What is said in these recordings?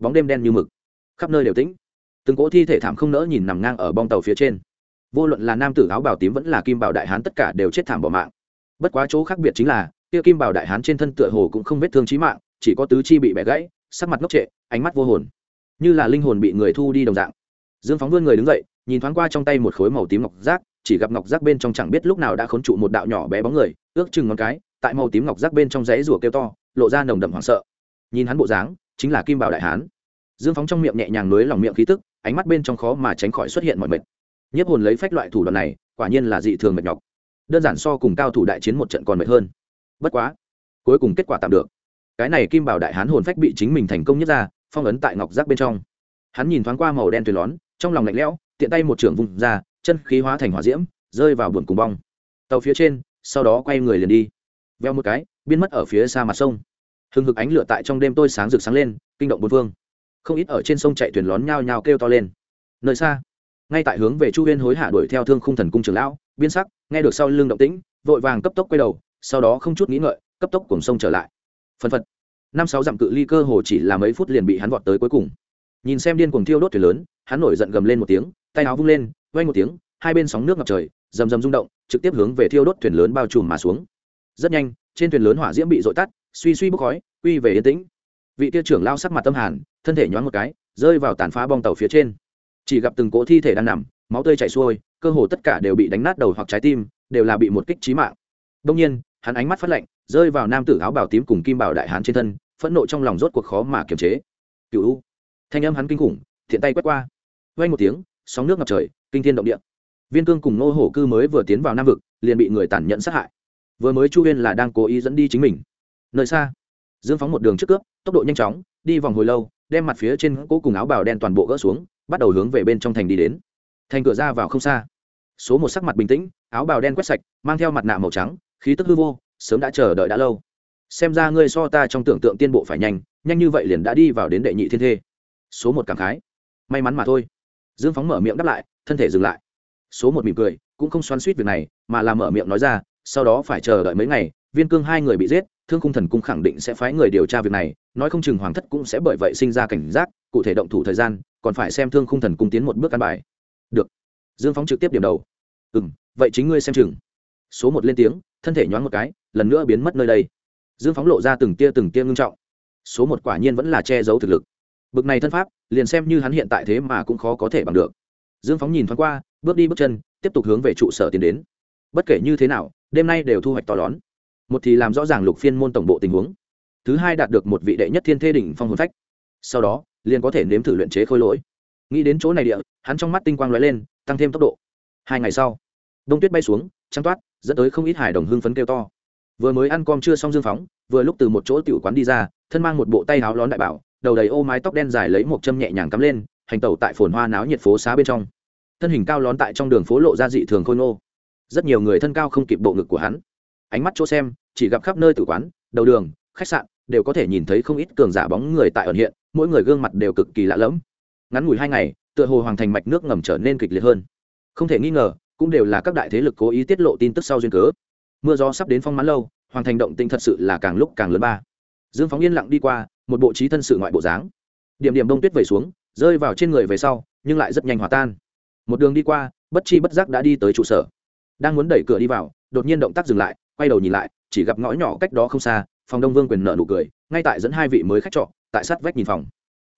bóng đêm đen như mực, khắp nơi đều tĩnh. Từng cỗ thi thể thảm không nỡ nhìn nằm ngang ở bong tàu phía trên. Vô luận là nam tử áo bào tím vẫn là kim bảo đại hán tất cả đều chết thảm bỏ mạng. Bất quá chỗ khác biệt chính là, kia kim bảo đại hán trên thân tựa hồ cũng không vết thương trí mạng, chỉ có tứ chi bị bẻ gãy, sắc mặt ngốc trệ, ánh mắt vô hồn. Như là linh hồn bị người thu đi đồng dạng. Dương phóng vươn người đứng dậy, nhìn thoáng qua trong tay một khối màu tím ngọc giác, chỉ gặp ngọc giác bên trong chẳng biết lúc nào đã khốn trụ một đạo nhỏ bé bóng người, ước chừng ngón cái, tại màu tím ngọc giác bên trong giấy rùa kêu to, lộ ra nồng đậm hoảng sợ. Nhìn hắn bộ dáng chính là kim bảo đại hán. Dương phóng trong miệng nhẹ nhàng nới lòng miệng khí tức, ánh mắt bên trong khó mà tránh khỏi xuất hiện mọi mệt. Nhiếp hồn lấy phách loại thủ đoạn này, quả nhiên là dị thường mệt nhọc. Đơn giản so cùng cao thủ đại chiến một trận còn mệt hơn. Bất quá, cuối cùng kết quả tạm được. Cái này kim bảo đại hán hồn phách bị chính mình thành công nhất ra, phong ấn tại ngọc giác bên trong. Hắn nhìn thoáng qua màu đen tuyền lón, trong lòng lạnh lẽo, tiện tay một trưởng vùng ra, chân khí hóa thành hỏa diễm, rơi vào buồn cùng bong. Tàu phía trên, sau đó quay người liền đi. Veo một cái, biến mất ở phía xa mặt sông hừng hực ánh lửa tại trong đêm tôi sáng rực sáng lên, kinh động bốn phương. Không ít ở trên sông chạy thuyền lón nhao nhao kêu to lên. Nơi xa, ngay tại hướng về chu huyên hối hả đuổi theo thương khung thần cung trường lão, biên sắc, nghe được sau lưng động tĩnh, vội vàng cấp tốc quay đầu, sau đó không chút nghĩ ngợi, cấp tốc cùng sông trở lại. Phân phật, năm sáu dặm cự ly cơ hồ chỉ là mấy phút liền bị hắn vọt tới cuối cùng. Nhìn xem điên cuồng thiêu đốt thuyền lớn, hắn nổi giận gầm lên một tiếng, tay áo vung lên vay một tiếng, hai bên sóng nước ngập trời, rầm rầm rung động, trực tiếp hướng về thiêu đốt thuyền lớn bao trùm mà xuống. Rất nhanh, trên thuyền lớn hỏa diễm bị dội tắt suy suy bốc khói, quy về yên tĩnh. Vị tiêu trưởng lao sắc mặt tâm hàn, thân thể nhoáng một cái, rơi vào tàn phá bong tàu phía trên. Chỉ gặp từng cỗ thi thể đang nằm, máu tươi chảy xuôi, cơ hồ tất cả đều bị đánh nát đầu hoặc trái tim, đều là bị một kích trí mạng. Đông nhiên, hắn ánh mắt phát lạnh, rơi vào nam tử áo bào tím cùng kim bảo đại hán trên thân, phẫn nộ trong lòng rốt cuộc khó mà kiềm chế. Cựu u. Thanh âm hắn kinh khủng, thiện tay quét qua. Vây một tiếng, sóng nước ngập trời, kinh thiên động địa. Viên cương cùng nô hổ cư mới vừa tiến vào nam vực, liền bị người tàn nhẫn sát hại. Vừa mới chu huyên là đang cố ý dẫn đi chính mình nơi xa. Dương phóng một đường trước cướp, tốc độ nhanh chóng, đi vòng hồi lâu, đem mặt phía trên cố cùng áo bào đen toàn bộ gỡ xuống, bắt đầu hướng về bên trong thành đi đến. Thành cửa ra vào không xa. Số một sắc mặt bình tĩnh, áo bào đen quét sạch, mang theo mặt nạ màu trắng, khí tức hư vô, sớm đã chờ đợi đã lâu. Xem ra ngươi so ta trong tưởng tượng tiên bộ phải nhanh nhanh như vậy liền đã đi vào đến đệ nhị thiên thê. Số một cảm khái. May mắn mà thôi. Dương phóng mở miệng đáp lại, thân thể dừng lại. Số một mỉm cười, cũng không xoắn suýt việc này, mà là mở miệng nói ra, sau đó phải chờ đợi mấy ngày, viên cương hai người bị giết thương khung thần cung khẳng định sẽ phái người điều tra việc này, nói không chừng hoàng thất cũng sẽ bởi vậy sinh ra cảnh giác, cụ thể động thủ thời gian, còn phải xem thương khung thần cung tiến một bước căn bài. Được. Dương phóng trực tiếp điểm đầu. Ừ m vậy chính ngươi xem chừng. Số một lên tiếng, thân thể nhoáng một cái, lần nữa biến mất nơi đây. Dương phóng lộ ra từng tia từng tia ngưng trọng. Số một quả nhiên vẫn là che giấu thực lực. Bực này thân pháp, liền xem như hắn hiện tại thế mà cũng khó có thể bằng được. Dương phóng nhìn thoáng qua, bước đi bước chân, tiếp tục hướng về trụ sở tiến đến. Bất kể như thế nào, đêm nay đều thu hoạch to lớn một thì làm rõ ràng lục phiên môn tổng bộ tình huống. Thứ hai đạt được một vị đệ nhất thiên thê đỉnh phong hồn phách. Sau đó, liền có thể nếm thử luyện chế khôi lỗi. Nghĩ đến chỗ này địa, hắn trong mắt tinh quang lóe lên, tăng thêm tốc độ. Hai ngày sau, đông tuyết bay xuống, trắng toát, dẫn tới không ít hải đồng hưng phấn kêu to. Vừa mới ăn com chưa xong dương phóng, vừa lúc từ một chỗ tiểu quán đi ra, thân mang một bộ tay áo lón đại bảo, đầu đầy ô mái tóc đen dài lấy một châm nhẹ nhàng cắm lên, hành tẩu tại phồn hoa náo nhiệt phố xá bên trong. Thân hình cao lón tại trong đường phố lộ ra dị thường khôi ngô. Rất nhiều người thân cao không kịp bộ ngực của hắn. Ánh mắt chỗ xem chỉ gặp khắp nơi tử quán, đầu đường, khách sạn, đều có thể nhìn thấy không ít cường giả bóng người tại ẩn hiện, mỗi người gương mặt đều cực kỳ lạ lẫm. Ngắn ngủi hai ngày, tựa hồ hoàng thành mạch nước ngầm trở nên kịch liệt hơn. Không thể nghi ngờ, cũng đều là các đại thế lực cố ý tiết lộ tin tức sau duyên cớ. Mưa gió sắp đến phong mãn lâu, hoàng thành động tinh thật sự là càng lúc càng lớn ba. Dương phóng yên lặng đi qua, một bộ trí thân sự ngoại bộ dáng. Điểm điểm đông tuyết vẩy xuống, rơi vào trên người về sau, nhưng lại rất nhanh hòa tan. Một đường đi qua, bất chi bất giác đã đi tới trụ sở. Đang muốn đẩy cửa đi vào, đột nhiên động tác dừng lại, quay đầu nhìn lại chỉ gặp ngõ nhỏ cách đó không xa, phòng đông vương quyền nợ nụ cười, ngay tại dẫn hai vị mới khách trọ, tại sát vách nhìn phòng.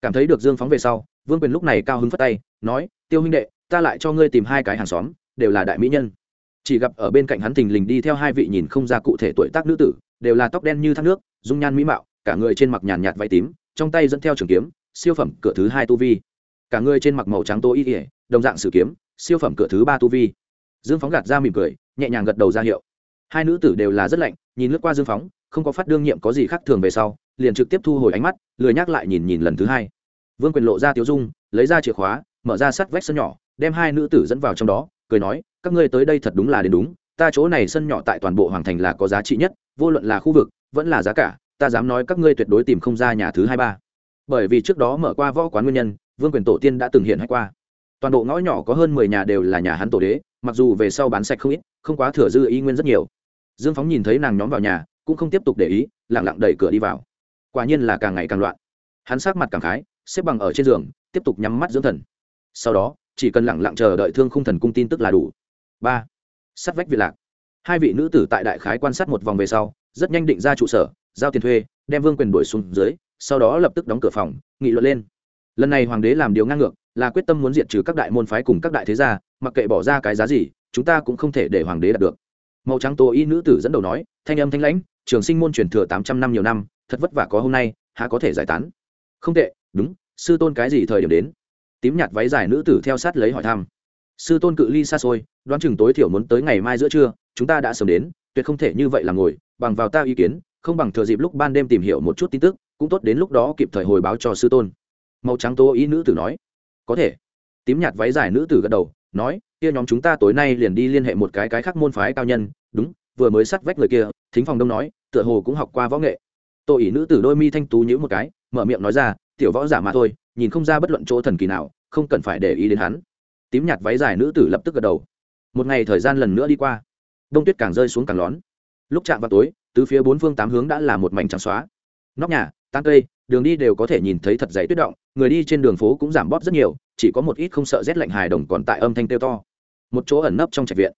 Cảm thấy được dương phóng về sau, vương quyền lúc này cao hứng phất tay, nói, tiêu huynh đệ, ta lại cho ngươi tìm hai cái hàng xóm, đều là đại mỹ nhân. Chỉ gặp ở bên cạnh hắn thình lình đi theo hai vị nhìn không ra cụ thể tuổi tác nữ tử, đều là tóc đen như thác nước, dung nhan mỹ mạo, cả người trên mặc nhàn nhạt váy tím, trong tay dẫn theo trường kiếm, siêu phẩm cửa thứ hai tu vi. Cả người trên mặc màu trắng tô y ỉa đồng dạng sử kiếm, siêu phẩm cửa thứ ba tu vi. Dương phóng gạt ra mỉm cười, nhẹ nhàng gật đầu ra hiệu hai nữ tử đều là rất lạnh, nhìn lướt qua dương phóng, không có phát đương nhiệm có gì khác thường về sau, liền trực tiếp thu hồi ánh mắt, lười nhắc lại nhìn nhìn lần thứ hai. Vương quyền lộ ra tiếu dung, lấy ra chìa khóa, mở ra sắt vách sân nhỏ, đem hai nữ tử dẫn vào trong đó, cười nói, các ngươi tới đây thật đúng là đến đúng, ta chỗ này sân nhỏ tại toàn bộ hoàng thành là có giá trị nhất, vô luận là khu vực, vẫn là giá cả, ta dám nói các ngươi tuyệt đối tìm không ra nhà thứ hai ba. Bởi vì trước đó mở qua võ quán nguyên nhân, vương quyền tổ tiên đã từng hiện hay qua. Toàn bộ ngõ nhỏ có hơn mười nhà đều là nhà hắn tổ đế, mặc dù về sau bán sạch không ít, không quá thừa dư ý nguyên rất nhiều dương phóng nhìn thấy nàng nhóm vào nhà, cũng không tiếp tục để ý lẳng lặng đẩy cửa đi vào. Quả nhiên là càng ngày càng loạn. Hắn sát mặt càng khái, xếp bằng ở trên giường, tiếp tục nhắm mắt dưỡng thần. Sau đó, chỉ cần lẳng lặng chờ đợi thương khung thần cung tin tức là đủ. Ba. Sắt vách việt lạc. Hai vị nữ tử tại đại khái quan sát một vòng về sau, rất nhanh định ra trụ sở, giao tiền thuê, đem vương quyền đuổi xuống dưới, sau đó lập tức đóng cửa phòng, nghị luận lên. Lần này hoàng đế làm điều ngang ngược, là quyết tâm muốn diệt trừ các đại môn phái cùng các đại thế gia, mặc kệ bỏ ra cái giá gì, chúng ta cũng không thể để hoàng đế đạt được màu trắng tô y nữ tử dẫn đầu nói, thanh âm thanh lãnh, trường sinh môn truyền thừa tám trăm năm nhiều năm, thật vất vả có hôm nay, há có thể giải tán? Không tệ, đúng, sư tôn cái gì thời điểm đến? Tím nhạt váy dài nữ tử theo sát lấy hỏi thăm. Sư tôn cự ly xa xôi, đoán chừng tối thiểu muốn tới ngày mai giữa trưa, chúng ta đã sớm đến, tuyệt không thể như vậy là ngồi, bằng vào ta ý kiến, không bằng thừa dịp lúc ban đêm tìm hiểu một chút tin tức, cũng tốt đến lúc đó kịp thời hồi báo cho sư tôn. Màu trắng tố ý nữ tử nói. Có thể. Tím nhạt váy dài nữ tử gật đầu, nói kia nhóm chúng ta tối nay liền đi liên hệ một cái cái khác môn phái cao nhân, đúng, vừa mới sắt vách người kia, thính phòng đông nói, tựa hồ cũng học qua võ nghệ. Tô ý nữ tử đôi mi thanh tú nhữ một cái, mở miệng nói ra, tiểu võ giả mà thôi, nhìn không ra bất luận chỗ thần kỳ nào, không cần phải để ý đến hắn. Tím nhạt váy dài nữ tử lập tức gật đầu. Một ngày thời gian lần nữa đi qua, đông tuyết càng rơi xuống càng lón. Lúc chạm vào tối từ phía bốn phương tám hướng đã là một mảnh trắng xóa. Nóc nhà tan cây, đường đi đều có thể nhìn thấy thật dày tuyết động, người đi trên đường phố cũng giảm bóp rất nhiều, chỉ có một ít không sợ rét lạnh hài đồng còn tại âm thanh kêu to một chỗ ẩn nấp trong trạch viện.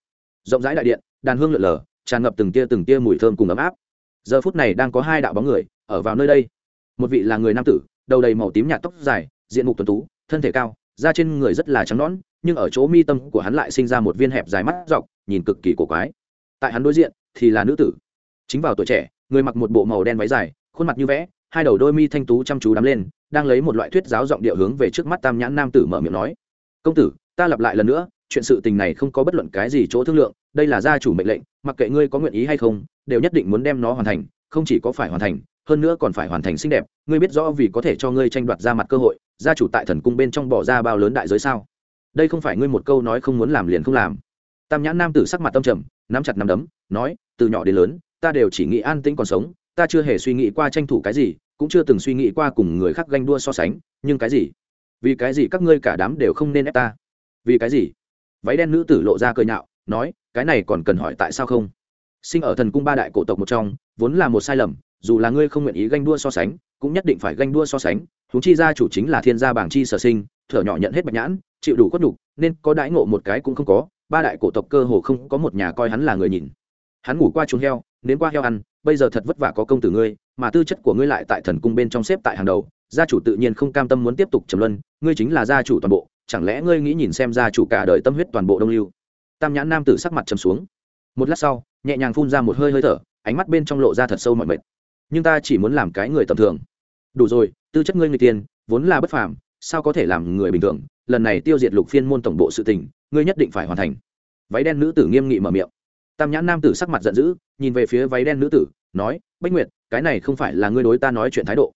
Rộng rãi đại điện, đàn hương lượn lờ, tràn ngập từng tia từng tia mùi thơm cùng ấm áp. Giờ phút này đang có hai đạo bóng người ở vào nơi đây. Một vị là người nam tử, đầu đầy màu tím nhạt tóc dài, diện mục tuần tú, thân thể cao, da trên người rất là trắng nõn, nhưng ở chỗ mi tâm của hắn lại sinh ra một viên hẹp dài mắt dọc, nhìn cực kỳ cổ quái. Tại hắn đối diện thì là nữ tử. Chính vào tuổi trẻ, người mặc một bộ màu đen váy dài, khuôn mặt như vẽ, hai đầu đôi mi thanh tú chăm chú đắm lên, đang lấy một loại thuyết giáo giọng điệu hướng về trước mắt tam nhãn nam tử mở miệng nói, công tử, ta lặp lại lần nữa chuyện sự tình này không có bất luận cái gì chỗ thương lượng, đây là gia chủ mệnh lệnh, mặc kệ ngươi có nguyện ý hay không, đều nhất định muốn đem nó hoàn thành, không chỉ có phải hoàn thành, hơn nữa còn phải hoàn thành xinh đẹp, ngươi biết rõ vì có thể cho ngươi tranh đoạt ra mặt cơ hội, gia chủ tại thần cung bên trong bỏ ra bao lớn đại giới sao? Đây không phải ngươi một câu nói không muốn làm liền không làm. Tam nhãn nam tử sắc mặt tâm trầm, nắm chặt nắm đấm, nói, từ nhỏ đến lớn, ta đều chỉ nghĩ an tĩnh còn sống, ta chưa hề suy nghĩ qua tranh thủ cái gì, cũng chưa từng suy nghĩ qua cùng người khác ganh đua so sánh, nhưng cái gì? Vì cái gì các ngươi cả đám đều không nên ép ta? Vì cái gì? Váy đen nữ tử lộ ra cười nhạo, nói, cái này còn cần hỏi tại sao không? Sinh ở thần cung ba đại cổ tộc một trong, vốn là một sai lầm, dù là ngươi không nguyện ý ganh đua so sánh, cũng nhất định phải ganh đua so sánh, huống chi gia chủ chính là thiên gia bảng chi sở sinh, thở nhỏ nhận hết bạch nhãn, chịu đủ khuất nhục, nên có đãi ngộ một cái cũng không có, ba đại cổ tộc cơ hồ không có một nhà coi hắn là người nhìn. Hắn ngủ qua chuồng heo, nếm qua heo ăn, bây giờ thật vất vả có công tử ngươi, mà tư chất của ngươi lại tại thần cung bên trong xếp tại hàng đầu, gia chủ tự nhiên không cam tâm muốn tiếp tục trầm luân, ngươi chính là gia chủ toàn bộ chẳng lẽ ngươi nghĩ nhìn xem gia chủ cả đời tâm huyết toàn bộ đông lưu? Tam nhãn nam tử sắc mặt trầm xuống. Một lát sau, nhẹ nhàng phun ra một hơi hơi thở, ánh mắt bên trong lộ ra thật sâu mọi mệt. Nhưng ta chỉ muốn làm cái người tầm thường. Đủ rồi, tư chất ngươi người tiên vốn là bất phàm, sao có thể làm người bình thường? Lần này tiêu diệt lục phiên môn tổng bộ sự tình, ngươi nhất định phải hoàn thành. Váy đen nữ tử nghiêm nghị mở miệng. Tam nhãn nam tử sắc mặt giận dữ, nhìn về phía váy đen nữ tử, nói, bách nguyệt, cái này không phải là ngươi đối ta nói chuyện thái độ.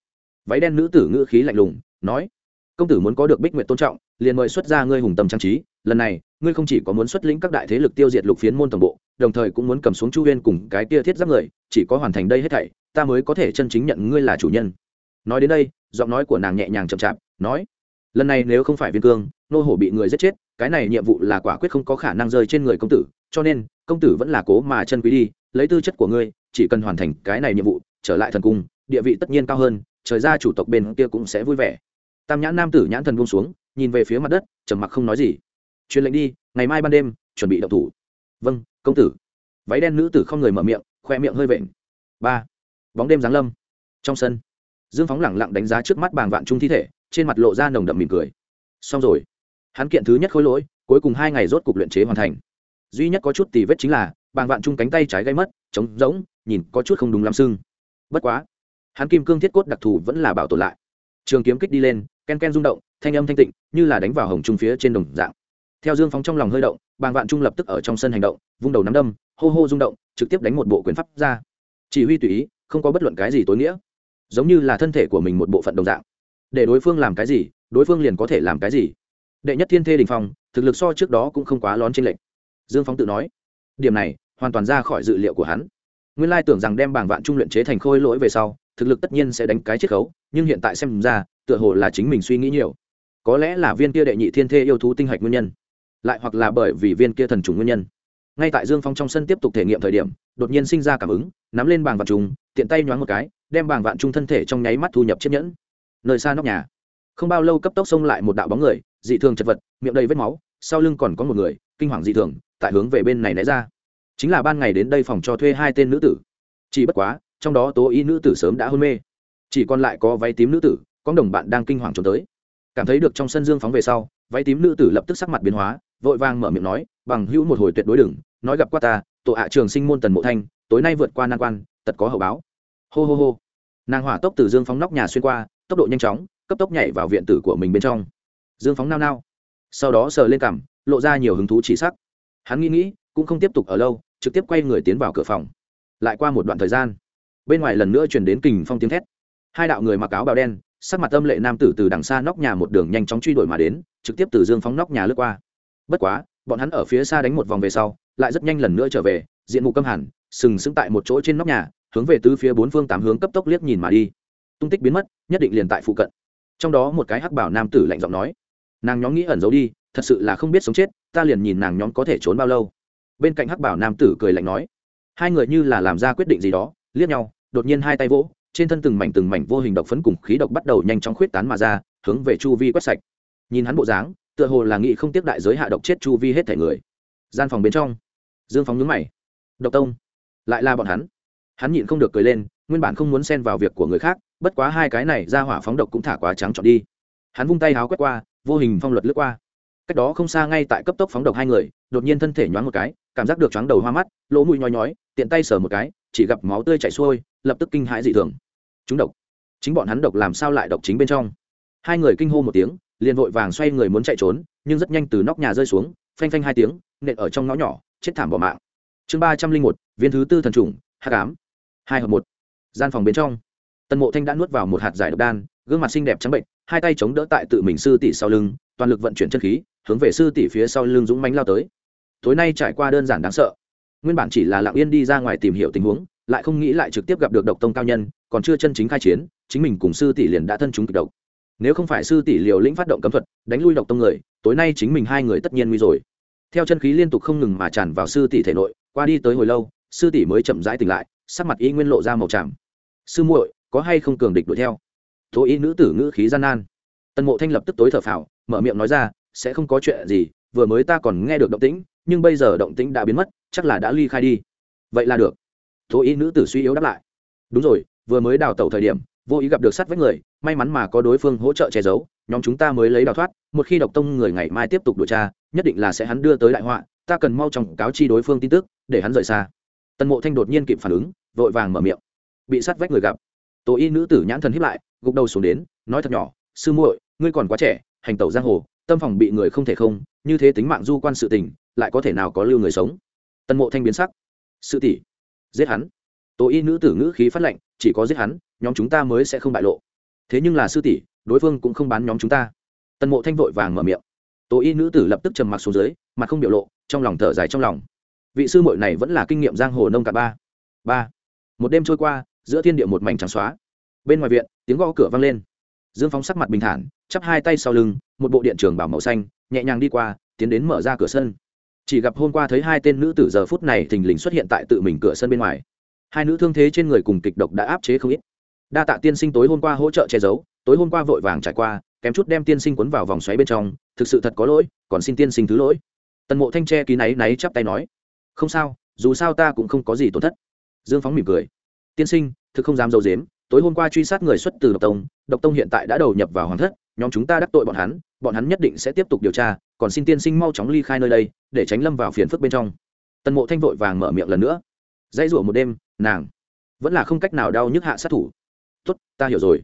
Váy đen nữ tử ngữ khí lạnh lùng, nói công tử muốn có được bích nguyệt tôn trọng, liền mời xuất ra ngươi hùng tâm trang trí. Lần này, ngươi không chỉ có muốn xuất lĩnh các đại thế lực tiêu diệt lục phiến môn tổng bộ, đồng thời cũng muốn cầm xuống chu huyên cùng cái kia thiết giáp người, chỉ có hoàn thành đây hết thảy, ta mới có thể chân chính nhận ngươi là chủ nhân. Nói đến đây, giọng nói của nàng nhẹ nhàng chậm chạp, nói, lần này nếu không phải viên cương, nô hổ bị người giết chết, cái này nhiệm vụ là quả quyết không có khả năng rơi trên người công tử, cho nên, công tử vẫn là cố mà chân quý đi, lấy tư chất của ngươi, chỉ cần hoàn thành cái này nhiệm vụ, trở lại thần cung, địa vị tất nhiên cao hơn, trời ra chủ tộc bên kia cũng sẽ vui vẻ tam nhãn nam tử nhãn thần buông xuống, nhìn về phía mặt đất, trầm mặc không nói gì. Truyền lệnh đi, ngày mai ban đêm, chuẩn bị động thủ. Vâng công tử. Váy đen nữ tử không người mở miệng, khoe miệng hơi vện. Ba. Bóng đêm giáng lâm. Trong sân, dương phóng lẳng lặng đánh giá trước mắt bàng vạn trung thi thể, trên mặt lộ ra nồng đậm mỉm cười. Xong rồi. Hắn kiện thứ nhất khối lỗi, cuối cùng hai ngày rốt cục luyện chế hoàn thành. Duy nhất có chút tì vết chính là bàng vạn trung cánh tay trái gây mất, trống rỗng, nhìn có chút không đúng lắm sưng bất quá, hắn kim cương thiết cốt đặc thù vẫn là bảo tồn lại. Trường kiếm kích đi lên ken ken rung động, thanh âm thanh tịnh, như là đánh vào hồng trung phía trên đồng dạng. Theo dương phóng trong lòng hơi động, bàng vạn trung lập tức ở trong sân hành động, vung đầu nắm đâm, hô hô rung động, trực tiếp đánh một bộ quyền pháp ra. Chỉ huy tùy ý, không có bất luận cái gì tối nghĩa. Giống như là thân thể của mình một bộ phận đồng dạng. Để đối phương làm cái gì, đối phương liền có thể làm cái gì. Đệ nhất thiên thê đình phong, thực lực so trước đó cũng không quá lón trên lệnh dương phóng tự nói, điểm này, hoàn toàn ra khỏi dự liệu của hắn. Nguyên lai tưởng rằng đem bảng vạn trung luyện chế thành khôi lỗi về sau thực lực tất nhiên sẽ đánh cái chiết khấu, nhưng hiện tại xem ra, tựa hồ là chính mình suy nghĩ nhiều. Có lẽ là viên kia đệ nhị thiên thê yêu thú tinh hạch nguyên nhân, lại hoặc là bởi vì viên kia thần trùng nguyên nhân. Ngay tại dương phong trong sân tiếp tục thể nghiệm thời điểm, đột nhiên sinh ra cảm ứng, nắm lên bảng vạn trùng, tiện tay nhoáng một cái, đem bảng vạn trung thân thể trong nháy mắt thu nhập chiếc nhẫn. Nơi xa nóc nhà. Không bao lâu cấp tốc xông lại một đạo bóng người, dị thường chật vật, miệng đầy vết máu, sau lưng còn có một người, kinh hoàng dị thường, tại hướng về bên này né ra. Chính là ban ngày đến đây phòng cho thuê hai tên nữ tử. Chỉ bất quá trong đó tố y nữ tử sớm đã hôn mê. Chỉ còn lại có váy tím nữ tử, có đồng bạn đang kinh hoàng trốn tới. Cảm thấy được trong sân dương phóng về sau, váy tím nữ tử lập tức sắc mặt biến hóa, vội vàng mở miệng nói, bằng hữu một hồi tuyệt đối đừng, nói gặp qua ta, tổ hạ trường sinh môn tần mộ thanh, tối nay vượt qua nan quan tật có hậu báo. Hô hô hô. Nàng hỏa tốc từ dương phóng nóc nhà xuyên qua, tốc độ nhanh chóng, cấp tốc nhảy vào viện tử của mình bên trong. Dương phóng nao nao. Sau đó sờ lên cằm, lộ ra nhiều hứng thú chỉ sắc. Hắn nghĩ nghĩ, cũng không tiếp tục ở lâu, trực tiếp quay người tiến vào cửa phòng. Lại qua một đoạn thời gian bên ngoài lần nữa chuyển đến kình phong tiếng thét. Hai đạo người mặc áo bào đen, sắc mặt âm lệ nam tử từ đằng xa nóc nhà một đường nhanh chóng truy đuổi mà đến, trực tiếp từ dương phóng nóc nhà lướt qua. Bất quá, bọn hắn ở phía xa đánh một vòng về sau, lại rất nhanh lần nữa trở về, diện mục câm hẳn, sừng sững tại một chỗ trên nóc nhà, hướng về tứ phía bốn phương tám hướng cấp tốc liếc nhìn mà đi. Tung tích biến mất, nhất định liền tại phụ cận. Trong đó một cái hắc bảo nam tử lạnh giọng nói, nàng nhóm nghĩ ẩn giấu đi, thật sự là không biết sống chết, ta liền nhìn nàng nhóm có thể trốn bao lâu. Bên cạnh hắc bảo nam tử cười lạnh nói, hai người như là làm ra quyết định gì đó, liếc nhau đột nhiên hai tay vỗ, trên thân từng mảnh từng mảnh vô hình độc phấn cùng khí độc bắt đầu nhanh chóng khuyết tán mà ra, hướng về chu vi quét sạch. Nhìn hắn bộ dáng, tựa hồ là nghị không tiếp đại giới hạ độc chết chu vi hết thể người. Gian phòng bên trong, dương phóng nhướng mày. Độc tông? Lại là bọn hắn. Hắn nhịn không được cười lên, nguyên bản không muốn xen vào việc của người khác, bất quá hai cái này ra hỏa phóng độc cũng thả quá trắng trọn đi. Hắn vung tay háo quét qua, vô hình phong luật lướt qua cách đó không xa ngay tại cấp tốc phóng độc hai người, đột nhiên thân thể nhoáng một cái, cảm giác được chóng đầu hoa mắt, lỗ mũi nhói nhói, tiện tay sờ một cái, chỉ gặp máu tươi chảy xuôi, lập tức kinh hãi dị thường. Chúng độc. Chính bọn hắn độc làm sao lại độc chính bên trong? Hai người kinh hô một tiếng, liền vội vàng xoay người muốn chạy trốn, nhưng rất nhanh từ nóc nhà rơi xuống, phanh phanh hai tiếng, nện ở trong ngõ nhỏ, chết thảm bỏ mạng. Chương ba trăm linh một, viên thứ tư thần trùng hát cám hai hợp một. Gian phòng bên trong. Tần mộ thanh đã nuốt vào một hạt giải độc đan, gương mặt xinh đẹp trắng bệnh hai tay chống đỡ tại tự mình sư tỷ sau lưng, toàn lực vận chuyển chân khí hướng về sư tỷ phía sau lưng dũng mánh lao tới. Tối nay trải qua đơn giản đáng sợ. Nguyên bản chỉ là lặng yên đi ra ngoài tìm hiểu tình huống, lại không nghĩ lại trực tiếp gặp được độc tông cao nhân, còn chưa chân chính khai chiến, chính mình cùng sư tỷ liền đã thân chúng kịch độc. Nếu không phải sư tỷ liều lĩnh phát động cấm thuật, đánh lui độc tông người, tối nay chính mình hai người tất nhiên nguy rồi. Theo chân khí liên tục không ngừng mà tràn vào sư tỷ thể nội, qua đi tới hồi lâu, sư tỷ mới chậm rãi tỉnh lại, sắc mặt y nguyên lộ ra màu tràm sư muội, có hay không cường địch đuổi theo? Thố y nữ tử ngữ khí gian nan. Tần mộ thanh lập tức tối thở phào, mở miệng nói ra sẽ không có chuyện gì, vừa mới ta còn nghe được động tĩnh, nhưng bây giờ động tĩnh đã biến mất, chắc là đã ly khai đi. Vậy là được. Tố y nữ tử suy yếu đáp lại. Đúng rồi, vừa mới đào tẩu thời điểm, vô ý gặp được sát với người, may mắn mà có đối phương hỗ trợ che giấu, nhóm chúng ta mới lấy đào thoát, một khi độc tông người ngày mai tiếp tục điều tra, nhất định là sẽ hắn đưa tới đại họa, ta cần mau chóng cáo chi đối phương tin tức, để hắn rời xa. Tần mộ thanh đột nhiên kịp phản ứng, vội vàng mở miệng. Bị sát vách người gặp tổ y nữ tử nhãn thần hiếp lại, gục đầu xuống đến, nói thật nhỏ, sư muội, ngươi còn quá trẻ, hành tẩu giang hồ tâm phòng bị người không thể không, như thế tính mạng du quan sự tình, lại có thể nào có lưu người sống? Tân mộ thanh biến sắc. Sự tỷ, giết hắn. Tổ y nữ tử ngữ khí phát lệnh, chỉ có giết hắn, nhóm chúng ta mới sẽ không bại lộ. Thế nhưng là sư tỷ, đối phương cũng không bán nhóm chúng ta. Tân mộ thanh vội vàng mở miệng. Tổ y nữ tử lập tức trầm mặc xuống dưới mà không biểu lộ, trong lòng thở dài trong lòng. Vị sư muội này vẫn là kinh nghiệm giang hồ nông cả ba. Ba. Một đêm trôi qua, giữa thiên địa một mảnh trắng xóa. Bên ngoài viện, tiếng gõ cửa vang lên. Dương phóng sắc mặt bình thản chắp hai tay sau lưng, một bộ điện trường bảo màu xanh, nhẹ nhàng đi qua, tiến đến mở ra cửa sân. Chỉ gặp hôm qua thấy hai tên nữ tử giờ phút này thình lình xuất hiện tại tự mình cửa sân bên ngoài. Hai nữ thương thế trên người cùng kịch độc đã áp chế không ít. Đa tạ tiên sinh tối hôm qua hỗ trợ che giấu, tối hôm qua vội vàng trải qua, kém chút đem tiên sinh cuốn vào vòng xoáy bên trong, thực sự thật có lỗi, còn xin tiên sinh thứ lỗi. Tần mộ thanh tre ký náy náy chắp tay nói, không sao, dù sao ta cũng không có gì tổn thất. Dương phóng mỉm cười, tiên sinh, thực không dám d i dếm tối hôm qua truy sát người xuất từ độc tông độc tông hiện tại đã đầu nhập vào hoàng thất, nhóm chúng ta đắc tội bọn hắn bọn hắn nhất định sẽ tiếp tục điều tra, còn xin tiên sinh mau chóng ly khai nơi đây, để tránh lâm vào phiền phức bên trong. Tần mộ thanh vội vàng mở miệng lần nữa. Dãy rủa một đêm, nàng vẫn là không cách nào đau nhức hạ sát thủ. Tốt, ta hiểu rồi.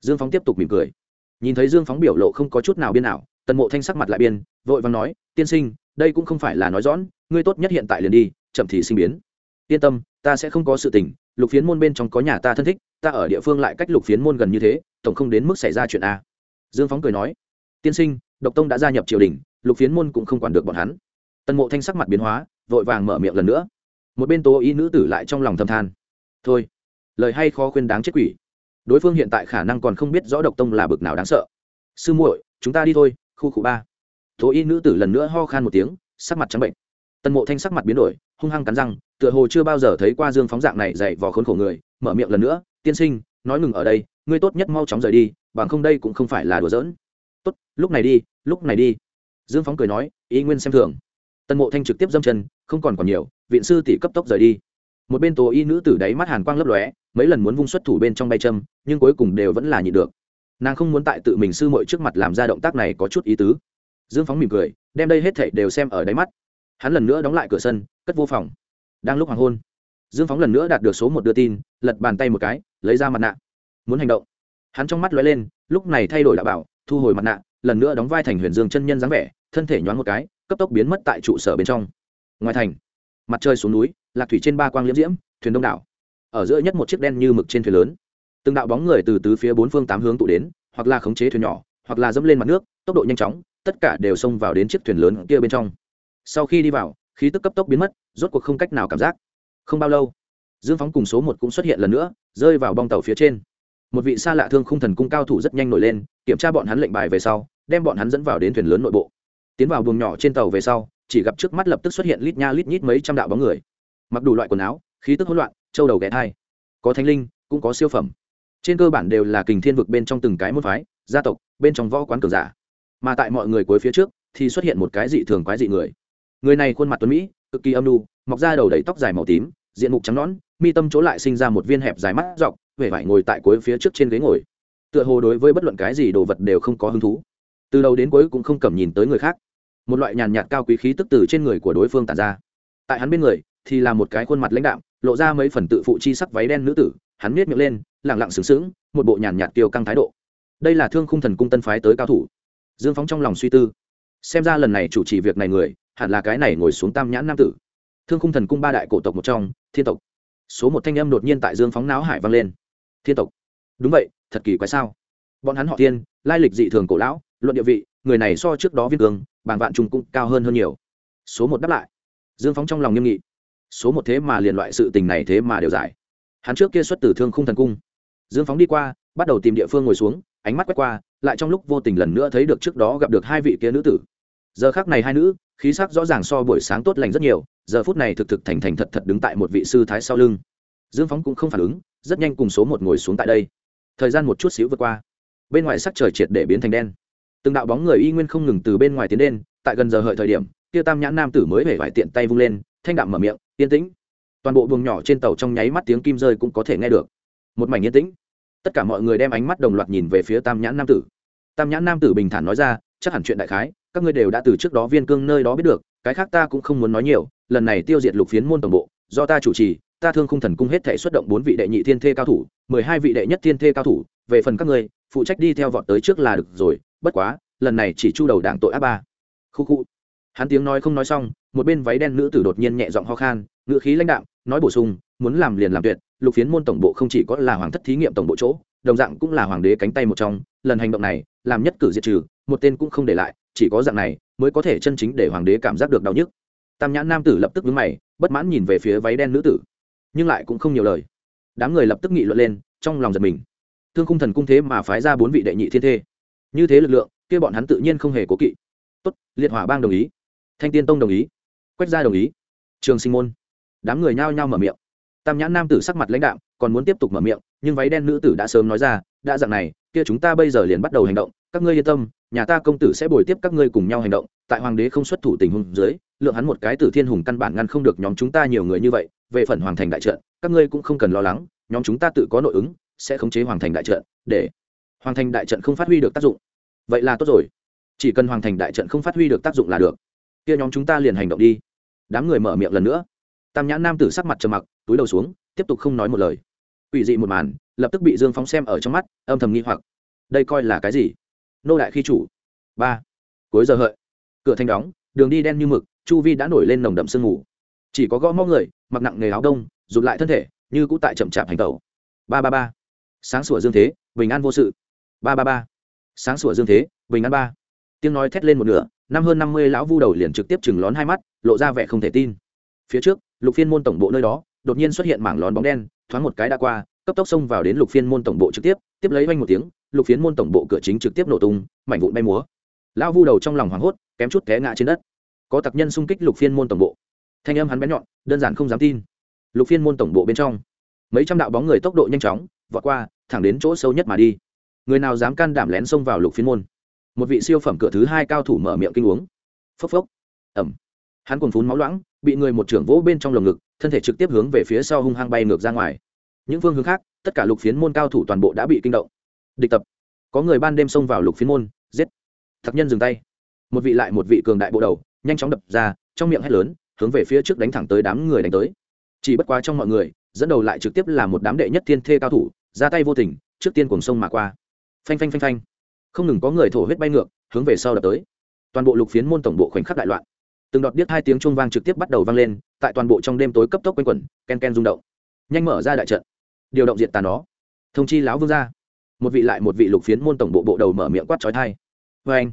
Dương phóng tiếp tục mỉm cười. Nhìn thấy dương phóng biểu lộ không có chút nào biên nào tần mộ thanh sắc mặt lại biên vội vàng nói, tiên sinh, đây cũng không phải là nói rõ ngươi tốt nhất hiện tại liền đi, chậm thì sinh biến. Yên tâm, ta sẽ không có sự tình lục phiến môn bên trong có nhà ta thân thích, ta ở địa phương lại cách lục phiến môn gần như thế, tổng không đến mức xảy ra chuyện a. Dương phóng cười nói, tiên sinh, độc tông đã gia nhập triều đình, lục phiến môn cũng không quản được bọn hắn. Tần mộ thanh sắc mặt biến hóa, vội vàng mở miệng lần nữa. Một bên tố ý nữ tử lại trong lòng thâm than, thôi, lời hay khó khuyên đáng chết quỷ. Đối phương hiện tại khả năng còn không biết rõ độc tông là bực nào đáng sợ. Sư muội, chúng ta đi thôi, khu khu ba. Tố y nữ tử lần nữa ho khan một tiếng, sắc mặt trắng bệnh. Tần mộ thanh sắc mặt biến đổi hung hăng cắn răng, tựa hồ chưa bao giờ thấy qua dương phóng dạng này dạy vò khốn khổ người, mở miệng lần nữa, tiên sinh, nói ngừng ở đây, ngươi tốt nhất mau chóng rời đi, bằng không đây cũng không phải là đùa giỡn. Tốt, lúc này đi, lúc này đi. Dương phóng cười nói, ý nguyên xem thường. Tân mộ thanh trực tiếp dâm chân, không còn còn nhiều, viện sư tỷ cấp tốc rời đi. Một bên tố y nữ tử đáy mắt hàn quang lấp lóe, mấy lần muốn vung xuất thủ bên trong bay châm, nhưng cuối cùng đều vẫn là nhịn được. Nàng không muốn tại tự mình sư mội trước mặt làm ra động tác này có chút ý tứ. Dương phóng mỉm cười, đem đây hết thảy đều xem ở đáy mắt. Hắn lần nữa đóng lại cửa sân cất vô phòng. Đang lúc hoàng hôn, dương phóng lần nữa đạt được số một đưa tin, lật bàn tay một cái, lấy ra mặt nạ. Muốn hành động. Hắn trong mắt lóe lên, lúc này thay đổi đạo bảo, thu hồi mặt nạ, lần nữa đóng vai thành huyền dương chân nhân dáng vẻ, thân thể nhoáng một cái, cấp tốc biến mất tại trụ sở bên trong. Ngoài thành, mặt trời xuống núi, lạc thủy trên ba quang liễm diễm, thuyền đông đảo. Ở giữa nhất một chiếc đen như mực trên thuyền lớn, từng đạo bóng người từ tứ phía bốn phương tám hướng tụ đến, hoặc là khống chế thuyền nhỏ, hoặc là dẫm lên mặt nước, tốc độ nhanh chóng, tất cả đều xông vào đến chiếc thuyền lớn kia bên trong. Sau khi đi vào khí tức cấp tốc biến mất, rốt cuộc không cách nào cảm giác. Không bao lâu, dương phóng cùng số một cũng xuất hiện lần nữa, rơi vào bong tàu phía trên. Một vị xa lạ thương khung thần cung cao thủ rất nhanh nổi lên, kiểm tra bọn hắn lệnh bài về sau, đem bọn hắn dẫn vào đến thuyền lớn nội bộ. Tiến vào buồng nhỏ trên tàu về sau, chỉ gặp trước mắt lập tức xuất hiện lít nha lít nhít mấy trăm đạo bóng người. Mặc đủ loại quần áo, khí tức hỗn loạn trâu đầu ghé thai. Có thánh linh, cũng có siêu phẩm. Trên cơ bản đều là kình thiên vực bên trong từng cái môn phái, gia tộc, bên trong võ quán cường giả. Mà tại mọi người cuối phía trước, thì xuất hiện một cái dị thường quái dị người người này khuôn mặt tuấn mỹ, cực kỳ âm nu mọc ra đầu đầy tóc dài màu tím, diện mục trắng nõn, mi tâm chỗ lại sinh ra một viên hẹp dài mắt dọc, vẻ vải ngồi tại cuối phía trước trên ghế ngồi. Tựa hồ đối với bất luận cái gì đồ vật đều không có hứng thú. Từ đầu đến cuối cũng không cầm nhìn tới người khác. Một loại nhàn nhạt cao quý khí tức từ trên người của đối phương tàn ra. Tại hắn bên người, thì là một cái khuôn mặt lãnh đạm, lộ ra mấy phần tự phụ chi sắc váy đen nữ tử, hắn miết miệng lên lẳng lặng sướng sướng một bộ nhàn nhạt tiêu căng thái độ. Đây là thương khung thần cung tân phái tới cao thủ. Dương phóng trong lòng suy tư xem ra lần này chủ trì việc này người, hẳn là cái này ngồi xuống tam nhãn nam tử. Thương khung thần cung ba đại cổ tộc một trong, thiên tộc. Số một thanh âm đột nhiên tại dương phóng náo hải vang lên. Thiên tộc. Đúng vậy, thật kỳ quái sao? Bọn hắn họ tiên lai lịch dị thường cổ lão, luận địa vị, người này so trước đó viên cường, bàng vạn trùng cũng cao hơn hơn nhiều. Số một đáp lại. Dương phóng trong lòng nghiêm nghị. Số một thế mà liền loại sự tình này thế mà đều giải. Hắn trước kia xuất từ thương khung thần cung. Dương phóng đi qua, bắt đầu tìm địa phương ngồi xuống, ánh mắt quét qua lại trong lúc vô tình lần nữa thấy được trước đó gặp được hai vị kia nữ tử. Giờ khác này hai nữ, khí sắc rõ ràng so buổi sáng tốt lành rất nhiều, giờ phút này thực thực thành thành thật thật đứng tại một vị sư thái sau lưng. Dương phóng cũng không phản ứng, rất nhanh cùng số một ngồi xuống tại đây. Thời gian một chút xíu vượt qua. Bên ngoài sắc trời triệt để biến thành đen. Từng đạo bóng người y nguyên không ngừng từ bên ngoài tiến đến tại gần giờ hợi thời điểm, kia tam nhãn nam tử mới hể vải tiện tay vung lên, thanh đạm mở miệng, yên tĩnh. Toàn bộ buồng nhỏ trên tàu trong nháy mắt tiếng kim rơi cũng có thể nghe được. Một mảnh yên tĩnh. Tất cả mọi người đem ánh mắt đồng loạt nhìn về phía tam nhãn nam tử tam nhãn nam tử bình thản nói ra, chắc hẳn chuyện đại khái, các ngươi đều đã từ trước đó viên cương nơi đó biết được, cái khác ta cũng không muốn nói nhiều, lần này tiêu diệt lục phiến môn tổng bộ, do ta chủ trì, ta thương khung thần cung hết thể xuất động bốn vị đệ nhị thiên thê cao thủ, mười hai vị đệ nhất thiên thê cao thủ, về phần các ngươi, phụ trách đi theo vọt tới trước là được rồi, bất quá, lần này chỉ chu đầu đảng tội áp ba. Khu khu. Hắn tiếng nói không nói xong, một bên váy đen nữ tử đột nhiên nhẹ giọng ho khan, ngữ khí lãnh đạm, nói bổ sung, muốn làm liền làm tuyệt, lục phiến môn tổng bộ không chỉ có là hoàng thất thí nghiệm tổng bộ chỗ, đồng dạng cũng là hoàng đế cánh tay một trong, lần hành động này làm nhất cử diệt trừ, một tên cũng không để lại, chỉ có dạng này mới có thể chân chính để hoàng đế cảm giác được đau nhức. Tam nhãn nam tử lập tức vướng mày, bất mãn nhìn về phía váy đen nữ tử, nhưng lại cũng không nhiều lời. Đám người lập tức nghị luận lên, trong lòng giật mình. Thương khung thần cung thế mà phái ra bốn vị đệ nhị thiên thê. Như thế lực lượng, kia bọn hắn tự nhiên không hề cố kỵ. Tốt, liệt hỏa bang đồng ý. Thanh tiên tông đồng ý. Quách gia đồng ý. Trường sinh môn. Đám người nhao nhao mở miệng. Tam nhãn nam tử sắc mặt lãnh đạo còn muốn tiếp tục mở miệng, nhưng váy đen nữ tử đã sớm nói ra, đã dạng này kia chúng ta bây giờ liền bắt đầu hành động, các ngươi yên tâm, nhà ta công tử sẽ bồi tiếp các ngươi cùng nhau hành động, tại hoàng đế không xuất thủ tình huống dưới, lượng hắn một cái tử thiên hùng căn bản ngăn không được nhóm chúng ta nhiều người như vậy, về phần hoàng thành đại trận, các ngươi cũng không cần lo lắng, nhóm chúng ta tự có nội ứng, sẽ khống chế hoàng thành đại trận, để hoàng thành đại trận không phát huy được tác dụng. Vậy là tốt rồi. Chỉ cần hoàng thành đại trận không phát huy được tác dụng là được. Kia nhóm chúng ta liền hành động đi. Đám người mở miệng lần nữa. Tam nhãn nam tử sắc mặt trầm mặc, túi đầu xuống, tiếp tục không nói một lời. Ủy dị một màn lập tức bị dương phóng xem ở trong mắt, âm thầm nghi hoặc. Đây coi là cái gì? Nô đại khi chủ. Ba. Cuối giờ hợi. Cửa thanh đóng, đường đi đen như mực, chu vi đã nổi lên nồng đậm sương mù. Chỉ có gõ mõ người, mặc nặng nghề áo đông, rụt lại thân thể, như cũ tại chậm chạp hành tẩu. Ba ba ba. Sáng sủa dương thế, bình an vô sự. Ba ba ba. Sáng sủa dương thế, bình an ba. Tiếng nói thét lên một nửa, năm hơn năm mươi lão vu đầu liền trực tiếp chừng lón hai mắt, lộ ra vẻ không thể tin. Phía trước, lục phiên môn tổng bộ nơi đó, đột nhiên xuất hiện mảng lón bóng đen, thoáng một cái đã qua cấp tốc xông vào đến lục phiên môn tổng bộ trực tiếp tiếp lấy oanh một tiếng, lục phiến môn tổng bộ cửa chính trực tiếp nổ tung, mảnh vụn bay múa. Lão vu đầu trong lòng hoảng hốt, kém chút té ngã trên đất. Có tặc nhân xung kích lục phiên môn tổng bộ. Thanh âm hắn bén nhọn, đơn giản không dám tin. Lục phiên môn tổng bộ bên trong, mấy trăm đạo bóng người tốc độ nhanh chóng, vọt qua, thẳng đến chỗ sâu nhất mà đi. Người nào dám can đảm lén xông vào lục phiên môn? Một vị siêu phẩm cửa thứ hai cao thủ mở miệng kinh uống. Phốc phốc. Ẩm hắn còn phún máu loãng, bị người một trưởng vỗ bên trong lồng ngực, thân thể trực tiếp hướng về phía sau hung hăng bay ngược ra ngoài những phương hướng khác, tất cả lục phiến môn cao thủ toàn bộ đã bị kinh động. Địch tập. Có người ban đêm xông vào lục phiến môn, giết. Thật nhân dừng tay. Một vị lại một vị cường đại bộ đầu, nhanh chóng đập ra, trong miệng hét lớn, hướng về phía trước đánh thẳng tới đám người đánh tới. Chỉ bất quá trong mọi người, dẫn đầu lại trực tiếp là một đám đệ nhất thiên thê cao thủ, ra tay vô tình, trước tiên cùng sông mà qua. Phanh phanh phanh phanh. Không ngừng có người thổ huyết bay ngược, hướng về sau đập tới. Toàn bộ lục phiến môn tổng bộ khoảnh khắc đại loạn. Từng đọt biết hai tiếng chuông vang trực tiếp bắt đầu vang lên, tại toàn bộ trong đêm tối cấp tốc quanh quẩn, ken ken rung động. Nhanh mở ra đại trận điều động diện tàn nó. Thông chi lão vương ra một vị lại một vị lục phiến môn tổng bộ bộ đầu mở miệng quát trói thai. Vê anh,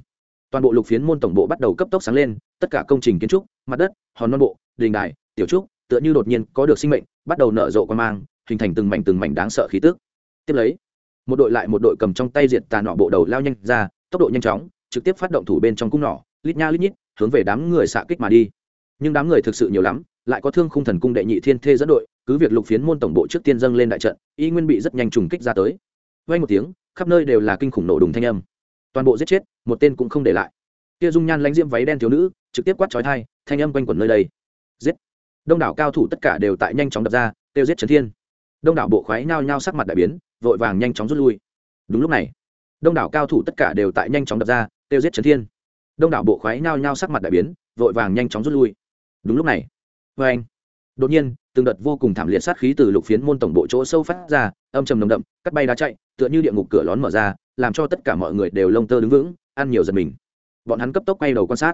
toàn bộ lục phiến môn tổng bộ bắt đầu cấp tốc sáng lên, tất cả công trình kiến trúc, mặt đất, hòn non bộ, đình đài, tiểu trúc, tựa như đột nhiên có được sinh mệnh, bắt đầu nở rộ quan mang, hình thành từng mảnh từng mảnh đáng sợ khí tước tiếp lấy, một đội lại một đội cầm trong tay diệt tà nọ bộ đầu lao nhanh ra, tốc độ nhanh chóng, trực tiếp phát động thủ bên trong cung nỏ, lít nha lít nhít, hướng về đám người xạ kích mà đi. Nhưng đám người thực sự nhiều lắm, lại có thương khung thần cung đệ nhị thiên thê dẫn đội cứ việc lục phiến môn tổng bộ trước tiên dâng lên đại trận, y nguyên bị rất nhanh trùng kích ra tới. Vay một tiếng, khắp nơi đều là kinh khủng nổ đùng thanh âm. Toàn bộ giết chết, một tên cũng không để lại. Kia dung nhan lãnh diễm váy đen thiếu nữ, trực tiếp quát trói thai thanh âm quanh quẩn nơi đây. Giết! Đông đảo cao thủ tất cả đều tại nhanh chóng đập ra tiêu giết trấn thiên. Đông đảo bộ khoái nhao nhao sắc mặt đại biến, vội vàng nhanh chóng rút lui. Đúng lúc này, đông đảo cao thủ tất cả đều tại nhanh chóng đập ra tiêu giết trấn thiên. Đông đảo bộ khoái nhao nhao sắc mặt đại biến, vội vàng nhanh chóng rút lui. Đúng lúc này vê anh đột nhiên, từng đợt vô cùng thảm liệt sát khí từ lục phiến môn tổng bộ chỗ sâu phát ra, âm trầm nồng đậm, cắt bay đá chạy, tựa như địa ngục cửa lón mở ra, làm cho tất cả mọi người đều lông tơ đứng vững, ăn nhiều giật mình. Bọn hắn cấp tốc quay đầu quan sát.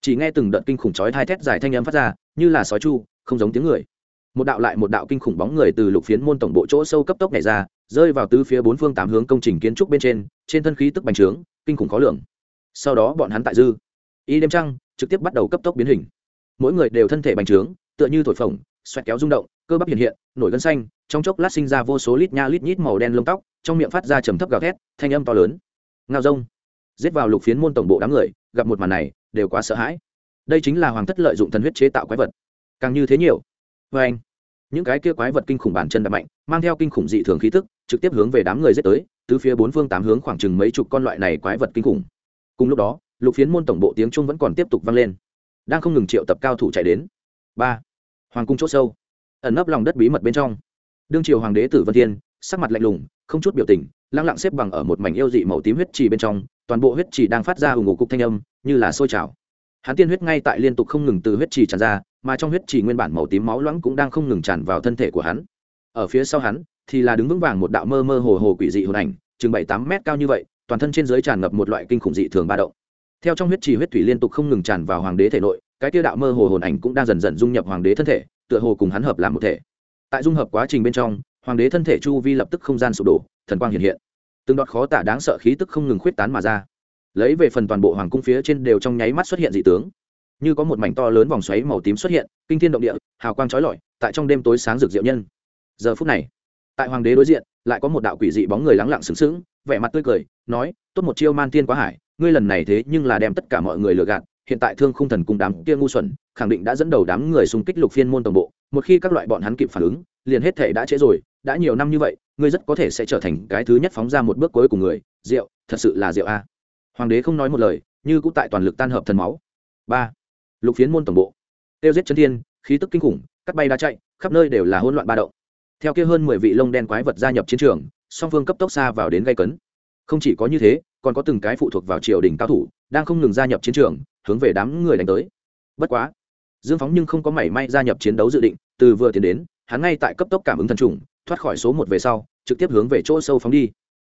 Chỉ nghe từng đợt kinh khủng chói thai thét dài thanh âm phát ra, như là sói chu, không giống tiếng người. Một đạo lại một đạo kinh khủng bóng người từ lục phiến môn tổng bộ chỗ sâu cấp tốc này ra, rơi vào tứ phía bốn phương tám hướng công trình kiến trúc bên trên trên thân khí tức bành trướng, kinh khủng khó lường. Sau đó bọn hắn tại dư. Y đêm trăng trực tiếp bắt đầu cấp tốc biến hình. Mỗi người đều thân thể bành trướng tựa như thổi phồng, xoẹt kéo rung động, cơ bắp hiện hiện, nổi gân xanh, trong chốc lát sinh ra vô số lít nha lít nhít màu đen lông tóc, trong miệng phát ra trầm thấp gào thét, thanh âm to lớn. Ngao rông giết vào lục phiến môn tổng bộ đám người, gặp một màn này, đều quá sợ hãi. Đây chính là hoàng thất lợi dụng thần huyết chế tạo quái vật. Càng như thế nhiều. Vê anh, những cái kia quái vật kinh khủng bản chân đập mạnh, mang theo kinh khủng dị thường khí tức, trực tiếp hướng về đám người giết tới từ phía bốn phương tám hướng khoảng chừng mấy chục con loại này quái vật kinh khủng. Cùng lúc đó, lục phiến môn tổng bộ tiếng trung vẫn còn tiếp tục vang lên. Đang không ngừng triệu tập cao thủ chạy đến. Ba hoàng cung c h ỗ sâu, ẩn nấp lòng đất bí mật bên trong. đương triều hoàng đế tử vân thiên, sắc mặt lạnh lùng, không chút biểu tình, lăng lặng xếp bằng ở một mảnh yêu dị màu tím huyết trì bên trong, toàn bộ huyết trì đang phát ra hùng ngục cục thanh âm, như là sôi trào. Hắn tiên huyết ngay tại liên tục không ngừng từ huyết trì tràn ra, mà trong huyết trì nguyên bản màu tím máu loãng cũng đang không ngừng tràn vào thân thể của hắn. Ở phía sau hắn, thì là đứng vững vàng một đạo mơ mơ hồ hồ quỷ dị hồn ảnh, chừng bảy tám mét cao như vậy, toàn thân trên dưới tràn ngập một loại kinh khủng dị thường ba động. Theo trong huyết trì huyết thủy liên tục không ngừng tràn vào hoàng đế thể nội cái tiêu đạo mơ hồ hồn ảnh cũng đang dần dần dung nhập hoàng đế thân thể, tựa hồ cùng hắn hợp làm một thể. Tại dung hợp quá trình bên trong, hoàng đế thân thể chu vi lập tức không gian sụp đổ, thần quang hiện hiện. Từng đọt khó tả đáng sợ khí tức không ngừng khuyết tán mà ra. Lấy về phần toàn bộ hoàng cung phía trên đều trong nháy mắt xuất hiện dị tướng. Như có một mảnh to lớn vòng xoáy màu tím xuất hiện, kinh thiên động địa, hào quang trói lọi, tại trong đêm tối sáng rực diệu nhân. Giờ phút này, tại hoàng đế đối diện, lại có một đạo quỷ dị bóng người lắng lặng sướng sướng vẻ mặt tươi cười, nói, tốt một chiêu man tiên quá hải, ngươi lần này thế nhưng là đem tất cả mọi người lừa gạt hiện tại thương khung thần cung đám kia ngu xuẩn, khẳng định đã dẫn đầu đám người xung kích lục phiên môn tổng bộ, một khi các loại bọn hắn kịp phản ứng, liền hết thể đã trễ rồi, đã nhiều năm như vậy, ngươi rất có thể sẽ trở thành cái thứ nhất phóng ra một bước cuối của người. Rượu thật sự là rượu a. Hoàng đế không nói một lời, như cũng tại toàn lực tan hợp thần máu. Ba, lục phiến môn tổng bộ. Tiêu giết chân thiên, khí tức kinh khủng, cắt bay đá chạy, khắp nơi đều là hỗn loạn ba động. Theo kia hơn mười vị lông đen quái vật gia nhập chiến trường, song phương cấp tốc xa vào đến gây cấn. Không chỉ có như thế, còn có từng cái phụ thuộc vào triều đình cao thủ, đang không ngừng gia nhập chiến trường hướng về đám người đánh tới. Bất quá, dương phóng nhưng không có mảy may gia nhập chiến đấu dự định, từ vừa tiến đến, hắn ngay tại cấp tốc cảm ứng thần trùng, thoát khỏi số một về sau, trực tiếp hướng về chỗ sâu phóng đi.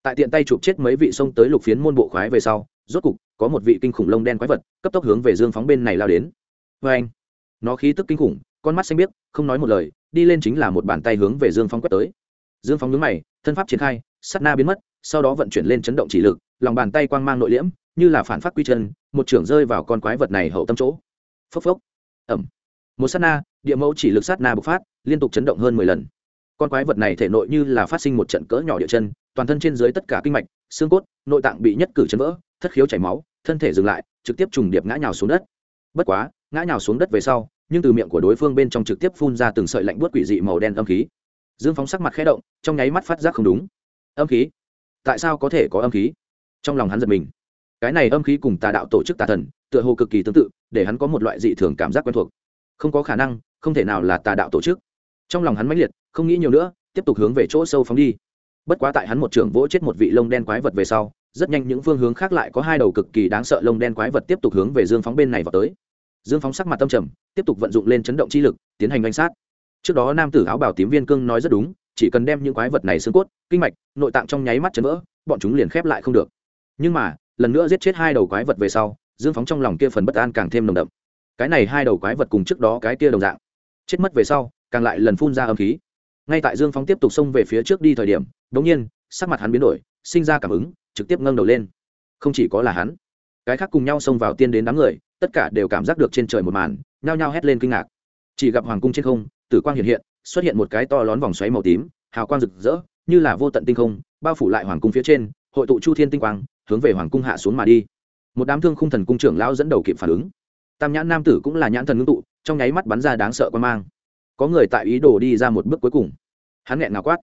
Tại tiện tay chụp chết mấy vị xông tới lục phiến môn bộ khoái về sau, rốt cục, có một vị kinh khủng lông đen quái vật, cấp tốc hướng về dương phóng bên này lao đến. Vê anh, nó khí tức kinh khủng, con mắt xanh biếc, không nói một lời, đi lên chính là một bàn tay hướng về dương phóng quét tới. Dương phóng nhướng mày, thân pháp triển khai, sát na biến mất, sau đó vận chuyển lên chấn động chỉ lực, lòng bàn tay quang mang nội liễm, như là phản phát quy chân một trưởng rơi vào con quái vật này hậu tâm chỗ. Phốc phốc. Ẩm. Một sát na, địa mẫu chỉ lực sát na bộc phát, liên tục chấn động hơn mười lần. Con quái vật này thể nội như là phát sinh một trận cỡ nhỏ địa chân, toàn thân trên dưới tất cả kinh mạch, xương cốt, nội tạng bị nhất cử chấn vỡ, thất khiếu chảy máu, thân thể dừng lại, trực tiếp trùng điệp ngã nhào xuống đất. Bất quá, ngã nhào xuống đất về sau, nhưng từ miệng của đối phương bên trong trực tiếp phun ra từng sợi lạnh buốt quỷ dị màu đen âm khí. Dương phóng sắc mặt khẽ động, trong nháy mắt phát giác không đúng. Âm khí? Tại sao có thể có âm khí? Trong lòng hắn giật mình cái này âm khí cùng tà đạo tổ chức tà thần, tựa hồ cực kỳ tương tự, để hắn có một loại dị thường cảm giác quen thuộc. Không có khả năng, không thể nào là tà đạo tổ chức. Trong lòng hắn mãnh liệt, không nghĩ nhiều nữa, tiếp tục hướng về chỗ sâu phóng đi. Bất quá tại hắn một trưởng vỗ chết một vị lông đen quái vật về sau, rất nhanh những phương hướng khác lại có hai đầu cực kỳ đáng sợ lông đen quái vật tiếp tục hướng về dương phóng bên này vào tới. Dương phóng sắc mặt tâm trầm, tiếp tục vận dụng lên chấn động chi lực, tiến hành danh sát. Trước đó nam tử áo bảo tím viên cương nói rất đúng, chỉ cần đem những quái vật này xương cốt, kinh mạch, nội tạng trong nháy mắt chấn vỡ, bọn chúng liền khép lại không được. Nhưng mà lần nữa giết chết hai đầu quái vật về sau, dương phóng trong lòng kia phần bất an càng thêm nồng đậm. Cái này hai đầu quái vật cùng trước đó cái kia đồng dạng. Chết mất về sau, càng lại lần phun ra âm khí. Ngay tại dương phóng tiếp tục xông về phía trước đi thời điểm đ ỗ n g nhiên, sắc mặt hắn biến đổi, sinh ra cảm ứng, trực tiếp ngâng đầu lên. Không chỉ có là hắn, cái khác cùng nhau xông vào tiên đến đám người, tất cả đều cảm giác được trên trời một màn, nhao nhao hét lên kinh ngạc. Chỉ gặp hoàng cung trên không, tử quang hiện hiện, xuất hiện một cái to lón vòng xoáy màu tím, hào quang rực rỡ, như là vô tận tinh không, bao phủ lại hoàng cung phía trên, hội tụ chu thiên tinh quang hướng về hoàng cung hạ xuống mà đi. Một đám thương khung thần cung trưởng lão dẫn đầu kịp phản ứng. Tam nhãn nam tử cũng là nhãn thần ngưng tụ, trong nháy mắt bắn ra đáng sợ quan mang. Có người tại ý đồ đi ra một bước cuối cùng. Hắn nghẹn ngào quát,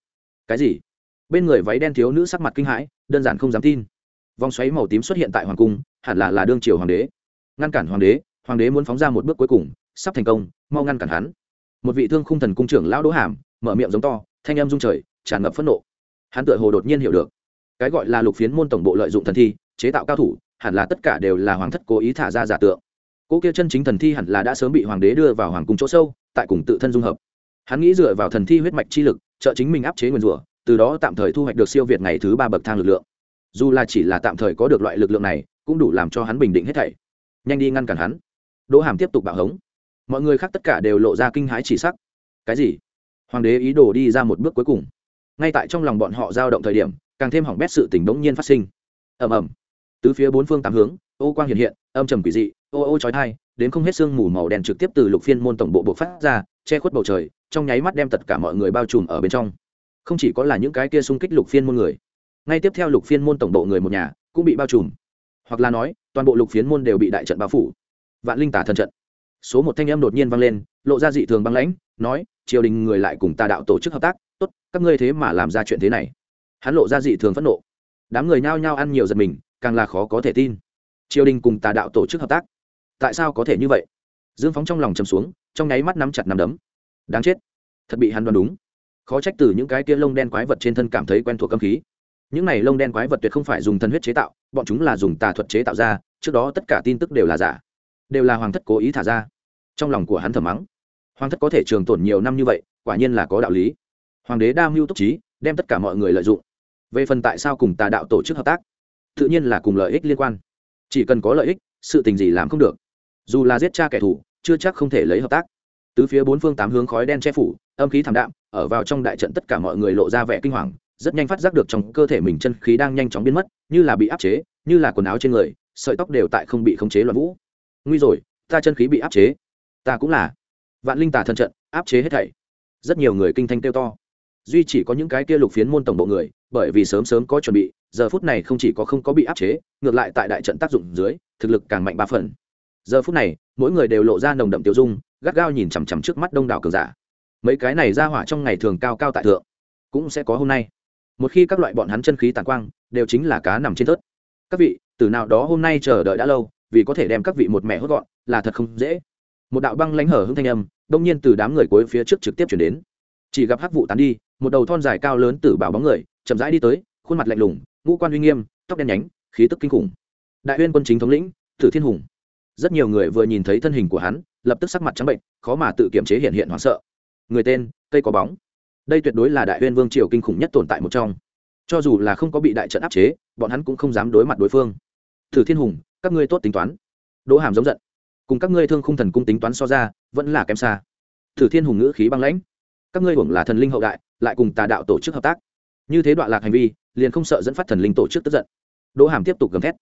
cái gì? Bên người váy đen thiếu nữ sắc mặt kinh hãi, đơn giản không dám tin. Vòng xoáy màu tím xuất hiện tại hoàng cung, hẳn là là đương triều hoàng đế. Ngăn cản hoàng đế hoàng đế muốn phóng ra một bước cuối cùng, sắp thành công, mau ngăn cản hắn. Một vị thương khung thần cung trưởng lão đỗ hàm, mở miệng giống to, thanh em rung trời, tràn ngập phẫn nộ. Hắn tựa hồ đột nhiên hiểu được cái gọi là lục phiến môn tổng bộ lợi dụng thần thi, chế tạo cao thủ, hẳn là tất cả đều là hoàng thất cố ý thả ra giả tượng. Cỗ kia chân chính thần thi hẳn là đã sớm bị hoàng đế đưa vào hoàng cung chỗ sâu, tại cùng tự thân dung hợp. Hắn nghĩ dựa vào thần thi huyết mạch chi lực, trợ chính mình áp chế nguyên rủa, từ đó tạm thời thu hoạch được siêu việt ngày thứ ba bậc thang lực lượng. Dù là chỉ là tạm thời có được loại lực lượng này, cũng đủ làm cho hắn bình định hết thảy. Nhanh đi ngăn cản hắn. Đỗ hàm tiếp tục bạo hống. Mọi người khác tất cả đều lộ ra kinh hãi chỉ sắc. Cái gì? Hoàng đế ý đồ đi ra một bước cuối cùng. Ngay tại trong lòng bọn họ dao động thời điểm càng thêm hỏng bét sự tình đống nhiên phát sinh. Ầm ầm. Tứ phía bốn phương tám hướng, ô quang hiện hiện, âm trầm quỷ dị, ô ô chói tai, đến không hết sương mù màu đen trực tiếp từ lục phiên môn tổng bộ bộ phát ra, che khuất bầu trời, trong nháy mắt đem tất cả mọi người bao trùm ở bên trong. Không chỉ có là những cái kia xung kích lục phiên môn người, ngay tiếp theo lục phiên môn tổng bộ người một nhà cũng bị bao trùm. Hoặc là nói, toàn bộ lục phiên môn đều bị đại trận bao phủ. Vạn linh tả thần trận. Số một thanh âm đột nhiên vang lên, lộ ra dị thường băng lãnh, nói, triều đình người lại cùng tà đạo tổ chức hợp tác, tốt, các ngươi thế mà làm ra chuyện thế này hắn lộ ra dị thường phẫn nộ. Đám người nhao nhao ăn nhiều giật mình, càng là khó có thể tin. Triều đình cùng tà đạo tổ chức hợp tác. Tại sao có thể như vậy? Dương phóng trong lòng chầm xuống, trong nháy mắt nắm chặt nắm đấm. Đáng chết. Thật bị hắn đoán đúng. Khó trách từ những cái tia lông đen quái vật trên thân cảm thấy quen thuộc âm khí. Những này lông đen quái vật tuyệt không phải dùng thân huyết chế tạo, bọn chúng là dùng tà thuật chế tạo ra, trước đó tất cả tin tức đều là giả. Đều là hoàng thất cố ý thả ra. Trong lòng của hắn thầm mắng. Hoàng thất có thể trường tồn nhiều năm như vậy, quả nhiên là có đạo lý. Hoàng đế đa mưu túc trí, đem tất cả mọi người lợi dụng về phần tại sao cùng tà đạo tổ chức hợp tác, tự nhiên là cùng lợi ích liên quan. Chỉ cần có lợi ích, sự tình gì làm không được. Dù là giết cha kẻ thù, chưa chắc không thể lấy hợp tác. Tứ phía bốn phương tám hướng khói đen che phủ, âm khí thảm đạm, ở vào trong đại trận tất cả mọi người lộ ra vẻ kinh hoàng, rất nhanh phát giác được trong cơ thể mình chân khí đang nhanh chóng biến mất, như là bị áp chế, như là quần áo trên người, sợi tóc đều tại không bị khống chế loạn vũ. Nguy rồi, ta chân khí bị áp chế. Ta cũng là. Vạn linh tà thần trận, áp chế hết thảy. Rất nhiều người kinh thanh kêu to duy chỉ có những cái kia lục phiến môn tổng bộ người, bởi vì sớm sớm có chuẩn bị, giờ phút này không chỉ có không có bị áp chế, ngược lại tại đại trận tác dụng dưới, thực lực càng mạnh ba phần. Giờ phút này, mỗi người đều lộ ra nồng đậm tiêu dung, gắt gao nhìn chằm chằm trước mắt đông đảo cường giả. Mấy cái này ra hỏa trong ngày thường cao cao tại thượng, cũng sẽ có hôm nay. Một khi các loại bọn hắn chân khí tàn quang, đều chính là cá nằm trên thớt. Các vị, từ nào đó hôm nay chờ đợi đã lâu, vì có thể đem các vị một mẹ hốt gọn, là thật không dễ. Một đạo băng lánh hở hưng thanh âm, đông nhiên từ đám người cuối phía trước trực tiếp chuyển đến. Chỉ gặp hắc vụ tán đi một đầu thon dài cao lớn tử bảo bóng người, chậm rãi đi tới, khuôn mặt lạnh lùng, ngũ quan uy nghiêm, tóc đen nhánh, khí tức kinh khủng. Đại uyên quân chính thống lĩnh thử thiên hùng. Rất nhiều người vừa nhìn thấy thân hình của hắn, lập tức sắc mặt trắng bệnh, khó mà tự kiểm chế hiện hiện hoảng sợ. Người tên, cây có bóng. Đây tuyệt đối là đại uyên vương triều kinh khủng nhất tồn tại một trong. Cho dù là không có bị đại trận áp chế, bọn hắn cũng không dám đối mặt đối phương. Thử thiên hùng, các ngươi tốt tính toán. Đỗ hàm giống giận. Cùng các ngươi thương khung thần cung tính toán so ra, vẫn là kém xa. Thử thiên hùng ngữ khí băng lãnh. Các ngươi hưởng là thần linh hậu đại lại cùng tà đạo tổ chức hợp tác. Như thế đoạn lạc hành vi, liền không sợ dẫn phát thần linh tổ chức tức giận. Đỗ hàm tiếp tục gầm thét.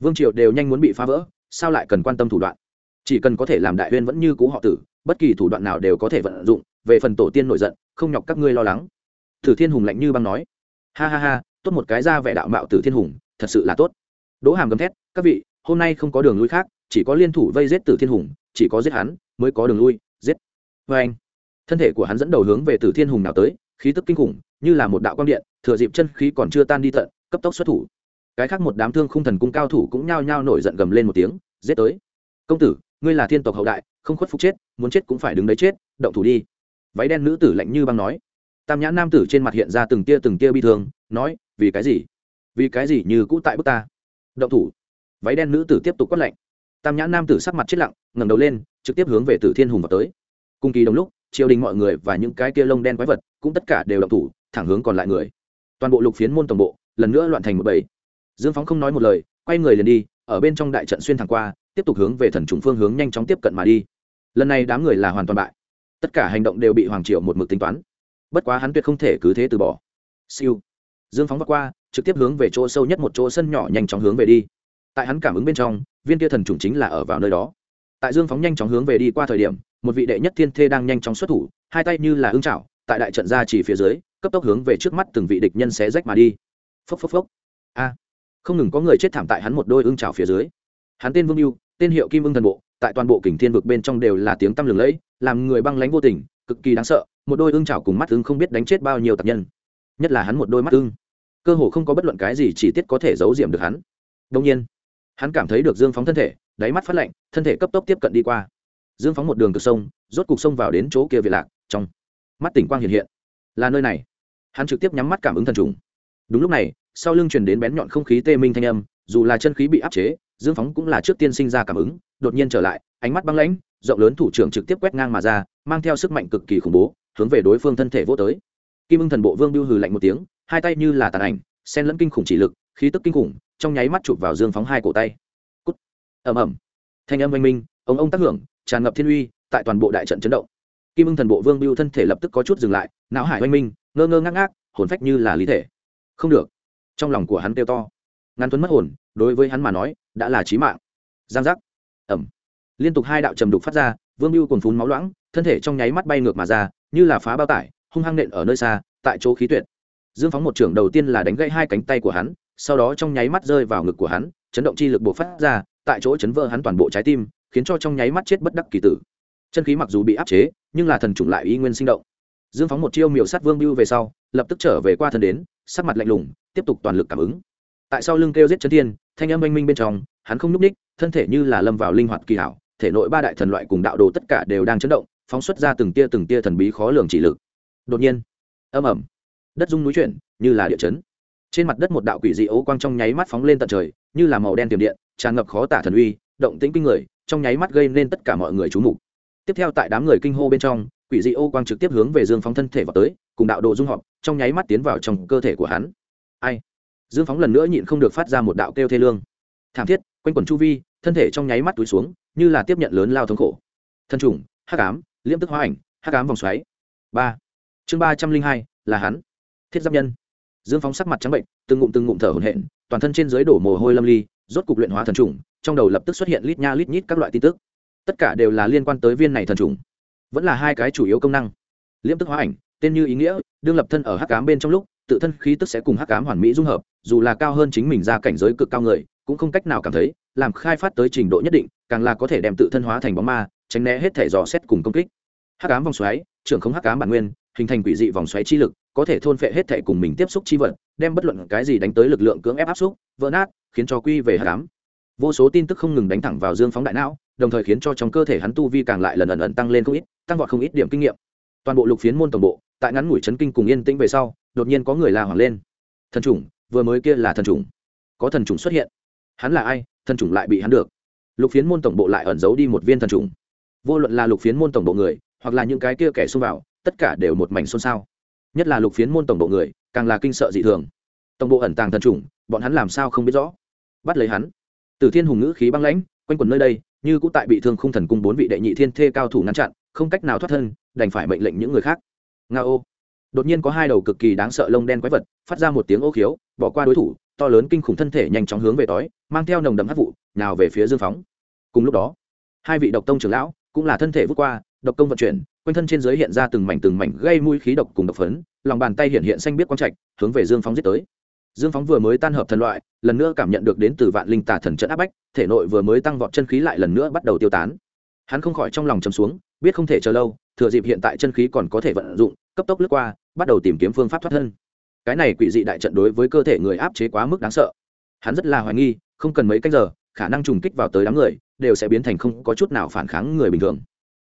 Vương triều đều nhanh muốn bị phá vỡ, sao lại cần quan tâm thủ đoạn? Chỉ cần có thể làm đại huyên vẫn như cũ họ tử, bất kỳ thủ đoạn nào đều có thể vận dụng, về phần tổ tiên nổi giận, không nhọc các ngươi lo lắng. Thử thiên hùng lạnh như băng nói. Ha ha ha, tốt một cái ra vẻ đạo mạo tử thiên hùng, thật sự là tốt. Đỗ hàm gầm thét. Các vị, hôm nay không có đường lui khác, chỉ có liên thủ vây giết tử thiên hùng, chỉ có giết hắn, mới có đường lui, giết. Vê anh thân thể của hắn dẫn đầu hướng về tử thiên hùng nào tới khí tức kinh khủng, như là một đạo quang điện, thừa dịp chân khí còn chưa tan đi tận, cấp tốc xuất thủ. Cái khác một đám thương khung thần cung cao thủ cũng nhao nhao nổi giận gầm lên một tiếng, giết tới! Công tử, ngươi là thiên tộc hậu đại, không khuất phục chết, muốn chết cũng phải đứng đấy chết, động thủ đi. Váy đen nữ tử lạnh như băng nói. Tam nhãn nam tử trên mặt hiện ra từng tia từng tia bi thương, nói, vì cái gì? Vì cái gì như cũ tại bức ta? Động thủ! Váy đen nữ tử tiếp tục quát lạnh. Tam nhãn nam tử sắc mặt chết lặng, ngẩng đầu lên, trực tiếp hướng về tử thiên hùng vào tới. Cùng kỳ đồng lúc, triều đình mọi người và những cái kia lông đen quái vật cũng tất cả đều động thủ, thẳng hướng còn lại người. Toàn bộ lục phiến môn tổng bộ, lần nữa loạn thành một bầy. Dương phóng không nói một lời, quay người liền đi, ở bên trong đại trận xuyên thẳng qua, tiếp tục hướng về thần trùng phương hướng nhanh chóng tiếp cận mà đi. Lần này đám người là hoàn toàn bại. Tất cả hành động đều bị hoàng triệu một mực tính toán. Bất quá hắn tuyệt không thể cứ thế từ bỏ. Siêu. Dương phóng vắt qua, trực tiếp hướng về chỗ sâu nhất một chỗ sân nhỏ nhanh chóng hướng về đi. Tại hắn cảm ứng bên trong, viên kia thần trùng chính là ở vào nơi đó. Tại dương phóng nhanh chóng hướng về đi qua thời điểm, một vị đệ nhất thiên thê đang nhanh chóng xuất thủ, hai tay như là ưng chảo tại đại trận ra chỉ phía dưới, cấp tốc hướng về trước mắt từng vị địch nhân xé rách mà đi. Phốc phốc phốc. A. Không ngừng có người chết thảm tại hắn một đôi ưng trào phía dưới. Hắn tên vương mưu tên hiệu kim ưng thần bộ, tại toàn bộ kình thiên vực bên trong đều là tiếng tăm lừng lẫy, làm người băng lánh vô tình, cực kỳ đáng sợ, một đôi ưng trào cùng mắt ưng không biết đánh chết bao nhiêu tạp nhân. Nhất là hắn một đôi mắt ưng. Cơ hồ không có bất luận cái gì chỉ tiết có thể giấu diệm được hắn. Đông nhiên, hắn cảm thấy được dương phóng thân thể, đáy mắt phát lạnh, thân thể cấp tốc tiếp cận đi qua. Dương phóng một đường cực sông, rốt cục sông vào đến chỗ kia việt lạc, trong mắt tỉnh quang hiện hiện. Là nơi này. Hắn trực tiếp nhắm mắt cảm ứng thần trùng. Đúng lúc này, sau lưng truyền đến bén nhọn không khí tê minh thanh âm, dù là chân khí bị áp chế, dương phóng cũng là trước tiên sinh ra cảm ứng, đột nhiên trở lại, ánh mắt băng lãnh, rộng lớn thủ trưởng trực tiếp quét ngang mà ra, mang theo sức mạnh cực kỳ khủng bố, hướng về đối phương thân thể vô tới. Kim ưng thần bộ vương biêu hừ lạnh một tiếng, hai tay như là tàn ảnh sen lẫn kinh khủng chỉ lực, khí tức kinh khủng, trong nháy mắt chụp vào dương phóng hai cổ tay. Cút. Ầm ầm. Thanh âm oanh minh, ông ông tác hưởng, tràn ngập thiên uy, tại toàn bộ đại trận chấn động kim ưng thần bộ vương biêu thân thể lập tức có chút dừng lại, não hải oanh minh, ngơ ngơ ngác ngác, hồn phách như là lý thể. Không được. Trong lòng của hắn kêu to. Ngắn tuấn mất hồn, đối với hắn mà nói, đã là trí mạng. Giang giác. Ẩm. Liên tục hai đạo trầm đục phát ra, vương biêu còn phun máu loãng, thân thể trong nháy mắt bay ngược mà ra, như là phá bao tải, hung hăng nện ở nơi xa, tại chỗ khí tuyệt. Dương phóng một trưởng đầu tiên là đánh gãy hai cánh tay của hắn, sau đó trong nháy mắt rơi vào ngực của hắn, chấn động chi lực buộc phát ra, tại chỗ chấn vỡ hắn toàn bộ trái tim, khiến cho trong nháy mắt chết bất đắc kỳ tử. Chân khí mặc dù bị áp chế nhưng là thần trùng lại y nguyên sinh động. Dương phóng một chiêu miểu sát vương biêu về sau, lập tức trở về qua thần đến, sắc mặt lạnh lùng, tiếp tục toàn lực cảm ứng. Tại sau lưng kêu giết chân thiên, thanh âm oanh minh bên trong, hắn không n ú c ních thân thể như là lâm vào linh hoạt kỳ hảo, thể nội ba đại thần loại cùng đạo đồ tất cả đều đang chấn động, phóng xuất ra từng tia từng tia thần bí khó lường chỉ lực. Đột nhiên, âm ẩm đất rung núi chuyển, như là địa chấn. Trên mặt đất một đạo quỷ dị ấu quang trong nháy mắt phóng lên tận trời, như là màu đen tiềm điện, tràn ngập khó tả thần uy, động tĩnh kinh người, trong nháy mắt gây nên tất cả mọi người trú mục tiếp theo tại đám người kinh hô bên trong, quỷ dị ô quang trực tiếp hướng về dương phóng thân thể vào tới, cùng đạo đồ dung họp, trong nháy mắt tiến vào trong cơ thể của hắn. Ai? Dương phóng lần nữa nhịn không được phát ra một đạo kêu thê lương. Thảm thiết, quanh quần chu vi, thân thể trong nháy mắt túi xuống, như là tiếp nhận lớn lao thống khổ. Thân trùng, hắc ám, liễm tức hóa ảnh, hắc ám vòng xoáy. Ba. Chương ba trăm linh hai, là hắn. Thiết giáp nhân. Dương phóng sắc mặt trắng bệnh, từng ngụm từng ngụm thở hổn hển, toàn thân trên dưới đổ mồ hôi lâm ly, rốt cục luyện hóa thần trùng, trong đầu lập tức xuất hiện lít nha lít nhít các loại tin tức tất cả đều là liên quan tới viên này thần trùng, vẫn là hai cái chủ yếu công năng. Liễm tức hóa ảnh, tên như ý nghĩa, đương lập thân ở hắc cám bên trong lúc, tự thân khí tức sẽ cùng hắc cám hoàn mỹ dung hợp, dù là cao hơn chính mình ra cảnh giới cực cao người, cũng không cách nào cảm thấy, làm khai phát tới trình độ nhất định, càng là có thể đem tự thân hóa thành bóng ma, tránh né hết thể dò xét cùng công kích. Hắc cám vòng xoáy, trưởng không hắc cám bản nguyên, hình thành quỷ dị vòng xoáy chi lực, có thể thôn phệ hết thể cùng mình tiếp xúc chi vật, đem bất luận cái gì đánh tới lực lượng cưỡng ép áp xúc, vỡ nát, khiến cho quy về hắc cám vô số tin tức không ngừng đánh thẳng vào dương phóng đại não, đồng thời khiến cho trong cơ thể hắn tu vi càng lại lần ẩn ẩn tăng lên không ít, tăng vọt không ít điểm kinh nghiệm. Toàn bộ lục phiến môn tổng bộ, tại ngắn ngủi chấn kinh cùng yên tĩnh về sau, đột nhiên có người la hoảng lên. Thần chủng, vừa mới kia là thần chủng. Có thần chủng xuất hiện. Hắn là ai? Thần chủng lại bị hắn được. Lục phiến môn tổng bộ lại ẩn giấu đi một viên thần chủng. Vô luận là lục phiến môn tổng bộ người, hoặc là những cái kia kẻ xông vào, tất cả đều một mảnh xôn xao. Nhất là lục phiến môn tổng bộ người, càng là kinh sợ dị thường. Tổng bộ ẩn tàng thần chủng, bọn hắn làm sao không biết rõ? Bắt lấy hắn từ thiên hùng ngữ khí băng lãnh quanh quần nơi đây như cũng tại bị thương khung thần cung bốn vị đệ nhị thiên thê cao thủ ngăn chặn không cách nào thoát thân đành phải mệnh lệnh những người khác. Ngao, đột nhiên có hai đầu cực kỳ đáng sợ lông đen quái vật phát ra một tiếng ô khiếu bỏ qua đối thủ to lớn kinh khủng thân thể nhanh chóng hướng về tối, mang theo nồng đậm hắc vụ nào về phía dương phóng. Cùng lúc đó hai vị độc tông trưởng lão cũng là thân thể vút qua độc công vận chuyển quanh thân trên dưới hiện ra từng mảnh từng mảnh gây mũi khí độc cùng độc phấn lòng bàn tay hiện hiện xanh biết quang trạch hướng về dương phóng giết tới dương phóng vừa mới tan hợp thần loại, lần nữa cảm nhận được đến từ vạn linh tà thần trận áp bách, thể nội vừa mới tăng vọt chân khí lại lần nữa bắt đầu tiêu tán. Hắn không khỏi trong lòng chấm xuống, biết không thể chờ lâu, thừa dịp hiện tại chân khí còn có thể vận dụng, cấp tốc lướt qua, bắt đầu tìm kiếm phương pháp thoát thân. Cái này quỷ dị đại trận đối với cơ thể người áp chế quá mức đáng sợ. Hắn rất là hoài nghi, không cần mấy cách giờ, khả năng trùng kích vào tới đám người, đều sẽ biến thành không có chút nào phản kháng người bình thường.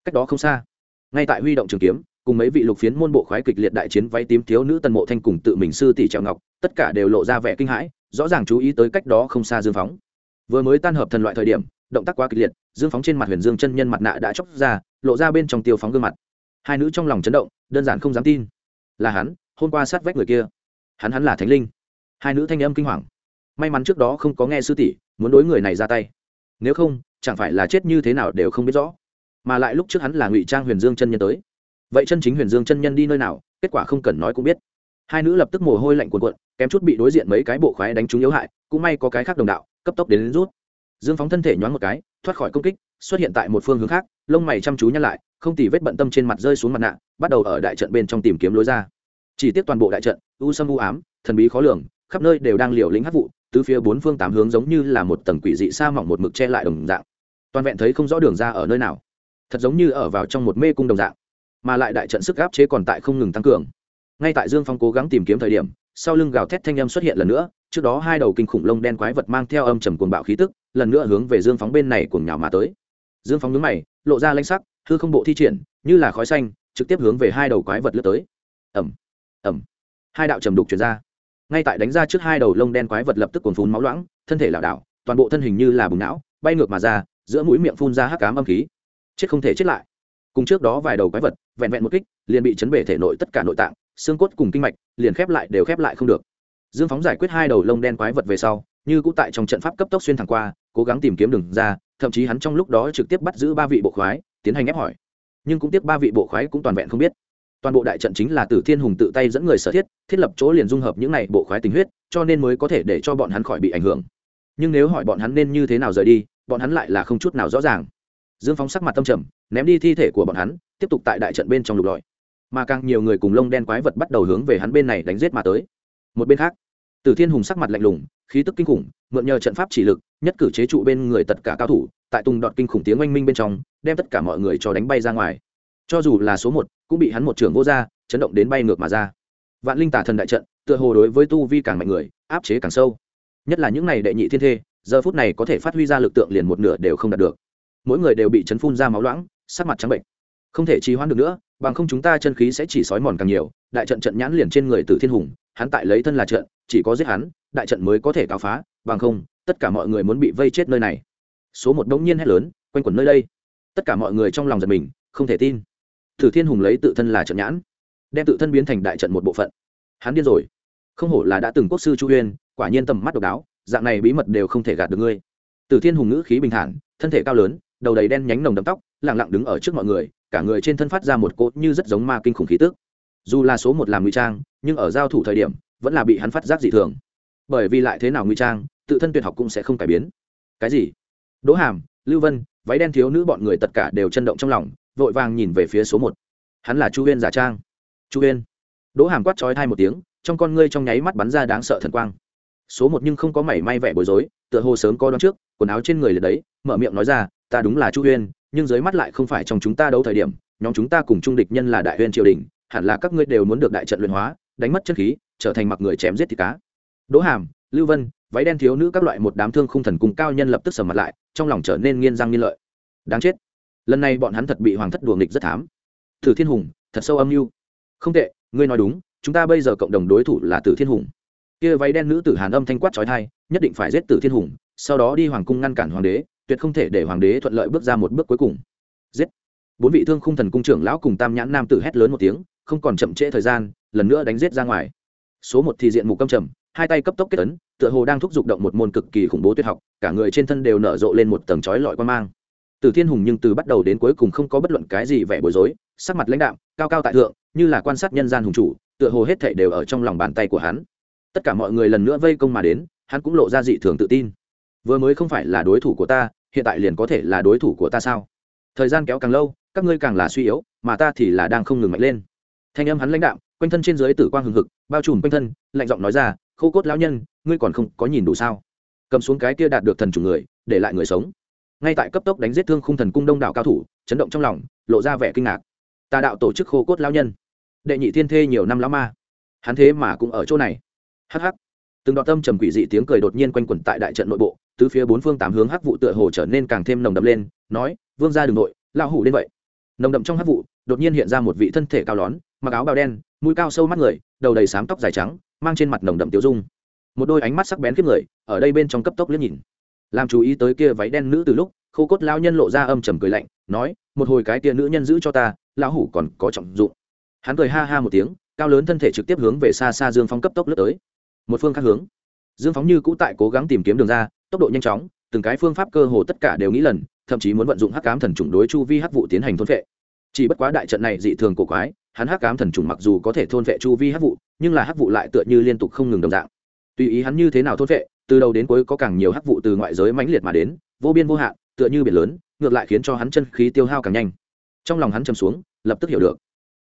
Cách đó không xa, ngay tại huy động trường kiếm, cùng mấy vị lục phiến môn bộ khoái kịch liệt đại chiến váy tím thiếu nữ tần mộ thanh cùng tự mình sư tỷ trèo ngọc tất cả đều lộ ra vẻ kinh hãi, rõ ràng chú ý tới cách đó không xa dương phóng. Vừa mới tan hợp thần loại thời điểm, động tác quá kịch liệt, dương phóng trên mặt huyền dương chân nhân mặt nạ đã chóc ra, lộ ra bên trong tiêu phóng gương mặt. Hai nữ trong lòng chấn động, đơn giản không dám tin. Là hắn, hôm qua sát vách người kia. Hắn hắn là thánh linh. Hai nữ thanh âm kinh hoàng. May mắn trước đó không có nghe sư tỷ, muốn đối người này ra tay. Nếu không, chẳng phải là chết như thế nào đều không biết rõ. Mà lại lúc trước hắn là ngụy trang huyền dương chân nhân tới. Vậy chân chính huyền dương chân nhân đi nơi nào, kết quả không cần nói cũng biết hai nữ lập tức mồ hôi lạnh cuồn cuộn kém chút bị đối diện mấy cái bộ khoái đánh trúng yếu hại cũng may có cái khác đồng đạo cấp tốc đến, đến rút. Dương phóng thân thể nhoáng một cái thoát khỏi công kích xuất hiện tại một phương hướng khác lông mày chăm chú nhăn lại không tỉ vết bận tâm trên mặt rơi xuống mặt nạ bắt đầu ở đại trận bên trong tìm kiếm lối ra. Chỉ tiếc toàn bộ đại trận u sâm u ám thần bí khó lường khắp nơi đều đang liều lĩnh hấp vụ từ phía bốn phương tám hướng giống như là một tầng quỷ dị sa mỏng một mực che lại đồng dạng. Toàn vẹn thấy không rõ đường ra ở nơi nào. Thật giống như ở vào trong một mê cung đồng dạng. Mà lại đại trận sức áp chế còn tại không ngừng tăng cường ngay tại dương phong cố gắng tìm kiếm thời điểm, sau lưng gào thét thanh âm xuất hiện lần nữa, trước đó hai đầu kinh khủng lông đen quái vật mang theo âm trầm cuồng bạo khí tức, lần nữa hướng về dương phóng bên này cuồng nhào mà tới. Dương phóng nhướng mày, lộ ra lanh sắc, hư không bộ thi triển, như là khói xanh, trực tiếp hướng về hai đầu quái vật lướt tới. Ẩm ẩm hai đạo trầm đục chuyển ra. Ngay tại đánh ra trước hai đầu lông đen quái vật lập tức cuồn phun máu loãng, thân thể lảo đảo, toàn bộ thân hình như là bùng não, bay ngược mà ra, giữa mũi miệng phun ra hắc cám âm khí. Chết không thể chết lại. Cùng trước đó vài đầu quái vật, vẹn vẹn một kích, liền bị chấn bể thể nội tất cả nội tạng xương cốt cùng kinh mạch liền khép lại đều khép lại không được. Dương phóng giải quyết hai đầu lông đen quái vật về sau, như cũ tại trong trận pháp cấp tốc xuyên thẳng qua, cố gắng tìm kiếm đường ra, thậm chí hắn trong lúc đó trực tiếp bắt giữ ba vị bộ khoái, tiến hành ép hỏi. Nhưng cũng tiếc ba vị bộ khoái cũng toàn vẹn không biết. Toàn bộ đại trận chính là tử thiên hùng tự tay dẫn người sở thiết thiết lập chỗ liền dung hợp những này bộ khoái tình huyết, cho nên mới có thể để cho bọn hắn khỏi bị ảnh hưởng. Nhưng nếu hỏi bọn hắn nên như thế nào rời đi, bọn hắn lại là không chút nào rõ ràng. Dương phóng sắc mặt tâm trầm, ném đi thi thể của bọn hắn, tiếp tục tại đại trận bên trong lục lọi mà càng nhiều người cùng lông đen quái vật bắt đầu hướng về hắn bên này đánh giết mà tới. Một bên khác tử thiên hùng sắc mặt lạnh lùng, khí tức kinh khủng, mượn nhờ trận pháp chỉ lực, nhất cử chế trụ bên người tất cả cao thủ, tại tùng đọt kinh khủng tiếng oanh minh bên trong, đem tất cả mọi người cho đánh bay ra ngoài. Cho dù là số một, cũng bị hắn một trưởng vô ra chấn động đến bay ngược mà ra. Vạn linh tả thần đại trận, tựa hồ đối với tu vi càng mạnh người, áp chế càng sâu. Nhất là những này đệ nhị thiên thê, giờ phút này có thể phát huy ra lực tượng liền một nửa đều không đạt được. Mỗi người đều bị chấn phun ra máu loãng, sắc mặt trắng bệnh không thể trì hoãn được nữa, bằng không chúng ta chân khí sẽ chỉ sói mòn càng nhiều, đại trận trận nhãn liền trên người tử thiên hùng, hắn tại lấy thân là trận, chỉ có giết hắn, đại trận mới có thể cáo phá, bằng không, tất cả mọi người muốn bị vây chết nơi này. Số một đống nhiên hét lớn, quanh quẩn nơi đây. Tất cả mọi người trong lòng giật mình, không thể tin. Tử thiên hùng lấy tự thân là trận nhãn, đem tự thân biến thành đại trận một bộ phận. Hắn điên rồi. Không hổ là đã từng quốc sư chu huyên quả nhiên tầm mắt độc đáo, dạng này bí mật đều không thể gạt được ngươi. Tử thiên hùng ngữ khí bình thản, thân thể cao lớn, đầu đầy đen nhánh nồng đậm tóc lẳng lặng đứng ở trước mọi người cả người trên thân phát ra một cốt như rất giống ma kinh khủng khí tức. Dù là số một làm ngụy trang, nhưng ở giao thủ thời điểm, vẫn là bị hắn phát giác dị thường. Bởi vì lại thế nào ngụy trang, tự thân tuyệt học cũng sẽ không cải biến. Cái gì? Đỗ hàm, lưu vân, váy đen thiếu nữ bọn người tất cả đều chân động trong lòng, vội vàng nhìn về phía số một. Hắn là chu huyên giả trang. Chu huyên đỗ hàm quát trói thai một tiếng, trong con ngươi trong nháy mắt bắn ra đáng sợ thần quang. Số một nhưng không có mảy may vẻ bối rối, tựa hồ sớm có đón trước, quần áo trên người là đấy, mở miệng nói ra, ta đúng là chu huyên nhưng dưới mắt lại không phải trong chúng ta đấu thời điểm, nhóm chúng ta cùng trung địch nhân là đại huyên triều đình, hẳn là các ngươi đều muốn được đại trận luyện hóa, đánh mất chất khí, trở thành mặc người chém giết thịt cá. Đỗ hàm, lưu vân, váy đen thiếu nữ các loại một đám thương khung thần cùng cao nhân lập tức sầm mặt lại, trong lòng trở nên nghiên răng nghiên lợi. Đáng chết. Lần này bọn hắn thật bị hoàng thất đùa nghịch rất thám thử thiên hùng, thật sâu âm mưu. Không tệ, ngươi nói đúng, chúng ta bây giờ cộng đồng đối thủ là tử thiên hùng. Kia váy đen nữ tử hàn âm thanh quát trói thai nhất định phải giết tử thiên hùng, sau đó đi hoàng cung ngăn cản hoàng đế tuyệt không thể để hoàng đế thuận lợi bước ra một bước cuối cùng. Giết. Bốn vị thương khung thần cung trưởng lão cùng tam nhãn nam tử hét lớn một tiếng, không còn chậm trễ thời gian, lần nữa đánh giết ra ngoài. Số một thì diện mục câm trầm, hai tay cấp tốc kết ấn, tựa hồ đang thúc giục động một môn cực kỳ khủng bố tuyệt học, cả người trên thân đều nở rộ lên một tầng chói lọi quan mang. Từ thiên hùng nhưng từ bắt đầu đến cuối cùng không có bất luận cái gì vẻ bối rối, sắc mặt lãnh đạm, cao cao tại thượng, như là quan sát nhân gian hùng chủ, tựa hồ hết thảy đều ở trong lòng bàn tay của hắn. Tất cả mọi người lần nữa vây công mà đến, hắn cũng lộ ra dị thường tự tin vừa mới không phải là đối thủ của ta, hiện tại liền có thể là đối thủ của ta sao? Thời gian kéo càng lâu, các ngươi càng là suy yếu, mà ta thì là đang không ngừng mạnh lên. Thanh âm hắn lãnh đạo quanh thân trên dưới tử quang hừng hực, bao trùm quanh thân, lạnh giọng nói ra, khô cốt lão nhân, ngươi còn không có nhìn đủ sao? Cầm xuống cái kia đạt được thần chủ người, để lại người sống. Ngay tại cấp tốc đánh giết thương khung thần cung đông đảo cao thủ, chấn động trong lòng, lộ ra vẻ kinh ngạc. Tà đạo tổ chức khô cốt lão nhân. Đệ nhị thiên thê nhiều năm lão ma. Hắn thế mà cũng ở chỗ này. Hh từng đoạn tâm trầm quỷ dị tiếng cười đột nhiên quanh quẩn tại đại trận nội bộ, từ phía bốn phương tám hướng hắc vụ tựa hồ trở nên càng thêm nồng đậm lên, nói, vương ra đường nội lao hủ lên vậy. Nồng đậm trong hắc vụ, đột nhiên hiện ra một vị thân thể cao lón, mặc áo bào đen, mũi cao sâu mắt người, đầu đầy sám tóc dài trắng, mang trên mặt nồng đậm tiêu dung. Một đôi ánh mắt sắc bén kiếp người, ở đây bên trong cấp tốc liếc nhìn. Làm chú ý tới kia váy đen nữ từ lúc, khô cốt lao nhân lộ ra âm trầm cười lạnh, nói, một hồi cái kia nữ nhân giữ cho ta, lão hủ còn có trọng dụng. Hắn cười ha ha một tiếng, cao lớn thân thể trực tiếp hướng về xa xa dương phong cấp tốc lướt tới một phương khác hướng. Dương phóng như cũ tại cố gắng tìm kiếm đường ra, tốc độ nhanh chóng, từng cái phương pháp cơ hồ tất cả đều nghĩ lần, thậm chí muốn vận dụng hắc cám thần trùng đối chu vi hắc vụ tiến hành thôn vệ. Chỉ bất quá đại trận này dị thường cổ quái, hắn hắc cám thần trùng mặc dù có thể thôn vệ chu vi hắc vụ nhưng là hắc vụ lại tựa như liên tục không ngừng đồng dạng. Tùy ý hắn như thế nào thôn vệ, từ đầu đến cuối có càng nhiều hắc vụ từ ngoại giới mãnh liệt mà đến, vô biên vô hạn, tựa như biển lớn, ngược lại khiến cho hắn chân khí tiêu hao càng nhanh. Trong lòng hắn chầm xuống, lập tức hiểu được.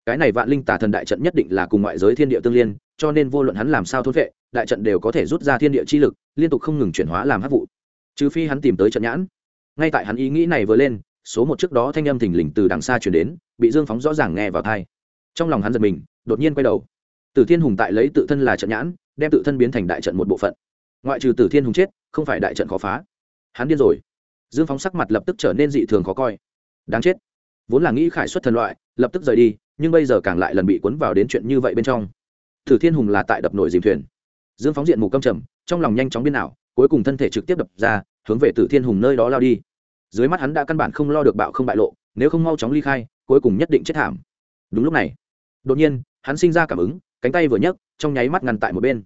Cái này vạn linh tà thần đại trận nhất định là cùng ngoại giới thiên địa tương liên, cho nên vô luận hắn làm sao thôn vệ đại trận đều có thể rút ra thiên địa chi lực, liên tục không ngừng chuyển hóa làm hắc vụ. Trừ phi hắn tìm tới trận nhãn. Ngay tại hắn ý nghĩ này vừa lên, số một trước đó thanh âm thình lình từ đằng xa chuyển đến, bị dương phóng rõ ràng nghe vào thai trong lòng hắn giật mình, đột nhiên quay đầu. Tử thiên hùng tại lấy tự thân là trận nhãn, đem tự thân biến thành đại trận một bộ phận. Ngoại trừ tử thiên hùng chết, không phải đại trận khó phá. Hắn điên rồi. Dương phóng sắc mặt lập tức trở nên dị thường khó coi. Đáng chết. Vốn là nghĩ khải xuất thần loại, lập tức rời đi, nhưng bây giờ càng lại lần bị cuốn vào đến chuyện như vậy bên trong. Tử thiên hùng là tại đập nổi dìm thuyền dương phóng diện mù câm trầm, trong lòng nhanh chóng biên ảo, cuối cùng thân thể trực tiếp đập ra, hướng về tử thiên hùng nơi đó lao đi. Dưới mắt hắn đã căn bản không lo được bạo không bại lộ, nếu không mau chóng ly khai, cuối cùng nhất định chết thảm. Đúng lúc này, đột nhiên, hắn sinh ra cảm ứng, cánh tay vừa nhấc, trong nháy mắt ngăn tại một bên.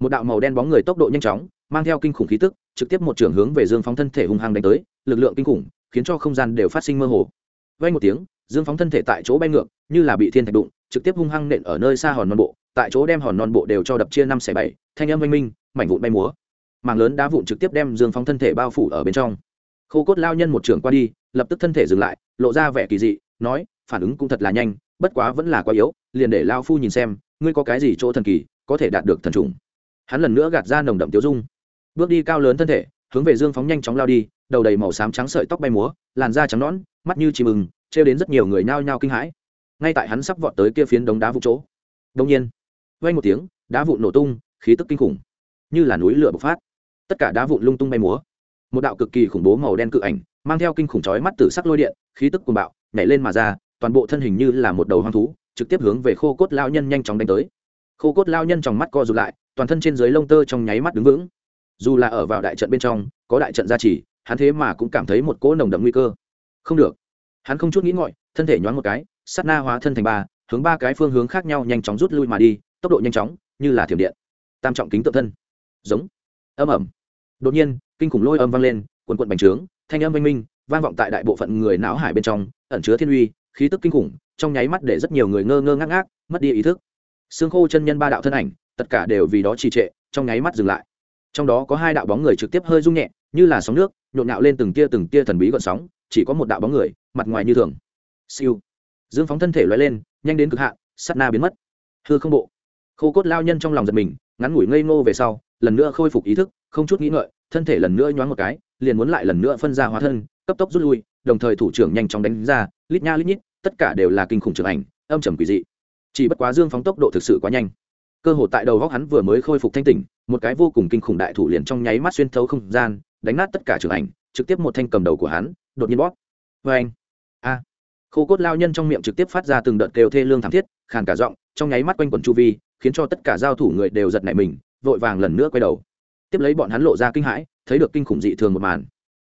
Một đạo màu đen bóng người tốc độ nhanh chóng, mang theo kinh khủng khí tức, trực tiếp một trường hướng về dương phóng thân thể hung hăng đánh tới, lực lượng kinh khủng, khiến cho không gian đều phát sinh mơ hồ. Vay một tiếng, dương phóng thân thể tại chỗ bay ngược, như là bị thiên thạch đụng, trực tiếp hung hăng nện ở nơi xa hòn non bộ tại chỗ đem hòn non bộ đều cho đập chia năm xẻ bảy, thanh âm oanh minh, mảnh vụn bay múa. Mảng lớn đá vụn trực tiếp đem dương phóng thân thể bao phủ ở bên trong. Khô cốt lao nhân một trường qua đi, lập tức thân thể dừng lại, lộ ra vẻ kỳ dị, nói, phản ứng cũng thật là nhanh, bất quá vẫn là quá yếu, liền để lao phu nhìn xem, ngươi có cái gì chỗ thần kỳ, có thể đạt được thần trùng. Hắn lần nữa gạt ra nồng đậm tiêu dung. Bước đi cao lớn thân thể, hướng về dương phóng nhanh chóng lao đi, đầu đầy màu xám trắng sợi tóc bay múa, làn da trắng nõn, mắt như chìm ừng trêu đến rất nhiều người nhao nhao kinh hãi. Ngay tại hắn sắp vọt tới kia phiến đống đá vụ chỗ đông nhiên vang một tiếng, đá vụn nổ tung, khí tức kinh khủng. Như là núi lửa bộc phát. Tất cả đá vụn lung tung bay múa. Một đạo cực kỳ khủng bố màu đen cự ảnh, mang theo kinh khủng chói mắt tử sắc lôi điện, khí tức cuồng bạo, nhảy lên mà ra, toàn bộ thân hình như là một đầu hoang thú, trực tiếp hướng về khô cốt lao nhân nhanh chóng đánh tới. Khô cốt lao nhân trong mắt co rụt lại, toàn thân trên dưới lông tơ trong nháy mắt đứng vững. Dù là ở vào đại trận bên trong, có đại trận gia trì, hắn thế mà cũng cảm thấy một cỗ nồng đậm nguy cơ. Không được. Hắn không chút nghĩ ngọi thân thể nhoáng một cái, sát na hóa thân thành ba, hướng ba cái phương hướng khác nhau nhanh chóng rút lui mà đi tốc độ nhanh chóng, như là thiểm điện. Tam trọng kính tự thân. Giống. Âm ẩm đột nhiên, kinh khủng lôi âm vang lên quần quận bành trướng, thanh âm oanh minh, vang vọng tại đại bộ phận người não hải bên trong, ẩn chứa thiên uy, khí tức kinh khủng, trong nháy mắt để rất nhiều người ngơ ngơ ngác ngác, mất đi ý thức. Xương khô chân nhân ba đạo thân ảnh, tất cả đều vì đó trì trệ, trong nháy mắt dừng lại. Trong đó có hai đạo bóng người trực tiếp hơi rung nhẹ, như là sóng nước, nhộn nhạo lên từng tia từng tia thần bí gọn sóng, chỉ có một đạo bóng người, mặt ngoài như thường. Siêu. Dương phóng thân thể loay lên, nhanh đến cực hạn sắt na biến mất. Hư không bộ khô cốt lao nhân trong lòng giật mình, ngắn ngủi ngây ngô về sau, lần nữa khôi phục ý thức, không chút nghĩ ngợi, thân thể lần nữa nhoáng một cái, liền muốn lại lần nữa phân ra hóa thân, cấp tốc rút lui, đồng thời thủ trưởng nhanh chóng đánh ra, lít nha lít nhít, tất cả đều là kinh khủng trưởng ảnh, âm trầm quỷ dị. Chỉ bất quá dương phóng tốc độ thực sự quá nhanh. Cơ hội tại đầu góc hắn vừa mới khôi phục thanh tỉnh, một cái vô cùng kinh khủng đại thủ liền trong nháy mắt xuyên thấu không gian, đánh nát tất cả trưởng ảnh, trực tiếp một thanh cầm đầu của hắn, đột nhiên bóp. Vê anh a. Khô cốt lao nhân trong miệng trực tiếp phát ra từng đợt kêu thê lương thảm thiết, khàn cả giọng, trong nháy mắt quanh quần chu vi khiến cho tất cả giao thủ người đều giật nảy mình, vội vàng lần nữa quay đầu. Tiếp lấy bọn hắn lộ ra kinh hãi, thấy được kinh khủng dị thường một màn.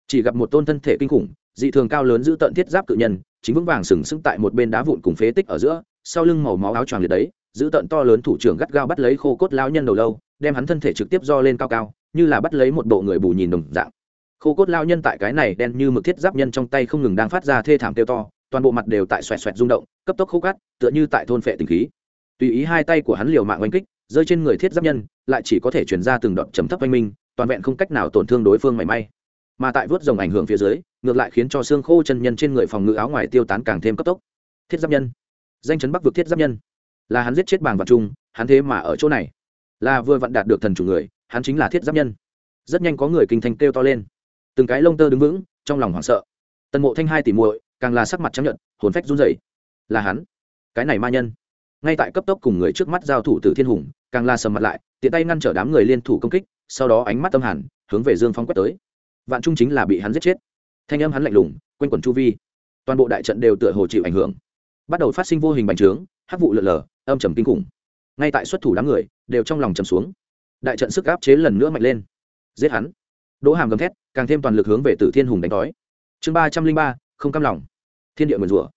Chỉ gặp một tôn thân thể kinh khủng, dị thường cao lớn giữ tận thiết giáp cự nhân, chính vững vàng sừng sững tại một bên đá vụn cùng phế tích ở giữa, sau lưng màu máu áo choàng liệt đấy, giữ tận to lớn thủ trưởng gắt gao bắt lấy khô cốt lao nhân đầu lâu, đem hắn thân thể trực tiếp do lên cao cao, như là bắt lấy một bộ người bù nhìn đồng dạng. Khô cốt lao nhân tại cái này đen như mực thiết giáp nhân trong tay không ngừng đang phát ra thê thảm kêu to, toàn bộ mặt đều tại xoẹt xoẹt rung động, cấp tốc khô cát, tựa như tại thôn phệ tình khí tùy ý hai tay của hắn liều mạng oanh kích, rơi trên người thiết giáp nhân, lại chỉ có thể chuyển ra từng đoạn trầm thấp oanh minh, toàn vẹn không cách nào tổn thương đối phương mảy may. Mà tại vớt rồng ảnh hưởng phía dưới, ngược lại khiến cho xương khô chân nhân trên người phòng ngự áo ngoài tiêu tán càng thêm cấp tốc. Thiết giáp nhân. Danh chấn bắc vực thiết giáp nhân. Là hắn giết chết bàng vật trung hắn thế mà ở chỗ này. Là vừa vặn đạt được thần chủ người, hắn chính là thiết giáp nhân. Rất nhanh có người kinh thành kêu to lên. Từng cái lông tơ đứng vững, trong lòng hoảng sợ. Tần mộ thanh hai tỷ muội, càng là sắc mặt trắng nhận hồn phách run rẩy. Là hắn. Cái này ma nhân ngay tại cấp tốc cùng người trước mắt giao thủ tử thiên hùng, càng la sầm mặt lại, tiện tay ngăn trở đám người liên thủ công kích, sau đó ánh mắt tâm hẳn, hướng về dương phong quét tới. Vạn trung chính là bị hắn giết chết. Thanh âm hắn lạnh lùng, quanh quẩn chu vi. Toàn bộ đại trận đều tựa hồ chịu ảnh hưởng. Bắt đầu phát sinh vô hình bành trướng, hắc vụ lợn lờ, âm trầm kinh khủng. Ngay tại xuất thủ đám người, đều trong lòng trầm xuống. Đại trận sức áp chế lần nữa mạnh lên. Giết hắn. Đỗ hàm gầm thét, càng thêm toàn lực hướng về tử thiên hùng đánh đói chương ba trăm linh ba, không cam lòng. Thiên địa mượn rủa.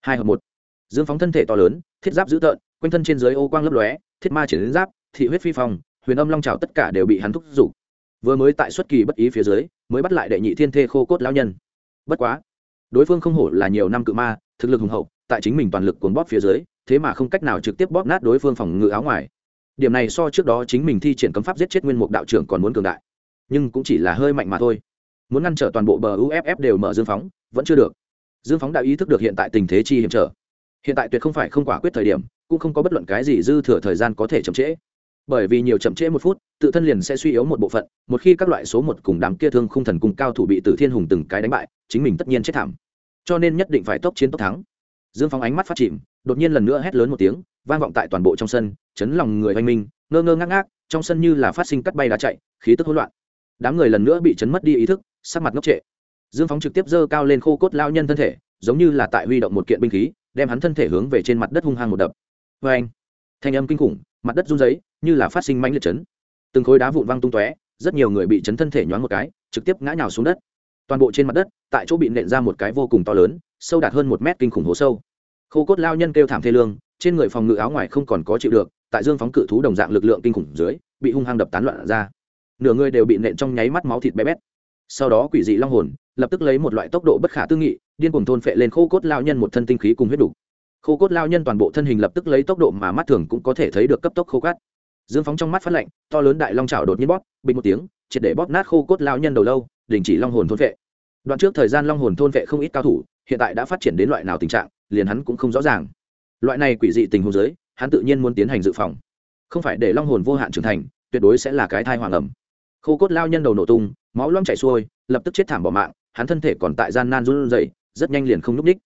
Hai hợp một dương phóng thân thể to lớn, thiết giáp dữ tợn, quanh thân trên dưới ô quang lấp lóe, thiết ma triển đến giáp, thị huyết phi phong, huyền âm long trào tất cả đều bị hắn thúc giục. Vừa mới tại xuất kỳ bất ý phía dưới, mới bắt lại đệ nhị thiên thê khô cốt lão nhân. Bất quá, đối phương không hổ là nhiều năm cự ma, thực lực hùng hậu, tại chính mình toàn lực cuốn bóp phía dưới, thế mà không cách nào trực tiếp bóp nát đối phương phòng ngự áo ngoài. Điểm này so trước đó chính mình thi triển cấm pháp giết chết nguyên mục đạo trưởng còn muốn cường đại. Nhưng cũng chỉ là hơi mạnh mà thôi. Muốn ngăn trở toàn bộ bờ uff đều mở dương phóng, vẫn chưa được. Dương phóng đã ý thức được hiện tại tình thế chi hiểm trở hiện tại tuyệt không phải không quả quyết thời điểm, cũng không có bất luận cái gì dư thừa thời gian có thể chậm trễ. Bởi vì nhiều chậm trễ một phút, tự thân liền sẽ suy yếu một bộ phận, một khi các loại số một cùng đám kia thương không thần cùng cao thủ bị tử thiên hùng từng cái đánh bại, chính mình tất nhiên chết thảm. Cho nên nhất định phải tốc chiến tốc thắng. Dương phóng ánh mắt phát chìm, đột nhiên lần nữa hét lớn một tiếng, vang vọng tại toàn bộ trong sân, chấn lòng người oanh minh, ngơ ngơ ngác ngác, trong sân như là phát sinh cắt bay đá chạy, khí tức hỗn loạn. Đám người lần nữa bị chấn mất đi ý thức, sắc mặt ngốc trệ. Dương phóng trực tiếp giơ cao lên khô cốt lao nhân thân thể, giống như là tại huy động một kiện binh khí đem hắn thân thể hướng về trên mặt đất hung hăng một đập. Vê anh, thanh âm kinh khủng, mặt đất run rẩy, như là phát sinh mãnh liệt chấn. Từng khối đá vụn văng tung tóe, rất nhiều người bị chấn thân thể nhoáng một cái, trực tiếp ngã nhào xuống đất. Toàn bộ trên mặt đất, tại chỗ bị nện ra một cái vô cùng to lớn, sâu đạt hơn một mét kinh khủng hố sâu. Khô cốt lao nhân kêu thảm thê lương, trên người phòng ngự áo ngoài không còn có chịu được, tại dương phóng cự thú đồng dạng lực lượng kinh khủng dưới, bị hung hăng đập tán loạn ra. Nửa người đều bị nện trong nháy mắt máu thịt bé bét sau đó quỷ dị long hồn, lập tức lấy một loại tốc độ bất khả tư nghị, điên cuồng thôn phệ lên khô cốt lao nhân một thân tinh khí cùng huyết đủ. khô cốt lao nhân toàn bộ thân hình lập tức lấy tốc độ mà mắt thường cũng có thể thấy được cấp tốc khô cát. Dương phóng trong mắt phát lạnh, to lớn đại long trào đột nhiên bóp, bình một tiếng, triệt để bóp nát khô cốt lao nhân đầu lâu, đình chỉ long hồn thôn vệ đoạn trước thời gian long hồn thôn vệ không ít cao thủ, hiện tại đã phát triển đến loại nào tình trạng, liền hắn cũng không rõ ràng. Loại này quỷ dị tình huống giới hắn tự nhiên muốn tiến hành dự phòng. Không phải để long hồn vô hạn trưởng thành, tuyệt đối sẽ là cái thai hoàng ẩm khô cốt lao nhân đầu nổ tung máu loang chảy xuôi, lập tức chết thảm bỏ mạng, hắn thân thể còn tại gian nan run rẩy, rất nhanh liền không nhúc ních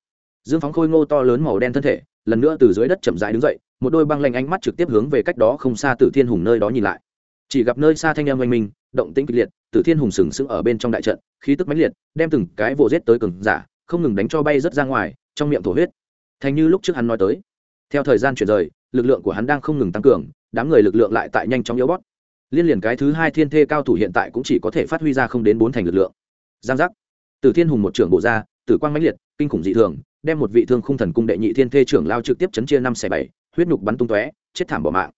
dương phóng khôi ngô to lớn màu đen thân thể, lần nữa từ dưới đất chậm rãi đứng dậy, một đôi băng lanh ánh mắt trực tiếp hướng về cách đó không xa tử thiên hùng nơi đó nhìn lại. Chỉ gặp nơi xa thanh âm oanh minh, động tĩnh kịch liệt, tử thiên hùng sừng sững ở bên trong đại trận, khí tức mãnh liệt, đem từng cái vồ rết tới cường giả, không ngừng đánh cho bay rất ra ngoài, trong miệng thổ huyết. Thành như lúc trước hắn nói tới. Theo thời gian chuyển rời, lực lượng của hắn đang không ngừng tăng cường, đám người lực lượng lại tại nhanh chóng yếu bót liên liền cái thứ hai thiên thê cao thủ hiện tại cũng chỉ có thể phát huy ra không đến bốn thành lực lượng. Giang giác. Tử thiên hùng một trưởng bộ ra, tử quang mãnh liệt, kinh khủng dị thường, đem một vị thương khung thần cung đệ nhị thiên thê trưởng lao trực tiếp chấn chia năm xẻ bảy, huyết nhục bắn tung tóe, chết thảm bỏ mạng.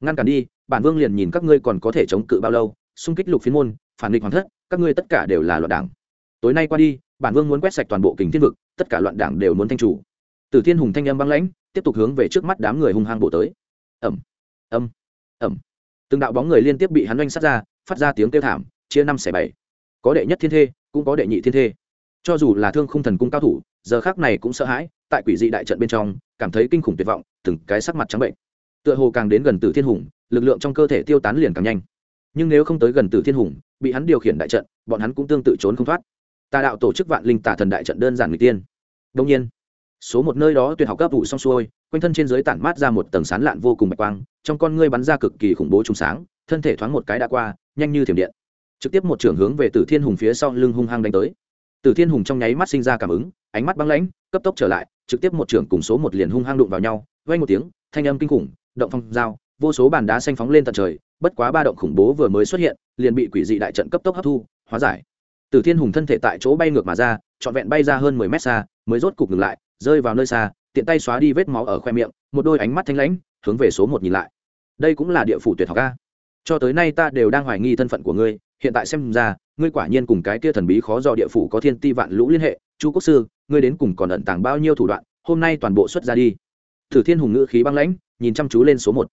Ngăn cản đi, bản vương liền nhìn các ngươi còn có thể chống cự bao lâu, xung kích lục phiên môn, phản nghịch hoàng thất, các ngươi tất cả đều là loạn đảng. Tối nay qua đi, bản vương muốn quét sạch toàn bộ kình thiên vực, tất cả loạn đảng đều muốn thanh chủ. Tử thiên hùng thanh âm băng lãnh, tiếp tục hướng về trước mắt đám người hung hăng bổ tới. Ẩm ẩm ẩm từng đạo bóng người liên tiếp bị hắn oanh sát ra, phát ra tiếng kêu thảm, chia năm xẻ bảy. Có đệ nhất thiên thê, cũng có đệ nhị thiên thê. Cho dù là thương khung thần cung cao thủ, giờ khác này cũng sợ hãi, tại quỷ dị đại trận bên trong, cảm thấy kinh khủng tuyệt vọng, từng cái sắc mặt trắng bệnh. Tựa hồ càng đến gần tử thiên hùng, lực lượng trong cơ thể tiêu tán liền càng nhanh. Nhưng nếu không tới gần tử thiên hùng, bị hắn điều khiển đại trận, bọn hắn cũng tương tự trốn không thoát. Tà đạo tổ chức vạn linh tà thần đại trận đơn giản người tiên. Đông nhiên, số một nơi đó tuyệt học cấp vụ xong xuôi quanh thân trên dưới tản mát ra một tầng sán lạn vô cùng bạch quang, trong con ngươi bắn ra cực kỳ khủng bố trùng sáng, thân thể thoáng một cái đã qua, nhanh như thiểm điện. Trực tiếp một trưởng hướng về tử thiên hùng phía sau lưng hung hăng đánh tới. Tử thiên hùng trong nháy mắt sinh ra cảm ứng, ánh mắt băng lãnh, cấp tốc trở lại, trực tiếp một trưởng cùng số một liền hung hăng đụng vào nhau vây một tiếng, thanh âm kinh khủng, động phong dao vô số bàn đá xanh phóng lên tận trời, bất quá ba động khủng bố vừa mới xuất hiện, liền bị quỷ dị đại trận cấp tốc hấp thu, hóa giải. Tử thiên hùng thân thể tại chỗ bay ngược mà ra, trọn vẹn bay ra hơn mười mét xa, mới rốt cục ngừng lại, rơi vào nơi xa tiện tay xóa đi vết máu ở khoe miệng, một đôi ánh mắt thanh lãnh, hướng về số một nhìn lại. Đây cũng là địa phủ tuyệt học ca cho tới nay ta đều đang hoài nghi thân phận của ngươi, hiện tại xem ra, ngươi quả nhiên cùng cái kia thần bí khó do địa phủ có thiên ti vạn lũ liên hệ. Chu quốc sư, ngươi đến cùng còn ẩn tàng bao nhiêu thủ đoạn, hôm nay toàn bộ xuất ra đi. Thử thiên hùng ngữ khí băng lãnh, nhìn chăm chú lên số một.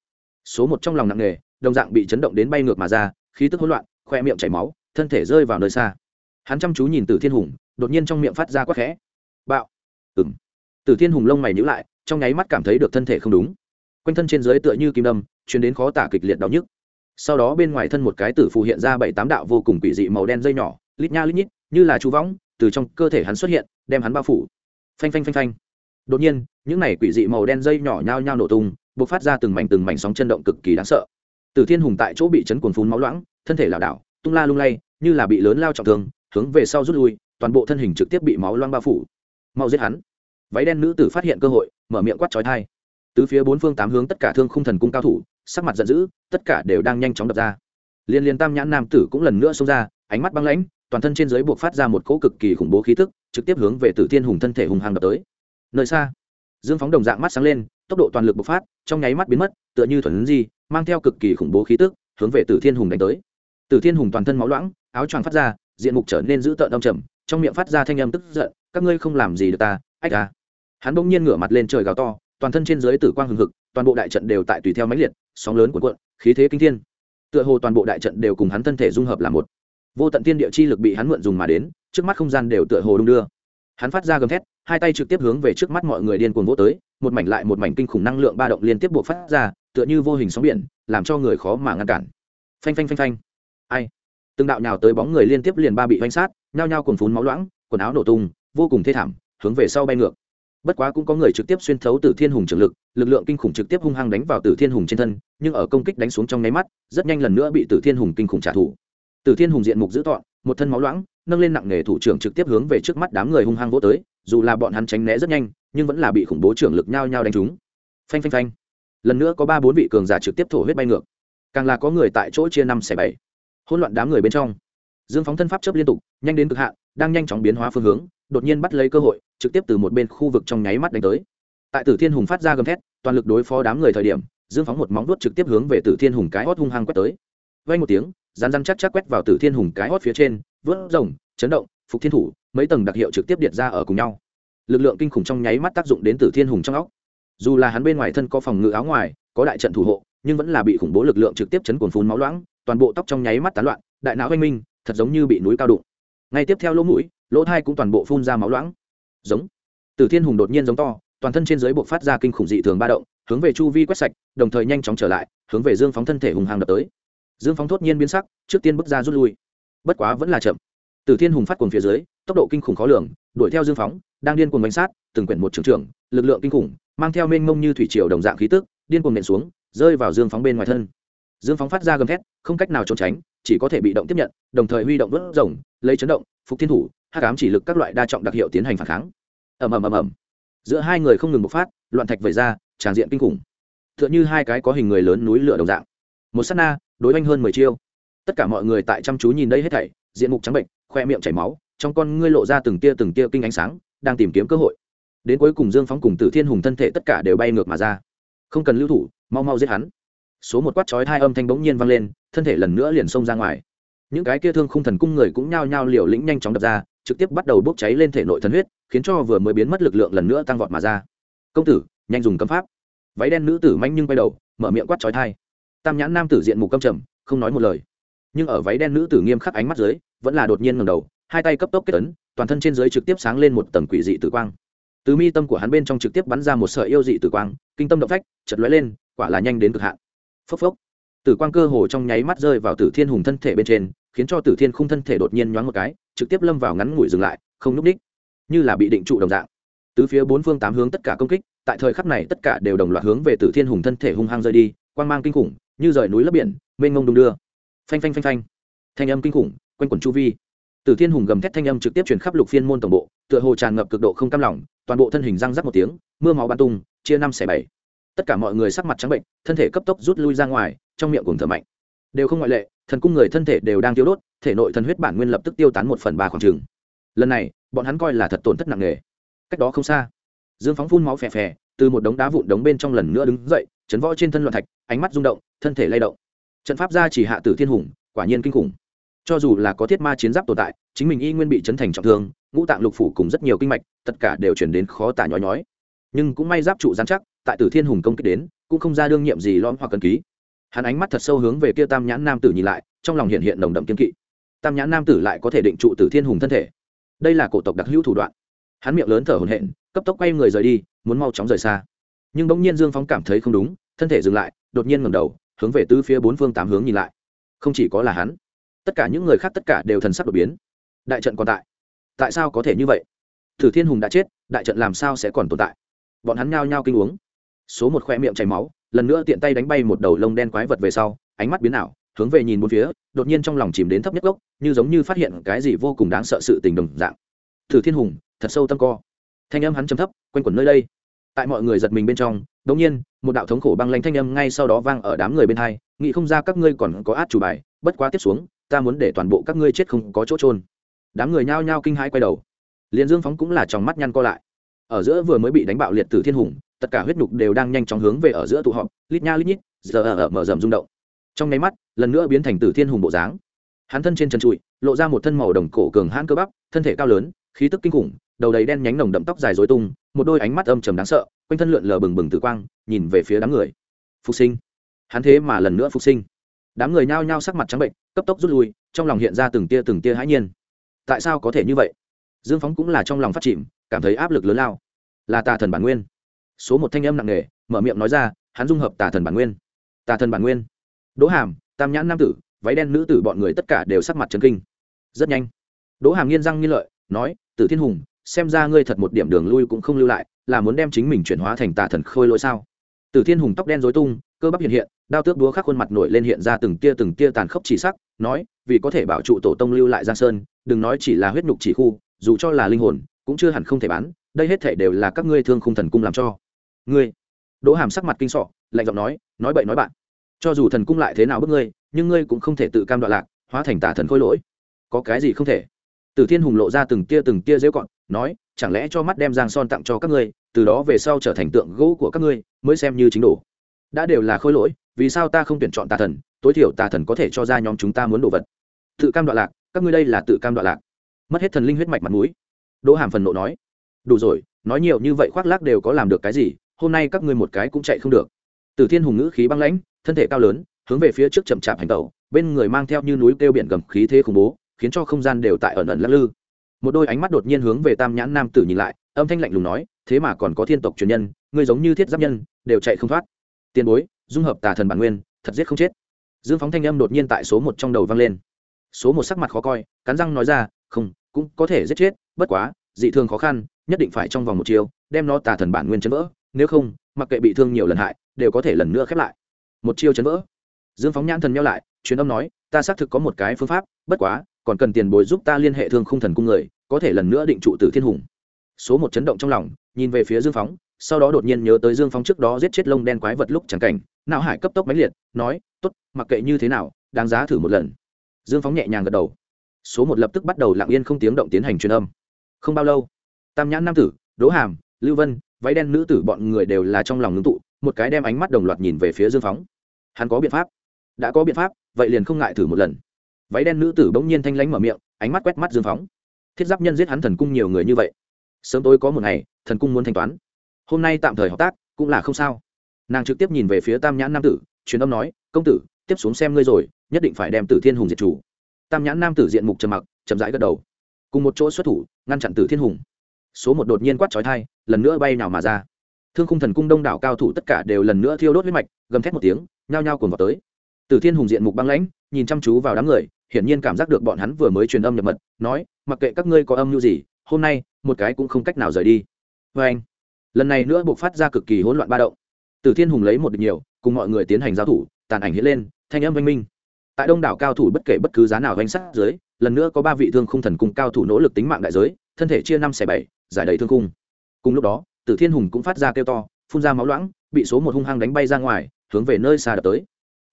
Số một trong lòng nặng nề, đồng dạng bị chấn động đến bay ngược mà ra, khí tức hỗn loạn, khoe miệng chảy máu, thân thể rơi vào nơi xa. Hắn chăm chú nhìn tử thiên hùng, đột nhiên trong miệng phát ra quắc khẽ. Bạo. Ừng tử thiên hùng lông mày nhíu lại, trong nháy mắt cảm thấy được thân thể không đúng. Quanh thân trên dưới tựa như kim đâm, truyền đến khó tả kịch liệt đau nhức. Sau đó bên ngoài thân một cái tử phù hiện ra bảy tám đạo vô cùng quỷ dị màu đen dây nhỏ, lít nha lít nhít, như là chú võng, từ trong cơ thể hắn xuất hiện, đem hắn bao phủ. Phanh phanh phanh phanh. Đột nhiên, những này quỷ dị màu đen dây nhỏ nhao nhao nổ tung, bộc phát ra từng mảnh từng mảnh sóng chân động cực kỳ đáng sợ. Tử thiên hùng tại chỗ bị chấn cuồn phun máu loãng, thân thể lảo đảo, tung la lung lay, như là bị lớn lao trọng thương, hướng về sau rút lui, toàn bộ thân hình trực tiếp bị máu loang bao phủ. Mau giết hắn váy đen nữ tử phát hiện cơ hội, mở miệng quát trói thai. Tứ phía bốn phương tám hướng tất cả thương khung thần cung cao thủ, sắc mặt giận dữ, tất cả đều đang nhanh chóng đập ra. Liên liên tam nhãn nam tử cũng lần nữa xông ra, ánh mắt băng lãnh, toàn thân trên dưới buộc phát ra một cỗ cực kỳ khủng bố khí tức, trực tiếp hướng về tử thiên hùng thân thể hùng hàng đập tới. Nơi xa, dương phóng đồng dạng mắt sáng lên, tốc độ toàn lực bộc phát, trong nháy mắt biến mất, tựa như thuần di, mang theo cực kỳ khủng bố khí tức, hướng về tử thiên hùng đánh tới. Tử thiên hùng toàn thân máu loãng, áo choàng phát ra, diện mục trở nên dữ tợn đông trầm, trong miệng phát ra thanh âm tức giận, các ngươi không làm gì được ta, ách ta hắn bỗng nhiên ngửa mặt lên trời gào to, toàn thân trên dưới tử quang hừng hực, toàn bộ đại trận đều tại tùy theo máy liệt, sóng lớn cuộn cuộn, khí thế kinh thiên. Tựa hồ toàn bộ đại trận đều cùng hắn thân thể dung hợp là một. Vô tận tiên địa chi lực bị hắn mượn dùng mà đến, trước mắt không gian đều tựa hồ đung đưa. Hắn phát ra gầm thét, hai tay trực tiếp hướng về trước mắt mọi người điên cuồng vỗ tới, một mảnh lại một mảnh kinh khủng năng lượng ba động liên tiếp buộc phát ra, tựa như vô hình sóng biển, làm cho người khó mà ngăn cản. Phanh phanh phanh phanh. Ai? Từng đạo nhào tới bóng người liên tiếp liền ba bị oanh sát, nhao nhao cuồng phún máu loãng, quần áo nổ tung, vô cùng thê thảm, hướng về sau bay ngược bất quá cũng có người trực tiếp xuyên thấu từ thiên hùng trường lực lực lượng kinh khủng trực tiếp hung hăng đánh vào tử thiên hùng trên thân, nhưng ở công kích đánh xuống trong nháy mắt, rất nhanh lần nữa bị tử thiên hùng kinh khủng trả thù. Tử thiên hùng diện mục dữ tọn một thân máu loãng, nâng lên nặng nghề thủ trưởng trực tiếp hướng về trước mắt đám người hung hăng vỗ tới, dù là bọn hắn tránh né rất nhanh, nhưng vẫn là bị khủng bố trưởng lực nhao nhao đánh trúng. Phanh phanh phanh. Lần nữa có ba bốn vị cường giả trực tiếp thổ huyết bay ngược. Càng là có người tại chỗ chia năm xẻ bảy. Hỗn loạn đám người bên trong. Dương phóng thân pháp chấp liên tục, nhanh đến cực hạn, đang nhanh chóng biến hóa phương hướng, đột nhiên bắt lấy cơ hội trực tiếp từ một bên khu vực trong nháy mắt đánh tới. Tại tử thiên hùng phát ra gầm thét, toàn lực đối phó đám người thời điểm, dương phóng một móng vuốt trực tiếp hướng về tử thiên hùng cái hót hung hăng quét tới. Vây một tiếng rán rán chắc chắc quét vào tử thiên hùng cái hót phía trên, vớt rồng, chấn động, phục thiên thủ, mấy tầng đặc hiệu trực tiếp điện ra ở cùng nhau. Lực lượng kinh khủng trong nháy mắt tác dụng đến tử thiên hùng trong óc. Dù là hắn bên ngoài thân có phòng ngự áo ngoài, có đại trận thủ hộ, nhưng vẫn là bị khủng bố lực lượng trực tiếp chấn cuồn phun máu loãng, toàn bộ tóc trong nháy mắt tán loạn, đại não oanh minh, thật giống như bị núi cao đụng. Ngay tiếp theo lỗ mũi, lỗ thai cũng toàn bộ phun ra máu loãng giống. Tử thiên hùng đột nhiên giống to, toàn thân trên dưới buộc phát ra kinh khủng dị thường ba động, hướng về chu vi quét sạch, đồng thời nhanh chóng trở lại, hướng về dương phóng thân thể hùng hàng đập tới. Dương phóng thốt nhiên biến sắc, trước tiên bước ra rút lui. Bất quá vẫn là chậm. Tử thiên hùng phát cuồng phía dưới, tốc độ kinh khủng khó lường, đuổi theo dương phóng, đang điên cuồng bánh sát, từng quyển một trưởng trưởng, lực lượng kinh khủng, mang theo mênh mông như thủy triều đồng dạng khí tức, điên cuồng nện xuống, rơi vào dương phóng bên ngoài thân. Dương phóng phát ra gầm thét, không cách nào trốn tránh, chỉ có thể bị động tiếp nhận, đồng thời huy động vớt rồng, lấy chấn động, phục thiên thủ hắc ám chỉ lực các loại đa trọng đặc hiệu tiến hành phản kháng. Ầm ầm ầm ầm. Giữa hai người không ngừng bộc phát, loạn thạch vẩy ra tràn diện kinh khủng. Tựa như hai cái có hình người lớn núi lửa đồng dạng. Một sát na, đối oanh hơn mười chiêu. Tất cả mọi người tại chăm chú nhìn đây hết thảy, diện mục trắng bệnh khoe miệng chảy máu, trong con ngươi lộ ra từng tia từng tia kinh ánh sáng, đang tìm kiếm cơ hội. Đến cuối cùng dương phóng cùng tử thiên hùng thân thể tất cả đều bay ngược mà ra. Không cần lưu thủ, mau mau giết hắn. Số một quát chói hai âm thanh bỗng nhiên vang lên, thân thể lần nữa liền xông ra ngoài. Những cái kia thương khung thần cung người cũng nhao nhao liều lĩnh nhanh chóng đập ra trực tiếp bắt đầu bốc cháy lên thể nội thần huyết, khiến cho vừa mới biến mất lực lượng lần nữa tăng vọt mà ra. Công tử, nhanh dùng cấm pháp. Váy đen nữ tử manh nhưng quay đầu, mở miệng quát trói thai. Tam nhãn nam tử diện mục câm trầm, không nói một lời. Nhưng ở váy đen nữ tử nghiêm khắc ánh mắt dưới, vẫn là đột nhiên ngầm đầu, hai tay cấp tốc kết ấn, toàn thân trên dưới trực tiếp sáng lên một tầng quỷ dị tử quang. Từ mi tâm của hắn bên trong trực tiếp bắn ra một sợi yêu dị tử quang, kinh tâm động phách chật lóe lên, quả là nhanh đến cực hạn. Phốc phốc. Tử quang cơ hồ trong nháy mắt rơi vào tử thiên hùng thân thể bên trên, khiến cho tử thiên khung thân thể đột nhiên nhoáng một cái trực tiếp lâm vào ngắn ngủi dừng lại, không núp đích. Như là bị định trụ đồng dạng. Từ phía bốn phương tám hướng tất cả công kích, tại thời khắc này tất cả đều đồng loạt hướng về tử thiên hùng thân thể hung hăng rơi đi, quang mang kinh khủng, như rời núi lấp biển, mênh mông đung đưa. Phanh phanh phanh phanh. Thanh âm kinh khủng, quanh quẩn chu vi. Tử thiên hùng gầm thét thanh âm trực tiếp truyền khắp lục phiên môn tổng bộ, tựa hồ tràn ngập cực độ không cam lòng, toàn bộ thân hình răng rắc một tiếng, mưa máu bắn tung, chia năm xẻ bảy. Tất cả mọi người sắc mặt trắng bệnh, thân thể cấp tốc rút lui ra ngoài, trong miệng cùng thở mạnh đều không ngoại lệ, thần cung người thân thể đều đang tiêu đốt, thể nội thần huyết bản nguyên lập tức tiêu tán một phần ba khoảng trừng lần này, bọn hắn coi là thật tổn thất nặng nề. Cách đó không xa, dương phóng phun máu phè phè, từ một đống đá vụn đống bên trong lần nữa đứng dậy, chấn võ trên thân loạn thạch, ánh mắt rung động, thân thể lay động. Trận pháp gia chỉ hạ tử thiên hùng, quả nhiên kinh khủng. Cho dù là có thiết ma chiến giáp tồn tại, chính mình y nguyên bị chấn thành trọng thương, ngũ tạng lục phủ cùng rất nhiều kinh mạch, tất cả đều chuyển đến khó tả nhói nhói. Nhưng cũng may giáp trụ giám chắc, tại tử thiên hùng công kích đến, cũng không ra đương nhiệm gì lõm hoặc cần ký hắn ánh mắt thật sâu hướng về kia tam nhãn nam tử nhìn lại, trong lòng hiện hiện nồng đậm kiên kỵ. Tam nhãn nam tử lại có thể định trụ tử thiên hùng thân thể. Đây là cổ tộc đặc hữu thủ đoạn. Hắn miệng lớn thở hồn hện cấp tốc quay người rời đi, muốn mau chóng rời xa. Nhưng bỗng nhiên dương phóng cảm thấy không đúng, thân thể dừng lại, đột nhiên ngẩng đầu, hướng về tứ phía bốn phương tám hướng nhìn lại. Không chỉ có là hắn, tất cả những người khác tất cả đều thần sắc đột biến. Đại trận còn tại. Tại sao có thể như vậy? Thử thiên hùng đã chết, đại trận làm sao sẽ còn tồn tại? Bọn hắn nhao nhao kinh uống. Số một khoe miệng chảy máu lần nữa tiện tay đánh bay một đầu lông đen quái vật về sau, ánh mắt biến ảo, hướng về nhìn một phía, đột nhiên trong lòng chìm đến thấp nhất gốc, như giống như phát hiện cái gì vô cùng đáng sợ sự tình đồng dạng. Thử thiên hùng, thật sâu tâm co. Thanh âm hắn trầm thấp, quanh quẩn nơi đây. Tại mọi người giật mình bên trong đ ỗ n g nhiên, một đạo thống khổ băng lanh thanh âm ngay sau đó vang ở đám người bên hai, nghĩ không ra các ngươi còn có át chủ bài, bất quá tiếp xuống, ta muốn để toàn bộ các ngươi chết không có chỗ trôn đám người nhao nhao kinh hãi quay đầu. Liền dương phóng cũng là trong mắt nhăn co lại. Ở giữa vừa mới bị đánh bạo liệt tử thiên hùng tất cả huyết nhục đều đang nhanh chóng hướng về ở giữa tụ họp, lít nha lít nhít, giờ ở mở rầm rung động. Trong nháy mắt, lần nữa biến thành tử thiên hùng bộ dáng. Hắn thân trên chân trụi, lộ ra một thân màu đồng cổ cường hãn cơ bắp, thân thể cao lớn, khí tức kinh khủng, đầu đầy đen nhánh nồng đậm tóc dài dối tung, một đôi ánh mắt âm trầm đáng sợ, quanh thân lượn lờ bừng bừng tử quang, nhìn về phía đám người. Phục sinh. Hắn thế mà lần nữa phục sinh. Đám người nhao nhao sắc mặt trắng bệnh, cấp tốc rút lui, trong lòng hiện ra từng tia từng tia hãi nhiên. Tại sao có thể như vậy? Dương phóng cũng là trong lòng phát chìm, cảm thấy áp lực lớn lao. Là tà thần bản nguyên số một thanh âm nặng nề, mở miệng nói ra, hắn dung hợp tà thần bản nguyên. Tà thần bản nguyên. Đỗ hàm, tam nhãn nam tử, váy đen nữ tử bọn người tất cả đều sắc mặt trấn kinh. Rất nhanh, đỗ hàm nghiên răng nghiên lợi, nói, tử thiên hùng, xem ra ngươi thật một điểm đường lui cũng không lưu lại, là muốn đem chính mình chuyển hóa thành tà thần khôi lỗi sao? Tử thiên hùng tóc đen dối tung, cơ bắp hiện hiện, đao tước đúa khắc khuôn mặt nổi lên hiện ra từng tia từng tia tàn khốc chỉ sắc, nói, vì có thể bảo trụ tổ tông lưu lại giang sơn, đừng nói chỉ là huyết nhục chỉ khu, dù cho là linh hồn, cũng chưa hẳn không thể bán, đây hết thể đều là các ngươi thương khung thần cung làm cho ngươi đỗ hàm sắc mặt kinh sọ lạnh giọng nói nói bậy nói bạn cho dù thần cung lại thế nào bức ngươi nhưng ngươi cũng không thể tự cam đoạn lạc hóa thành tả thần khôi lỗi có cái gì không thể Tử Thiên Hùng lộ ra từng tia từng tia dễu cọn, nói, chẳng lẽ cho mắt đem Giang Son tặng cho các ngươi, từ đó về sau trở thành tượng gỗ của các ngươi, mới xem như chính đủ. Đã đều là khôi lỗi, vì sao ta không tuyển chọn tà thần, tối thiểu tà thần có thể cho ra nhóm chúng ta muốn đồ vật. Tự cam đoạn lạc, các ngươi đây là tự cam đoạn lạc. Mất hết thần linh huyết mạch mặt mũi. Đỗ Hàm phần nộ nói, đủ rồi, nói nhiều như vậy khoác lác đều có làm được cái gì, hôm nay các ngươi một cái cũng chạy không được. Tử Thiên Hùng ngữ khí băng lãnh, thân thể cao lớn, hướng về phía trước chậm chạp hành tẩu, bên người mang theo như núi kêu biển gầm khí thế khủng bố, khiến cho không gian đều tại ẩn ẩn lắc lư. Một đôi ánh mắt đột nhiên hướng về tam nhãn nam tử nhìn lại âm thanh lạnh lùng nói thế mà còn có thiên tộc truyền nhân người giống như thiết giáp nhân đều chạy không thoát. Tiền bối dung hợp tà thần bản nguyên thật giết không chết. Dương phóng thanh âm đột nhiên tại số một trong đầu vang lên. Số một sắc mặt khó coi cắn răng nói ra không cũng có thể giết chết bất quá dị thường khó khăn nhất định phải trong vòng một chiều đem nó tà thần bản nguyên chấn vỡ nếu không, mặc kệ bị thương nhiều lần hại, đều có thể lần nữa khép lại. Một chiêu chấn vỡ. Dương phóng nhãn thần nhau lại, truyền âm nói, ta xác thực có một cái phương pháp, bất quá, còn cần tiền bồi giúp ta liên hệ thương khung thần cung người, có thể lần nữa định trụ tử thiên hùng. Số một chấn động trong lòng, nhìn về phía dương phóng, sau đó đột nhiên nhớ tới dương phóng trước đó giết chết lông đen quái vật lúc chẳng cảnh, não hải cấp tốc máy liệt, nói t ố t mặc kệ như thế nào, đáng giá thử một lần. Dương phóng nhẹ nhàng gật đầu. Số một lập tức bắt đầu lặng yên không tiếng động tiến hành truyền âm. Không bao lâu, tam nhãn nam tử, đỗ hàm, lưu vân váy đen nữ tử bọn người đều là trong lòng ngưng tụ, một cái đem ánh mắt đồng loạt nhìn về phía dương phóng. Hắn có biện pháp. Đã có biện pháp, vậy liền không ngại thử một lần. Váy đen nữ tử bỗng nhiên thanh lánh mở miệng, ánh mắt quét mắt dương phóng. Thiết giáp nhân giết hắn thần cung nhiều người như vậy. Sớm tối có một ngày, thần cung muốn thanh toán. Hôm nay tạm thời hợp tác, cũng là không sao. Nàng trực tiếp nhìn về phía tam nhãn nam tử, truyền âm nói, công tử, tiếp xuống xem ngươi rồi, nhất định phải đem tử thiên hùng diệt chủ. Tam nhãn nam tử diện mục trầm mặc, chậm rãi gật đầu. Cùng một chỗ xuất thủ, ngăn chặn tử thiên hùng. Số một đột nhiên quát trói thai lần nữa bay nào mà ra. Thương khung thần cung đông đảo cao thủ tất cả đều lần nữa thiêu đốt huyết mạch, gầm thét một tiếng, nhao nhao cuồng vào tới. Tử thiên hùng diện mục băng lãnh, nhìn chăm chú vào đám người, hiển nhiên cảm giác được bọn hắn vừa mới truyền âm nhập mật, nói, mặc kệ các ngươi có âm mưu gì, hôm nay, một cái cũng không cách nào rời đi. Vê anh, lần này nữa buộc phát ra cực kỳ hỗn loạn ba động. Tử thiên hùng lấy một địch nhiều, cùng mọi người tiến hành giao thủ, tàn ảnh hiện lên, thanh âm oanh minh. Tại đông đảo cao thủ bất kể bất cứ giá nào oanh sát dưới, lần nữa có ba vị thương khung thần cung cao thủ nỗ lực tính mạng đại giới, thân thể chia năm xẻ bảy, giải đầy thương khung cùng lúc đó, tử thiên hùng cũng phát ra kêu to, phun ra máu loãng, bị số một hung hăng đánh bay ra ngoài, hướng về nơi xa đập tới.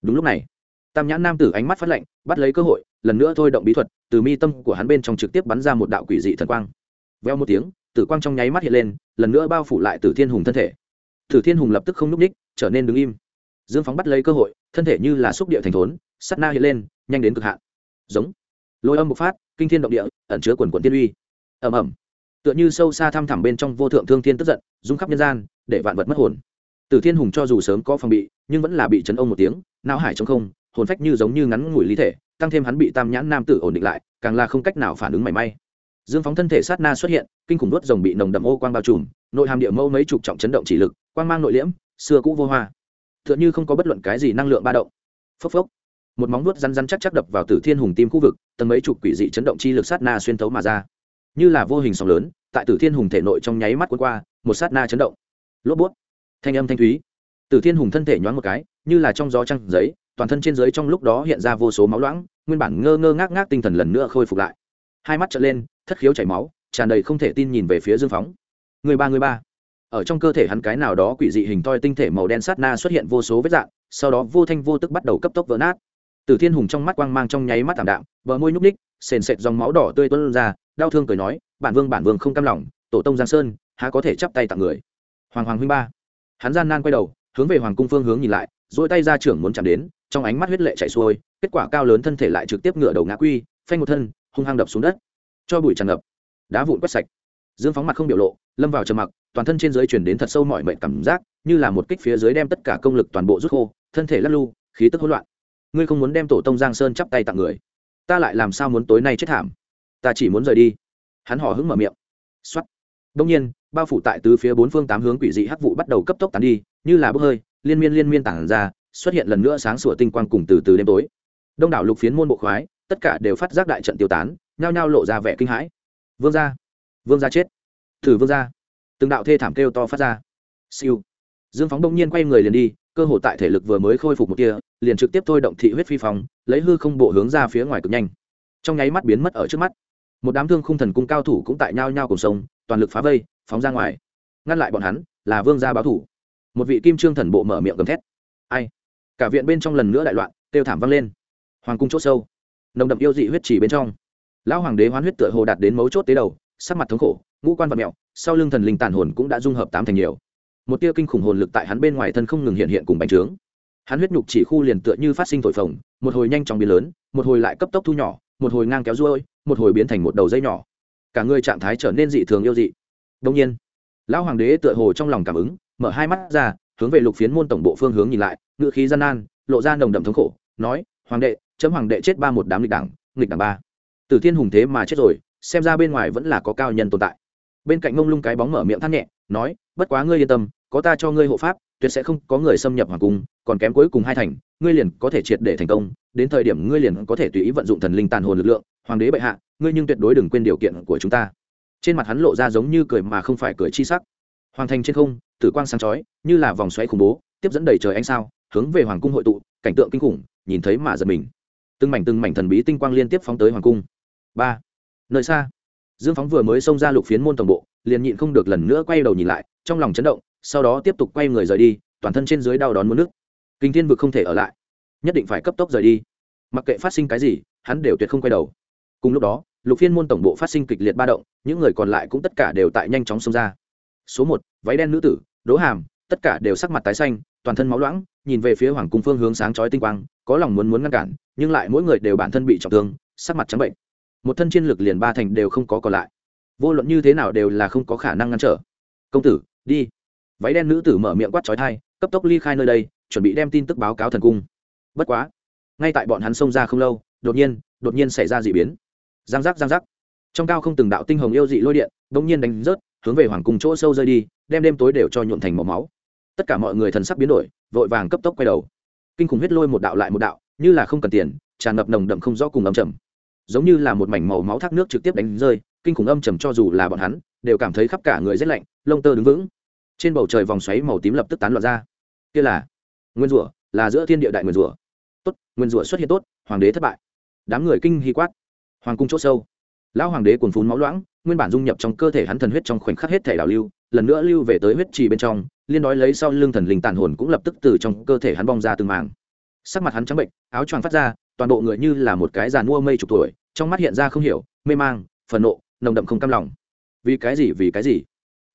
Đúng lúc này, tam nhãn nam tử ánh mắt phát lạnh, bắt lấy cơ hội, lần nữa thôi động bí thuật, từ mi tâm của hắn bên trong trực tiếp bắn ra một đạo quỷ dị thần quang. Veo một tiếng, tử quang trong nháy mắt hiện lên, lần nữa bao phủ lại tử thiên hùng thân thể. Tử thiên hùng lập tức không n ú c ních, trở nên đứng im. Dương phóng bắt lấy cơ hội, thân thể như là xúc địa thành thốn, sắt na hiện lên, nhanh đến cực hạn. Giống. Lôi âm bộc phát, kinh thiên động địa, ẩn chứa quần quần tiên uy. Ẩm ẩm tựa như sâu xa thăm thẳm bên trong vô thượng thương thiên tức giận, rung khắp nhân gian, để vạn vật mất hồn. Tử thiên hùng cho dù sớm có phòng bị, nhưng vẫn là bị chấn ông một tiếng, não hải trong không, hồn phách như giống như ngắn ngủi lý thể, tăng thêm hắn bị tam nhãn nam tử ổn định lại, càng là không cách nào phản ứng mảy may. Dương phóng thân thể sát na xuất hiện, kinh khủng đốt rồng bị nồng đậm ô quang bao trùm, nội hàm địa mẫu mấy chục trọng chấn động chỉ lực, quang mang nội liễm, xưa cũ vô hoa. T h ư ợ n h ư không có bất luận cái gì năng lượng ba động. Phốc phốc. Một móng nuốt rắn rắn chắc chắc đập vào tử thiên hùng tim khu vực, tầng mấy chục quỷ dị chấn động chi lực sát na xuyên thấu mà ra như là vô hình sóng lớn, tại tử thiên hùng thể nội trong nháy mắt quân qua, một sát na chấn động. Lốp bút. Thanh âm thanh thúy. Tử thiên hùng thân thể nhoáng một cái, như là trong gió trăng giấy, toàn thân trên dưới trong lúc đó hiện ra vô số máu loãng, nguyên bản ngơ ngơ ngác ngác tinh thần lần nữa khôi phục lại. Hai mắt trở lên, thất khiếu chảy máu, tràn đầy không thể tin nhìn về phía dương phóng. Người ba người ba. Ở trong cơ thể hắn cái nào đó quỷ dị hình toi tinh thể màu đen sát na xuất hiện vô số vết dạng, sau đó vô thanh vô tức bắt đầu cấp tốc vỡ nát. Tử thiên hùng trong mắt quang mang trong nháy mắt thảm đạm, bờ môi nhúc ních sền sệt dòng máu đỏ tươi tuôn ra đau thương cười nói, bản vương bản vương không cam lòng, tổ tông giang sơn, há có thể chắp tay tặng người? Hoàng hoàng huynh ba. Hắn gian nan quay đầu, hướng về hoàng cung phương hướng nhìn lại dỗi tay ra trưởng muốn chạm đến, trong ánh mắt huyết lệ chạy xuôi, kết quả cao lớn thân thể lại trực tiếp ngựa đầu ngã quy, phanh một thân, hung hăng đập xuống đất. Cho bụi tràn ngập. Đá vụn quét sạch. Dương phóng mặt không biểu lộ, lâm vào trầm mặc, toàn thân trên dưới chuyển đến thật sâu mọi mệnh cảm giác, như là một kích phía dưới đem tất cả công lực toàn bộ rút khô, thân thể lắc lu khí tức hỗn loạn. Ngươi không muốn đem tổ tông giang sơn chắp tay tặng người? Ta lại làm sao muốn tối nay chết thảm? Ta chỉ muốn rời đi. Hắn hò hứng mở miệng. X o á t đông nhiên, bao phủ tại tứ phía bốn phương tám hướng quỷ dị hắc vụ bắt đầu cấp tốc tán đi, như là bốc hơi, liên miên liên miên tản ra, xuất hiện lần nữa sáng sủa tinh quang cùng từ từ đêm tối. Đông đảo lục phiến môn bộ khoái, tất cả đều phát giác đại trận tiêu tán, nhao nhao lộ ra vẻ kinh hãi. Vương gia vương gia chết. Thử vương gia. Từng đạo thê thảm kêu to phát ra. Siêu. Dương phóng đông nhiên quay người liền đi, cơ hội tại thể lực vừa mới khôi phục một kia liền trực tiếp thôi động thị huyết phi phong lấy hư không bộ hướng ra phía ngoài cực nhanh. Trong nháy mắt biến mất ở trước mắt một đám thương khung thần cung cao thủ cũng tại nhao nhao cùng sông, toàn lực phá vây, phóng ra ngoài. Ngăn lại bọn hắn, là vương gia báo thủ. Một vị kim trương thần bộ mở miệng gầm thét. Ai? Cả viện bên trong lần nữa đại loạn, kêu thảm vang lên. Hoàng cung c h ỗ sâu, nồng đậm yêu dị huyết chỉ bên trong. Lão hoàng đế hoán huyết tựa hồ đạt đến mấu chốt tế đầu, sắc mặt thống khổ, ngũ quan vật mẹo, sau lưng thần linh tàn hồn cũng đã dung hợp tám thành nhiều. Một tia kinh khủng hồn lực tại hắn bên ngoài thân không ngừng hiện hiện cùng bành trướng. Hắn huyết nhục chỉ khu liền tựa như phát sinh thổi phồng, một hồi nhanh chóng biến lớn, một hồi lại cấp tốc thu nhỏ một hồi ngang kéo ruôi, một hồi biến thành một đầu dây nhỏ. Cả người trạng thái trở nên dị thường yêu dị. Đông nhiên, lão hoàng đế tựa hồ trong lòng cảm ứng, mở hai mắt ra, hướng về lục phiến môn tổng bộ phương hướng nhìn lại ngự khí gian nan, lộ ra nồng đậm thống khổ, nói, hoàng đệ, chấm hoàng đệ chết ba một đám nghịch đảng nghịch đảng ba. Tử thiên hùng thế mà chết rồi, xem ra bên ngoài vẫn là có cao nhân tồn tại. Bên cạnh ngông lung cái bóng mở miệng thắt nhẹ, nói, bất quá ngươi yên tâm, có ta cho ngươi hộ pháp tuyệt sẽ không có người xâm nhập hoàng cung, còn kém cuối cùng hai thành, ngươi liền có thể triệt để thành công, đến thời điểm ngươi liền có thể tùy ý vận dụng thần linh tàn hồn lực lượng, hoàng đế bệ hạ, ngươi nhưng tuyệt đối đừng quên điều kiện của chúng ta. Trên mặt hắn lộ ra giống như cười mà không phải cười chi sắc. Hoàng thành trên không, tử quang sáng chói, như là vòng xoáy khủng bố, tiếp dẫn đầy trời ánh sao, hướng về hoàng cung hội tụ, cảnh tượng kinh khủng, nhìn thấy mà giật mình. Từng mảnh từng mảnh thần bí tinh quang liên tiếp phóng tới hoàng cung. Ba. Nơi xa, dương phóng vừa mới xông ra lục phiến môn tổng bộ, liền nhịn không được lần nữa quay đầu nhìn lại, trong lòng chấn động sau đó tiếp tục quay người rời đi, toàn thân trên dưới đau đón muốn nước kinh thiên vực không thể ở lại, nhất định phải cấp tốc rời đi. Mặc kệ phát sinh cái gì, hắn đều tuyệt không quay đầu. Cùng lúc đó, lục phiên môn tổng bộ phát sinh kịch liệt ba động, những người còn lại cũng tất cả đều tại nhanh chóng xông ra. Số một, váy đen nữ tử, đỗ hàm, tất cả đều sắc mặt tái xanh, toàn thân máu loãng, nhìn về phía hoàng cung phương hướng sáng chói tinh quang, có lòng muốn muốn ngăn cản, nhưng lại mỗi người đều bản thân bị trọng thương, sắc mặt trắng bệnh. Một thân chiến lực liền ba thành đều không có còn lại. Vô luận như thế nào đều là không có khả năng ngăn trở. Công tử, đi váy đen nữ tử mở miệng quát trói thai, cấp tốc ly khai nơi đây, chuẩn bị đem tin tức báo cáo thần cung. Bất quá, ngay tại bọn hắn xông ra không lâu, đột nhiên đột nhiên xảy ra d ị biến. Giang giác giang giác. Trong cao không từng đạo tinh hồng yêu dị lôi điện đ ỗ n g nhiên đánh rớt, hướng về hoàng cung chỗ sâu rơi đi, đem đêm tối đều cho nhuộn thành màu máu. Tất cả mọi người thần sắc biến đổi, vội vàng cấp tốc quay đầu. Kinh khủng huyết lôi một đạo lại một đạo, như là không cần tiền, tràn ngập nồng đậm không rõ cùng ấm trầm. Giống như là một mảnh màu máu thác nước trực tiếp đánh rơi, kinh khủng âm trầm cho dù là bọn hắn, đều cảm thấy khắp cả người rét lạnh, lông tơ đứng vững trên bầu trời vòng xoáy màu tím lập tức tán loạn ra. Kia là nguyên rủa, là giữa thiên địa đại nguyên rủa. Tốt, nguyên rủa xuất hiện tốt, hoàng đế thất bại. Đám người kinh hy quát. Hoàng cung c h ỗ sâu. Lão hoàng đế cuồn phún máu loãng, nguyên bản dung nhập trong cơ thể hắn thần huyết trong khoảnh khắc hết thể đảo lưu, lần nữa lưu về tới huyết trì bên trong, liên đói lấy sau lưng thần linh tàn hồn cũng lập tức từ trong cơ thể hắn bong ra từng màng sắc mặt hắn trắng bệnh, áo choàng phát ra, toàn bộ người như là một cái giàn mua mây chục tuổi, trong mắt hiện ra không hiểu, mê mang phần nộ, nồng đậm không cam lòng. Vì cái gì, vì cái gì?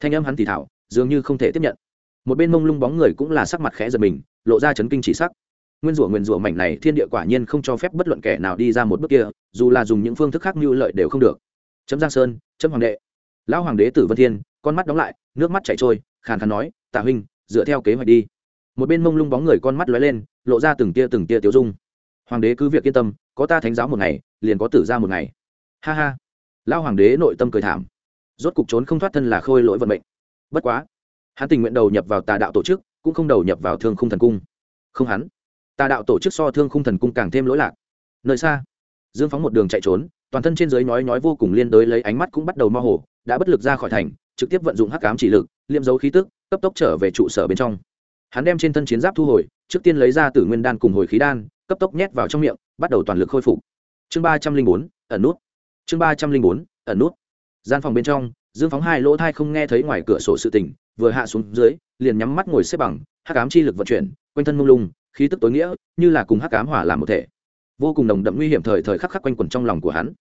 Thanh âm hắn thì thảo dường như không thể tiếp nhận. Một bên mông lung bóng người cũng là sắc mặt khẽ giật mình, lộ ra chấn kinh chỉ sắc. Nguyên rủa nguyên rủa mảnh này thiên địa quả nhiên không cho phép bất luận kẻ nào đi ra một bước kia, dù là dùng những phương thức khác như lợi đều không được. Chấm giang sơn, chấm hoàng đệ. Lão hoàng đế tử vân thiên, con mắt đóng lại, nước mắt chảy trôi, khàn khàn nói, tạ huynh, dựa theo kế hoạch đi. Một bên mông lung bóng người con mắt lóe lên, lộ ra từng tia từng tia tiêu dung. Hoàng đế cứ việc yên tâm, có ta thánh giáo một ngày, liền có tử ra một ngày. Ha ha. Lão hoàng đế nội tâm cười thảm. Rốt cục trốn không thoát thân là khôi lỗi vận mệnh bất quá, hắn tình nguyện đầu nhập vào tà đạo tổ chức, cũng không đầu nhập vào thương khung thần cung. Không hắn, tà đạo tổ chức so thương khung thần cung càng thêm lỗi lạc. Nơi xa, dương phóng một đường chạy trốn, toàn thân trên dưới nói nói vô cùng liên đới lấy ánh mắt cũng bắt đầu mơ hồ, đã bất lực ra khỏi thành, trực tiếp vận dụng hắc cám chỉ lực liêm dấu khí tức, cấp tốc trở về trụ sở bên trong. Hắn đem trên thân chiến giáp thu hồi, trước tiên lấy ra tử nguyên đan cùng hồi khí đan, cấp tốc nhét vào trong miệng, bắt đầu toàn lực khôi phục. Chương ba trăm linh bốn, ẩn nút. Chương ba trăm linh bốn, ẩn nút. Gian phòng bên trong dương phóng hai lỗ thai không nghe thấy ngoài cửa sổ sự tình, vừa hạ xuống dưới, liền nhắm mắt ngồi xếp bằng, hắc ám chi lực vận chuyển, quanh thân mông lung, khí tức tối nghĩa, như là cùng hắc ám hỏa làm một thể. Vô cùng nồng đậm nguy hiểm thời thời khắc khắc quanh quẩn trong lòng của hắn.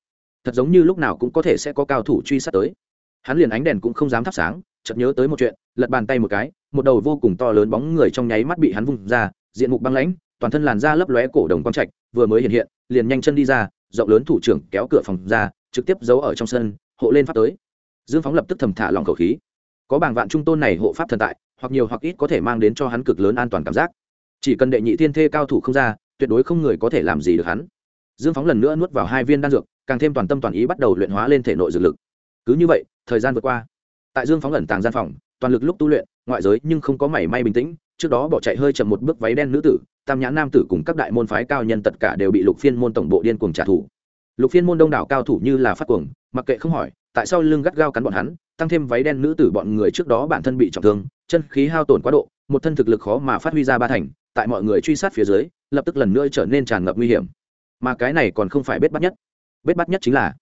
Thật giống như lúc nào cũng có thể sẽ có cao thủ truy sát tới. Hắn liền ánh đèn cũng không dám thắp sáng, chợt nhớ tới một chuyện, lật bàn tay một cái, một đầu vô cùng to lớn bóng người trong nháy mắt bị hắn vung ra, diện mục băng lãnh, toàn thân làn da lấp lóe cổ đồng quang trạch, vừa mới hiện hiện, liền nhanh chân đi ra, rộng lớn thủ trưởng kéo cửa phòng ra, trực tiếp giấu ở trong sân, hộ lên pháp tới dương phóng lập tức thầm thả lòng khẩu khí. Có bảng vạn trung tôn này hộ pháp thần tại, hoặc nhiều hoặc ít có thể mang đến cho hắn cực lớn an toàn cảm giác. Chỉ cần đệ nhị thiên thê cao thủ không ra, tuyệt đối không người có thể làm gì được hắn. Dương phóng lần nữa nuốt vào hai viên đan dược, càng thêm toàn tâm toàn ý bắt đầu luyện hóa lên thể nội dược lực. Cứ như vậy, thời gian vượt qua. Tại dương phóng ẩn tàng gian phòng, toàn lực lúc tu luyện, ngoại giới nhưng không có mảy may bình tĩnh, trước đó bỏ chạy hơi chậm một bước váy đen nữ tử, tam nhãn nam tử cùng các đại môn phái cao nhân tất cả đều bị lục phiên môn tổng bộ điên cuồng trả thù. Lục phiên môn đông đảo cao thủ như là phát cuồng, mặc kệ không hỏi tại sao lưng gắt gao cắn bọn hắn, tăng thêm váy đen nữ tử bọn người trước đó bản thân bị trọng thương, chân khí hao tổn quá độ, một thân thực lực khó mà phát huy ra ba thành, tại mọi người truy sát phía dưới, lập tức lần nữa trở nên tràn ngập nguy hiểm. Mà cái này còn không phải bết bắt nhất. Bết bắt nhất chính là,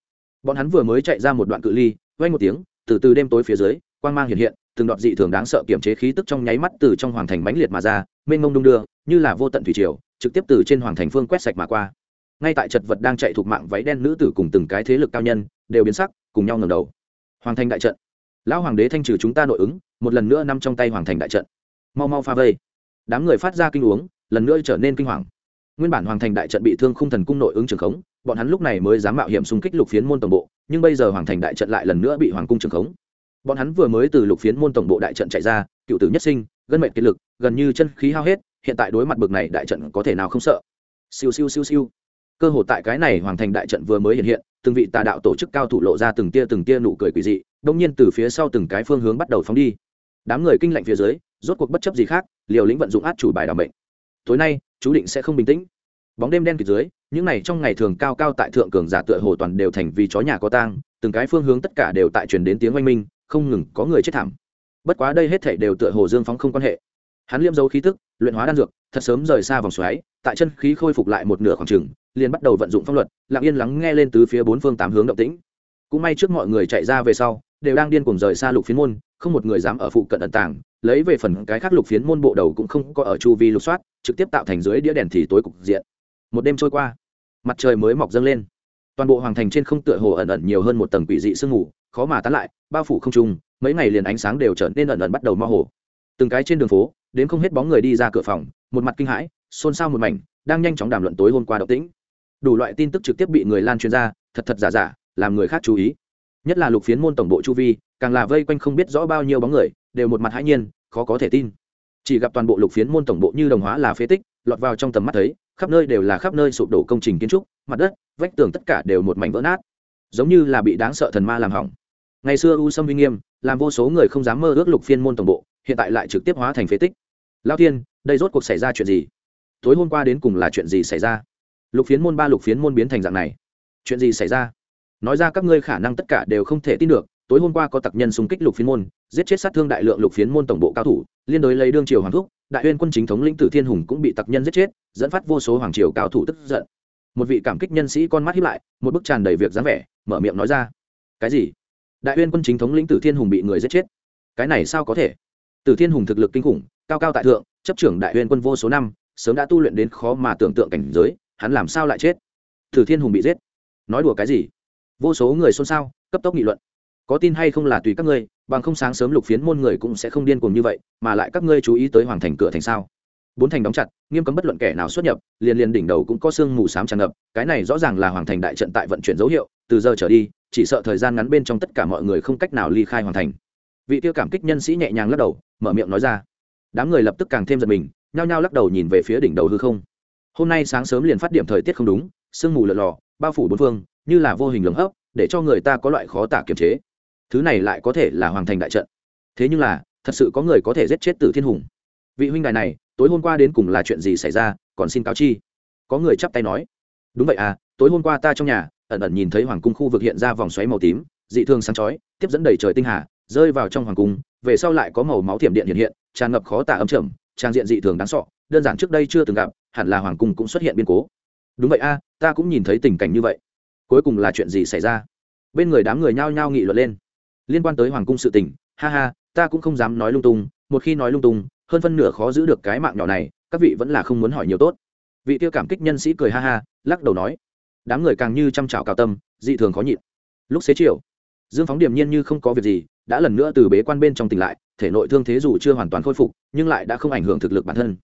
bọn hắn vừa mới chạy ra một đoạn cự ly vay một tiếng, từ từ đêm tối phía dưới, quang mang hiện hiện, từng đoạn dị thường đáng sợ kiểm chế khí tức trong nháy mắt từ trong hoàng thành mãnh liệt mà ra, mênh mông đung đưa, như là vô tận thủy triều, trực tiếp từ trên hoàng thành phương quét sạch mà qua. Ngay tại chật vật đang chạy thuộc mạng váy đen nữ tử cùng từng cái thế lực cao nhân, đều biến sắc cùng nhau ngẩng đầu. Hoàng thành đại trận. Lão hoàng đế thanh trừ chúng ta nội ứng, một lần nữa nằm trong tay hoàng thành đại trận. Mau mau pha vây. Đám người phát ra kinh uống, lần nữa trở nên kinh hoàng. Nguyên bản hoàng thành đại trận bị thương khung thần cung nội ứng trường khống, bọn hắn lúc này mới dám mạo hiểm xung kích lục phiến môn tổng bộ, nhưng bây giờ hoàng thành đại trận lại lần nữa bị hoàng cung trường khống. Bọn hắn vừa mới từ lục phiến môn tổng bộ đại trận chạy ra, cựu tử nhất sinh, gân mệnh kiệt lực, gần như chân khí hao hết, hiện tại đối mặt bực này đại trận có thể nào không sợ. Siêu siêu siêu siêu. Cơ hội tại cái này hoàng thành đại trận vừa mới hiện hiện từng vị tà đạo tổ chức cao thủ lộ ra từng tia từng tia nụ cười quỷ dị, đông nhiên từ phía sau từng cái phương hướng bắt đầu phóng đi. Đám người kinh lạnh phía dưới, rốt cuộc bất chấp gì khác, liều lĩnh vận dụng át chủ bài đảm bệnh tối nay, chú định sẽ không bình tĩnh. Bóng đêm đen kịt dưới, những này trong ngày thường cao cao tại thượng cường giả tựa hồ toàn đều thành vì chó nhà có tang, từng cái phương hướng tất cả đều tại truyền đến tiếng oanh minh, không ngừng có người chết thảm. Bất quá đây hết thảy đều tựa hồ dương phóng không quan hệ. Hắn liêm dấu khí tức, luyện hóa đan dược, thật sớm rời xa vòng xoáy, tại chân khí khôi phục lại một nửa khoảng trừng liền bắt đầu vận dụng pháp luật lặng yên lắng nghe lên từ phía bốn phương tám hướng động tĩnh. Cũng may trước mọi người chạy ra về sau đều đang điên cuồng rời xa lục phiến môn không một người dám ở phụ cận ẩn tàng lấy về phần cái khác lục phiến môn bộ đầu cũng không có ở chu vi lục soát trực tiếp tạo thành dưới đĩa đèn thì tối cục diện. Một đêm trôi qua mặt trời mới mọc dâng lên. Toàn bộ hoàng thành trên không tựa hồ ẩn ẩn nhiều hơn một tầng quỷ dị sương ngủ, khó mà tán lại bao phủ không trung mấy ngày liền ánh sáng đều trở nên ẩn ẩn bắt đầu mơ hồ. Từng cái trên đường phố đến không hết bóng người đi ra cửa phòng một mặt kinh hãi xôn xao một mảnh đang nhanh chóng đàm luận tối hôm qua động tĩnh đủ loại tin tức trực tiếp bị người lan truyền ra, thật thật giả giả, làm người khác chú ý. Nhất là lục phiến môn tổng bộ chu vi, càng là vây quanh không biết rõ bao nhiêu bóng người, đều một mặt hãi nhiên, khó có thể tin. Chỉ gặp toàn bộ lục phiến môn tổng bộ như đồng hóa là phế tích, lọt vào trong tầm mắt thấy, khắp nơi đều là khắp nơi sụp đổ công trình kiến trúc, mặt đất, vách tường tất cả đều một mảnh vỡ nát. Giống như là bị đáng sợ thần ma làm hỏng. Ngày xưa u sâm uy nghiêm, làm vô số người không dám mơ ước lục phiên môn tổng bộ, hiện tại lại trực tiếp hóa thành phế tích. Lao tiên đây rốt cuộc xảy ra chuyện gì? Tối hôm qua đến cùng là chuyện gì xảy ra? Lục phiến môn ba lục phiến môn biến thành dạng này. Chuyện gì xảy ra? Nói ra các ngươi khả năng tất cả đều không thể tin được, tối hôm qua có tặc nhân xung kích lục phiến môn, giết chết sát thương đại lượng lục phiến môn tổng bộ cao thủ, liên đối lấy đương triều hoàng thúc, đại uyên quân chính thống lĩnh tử thiên hùng cũng bị tặc nhân giết chết, dẫn phát vô số hoàng triều cao thủ tức giận. Một vị cảm kích nhân sĩ con mắt hiếp lại, một bức tràn đầy việc dáng vẻ, mở miệng nói ra. Cái gì? Đại uyên quân chính thống lĩnh tử thiên hùng bị người giết chết? Cái này sao có thể? Tử thiên hùng thực lực kinh khủng, cao cao tại thượng, chấp trưởng đại uyên quân vô số năm, sớm đã tu luyện đến khó mà tưởng tượng cảnh giới hắn làm sao lại chết? Thử thiên hùng bị giết. Nói đùa cái gì? Vô số người xôn xao, cấp tốc nghị luận. Có tin hay không là tùy các ngươi, bằng không sáng sớm lục phiến môn người cũng sẽ không điên cuồng như vậy, mà lại các ngươi chú ý tới hoàng thành cửa thành sao? Bốn thành đóng chặt, nghiêm cấm bất luận kẻ nào xuất nhập, liền liền đỉnh đầu cũng có sương mù sám tràn ngập, cái này rõ ràng là hoàng thành đại trận tại vận chuyển dấu hiệu, từ giờ trở đi, chỉ sợ thời gian ngắn bên trong tất cả mọi người không cách nào ly khai hoàng thành. Vị tiêu cảm kích nhân sĩ nhẹ nhàng lắc đầu, mở miệng nói ra. Đám người lập tức càng thêm giật mình, nhao nhao lắc đầu nhìn về phía đỉnh đầu hư không hôm nay sáng sớm liền phát điểm thời tiết không đúng, sương mù lợn lò, bao phủ bốn phương, như là vô hình lường hấp, để cho người ta có loại khó tả kiềm chế. Thứ này lại có thể là hoàng thành đại trận. Thế nhưng là, thật sự có người có thể giết chết tử thiên hùng. Vị huynh đài này, tối hôm qua đến cùng là chuyện gì xảy ra, còn xin cáo chi. Có người chắp tay nói. Đúng vậy à tối hôm qua ta trong nhà, ẩn ẩn nhìn thấy hoàng cung khu vực hiện ra vòng xoáy màu tím, dị thường sáng chói, tiếp dẫn đầy trời tinh hà, rơi vào trong hoàng cung, về sau lại có màu máu thiểm điện hiện hiện, tràn ngập khó tả âm trầm, trang diện dị thường đáng sọ đơn giản trước đây chưa từng gặp hẳn là hoàng cung cũng xuất hiện biến cố. Đúng vậy a, ta cũng nhìn thấy tình cảnh như vậy. Cuối cùng là chuyện gì xảy ra? Bên người đám người nhao nhao nghị luận lên. Liên quan tới hoàng cung sự tình, ha ha, ta cũng không dám nói lung tung, một khi nói lung tung, hơn phân nửa khó giữ được cái mạng nhỏ này, các vị vẫn là không muốn hỏi nhiều tốt. Vị tiêu cảm kích nhân sĩ cười ha ha, lắc đầu nói. Đám người càng như chăm chảo cao tâm, dị thường khó nhịn. Lúc xế chiều, dương phóng điềm nhiên như không có việc gì, đã lần nữa từ bế quan bên trong tỉnh lại, thể nội thương thế dù chưa hoàn toàn khôi phục, nhưng lại đã không ảnh hưởng thực lực bản thân.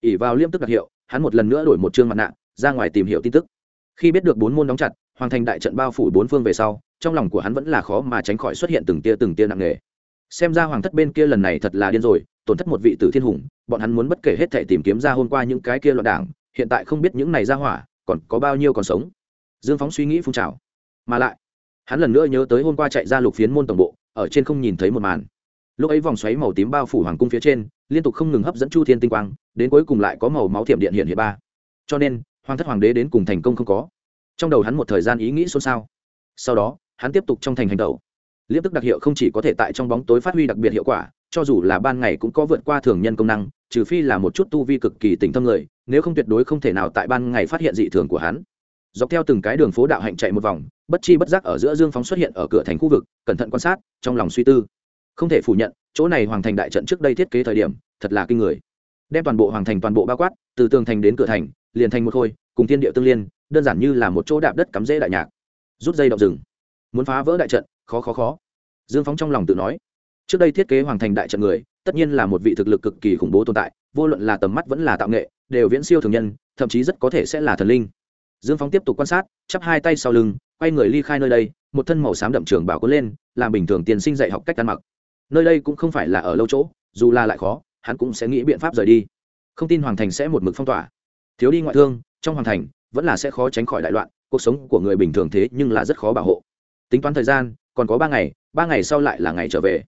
Ỉ vào liêm tức đặc hiệu hắn một lần nữa đổi một chương mặt nạ, ra ngoài tìm hiểu tin tức. Khi biết được bốn môn đóng chặt hoàn thành đại trận bao phủ bốn phương về sau, trong lòng của hắn vẫn là khó mà tránh khỏi xuất hiện từng tia từng tia nặng nề. Xem ra hoàng thất bên kia lần này thật là điên rồi, tổn thất một vị tử thiên hùng, bọn hắn muốn bất kể hết thể tìm kiếm ra hôm qua những cái kia loạn đảng, hiện tại không biết những này ra hỏa, còn có bao nhiêu còn sống. Dương phóng suy nghĩ phun trào. Mà lại, hắn lần nữa nhớ tới hôm qua chạy ra lục phiến môn tổng bộ, ở trên không nhìn thấy một màn. Lúc ấy vòng xoáy màu tím bao phủ hoàng cung phía trên, liên tục không ngừng hấp dẫn chu thiên tinh quang đến cuối cùng lại có màu máu thiểm điện hiện hiện ba. Cho nên, hoàng thất hoàng đế đến cùng thành công không có. Trong đầu hắn một thời gian ý nghĩ xôn xao. Sau đó, hắn tiếp tục trong thành hành tẩu. Liếp tức đặc hiệu không chỉ có thể tại trong bóng tối phát huy đặc biệt hiệu quả, cho dù là ban ngày cũng có vượt qua thường nhân công năng, trừ phi là một chút tu vi cực kỳ tỉnh tâm người, nếu không tuyệt đối không thể nào tại ban ngày phát hiện dị thường của hắn. Dọc theo từng cái đường phố đạo hạnh chạy một vòng, bất chi bất giác ở giữa dương phóng xuất hiện ở cửa thành khu vực, cẩn thận quan sát, trong lòng suy tư. Không thể phủ nhận, chỗ này hoàng thành đại trận trước đây thiết kế thời điểm, thật là kinh người đem toàn bộ hoàng thành toàn bộ bao quát, từ tường thành đến cửa thành, liền thành một khôi, cùng thiên địa tương liên, đơn giản như là một chỗ đạp đất cắm rễ đại nhạc. Rút dây động rừng. Muốn phá vỡ đại trận, khó khó khó. Dương phóng trong lòng tự nói, trước đây thiết kế hoàng thành đại trận người, tất nhiên là một vị thực lực cực kỳ khủng bố tồn tại, vô luận là tầm mắt vẫn là tạo nghệ, đều viễn siêu thường nhân, thậm chí rất có thể sẽ là thần linh. Dương phóng tiếp tục quan sát, chắp hai tay sau lưng, quay người ly khai nơi đây, một thân màu xám đậm trường bảo có lên, làm bình thường tiền sinh dạy học cách ăn mặc. Nơi đây cũng không phải là ở lâu chỗ, dù là lại khó hắn cũng sẽ nghĩ biện pháp rời đi. Không tin hoàng thành sẽ một mực phong tỏa. Thiếu đi ngoại thương, trong hoàng thành, vẫn là sẽ khó tránh khỏi đại loạn, cuộc sống của người bình thường thế nhưng là rất khó bảo hộ. Tính toán thời gian, còn có ba ngày ba ngày sau lại là ngày trở về.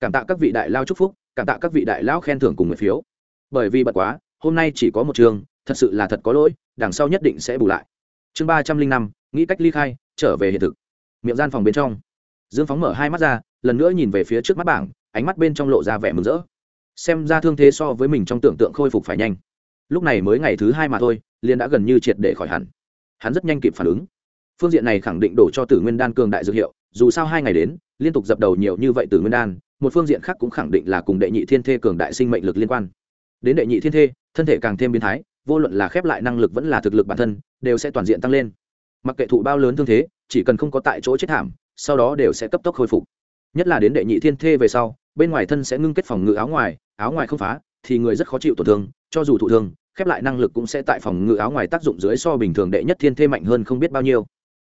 Cảm tạ các vị đại lao chúc phúc, cảm tạ các vị đại lao khen thưởng cùng người phiếu. Bởi vì bật quá, hôm nay chỉ có một trường, thật sự là thật có lỗi, đằng sau nhất định sẽ bù lại. Chương ba trăm linh năm, nghĩ cách ly khai, trở về hiện thực. Miệng gian phòng bên trong. Dương phóng mở hai mắt ra, lần nữa nhìn về phía trước mắt bảng, ánh mắt bên trong lộ ra vẻ mừng rỡ xem ra thương thế so với mình trong tưởng tượng khôi phục phải nhanh. Lúc này mới ngày thứ hai mà thôi liên đã gần như triệt để khỏi hẳn. Hắn rất nhanh kịp phản ứng. Phương diện này khẳng định đổ cho tử nguyên đan cường đại dược hiệu, dù sao hai ngày đến, liên tục dập đầu nhiều như vậy tử nguyên đan, một phương diện khác cũng khẳng định là cùng đệ nhị thiên thê cường đại sinh mệnh lực liên quan. Đến đệ nhị thiên thê, thân thể càng thêm biến thái, vô luận là khép lại năng lực vẫn là thực lực bản thân, đều sẽ toàn diện tăng lên. Mặc kệ thụ bao lớn thương thế, chỉ cần không có tại chỗ chết thảm, sau đó đều sẽ cấp tốc khôi phục. Nhất là đến đệ nhị thiên thê về sau, bên ngoài thân sẽ ngưng kết phòng ngự áo ngoài áo ngoài không phá, thì người rất khó chịu tổn thương, cho dù thụ thương, khép lại năng lực cũng sẽ tại phòng ngự áo ngoài tác dụng dưới so bình thường đệ nhất thiên thê mạnh hơn không biết bao nhiêu.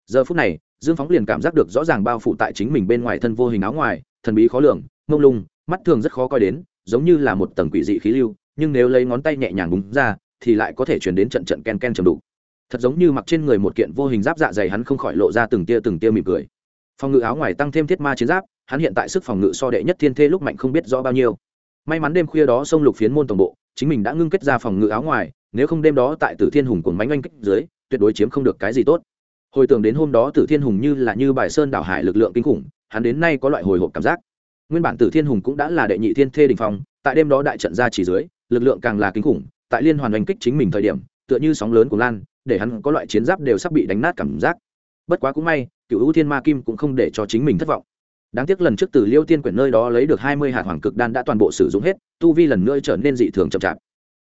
Giờ phút này, dương phóng liền cảm giác được rõ ràng bao phủ tại chính mình bên ngoài thân vô hình áo ngoài, thần bí khó lường, mông lung, mắt thường rất khó coi đến, giống như là một tầng quỷ dị khí lưu, nhưng nếu lấy ngón tay nhẹ nhàng búng ra, thì lại có thể chuyển đến trận trận ken ken trầm đủ thật giống như mặc trên người một kiện vô hình giáp dạ dày hắn không khỏi lộ ra từng tia từng tia mỉm cười. Phòng ngự áo ngoài tăng thêm thiết ma chiến giáp, hắn hiện tại sức phòng ngự so đệ nhất thiên thê lúc mạnh không biết rõ bao nhiêu may mắn đêm khuya đó sông lục phiến môn tổng bộ, chính mình đã ngưng kết ra phòng ngự áo ngoài, nếu không đêm đó tại tử thiên hùng cuồng bánh oanh kích dưới, tuyệt đối chiếm không được cái gì tốt. Hồi tưởng đến hôm đó tử thiên hùng như là như bài sơn đảo hải lực lượng kinh khủng, hắn đến nay có loại hồi hộp cảm giác. Nguyên bản tử thiên hùng cũng đã là đệ nhị thiên thê đình phong, tại đêm đó đại trận ra chỉ dưới, lực lượng càng là kinh khủng, tại liên hoàn oanh kích chính mình thời điểm, tựa như sóng lớn của lan, để hắn có loại chiến giáp đều sắp bị đánh nát cảm giác. Bất quá cũng may, cựu ưu thiên ma kim cũng không để cho chính mình thất vọng đáng tiếc lần trước từ liêu tiên quyển nơi đó lấy được hai mươi hạt hoàng cực đan đã toàn bộ sử dụng hết, tu vi lần nữa trở nên dị thường chậm chạp.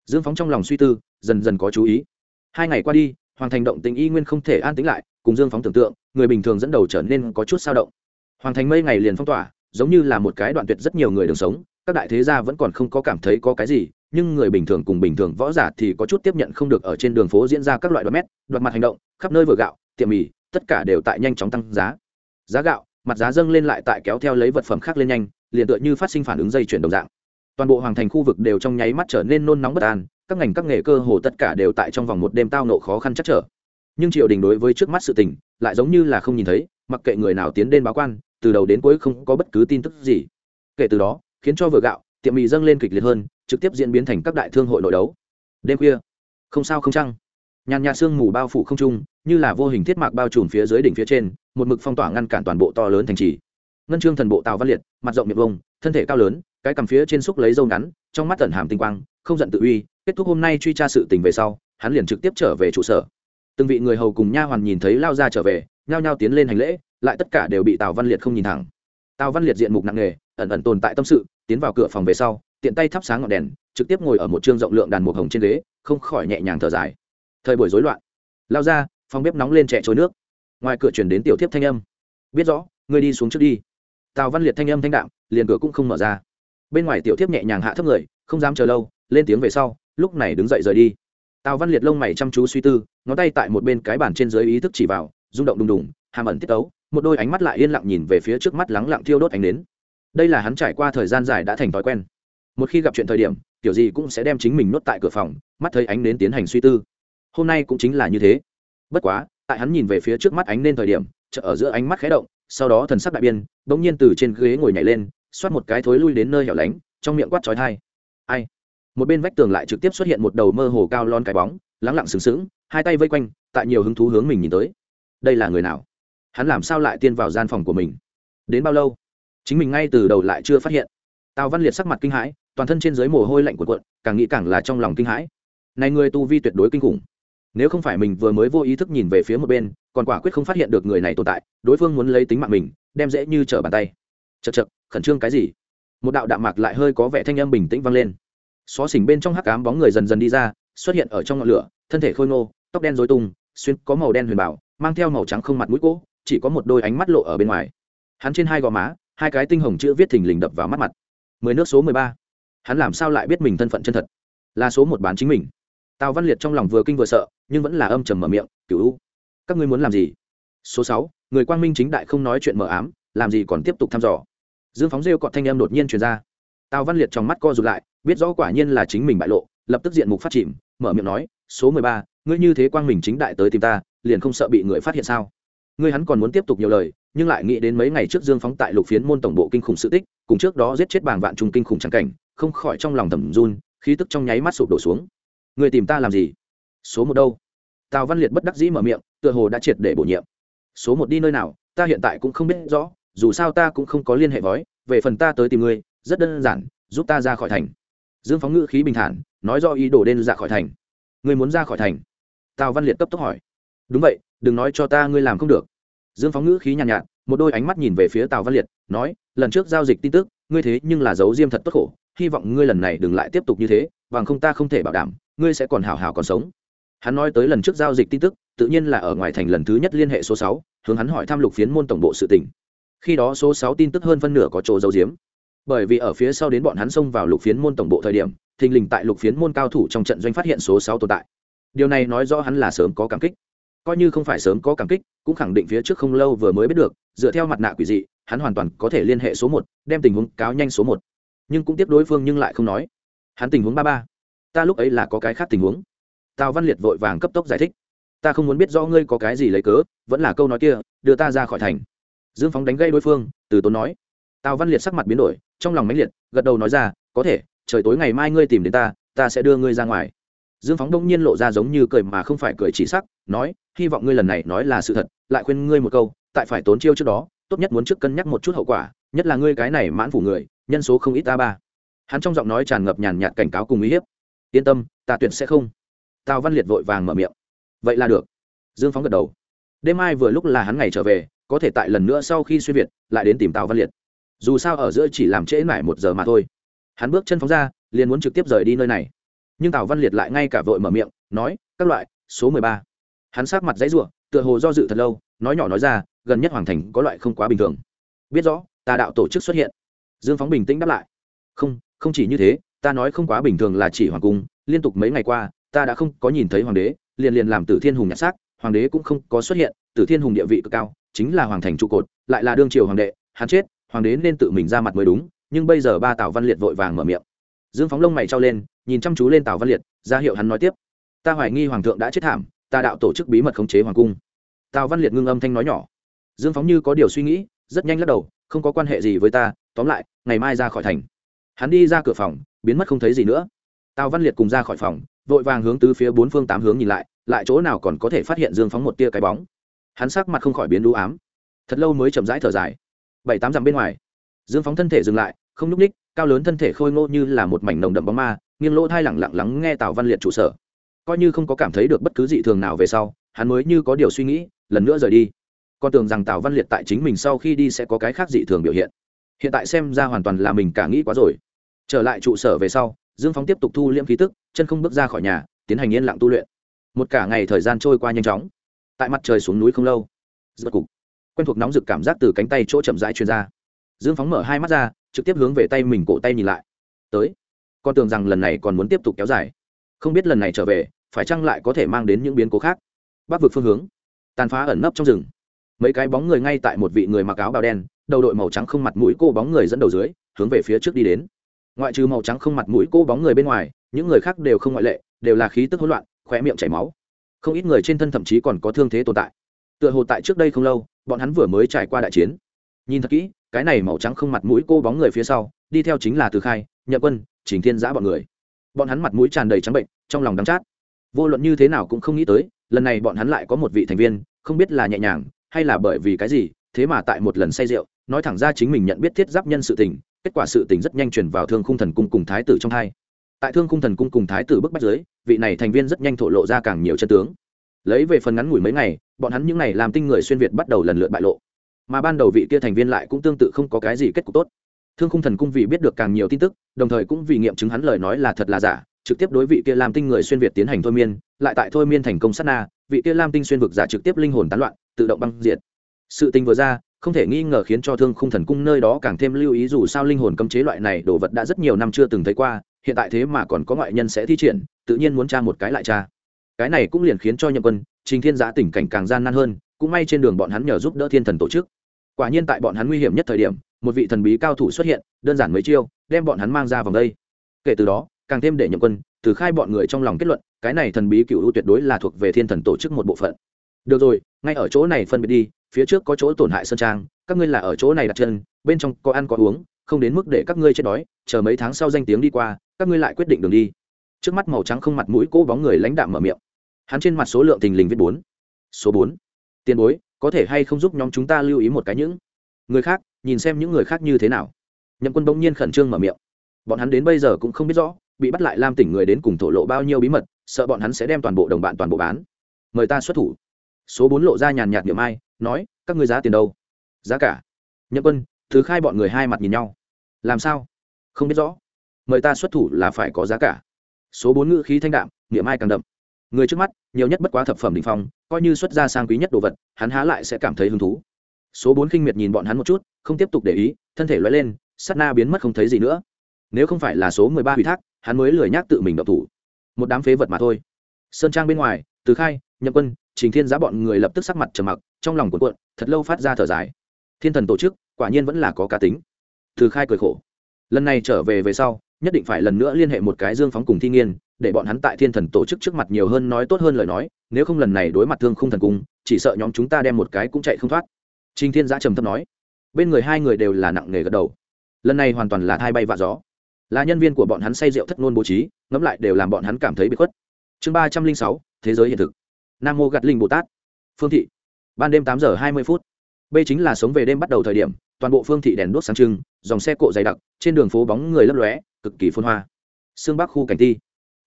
Dương phóng trong lòng suy tư, dần dần có chú ý. Hai ngày qua đi, hoàng thành động tình y nguyên không thể an tĩnh lại, cùng dương phóng tưởng tượng, người bình thường dẫn đầu trở nên có chút sao động. Hoàng thành mây ngày liền phong tỏa, giống như là một cái đoạn tuyệt rất nhiều người đường sống, các đại thế gia vẫn còn không có cảm thấy có cái gì, nhưng người bình thường cùng bình thường võ giả thì có chút tiếp nhận không được ở trên đường phố diễn ra các loại đoạt mét đoạt mặt hành động, khắp nơi vừa gạo, tiệm mì, tất cả đều tại nhanh chóng tăng giá. Giá gạo mặt giá dâng lên lại tại kéo theo lấy vật phẩm khác lên nhanh, liền tựa như phát sinh phản ứng dây chuyển đồng dạng. Toàn bộ hoàng thành khu vực đều trong nháy mắt trở nên nôn nóng bất an, các ngành các nghề cơ hồ tất cả đều tại trong vòng một đêm tao nộ khó khăn chắc trở. Nhưng triều đình đối với trước mắt sự tình, lại giống như là không nhìn thấy, mặc kệ người nào tiến đến báo quan, từ đầu đến cuối không có bất cứ tin tức gì. Kể từ đó, khiến cho vừa gạo, tiệm mì dâng lên kịch liệt hơn, trực tiếp diễn biến thành các đại thương hội nội đấu. Đêm khuya, không sao không chăng? Nhàn nhạt sương mù bao phủ không trung, như là vô hình thiết mạc bao trùm phía dưới đỉnh phía trên, một mực phong tỏa ngăn cản toàn bộ to lớn thành trì. Ngân trương thần bộ tào văn liệt, mặt rộng miệng vông, thân thể cao lớn, cái cằm phía trên xúc lấy dâu ngắn, trong mắt tẩn hàm tinh quang, không giận tự uy, kết thúc hôm nay truy tra sự tình về sau, hắn liền trực tiếp trở về trụ sở. Từng vị người hầu cùng nha hoàn nhìn thấy lao ra trở về, nhao nhao tiến lên hành lễ, lại tất cả đều bị tào văn liệt không nhìn thẳng. Tào văn liệt diện mục nặng nề, ẩn ẩn tồn tại tâm sự, tiến vào cửa phòng về sau, tiện tay thắp sáng ngọn đèn, trực tiếp ngồi ở một trương rộng lượng đàn mục hồng trên ghế, không khỏi nhẹ nhàng thở dài thời buổi rối loạn. Lao ra, phòng bếp nóng lên chạy trôi nước. Ngoài cửa chuyển đến tiểu thiếp thanh âm. Biết rõ, ngươi đi xuống trước đi. Tào văn liệt thanh âm thanh đạm, liền cửa cũng không mở ra. Bên ngoài tiểu thiếp nhẹ nhàng hạ thấp người, không dám chờ lâu, lên tiếng về sau, lúc này đứng dậy rời đi. Tào văn liệt lông mày chăm chú suy tư, ngón tay tại một bên cái bàn trên dưới ý thức chỉ vào, rung động đùng đùng, hàm ẩn tiết tấu, một đôi ánh mắt lại yên lặng nhìn về phía trước mắt lắng lặng thiêu đốt ánh nến. đây là hắn trải qua thời gian dài đã thành thói quen. Một khi gặp chuyện thời điểm, kiểu gì cũng sẽ đem chính mình nuốt tại cửa phòng, mắt thấy ánh nến tiến hành suy tư hôm nay cũng chính là như thế. Bất quá, tại hắn nhìn về phía trước mắt ánh lên thời điểm, chợ ở giữa ánh mắt khé động, sau đó thần sắc đại biên bỗng nhiên từ trên ghế ngồi nhảy lên, xoát một cái thối lui đến nơi hẻo lánh, trong miệng quát trói thai ai? Một bên vách tường lại trực tiếp xuất hiện một đầu mơ hồ cao lon cái bóng, lắng lặng sừng sững, hai tay vây quanh, tại nhiều hứng thú hướng mình nhìn tới. Đây là người nào? Hắn làm sao lại tiên vào gian phòng của mình? Đến bao lâu? Chính mình ngay từ đầu lại chưa phát hiện. Tào văn liệt sắc mặt kinh hãi, toàn thân trên dưới mồ hôi lạnh của cuộn, càng nghĩ càng là trong lòng kinh hãi. Này người tu vi tuyệt đối kinh khủng nếu không phải mình vừa mới vô ý thức nhìn về phía một bên, còn quả quyết không phát hiện được người này tồn tại, đối phương muốn lấy tính mạng mình, đem dễ như trở bàn tay. Chật chật khẩn trương cái gì? Một đạo đạm mạc lại hơi có vẻ thanh âm bình tĩnh vang lên. Xó xỉnh bên trong hắc cám bóng người dần dần đi ra, xuất hiện ở trong ngọn lửa, thân thể khôi ngô, tóc đen dối tung, xuyên có màu đen huyền bảo, mang theo màu trắng không mặt mũi cỗ chỉ có một đôi ánh mắt lộ ở bên ngoài. Hắn trên hai gò má, hai cái tinh hồng chữ viết thình lình đập vào mắt mặt. Mười nước số mười ba. Hắn làm sao lại biết mình thân phận chân thật? Là số một bán chính mình tào văn liệt trong lòng vừa kinh vừa sợ, nhưng vẫn là âm trầm mở miệng cựu u, các ngươi muốn làm gì? Số sáu, người quang minh chính đại không nói chuyện mờ ám, làm gì còn tiếp tục thăm dò. Dương phóng rêu cọt thanh em đột nhiên truyền ra. Tào văn liệt trong mắt co rụt lại, biết rõ quả nhiên là chính mình bại lộ, lập tức diện mục phát chìm, mở miệng nói, số mười ba, ngươi như thế quang minh chính đại tới tìm ta, liền không sợ bị người phát hiện sao? Ngươi hắn còn muốn tiếp tục nhiều lời, nhưng lại nghĩ đến mấy ngày trước dương phóng tại lục phiến môn tổng bộ kinh khủng sự tích, cùng trước đó giết chết bàng vạn trung kinh khủng trắng cảnh, không khỏi trong lòng thầm run, khí tức trong nháy mắt sụp đổ xuống người tìm ta làm gì? Số một đâu? Tào văn liệt bất đắc dĩ mở miệng tựa hồ đã triệt để bổ nhiệm. Số một đi nơi nào ta hiện tại cũng không biết rõ dù sao ta cũng không có liên hệ vói về phần ta tới tìm ngươi rất đơn giản giúp ta ra khỏi thành. Dương phóng ngữ khí bình thản nói do ý đồ đen ra khỏi thành. Ngươi muốn ra khỏi thành? Tào văn liệt cấp tốc hỏi. Đúng vậy đừng nói cho ta ngươi làm không được. Dương phóng ngữ khí nhàn nhạt, nhạt một đôi ánh mắt nhìn về phía tào văn liệt nói lần trước giao dịch tin tức ngươi thế nhưng là giấu diêm thật tốt khổ hy vọng ngươi lần này đừng lại tiếp tục như thế bằng không ta không thể bảo đảm ngươi sẽ còn hào hào còn sống. Hắn nói tới lần trước giao dịch tin tức, tự nhiên là ở ngoài thành lần thứ nhất liên hệ số sáu, hướng hắn hỏi thăm lục phiến môn tổng bộ sự tỉnh khi đó số sáu tin tức hơn phân nửa có chỗ dấu diếm bởi vì ở phía sau đến bọn hắn xông vào lục phiến môn tổng bộ thời điểm, thình lình tại lục phiến môn cao thủ trong trận doanh phát hiện số sáu tồn tại. Điều này nói rõ hắn là sớm có cảm kích. Coi như không phải sớm có cảm kích, cũng khẳng định phía trước không lâu vừa mới biết được, dựa theo mặt nạ quỷ dị, hắn hoàn toàn có thể liên hệ số một, đem tình huống cáo nhanh số một. Nhưng cũng tiếp đối phương nhưng lại không nói. Hắn tình huống ba ba ta lúc ấy là có cái khác tình huống. Tào văn liệt vội vàng cấp tốc giải thích. Ta không muốn biết rõ ngươi có cái gì lấy cớ, vẫn là câu nói kia, đưa ta ra khỏi thành. Dương phóng đánh gây đối phương, từ tốn nói. Tào văn liệt sắc mặt biến đổi, trong lòng mãnh liệt, gật đầu nói ra, có thể, trời tối ngày mai ngươi tìm đến ta ta sẽ đưa ngươi ra ngoài. Dương phóng đông nhiên lộ ra giống như cười mà không phải cười chỉ sắc, nói, hy vọng ngươi lần này nói là sự thật, lại khuyên ngươi một câu, tại phải tốn chiêu trước đó, tốt nhất muốn trước cân nhắc một chút hậu quả, nhất là ngươi cái này mãn phủ người, nhân số không ít ta ba. Hắn trong giọng nói tràn ngập nhàn nhạt cảnh cáo cùng uy hiếp yên tâm, ta tuyển sẽ không. Tào văn liệt vội vàng mở miệng. Vậy là được. Dương phóng gật đầu. Đêm mai vừa lúc là hắn ngày trở về, có thể tại lần nữa sau khi xuyên việt, lại đến tìm tào văn liệt. Dù sao ở giữa chỉ làm trễ mãi một giờ mà thôi. Hắn bước chân phóng ra, liền muốn trực tiếp rời đi nơi này. Nhưng tào văn liệt lại ngay cả vội mở miệng, nói, các loại, số mười ba. Hắn sát mặt dãy ruộng tựa hồ do dự thật lâu, nói nhỏ nói ra, gần nhất hoàng thành có loại không quá bình thường. Biết rõ tà đạo tổ chức xuất hiện. Dương phóng bình tĩnh đáp lại. Không không chỉ như thế ta nói không quá bình thường là chỉ hoàng cung, liên tục mấy ngày qua, ta đã không có nhìn thấy hoàng đế, liền liền làm tử thiên hùng nhặt xác, hoàng đế cũng không có xuất hiện, tử thiên hùng địa vị cực cao, chính là hoàng thành trụ cột, lại là đương triều hoàng đệ, hắn chết, hoàng đế nên tự mình ra mặt mới đúng, nhưng bây giờ ba tào văn liệt vội vàng mở miệng. Dương phóng lông mày trao lên, nhìn chăm chú lên tào văn liệt, ra hiệu hắn nói tiếp. Ta hoài nghi hoàng thượng đã chết thảm, ta đạo tổ chức bí mật khống chế hoàng cung. Tào văn liệt ngưng âm thanh nói nhỏ. Dương phóng như có điều suy nghĩ, rất nhanh lắc đầu, không có quan hệ gì với ta, tóm lại, ngày mai ra khỏi thành hắn đi ra cửa phòng, biến mất không thấy gì nữa. Tào văn liệt cùng ra khỏi phòng, vội vàng hướng từ phía bốn phương tám hướng nhìn lại lại chỗ nào còn có thể phát hiện dương phóng một tia cái bóng. Hắn sắc mặt không khỏi biến đũ ám. Thật lâu mới chậm rãi thở dài. Bảy tám dặm bên ngoài, dương phóng thân thể dừng lại, không nhúc ních cao lớn thân thể khôi ngô như là một mảnh nồng đậm bóng ma, nghiêng lỗ thai lẳng lặng lắng nghe tào văn liệt trụ sở. Coi như không có cảm thấy được bất cứ dị thường nào về sau, hắn mới như có điều suy nghĩ, lần nữa rời đi. Con tưởng rằng tào văn liệt tại chính mình sau khi đi sẽ có cái khác dị thường biểu hiện. Hiện tại xem ra hoàn toàn là mình cả nghĩ quá rồi trở lại trụ sở về sau, dương phóng tiếp tục thu liễm khí tức, chân không bước ra khỏi nhà, tiến hành yên lặng tu luyện. Một cả ngày thời gian trôi qua nhanh chóng. Tại mặt trời xuống núi không lâu giật cục, quen thuộc nóng rực cảm giác từ cánh tay chỗ chậm rãi truyền ra. Dương phóng mở hai mắt ra, trực tiếp hướng về tay mình cổ tay nhìn lại. Tới, con tưởng rằng lần này còn muốn tiếp tục kéo dài. Không biết lần này trở về, phải chăng lại có thể mang đến những biến cố khác? Bắc vực phương hướng, tàn phá ẩn nấp trong rừng. Mấy cái bóng người ngay tại một vị người mặc áo bào đen, đầu đội màu trắng không mặt mũi cô bóng người dẫn đầu dưới, hướng về phía trước đi đến ngoại trừ màu trắng không mặt mũi cô bóng người bên ngoài, những người khác đều không ngoại lệ, đều là khí tức hỗn loạn, khóe miệng chảy máu. Không ít người trên thân thậm chí còn có thương thế tồn tại. Tựa hồ tại trước đây không lâu, bọn hắn vừa mới trải qua đại chiến. Nhìn thật kỹ, cái này màu trắng không mặt mũi cô bóng người phía sau, đi theo chính là từ khai, nhậm quân, trình thiên giã bọn người. Bọn hắn mặt mũi tràn đầy trắng bệnh, trong lòng đắng chát. Vô luận như thế nào cũng không nghĩ tới, lần này bọn hắn lại có một vị thành viên, không biết là nhẹ nhàng, hay là bởi vì cái gì, thế mà tại một lần say rượu, nói thẳng ra chính mình nhận biết thiết giáp nhân sự tình kết quả sự tình rất nhanh chuyển vào thương khung thần cung cùng thái tử trong hai. Tại thương khung thần cung cùng thái tử bức bách dưới, vị này thành viên rất nhanh thổ lộ ra càng nhiều chân tướng. Lấy về phần ngắn ngủi mấy ngày, bọn hắn những ngày làm tinh người xuyên việt bắt đầu lần lượt bại lộ. Mà ban đầu vị kia thành viên lại cũng tương tự không có cái gì kết cục tốt. Thương khung thần cung vì biết được càng nhiều tin tức, đồng thời cũng vì nghiệm chứng hắn lời nói là thật là giả, trực tiếp đối vị kia làm tinh người xuyên việt tiến hành thôi miên, lại tại thôi miên thành công sát na, vị kia lam tinh xuyên vực giả trực tiếp linh hồn tán loạn, tự động băng diệt. Sự tình vừa ra không thể nghi ngờ khiến cho thương khung thần cung nơi đó càng thêm lưu ý dù sao linh hồn cấm chế loại này đồ vật đã rất nhiều năm chưa từng thấy qua, hiện tại thế mà còn có ngoại nhân sẽ thi triển, tự nhiên muốn tra một cái lại tra. Cái này cũng liền khiến cho nhậm quân, trình thiên giã tình cảnh càng gian nan hơn, cũng may trên đường bọn hắn nhờ giúp đỡ thiên thần tổ chức. Quả nhiên tại bọn hắn nguy hiểm nhất thời điểm, một vị thần bí cao thủ xuất hiện, đơn giản mấy chiêu, đem bọn hắn mang ra vòng đây. Kể từ đó, càng thêm để nhậm quân, từ khai bọn người trong lòng kết luận, cái này thần bí cựu tuyệt đối là thuộc về thiên thần tổ chức một bộ phận. Được rồi, ngay ở chỗ này phân biệt đi phía trước có chỗ tổn hại sơn trang, các ngươi là ở chỗ này đặt chân, bên trong có ăn có uống, không đến mức để các ngươi chết đói, chờ mấy tháng sau danh tiếng đi qua, các ngươi lại quyết định đường đi. Trước mắt màu trắng không mặt mũi cố bóng người lãnh đạm mở miệng. Hắn trên mặt số lượng tình lình viết bốn. Số bốn. Tiền bối, có thể hay không giúp nhóm chúng ta lưu ý một cái những người khác, nhìn xem những người khác như thế nào? Nhậm quân bỗng nhiên khẩn trương mở miệng. Bọn hắn đến bây giờ cũng không biết rõ, bị bắt lại lam tỉnh người đến cùng thổ lộ bao nhiêu bí mật, sợ bọn hắn sẽ đem toàn bộ đồng bạn toàn bộ bán. Mời ta xuất thủ. Số bốn lộ ra nhàn nhạt niệm ai nói, các ngươi giá tiền đâu? Giá cả. Nhậm quân, thứ khai bọn người hai mặt nhìn nhau. Làm sao? Không biết rõ. Mời ta xuất thủ là phải có giá cả. Số bốn ngữ khí thanh đạm, niệm ai càng đậm. Người trước mắt, nhiều nhất bất quá thập phẩm đ ỉ n h phong, coi như xuất ra sang quý nhất đồ vật, hắn há lại sẽ cảm thấy hứng thú. Số bốn khinh miệt nhìn bọn hắn một chút, không tiếp tục để ý, thân thể loay lên s á t na biến mất không thấy gì nữa. Nếu không phải là số mười ba ủy thác, hắn mới lười nhác tự mình độc thủ. Một đám phế vật mà thôi. Sơn trang bên ngoài, từ khai, nhậm quân, trình thiên giá bọn người lập tức sắc mặt trầm mặc trong lòng cuộn cuộn, thật lâu phát ra thở dài. Thiên thần tổ chức, quả nhiên vẫn là có cá tính. Từ khai cười khổ. Lần này trở về về sau, nhất định phải lần nữa liên hệ một cái dương phóng cùng thi nghiên, để bọn hắn tại thiên thần tổ chức trước mặt nhiều hơn nói tốt hơn lời nói, nếu không lần này đối mặt thương không thần cung, chỉ sợ nhóm chúng ta đem một cái cũng chạy không thoát. Trinh thiên giã trầm thấp nói. Bên người hai người đều là nặng nghề gật đầu. Lần này hoàn toàn là thai bay vạ gió. Là nhân viên của bọn hắn say rượu thất nôn bố trí, ngẫm lại đều làm bọn hắn cảm thấy bị khuất. Chương ba trăm linh sáu, thế giới hiện thực. Nam mô gạt linh bồ tát. Phương thị ban đêm tám giờ hai mươi phút b chính là sống về đêm bắt đầu thời điểm toàn bộ phương thị đèn đuốc sáng trưng dòng xe cộ dày đặc trên đường phố bóng người lấp lóe cực kỳ phôn hoa xương bắc khu cảnh ti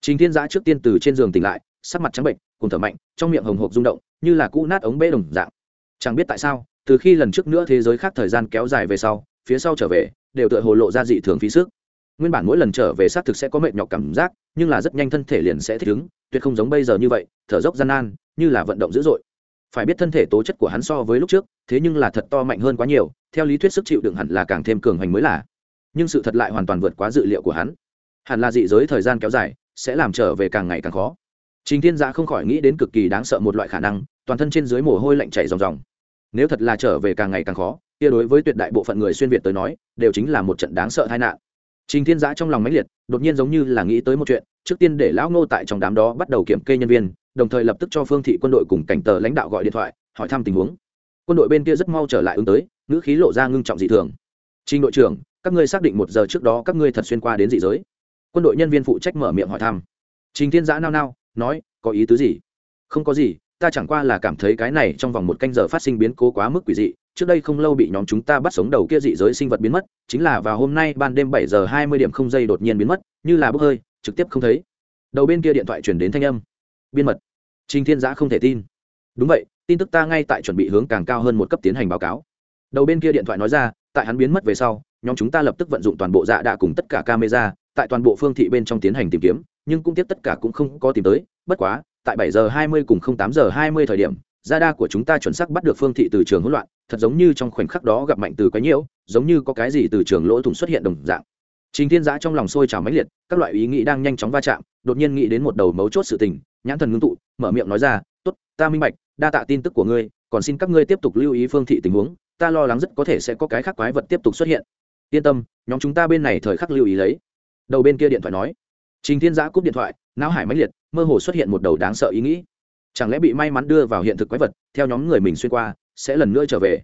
Trình Thiên Giã trước tiên từ trên giường tỉnh lại, sắc mặt trắng bệnh, cùng thở mạnh, trong miệng hồng hộc rung động, như là cũ nát ống bê đồng dạng. Chẳng biết tại sao, từ khi lần trước nữa thế giới khác thời gian kéo dài về sau, phía sau trở về, đều tựa hồ lộ ra dị thường phí sức. Nguyên bản mỗi lần trở về xác thực sẽ có mệt nhọc cảm giác, nhưng là rất nhanh thân thể liền sẽ thích ứng, tuyệt không giống bây giờ như vậy, thở dốc gian nan, như là vận động dữ dội. Phải biết thân thể tố chất của hắn so với lúc trước, thế nhưng là thật to mạnh hơn quá nhiều, theo lý thuyết sức chịu đựng hẳn là càng thêm cường hành mới là. Nhưng sự thật lại hoàn toàn vượt quá dự liệu của hắn. Hẳn là dị giới thời gian kéo dài, sẽ làm trở về càng ngày càng khó trình thiên giã không khỏi nghĩ đến cực kỳ đáng sợ một loại khả năng toàn thân trên dưới mồ hôi lạnh chảy ròng ròng nếu thật là trở về càng ngày càng khó kia đối với tuyệt đại bộ phận người xuyên việt tới nói đều chính là một trận đáng sợ tai nạn trình thiên giã trong lòng mãnh liệt đột nhiên giống như là nghĩ tới một chuyện trước tiên để lão ngô tại trong đám đó bắt đầu kiểm kê nhân viên, đồng thời lập tức cho phương thị quân đội cùng cảnh tờ lãnh đạo gọi điện thoại, hỏi thăm tình huống. Quân đội bên kia rất mau trở lại ứng tới, ngữ khí lộ ra ngưng trọng dị thường. Trình đội trưởng, các ngươi xác định một giờ trước đó các ngươi thật xuyên qua đến dị giới. Quân đội nhân viên phụ trách mở miệng hỏi thăm. Trình thiên giã nao nao, nói, có ý tứ gì? Không có gì, ta chẳng qua là cảm thấy cái này trong vòng một canh giờ phát sinh biến cố quá mức quỷ dị, trước đây không lâu bị nhóm chúng ta bắt sống đầu kia dị giới sinh vật biến mất, chính là vào hôm nay ban đêm bảy giờ hai mươi điểm không giây đột nhiên biến mất, như là bốc hơi trực tiếp không thấy. Đầu bên kia điện thoại chuyển đến thanh âm. Biên mật. Trình thiên giã không thể tin. Đúng vậy, tin tức ta ngay tại chuẩn bị hướng càng cao hơn một cấp tiến hành báo cáo. Đầu bên kia điện thoại nói ra, tại hắn biến mất về sau, nhóm chúng ta lập tức vận dụng toàn bộ dạ đạ cùng tất cả camera, tại toàn bộ phương thị bên trong tiến hành tìm kiếm, nhưng cũng tiếp tất cả cũng không có tìm tới, bất quá, tại bảy giờ hai mươi cùng tám giờ hai mươi thời điểm dạ gia đa của chúng ta chuẩn xác bắt được phương thị từ trường hỗn loạn, thật giống như trong khoảnh khắc đó gặp mạnh từ quái nhiễu, giống như có cái gì từ trường lỗ thủng xuất hiện đồng dạng trình thiên giã trong lòng sôi trào mãnh liệt, các loại ý nghĩ đang nhanh chóng va chạm, đột nhiên nghĩ đến một đầu mấu chốt sự tình, nhãn thần ngưng tụ, mở miệng nói ra, tốt, ta minh bạch, đa tạ tin tức của ngươi, còn xin các ngươi tiếp tục lưu ý phương thị tình huống, ta lo lắng rất có thể sẽ có cái khác quái vật tiếp tục xuất hiện. Yên tâm, nhóm chúng ta bên này thời khắc lưu ý lấy. Đầu bên kia điện thoại nói. Trình thiên giã cúp điện thoại, não hải mãnh liệt, mơ hồ xuất hiện một đầu đáng sợ ý nghĩ. Chẳng lẽ bị may mắn đưa vào hiện thực quái vật, theo nhóm người mình xuyên qua, sẽ lần nữa trở về?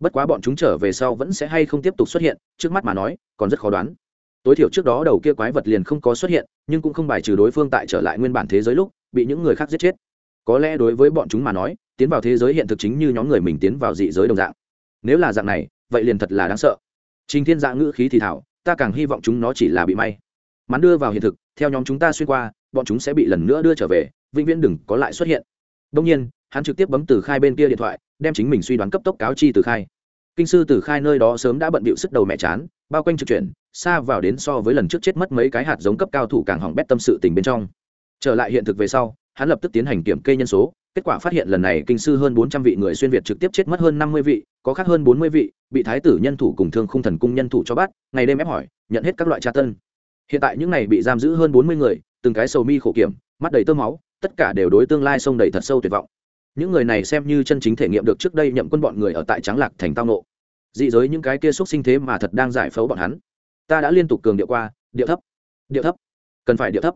Bất quá bọn chúng trở về sau vẫn sẽ hay không tiếp tục xuất hiện, trước mắt mà nói, còn rất khó đoán tối thiểu trước đó đầu kia quái vật liền không có xuất hiện, nhưng cũng không bài trừ đối phương tại trở lại nguyên bản thế giới lúc, bị những người khác giết chết. Có lẽ đối với bọn chúng mà nói, tiến vào thế giới hiện thực chính như nhóm người mình tiến vào dị giới đồng dạng. Nếu là dạng này, vậy liền thật là đáng sợ. Trình thiên dạng ngữ khí thì thảo, ta càng hy vọng chúng nó chỉ là bị may. Mắn đưa vào hiện thực, theo nhóm chúng ta xuyên qua, bọn chúng sẽ bị lần nữa đưa trở về, vĩnh viễn đừng có lại xuất hiện. Đông nhiên, hắn trực tiếp bấm từ khai bên kia điện thoại, đem chính mình suy đoán cấp tốc cáo chi từ khai. Kinh sư từ khai nơi đó sớm đã bận bịu sức đầu mẹ chán, bao quanh trực chuyển xa vào đến so với lần trước chết mất mấy cái hạt giống cấp cao thủ càng hỏng bét tâm sự tình bên trong. Trở lại hiện thực về sau, hắn lập tức tiến hành kiểm kê nhân số, kết quả phát hiện lần này kinh sư hơn bốn trăm vị người xuyên việt trực tiếp chết mất hơn năm mươi vị, có khác hơn bốn mươi vị, bị thái tử nhân thủ cùng thương khung thần cung nhân thủ cho bắt, ngày đêm ép hỏi, nhận hết các loại tra tân hiện tại những này bị giam giữ hơn bốn mươi người, từng cái sầu mi khổ kiểm, mắt đầy tơ máu, tất cả đều đối tương lai sông đầy thật sâu tuyệt vọng. Những người này xem như chân chính thể nghiệm được trước đây nhậm quân bọn người ở tại tráng lạc thành tao nộ. Dị giới những cái kia xúc sinh thế mà thật đang giải phẫu bọn hắn ta đã liên tục cường điệu qua, điệu thấp điệu thấp, cần phải điệu thấp.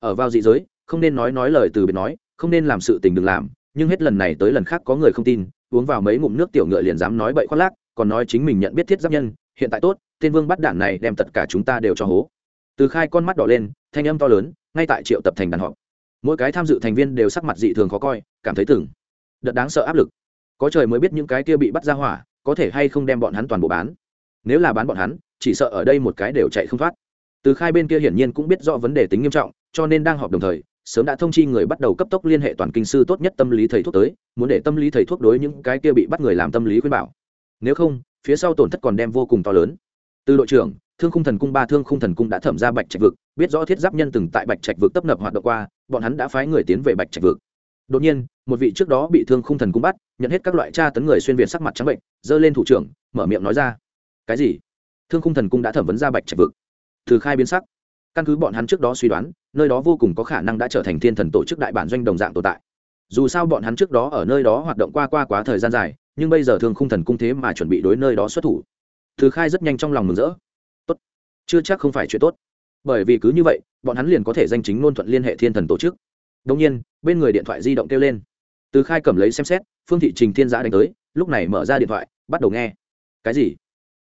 Ở vào dị giới, không nên nói nói lời từ biệt nói, không nên làm sự tình đừng làm, nhưng hết lần này tới lần khác có người không tin, uống vào mấy ngụm nước tiểu ngựa liền dám nói bậy khoác lác, còn nói chính mình nhận biết thiết giáp nhân, hiện tại tốt, tên vương bắt đản này đem tất cả chúng ta đều cho hố. Từ khai con mắt đỏ lên, thanh âm to lớn, ngay tại triệu tập thành đàn họp. Mỗi cái tham dự thành viên đều sắc mặt dị thường khó coi, cảm thấy từng đợt đáng sợ áp lực. Có trời mới biết những cái kia bị bắt ra hỏa, có thể hay không đem bọn hắn toàn bộ bán. Nếu là bán bọn hắn chỉ sợ ở đây một cái đều chạy không thoát. Từ khai bên kia hiển nhiên cũng biết rõ vấn đề tính nghiêm trọng, cho nên đang họp đồng thời, sớm đã thông chi người bắt đầu cấp tốc liên hệ toàn kinh sư tốt nhất tâm lý thầy thuốc tới, muốn để tâm lý thầy thuốc đối những cái kia bị bắt người làm tâm lý khuyên bảo. Nếu không, phía sau tổn thất còn đem vô cùng to lớn. Từ đội trưởng, thương khung thần cung ba thương khung thần cung đã thẩm ra bạch trạch vực, biết rõ thiết giáp nhân từng tại bạch trạch vực tấp nập hoạt động qua, bọn hắn đã phái người tiến về bạch trạch vực. Đột nhiên, một vị trước đó bị thương khung thần cung bắt, nhận hết các loại tra tấn người xuyên việt sắc mặt trắng bệnh dơ lên thủ trưởng, mở miệng nói ra. Cái gì? Thương khung thần cung đã thẩm vấn ra bạch trạch vực từ khai biến sắc căn cứ bọn hắn trước đó suy đoán nơi đó vô cùng có khả năng đã trở thành thiên thần tổ chức đại bản doanh đồng dạng tồn tại dù sao bọn hắn trước đó ở nơi đó hoạt động qua qua quá thời gian dài nhưng bây giờ thương khung thần cung thế mà chuẩn bị đối nơi đó xuất thủ từ khai rất nhanh trong lòng mừng rỡ tốt chưa chắc không phải chuyện tốt bởi vì cứ như vậy bọn hắn liền có thể danh chính ngôn thuận liên hệ thiên thần tổ chức đông nhiên bên người điện thoại di động kêu lên từ khai cầm lấy xem xét phương thị trình thiên giã đánh tới lúc này mở ra điện thoại bắt đầu nghe cái gì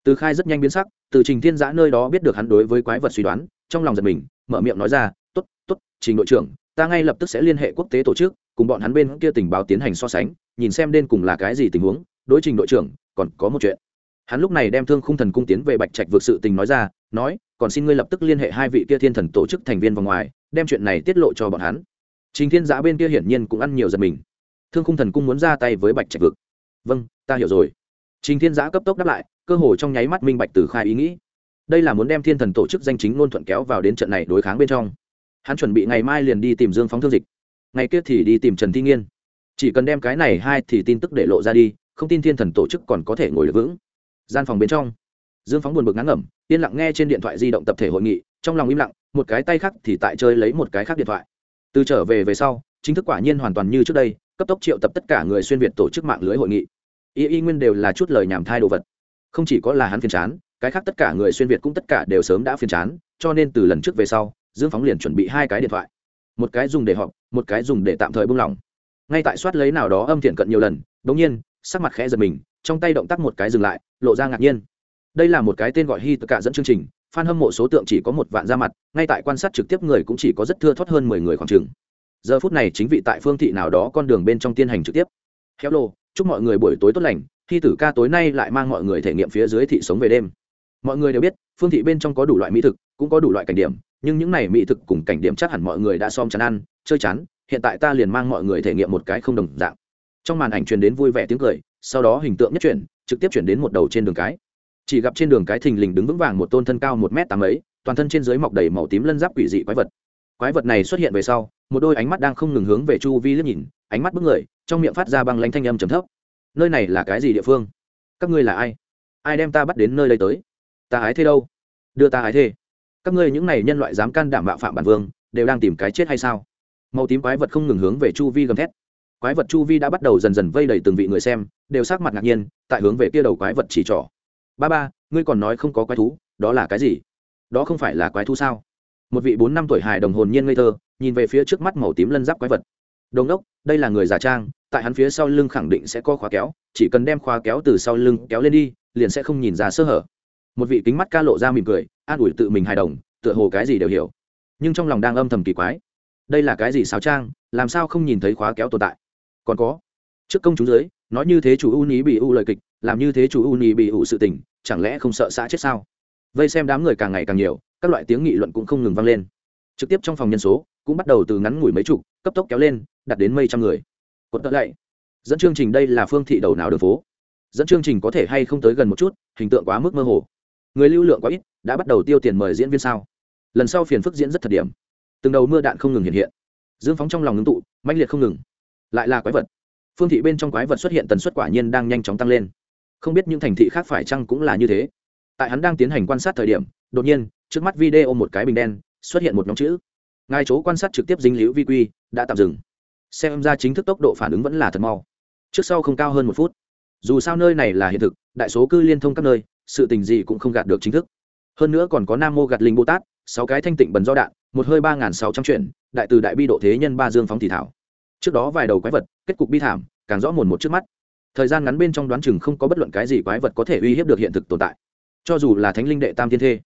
từ khai rất nhanh biến sắc, từ trình thiên giã nơi đó biết được hắn đối với quái vật suy đoán, trong lòng giật mình, mở miệng nói ra t ố t t ố t trình đội trưởng, ta ngay lập tức sẽ liên hệ quốc tế tổ chức, cùng bọn hắn bên kia tình báo tiến hành so sánh, nhìn xem đến cùng là cái gì tình huống, đối trình đội trưởng, còn có một chuyện. Hắn lúc này đem thương khung thần cung tiến về bạch trạch vượt sự tình nói ra, nói, còn xin ngươi lập tức liên hệ hai vị kia thiên thần tổ chức thành viên vào ngoài, đem chuyện này tiết lộ cho bọn hắn. Trình thiên giã bên kia hiển nhiên cũng ăn nhiều giật mình. Thương khung thần cung muốn ra tay với bạch trạch vực. Vâng ta hiểu rồi. Trình thiên giã cấp tốc đáp lại cơ hồ trong nháy mắt minh bạch từ khai ý nghĩ. Đây là muốn đem thiên thần tổ chức danh chính ngôn thuận kéo vào đến trận này đối kháng bên trong. Hắn chuẩn bị ngày mai liền đi tìm dương phóng thương dịch. Ngày kia thì đi tìm trần thi nghiên. Chỉ cần đem cái này hai thì tin tức để lộ ra đi, không tin thiên thần tổ chức còn có thể ngồi được vững. Gian phòng bên trong, dương phóng buồn bực ngắn ngẩm, yên lặng nghe trên điện thoại di động tập thể hội nghị, trong lòng im lặng, một cái tay khác thì tại chơi lấy một cái khác điện thoại. Từ trở về về sau, chính thức quả nhiên hoàn toàn như trước đây, cấp tốc triệu tập tất cả người xuyên việt tổ chức mạng lưới hội nghị. Y y nguyên đều là chút lời nhảm thai đồ vật không chỉ có là hắn phiền chán, cái khác tất cả người xuyên việt cũng tất cả đều sớm đã phiền chán, cho nên từ lần trước về sau, dương phóng liền chuẩn bị hai cái điện thoại. Một cái dùng để họp, một cái dùng để tạm thời buông lỏng. Ngay tại soát lấy nào đó âm thiện cận nhiều lần bỗng nhiên, sắc mặt khẽ giật mình, trong tay động tác một cái dừng lại, lộ ra ngạc nhiên. Đây là một cái tên gọi hy tất cả dẫn chương trình f hâm mộ số tượng chỉ có một vạn ra mặt, ngay tại quan sát trực tiếp người cũng chỉ có rất thưa thoát hơn mười người khoảng chừng. Giờ phút này chính vị tại phương thị nào đó con đường bên trong tiên hành trực tiếp. Héo lô chúc mọi người buổi tối tốt lành hy tử ca tối nay lại mang mọi người thể nghiệm phía dưới thị sống về đêm. Mọi người đều biết, phương thị bên trong có đủ loại mỹ thực, cũng có đủ loại cảnh điểm, nhưng những này mỹ thực cùng cảnh điểm chắc hẳn mọi người đã xong chán ăn, chơi chán, hiện tại ta liền mang mọi người thể nghiệm một cái không đồng dạng. Trong màn ảnh truyền đến vui vẻ tiếng cười, sau đó hình tượng nhất chuyển, trực tiếp chuyển đến một đầu trên đường cái. Chỉ gặp trên đường cái thình lình đứng vững vàng một tôn thân cao một m tám ấy, toàn thân trên dưới mọc đầy màu tím lân giáp quỷ dị quái vật. Quái vật này xuất hiện về sau, một đôi ánh mắt đang không ngừng hướng về chu vi liếc nhìn, ánh mắt bức người, trong miệng phát ra băng lanh thanh âm trầm thấp nơi này là cái gì địa phương? Các ngươi là ai? Ai đem ta bắt đến nơi đây tới? Ta ái thế đâu? Đưa ta ái thế. Các ngươi những này nhân loại dám can đảm bạo phạm bản vương, đều đang tìm cái chết hay sao? Màu tím quái vật không ngừng hướng về chu vi gầm thét. Quái vật chu vi đã bắt đầu dần dần vây đầy từng vị người xem, đều sắc mặt ngạc nhiên, tại hướng về kia đầu quái vật chỉ trỏ. Ba ba, ngươi còn nói không có quái thú, đó là cái gì? Đó không phải là quái thú sao? Một vị bốn năm tuổi hài đồng hồn nhiên ngây thơ, nhìn về phía trước mắt màu tím lân giáp quái vật đồng đốc, đây là người giả trang, tại hắn phía sau lưng khẳng định sẽ có khóa kéo, chỉ cần đem khóa kéo từ sau lưng kéo lên đi, liền sẽ không nhìn ra sơ hở. Một vị kính mắt ca lộ ra mỉm cười, an ủi tự mình hài đồng, tựa hồ cái gì đều hiểu. Nhưng trong lòng đang âm thầm kỳ quái, đây là cái gì xáo trang, làm sao không nhìn thấy khóa kéo tồn tại? Còn có, trước công chúng dưới, nói như thế chủ u ní bị u lời kịch, làm như thế chủ u ní bị u sự tình, chẳng lẽ không sợ xã chết sao? Vây xem đám người càng ngày càng nhiều, các loại tiếng nghị luận cũng không ngừng vang lên. Trực tiếp trong phòng nhân số cũng bắt đầu từ ngắn ngủi mấy chục, cấp tốc kéo lên đặt đến mấy trăm người. Cột tợ lạy dẫn chương trình đây là phương thị đầu nào đường phố? Dẫn chương trình có thể hay không tới gần một chút, hình tượng quá mức mơ hồ. Người lưu lượng quá ít, đã bắt đầu tiêu tiền mời diễn viên sao? Lần sau phiền phức diễn rất thật điểm. Từng đầu mưa đạn không ngừng hiện hiện. Dương phóng trong lòng ngưng tụ, mãnh liệt không ngừng. Lại là quái vật. Phương thị bên trong quái vật xuất hiện tần suất quả nhiên đang nhanh chóng tăng lên. Không biết những thành thị khác phải chăng cũng là như thế. Tại hắn đang tiến hành quan sát thời điểm, đột nhiên, trước mắt video một cái bình đen, xuất hiện một nhóm chữ ngài chỗ quan sát trực tiếp dính liễu vi quy, đã tạm dừng. Xem ra chính thức tốc độ phản ứng vẫn là thật mau. Trước sau không cao hơn một phút. Dù sao nơi này là hiện thực, đại số cư liên thông các nơi, sự tình gì cũng không gạt được chính thức. Hơn nữa còn có nam mô gạt linh bồ tát, sáu cái thanh tịnh bần do đạn, một hơi ba n g h n sáu trăm chuyện, đại từ đại bi độ thế nhân ba dương phóng thị thảo. Trước đó vài đầu quái vật, kết cục bi thảm, càng rõ mồn một trước mắt. Thời gian ngắn bên trong đoán chừng không có bất luận cái gì quái vật có thể uy hiếp được hiện thực tồn tại. Cho dù là thánh linh đệ tam thiên thê,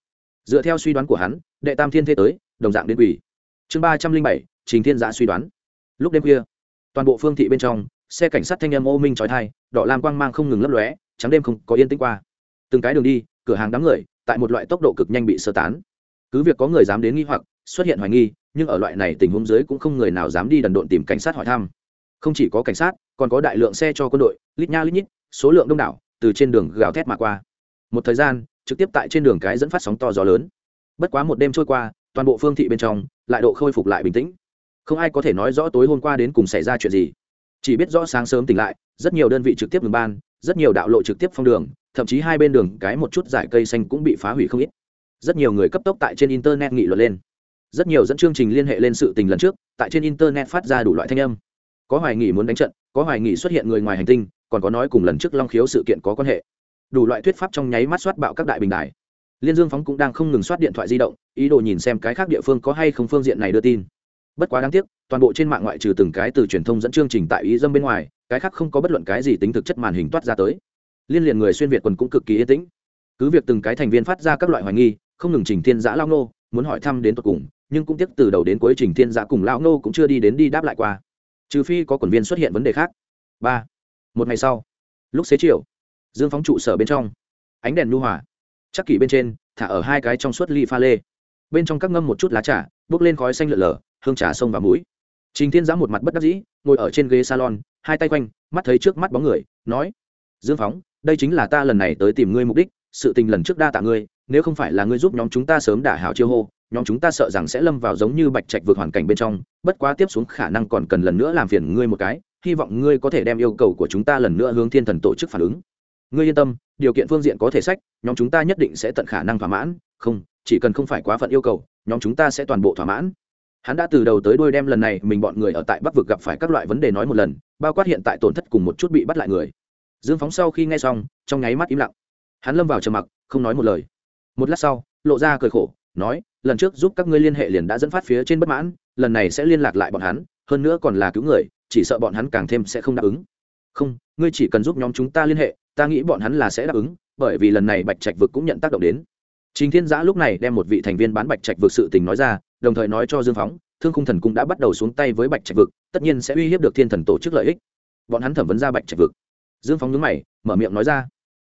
dựa theo suy đoán của hắn, đệ tam thiên thê tới, đồng dạng đến quỷ chương ba trăm linh bảy, trình thiên giã suy đoán. Lúc đêm khuya, toàn bộ phương thị bên trong, xe cảnh sát thanh âm ô minh trói thai, đỏ lam quang mang không ngừng lấp lóe, trắng đêm không có yên tĩnh qua. Từng cái đường đi, cửa hàng đám người, tại một loại tốc độ cực nhanh bị sơ tán. Cứ việc có người dám đến nghi hoặc, xuất hiện hoài nghi, nhưng ở loại này tình huống dưới cũng không người nào dám đi đần độn tìm cảnh sát hỏi thăm. Không chỉ có cảnh sát, còn có đại lượng xe cho quân đội, lít nha lít nhít, số lượng đông đảo, từ trên đường gào thét mà qua. Một thời gian, trực tiếp tại trên đường cái dẫn phát sóng to gió lớn. Bất quá một đêm trôi qua toàn bộ phương thị bên trong, lại độ khôi phục lại bình tĩnh. Không ai có thể nói rõ tối hôm qua đến cùng xảy ra chuyện gì. Chỉ biết rõ sáng sớm tỉnh lại, rất nhiều đơn vị trực tiếp ngừng ban, rất nhiều đạo lộ trực tiếp phong đường, thậm chí hai bên đường cái một chút dải cây xanh cũng bị phá hủy không ít. Rất nhiều người cấp tốc tại trên internet nghị luận lên. Rất nhiều dẫn chương trình liên hệ lên sự tình lần trước, tại trên internet phát ra đủ loại thanh âm. Có hoài nghị muốn đánh trận, có hoài nghị xuất hiện người ngoài hành tinh, còn có nói cùng lần trước long khiếu sự kiện có quan hệ. Đủ loại thuyết pháp trong nháy mắt soát bạo các đại bình đài liên dương phóng cũng đang không ngừng soát điện thoại di động, ý đồ nhìn xem cái khác địa phương có hay không phương diện này đưa tin. Bất quá đáng tiếc, toàn bộ trên mạng ngoại trừ từng cái từ truyền thông dẫn chương trình tại ý dâm bên ngoài, cái khác không có bất luận cái gì tính thực chất màn hình toát ra tới. Liên liền người xuyên việt quần cũng cực kỳ yên tĩnh. Cứ việc từng cái thành viên phát ra các loại hoài nghi, không ngừng trình thiên giã lao nô muốn hỏi thăm đến tột cùng, nhưng cũng tiếc từ đầu đến cuối trình thiên giã cùng lao nô cũng chưa đi đến đi đáp lại qua. Trừ phi có quần viên xuất hiện vấn đề khác. Ba. Một ngày sau, lúc xế chiều, dương phóng trụ sở bên trong. Ánh đèn nhu hòa chắc kỷ bên trên, thả ở hai cái trong suốt ly pha lê. Bên trong các ngâm một chút lá trà, bốc lên khói xanh lợn lờ, hương trà sông và mũi trình thiên giã một mặt bất đắc dĩ, ngồi ở trên ghế salon, hai tay quanh, mắt thấy trước mắt bóng người, nói, dương phóng, đây chính là ta lần này tới tìm ngươi mục đích, sự tình lần trước đa tạ ngươi, nếu không phải là ngươi giúp nhóm chúng ta sớm đả hảo chiêu hô, nhóm chúng ta sợ rằng sẽ lâm vào giống như bạch trạch vượt hoàn cảnh bên trong, bất quá tiếp xuống khả năng còn cần lần nữa làm phiền ngươi một cái, hy vọng ngươi có thể đem yêu cầu của chúng ta lần nữa hướng thiên thần tổ chức phản ứng ngươi yên tâm, điều kiện phương diện có thể sách, nhóm chúng ta nhất định sẽ tận khả năng thỏa mãn. Không, chỉ cần không phải quá phận yêu cầu, nhóm chúng ta sẽ toàn bộ thỏa mãn. Hắn đã từ đầu tới đuôi đem lần này mình bọn người ở tại bắc vực gặp phải các loại vấn đề nói một lần, bao quát hiện tại tổn thất cùng một chút bị bắt lại người. Dương phóng sau khi nghe xong, trong nháy mắt im lặng. Hắn lâm vào trầm mặc, không nói một lời. Một lát sau, lộ ra cười khổ, nói, lần trước giúp các ngươi liên hệ liền đã dẫn phát phía trên bất mãn, lần này sẽ liên lạc lại bọn hắn, hơn nữa còn là cứu người, chỉ sợ bọn hắn càng thêm sẽ không đáp ứng. Không, ngươi chỉ cần giúp nhóm chúng ta liên hệ ta nghĩ bọn hắn là sẽ đáp ứng, bởi vì lần này bạch trạch vực cũng nhận tác động đến. Trình thiên giã lúc này đem một vị thành viên bán bạch trạch vực sự tình nói ra, đồng thời nói cho dương phóng, thương khung thần cũng đã bắt đầu xuống tay với bạch trạch vực, tất nhiên sẽ uy hiếp được thiên thần tổ chức lợi ích. Bọn hắn thẩm vấn ra bạch trạch vực. Dương phóng nhướng mày, mở miệng nói ra.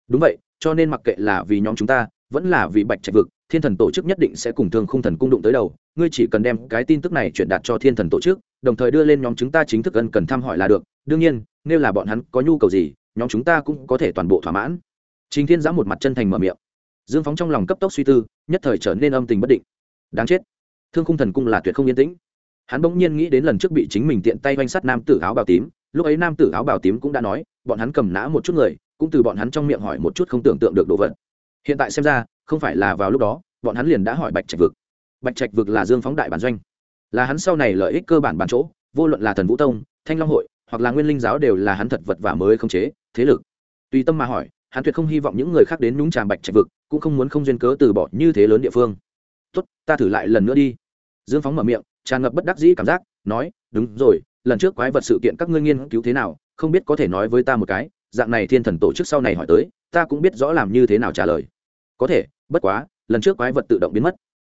Đúng vậy, cho nên mặc kệ là vì nhóm chúng ta, vẫn là vì bạch trạch vực, thiên thần tổ chức nhất định sẽ cùng thương khung thần cung đụng tới đầu, ngươi chỉ cần đem cái tin tức này chuyển đạt cho thiên thần tổ chức, đồng thời đưa lên nhóm chúng ta chính thức ân cần thăm hỏi là được. Đương nhiên, nếu là bọn hắn có nhu cầu gì nhóm chúng ta cũng có thể toàn bộ thỏa mãn. Trình thiên giã một mặt chân thành mở miệng. Dương phóng trong lòng cấp tốc suy tư, nhất thời trở nên âm tình bất định. Đáng chết. Thương khung thần cung là tuyệt không yên tĩnh. Hắn bỗng nhiên nghĩ đến lần trước bị chính mình tiện tay oanh sắt nam tử áo bào tím, lúc ấy nam tử áo bào tím cũng đã nói, bọn hắn cầm nã một chút người, cũng từ bọn hắn trong miệng hỏi một chút không tưởng tượng được đồ vật. Hiện tại xem ra, không phải là vào lúc đó, bọn hắn liền đã hỏi bạch trạch vực. Bạch trạch vực là dương phóng đại bản doanh. Là hắn sau này lợi ích cơ bản bản chỗ, vô luận là thần vũ tông, thanh long hội, hoặc là nguyên linh giáo đều là hắn thật vật và mới không chế thế lực. Tùy tâm mà hỏi, hắn tuyệt không hy vọng những người khác đến nhúng tràm bạch trạch vực, cũng không muốn không duyên cớ từ bỏ như thế lớn địa phương. Tốt, ta thử lại lần nữa đi. Dương phóng mở miệng, tràn ngập bất đắc dĩ cảm giác, nói, đúng rồi, lần trước quái vật sự kiện các ngươi nghiên cứu thế nào, không biết có thể nói với ta một cái, dạng này thiên thần tổ chức sau này hỏi tới, ta cũng biết rõ làm như thế nào trả lời. Có thể, bất quá, lần trước quái vật tự động biến mất.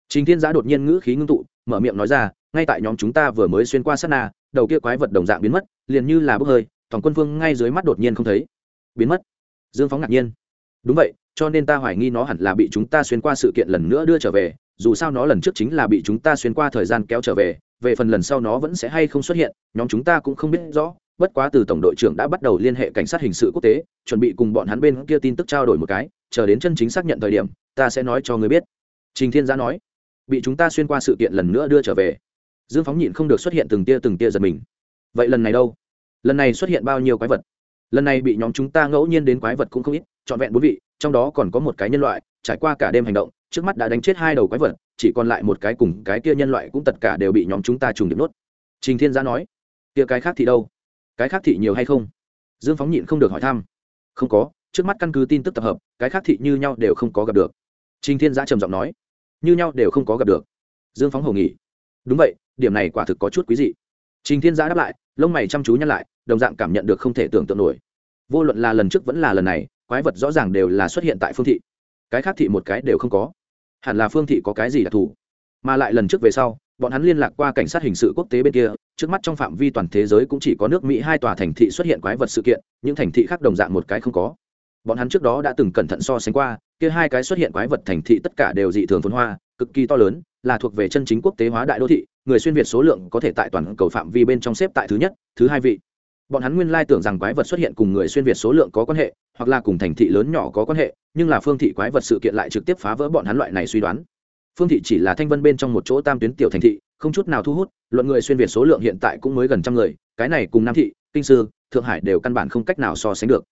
Trình thiên giã đột nhiên ngữ khí ngưng tụ, mở miệng nói ra, ngay tại nhóm chúng ta vừa mới xuyên qua sát na, đầu kia quái vật đồng dạng biến mất, liền như là bốc hơi toàn quân vương ngay dưới mắt đột nhiên không thấy. Biến mất. Dương phóng ngạc nhiên. Đúng vậy, cho nên ta hoài nghi nó hẳn là bị chúng ta xuyên qua sự kiện lần nữa đưa trở về, dù sao nó lần trước chính là bị chúng ta xuyên qua thời gian kéo trở về về phần lần sau nó vẫn sẽ hay không xuất hiện, nhóm chúng ta cũng không biết rõ, bất quá từ tổng đội trưởng đã bắt đầu liên hệ cảnh sát hình sự quốc tế, chuẩn bị cùng bọn hắn bên kia tin tức trao đổi một cái, chờ đến chân chính xác nhận thời điểm, ta sẽ nói cho người biết. Trình thiên giã nói, bị chúng ta xuyên qua sự kiện lần nữa đưa trở về. Dương phóng nhịn không được xuất hiện từng tia từng tia giật mình. Vậy lần này đâu? Lần này xuất hiện bao nhiêu quái vật? Lần này bị nhóm chúng ta ngẫu nhiên đến quái vật cũng không ít, trọn vẹn bốn vị, trong đó còn có một cái nhân loại, trải qua cả đêm hành động, trước mắt đã đánh chết hai đầu quái vật, chỉ còn lại một cái cùng cái kia nhân loại cũng tất cả đều bị nhóm chúng ta trùng điểm nốt trình thiên giã nói, kia cái khác thì đâu? Cái khác thị nhiều hay không? Dương phóng nhịn không được hỏi thăm. Không có, trước mắt căn cứ tin tức tập hợp, cái khác thị như nhau đều không có gặp được. Trình thiên giã trầm giọng nói, như nhau đều không có gặp được. Dương phóng hầu nghỉ đúng vậy, điểm này quả thực có chút quý dị trình thiên giã đáp lại, lông mày chăm chú nhăn lại, đồng dạng cảm nhận được không thể tưởng tượng nổi. Vô luận là lần trước vẫn là lần này, quái vật rõ ràng đều là xuất hiện tại phương thị. Cái khác thị một cái đều không có. Hẳn là phương thị có cái gì đặc thù? Mà lại lần trước về sau, bọn hắn liên lạc qua cảnh sát hình sự quốc tế bên kia, trước mắt trong phạm vi toàn thế giới cũng chỉ có nước mỹ hai tòa thành thị xuất hiện quái vật sự kiện, những thành thị khác đồng dạng một cái không có. Bọn hắn trước đó đã từng cẩn thận so sánh qua, kia hai cái xuất hiện quái vật thành thị tất cả đều dị thường phồn hoa cực kỳ to lớn, là thuộc về chân chính quốc tế hóa đại đô thị, người xuyên việt số lượng có thể tại toàn cầu phạm vi bên trong xếp tại thứ nhất, thứ hai vị. Bọn hắn nguyên lai tưởng rằng quái vật xuất hiện cùng người xuyên việt số lượng có quan hệ, hoặc là cùng thành thị lớn nhỏ có quan hệ, nhưng là phương thị quái vật sự kiện lại trực tiếp phá vỡ bọn hắn loại này suy đoán. Phương thị chỉ là thanh vân bên trong một chỗ tam tuyến tiểu thành thị, không chút nào thu hút, luận người xuyên việt số lượng hiện tại cũng mới gần trăm người, cái này cùng nam thị, kinh sư, thượng hải đều căn bản không cách nào so sánh được.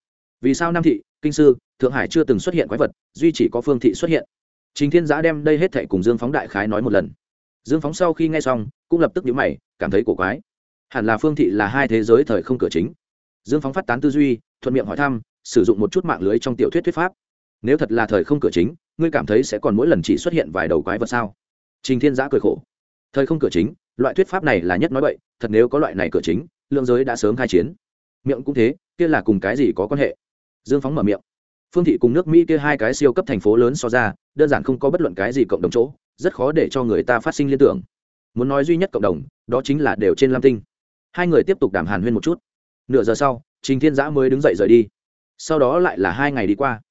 Vì sao nam thị, kinh sư, thượng hải chưa từng xuất hiện quái vật, duy chỉ có phương thị xuất hiện. Trình thiên giã đem đây hết thảy cùng dương phóng đại khái nói một lần. Dương phóng sau khi nghe xong, cũng lập tức nhíu mày, cảm thấy cổ quái. Hẳn là phương thị là hai thế giới thời không cửa chính. Dương phóng phát tán tư duy, thuận miệng hỏi thăm, sử dụng một chút mạng lưới trong tiểu thuyết thuyết pháp. Nếu thật là thời không cửa chính, ngươi cảm thấy sẽ còn mỗi lần chỉ xuất hiện vài đầu quái vật sao? Trình thiên giã cười khổ. Thời không cửa chính, loại thuyết pháp này là nhất nói vậy thật nếu có loại này cửa chính, lượng giới đã sớm khai chiến. Miệng cũng thế, kia là cùng cái gì có quan hệ? Dương phóng mở miệng phương thị cùng nước mỹ kia hai cái siêu cấp thành phố lớn so ra, đơn giản không có bất luận cái gì cộng đồng chỗ, rất khó để cho người ta phát sinh liên tưởng. Muốn nói duy nhất cộng đồng, đó chính là đều trên lam tinh. Hai người tiếp tục đàm hàn huyên một chút. Nửa giờ sau, trình thiên giã mới đứng dậy rời đi. Sau đó lại là hai ngày đi qua.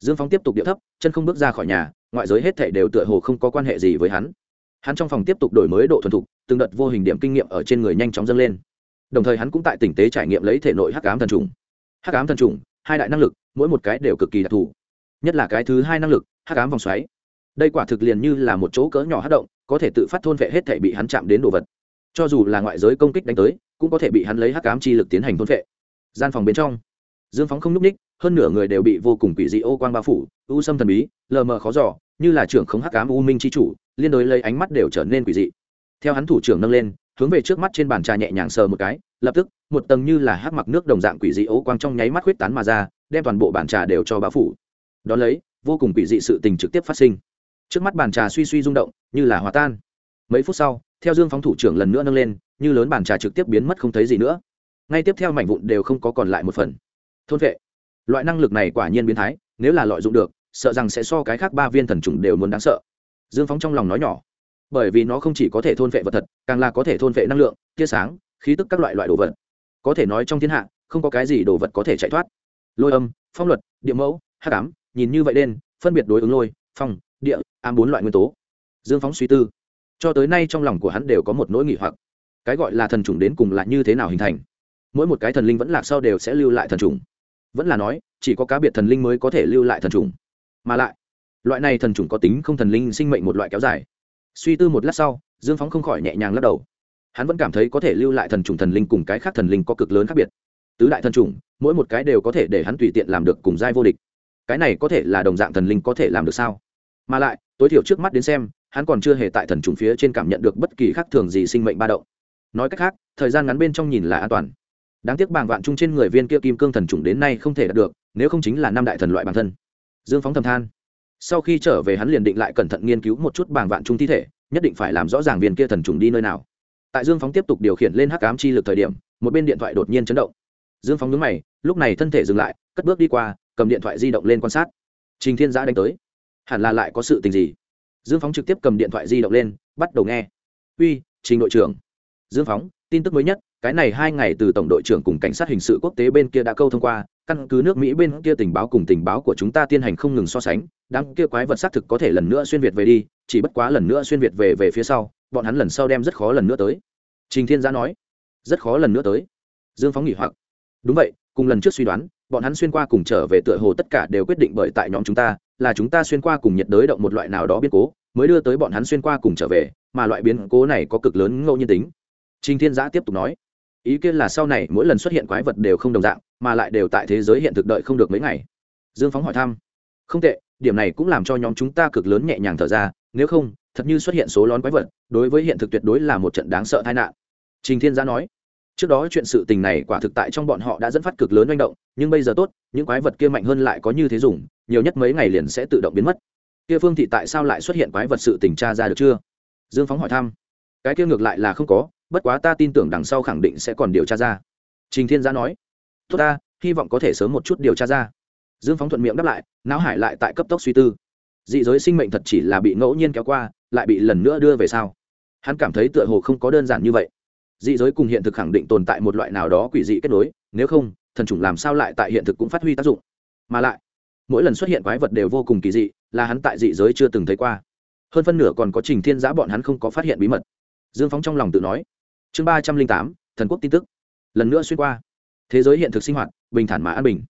Dương phóng tiếp tục điệu thấp, chân không bước ra khỏi nhà, ngoại giới hết thể đều tựa hồ không có quan hệ gì với hắn. Hắn trong phòng tiếp tục đổi mới độ thuần thục, từng đợt vô hình điểm kinh nghiệm ở trên người nhanh chóng dâng lên. Đồng thời hắn cũng tại tỉnh tế trải nghiệm lấy thể nội hắc ám thần trùng. Hắc ám thần trùng hai đại năng lực, mỗi một cái đều cực kỳ đặc thù. Nhất là cái thứ hai năng lực, hắc ám vòng xoáy. Đây quả thực liền như là một chỗ cỡ nhỏ hát động, có thể tự phát thôn vệ hết thể bị hắn chạm đến đồ vật. Cho dù là ngoại giới công kích đánh tới, cũng có thể bị hắn lấy hắc ám chi lực tiến hành thôn vệ. Gian phòng bên trong, dương phóng không n ú c ních hơn nửa người đều bị vô cùng quỷ dị ô quang bao phủ, u sâm thần bí, lờ mờ khó giỏ như là trưởng không hắc ám u minh c h i chủ, liên đối lấy ánh mắt đều trở nên quỷ dị. Theo hắn thủ trưởng nâng lên, hướng về trước mắt trên bàn trà nhẹ nhàng sờ một cái lập tức, một tầng như là hắc mặc nước đồng dạng quỷ dị ố quang trong nháy mắt huyết tán mà ra, đem toàn bộ bàn trà đều cho bá phủ. Đón lấy, vô cùng quỷ dị sự tình trực tiếp phát sinh. Trước mắt bàn trà suy suy rung động, như là hòa tan. Mấy phút sau, theo dương phóng thủ trưởng lần nữa nâng lên, như lớn bàn trà trực tiếp biến mất không thấy gì nữa. Ngay tiếp theo mảnh vụn đều không có còn lại một phần. Thôn vệ. Loại năng lực này quả nhiên biến thái, nếu là lợi dụng được, sợ rằng sẽ so cái khác ba viên thần trùng đều muốn đáng sợ. Dương phóng trong lòng nói nhỏ. Bởi vì nó không chỉ có thể thôn vệ vật thật, càng là có thể thôn vệ năng lượng, tia sáng khí tức các loại loại đồ vật. Có thể nói trong thiên hạ, không có cái gì đồ vật có thể chạy thoát. Lôi âm, phong luật, địa mẫu hát cám nhìn như vậy đen, phân biệt đối ứng lôi, phong, địa, ám bốn loại nguyên tố. Dương phóng suy tư. Cho tới nay trong lòng của hắn đều có một nỗi nghỉ hoặc. Cái gọi là thần trùng đến cùng là như thế nào hình thành? Mỗi một cái thần linh vẫn lạc sau đều sẽ lưu lại thần trùng vẫn là nói, chỉ có cá biệt thần linh mới có thể lưu lại thần trùng mà lại, loại này thần trùng có tính không thần linh sinh mệnh một loại kéo dài. Suy tư một lát sau, dương phóng không khỏi nhẹ nhàng lắc đầu hắn vẫn cảm thấy có thể lưu lại thần trùng thần linh cùng cái khác thần linh có cực lớn khác biệt. Tứ đại thần trùng, mỗi một cái đều có thể để hắn tùy tiện làm được cùng giai vô địch. Cái này có thể là đồng dạng thần linh có thể làm được sao? Mà lại, tối thiểu trước mắt đến xem, hắn còn chưa hề tại thần trùng phía trên cảm nhận được bất kỳ khác thường gì sinh mệnh ba động. Nói cách khác, thời gian ngắn bên trong nhìn là an toàn. Đáng tiếc bảng vạn chung trên người viên kia kim cương thần trùng đến nay không thể đạt được, nếu không chính là năm đại thần loại bản thân. Dương phóng thầm than. Sau khi trở về hắn liền định lại cẩn thận nghiên cứu một chút bảng vạn chung thi thể, nhất định phải làm rõ ràng viên kia thần trùng đi nơi nào tại dương phóng tiếp tục điều khiển lên hắc ám chi lực thời điểm, một bên điện thoại đột nhiên chấn động. Dương phóng nhướng mày, lúc này thân thể dừng lại, cất bước đi qua, cầm điện thoại di động lên quan sát. Trình thiên giã đánh tới. Hẳn là lại có sự tình gì? Dương phóng trực tiếp cầm điện thoại di động lên, bắt đầu nghe. Uy, trình đội trưởng. Dương phóng, tin tức mới nhất, cái này hai ngày từ tổng đội trưởng cùng cảnh sát hình sự quốc tế bên kia đã câu thông qua, căn cứ nước mỹ bên kia tình báo cùng tình báo của chúng ta tiến hành không ngừng so sánh, đám kia quái vật xác thực có thể lần nữa xuyên việt về đi, chỉ bất quá lần nữa xuyên việt về về phía sau bọn hắn lần sau đem rất khó lần nữa tới. Trình thiên giã nói, rất khó lần nữa tới. Dương phóng nghỉ hoặc. Đúng vậy, cùng lần trước suy đoán, bọn hắn xuyên qua cùng trở về tựa hồ tất cả đều quyết định bởi tại nhóm chúng ta, là chúng ta xuyên qua cùng nhiệt đới động một loại nào đó biến cố, mới đưa tới bọn hắn xuyên qua cùng trở về, mà loại biến cố này có cực lớn ngẫu nhiên tính. Trình thiên giã tiếp tục nói, ý kiến là sau này mỗi lần xuất hiện quái vật đều không đồng dạng, mà lại đều tại thế giới hiện thực đợi không được mấy ngày. Dương phóng hỏi thăm, không tệ, điểm này cũng làm cho nhóm chúng ta cực lớn nhẹ nhàng thở ra, nếu không thật như xuất hiện số lón quái vật, đối với hiện thực tuyệt đối là một trận đáng sợ tai nạn. Trình thiên giã nói, trước đó chuyện sự tình này quả thực tại trong bọn họ đã dẫn phát cực lớn manh động, nhưng bây giờ tốt, những quái vật kia mạnh hơn lại có như thế dùng, nhiều nhất mấy ngày liền sẽ tự động biến mất. Kia phương thị tại sao lại xuất hiện quái vật sự tình tra ra được chưa? Dương phóng hỏi thăm. Cái kia ngược lại là không có, bất quá ta tin tưởng đằng sau khẳng định sẽ còn điều tra ra. Trình thiên giã nói, tốt ta, hy vọng có thể sớm một chút điều tra ra. Dương phóng thuận miệng đáp lại, não hải lại tại cấp tốc suy tư. Dị giới sinh mệnh thật chỉ là bị ngẫu nhiên kéo qua lại bị lần nữa đưa về sau hắn cảm thấy tựa hồ không có đơn giản như vậy. Dị giới cùng hiện thực khẳng định tồn tại một loại nào đó quỷ dị kết nối, nếu không, thần chủng làm sao lại tại hiện thực cũng phát huy tác dụng? Mà lại, mỗi lần xuất hiện quái vật đều vô cùng kỳ dị, là hắn tại dị giới chưa từng thấy qua. Hơn phân nửa còn có trình thiên giã bọn hắn không có phát hiện bí mật. Dương phóng trong lòng tự nói, chương ba trăm linh tám, thần quốc tin tức. Lần nữa xuyên qua. Thế giới hiện thực sinh hoạt, bình thản mà an bình.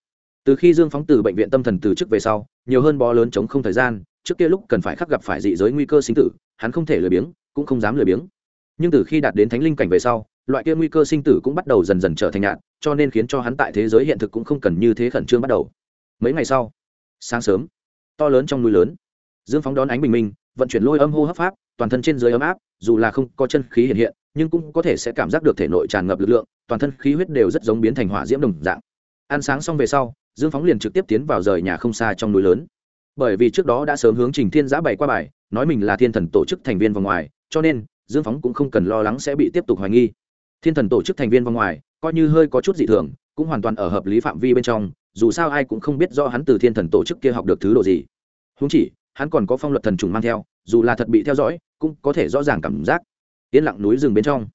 Từ khi dương phóng từ bệnh viện tâm thần từ chức về sau, nhiều hơn bó lớn chống không thời gian trước kia lúc cần phải khắc gặp phải dị giới nguy cơ sinh tử, hắn không thể lười biếng, cũng không dám lười biếng. Nhưng từ khi đạt đến thánh linh cảnh về sau, loại kia nguy cơ sinh tử cũng bắt đầu dần dần trở thành nhạt cho nên khiến cho hắn tại thế giới hiện thực cũng không cần như thế khẩn trương bắt đầu. Mấy ngày sau, sáng sớm, to lớn trong núi lớn, dương phóng đón ánh bình minh, vận chuyển lôi âm hô hấp pháp, toàn thân trên dưới ấm áp, dù là không có chân khí hiện hiện, nhưng cũng có thể sẽ cảm giác được thể nội tràn ngập lực lượng, toàn thân khí huyết đều rất giống biến thành hỏa diễm đồng dạng. Ăn sáng xong về sau, dương phóng liền trực tiếp tiến vào rời nhà không xa trong núi lớn bởi vì trước đó đã sớm hướng trình thiên giã bày qua bài, nói mình là thiên thần tổ chức thành viên vòng ngoài, cho nên, dương phóng cũng không cần lo lắng sẽ bị tiếp tục hoài nghi. Thiên thần tổ chức thành viên vòng ngoài, coi như hơi có chút dị thường, cũng hoàn toàn ở hợp lý phạm vi bên trong, dù sao ai cũng không biết do hắn từ thiên thần tổ chức kia học được thứ đồ gì. Húng chỉ, hắn còn có phong luật thần trùng mang theo, dù là thật bị theo dõi, cũng có thể rõ ràng cảm giác. Yên lặng núi rừng bên trong,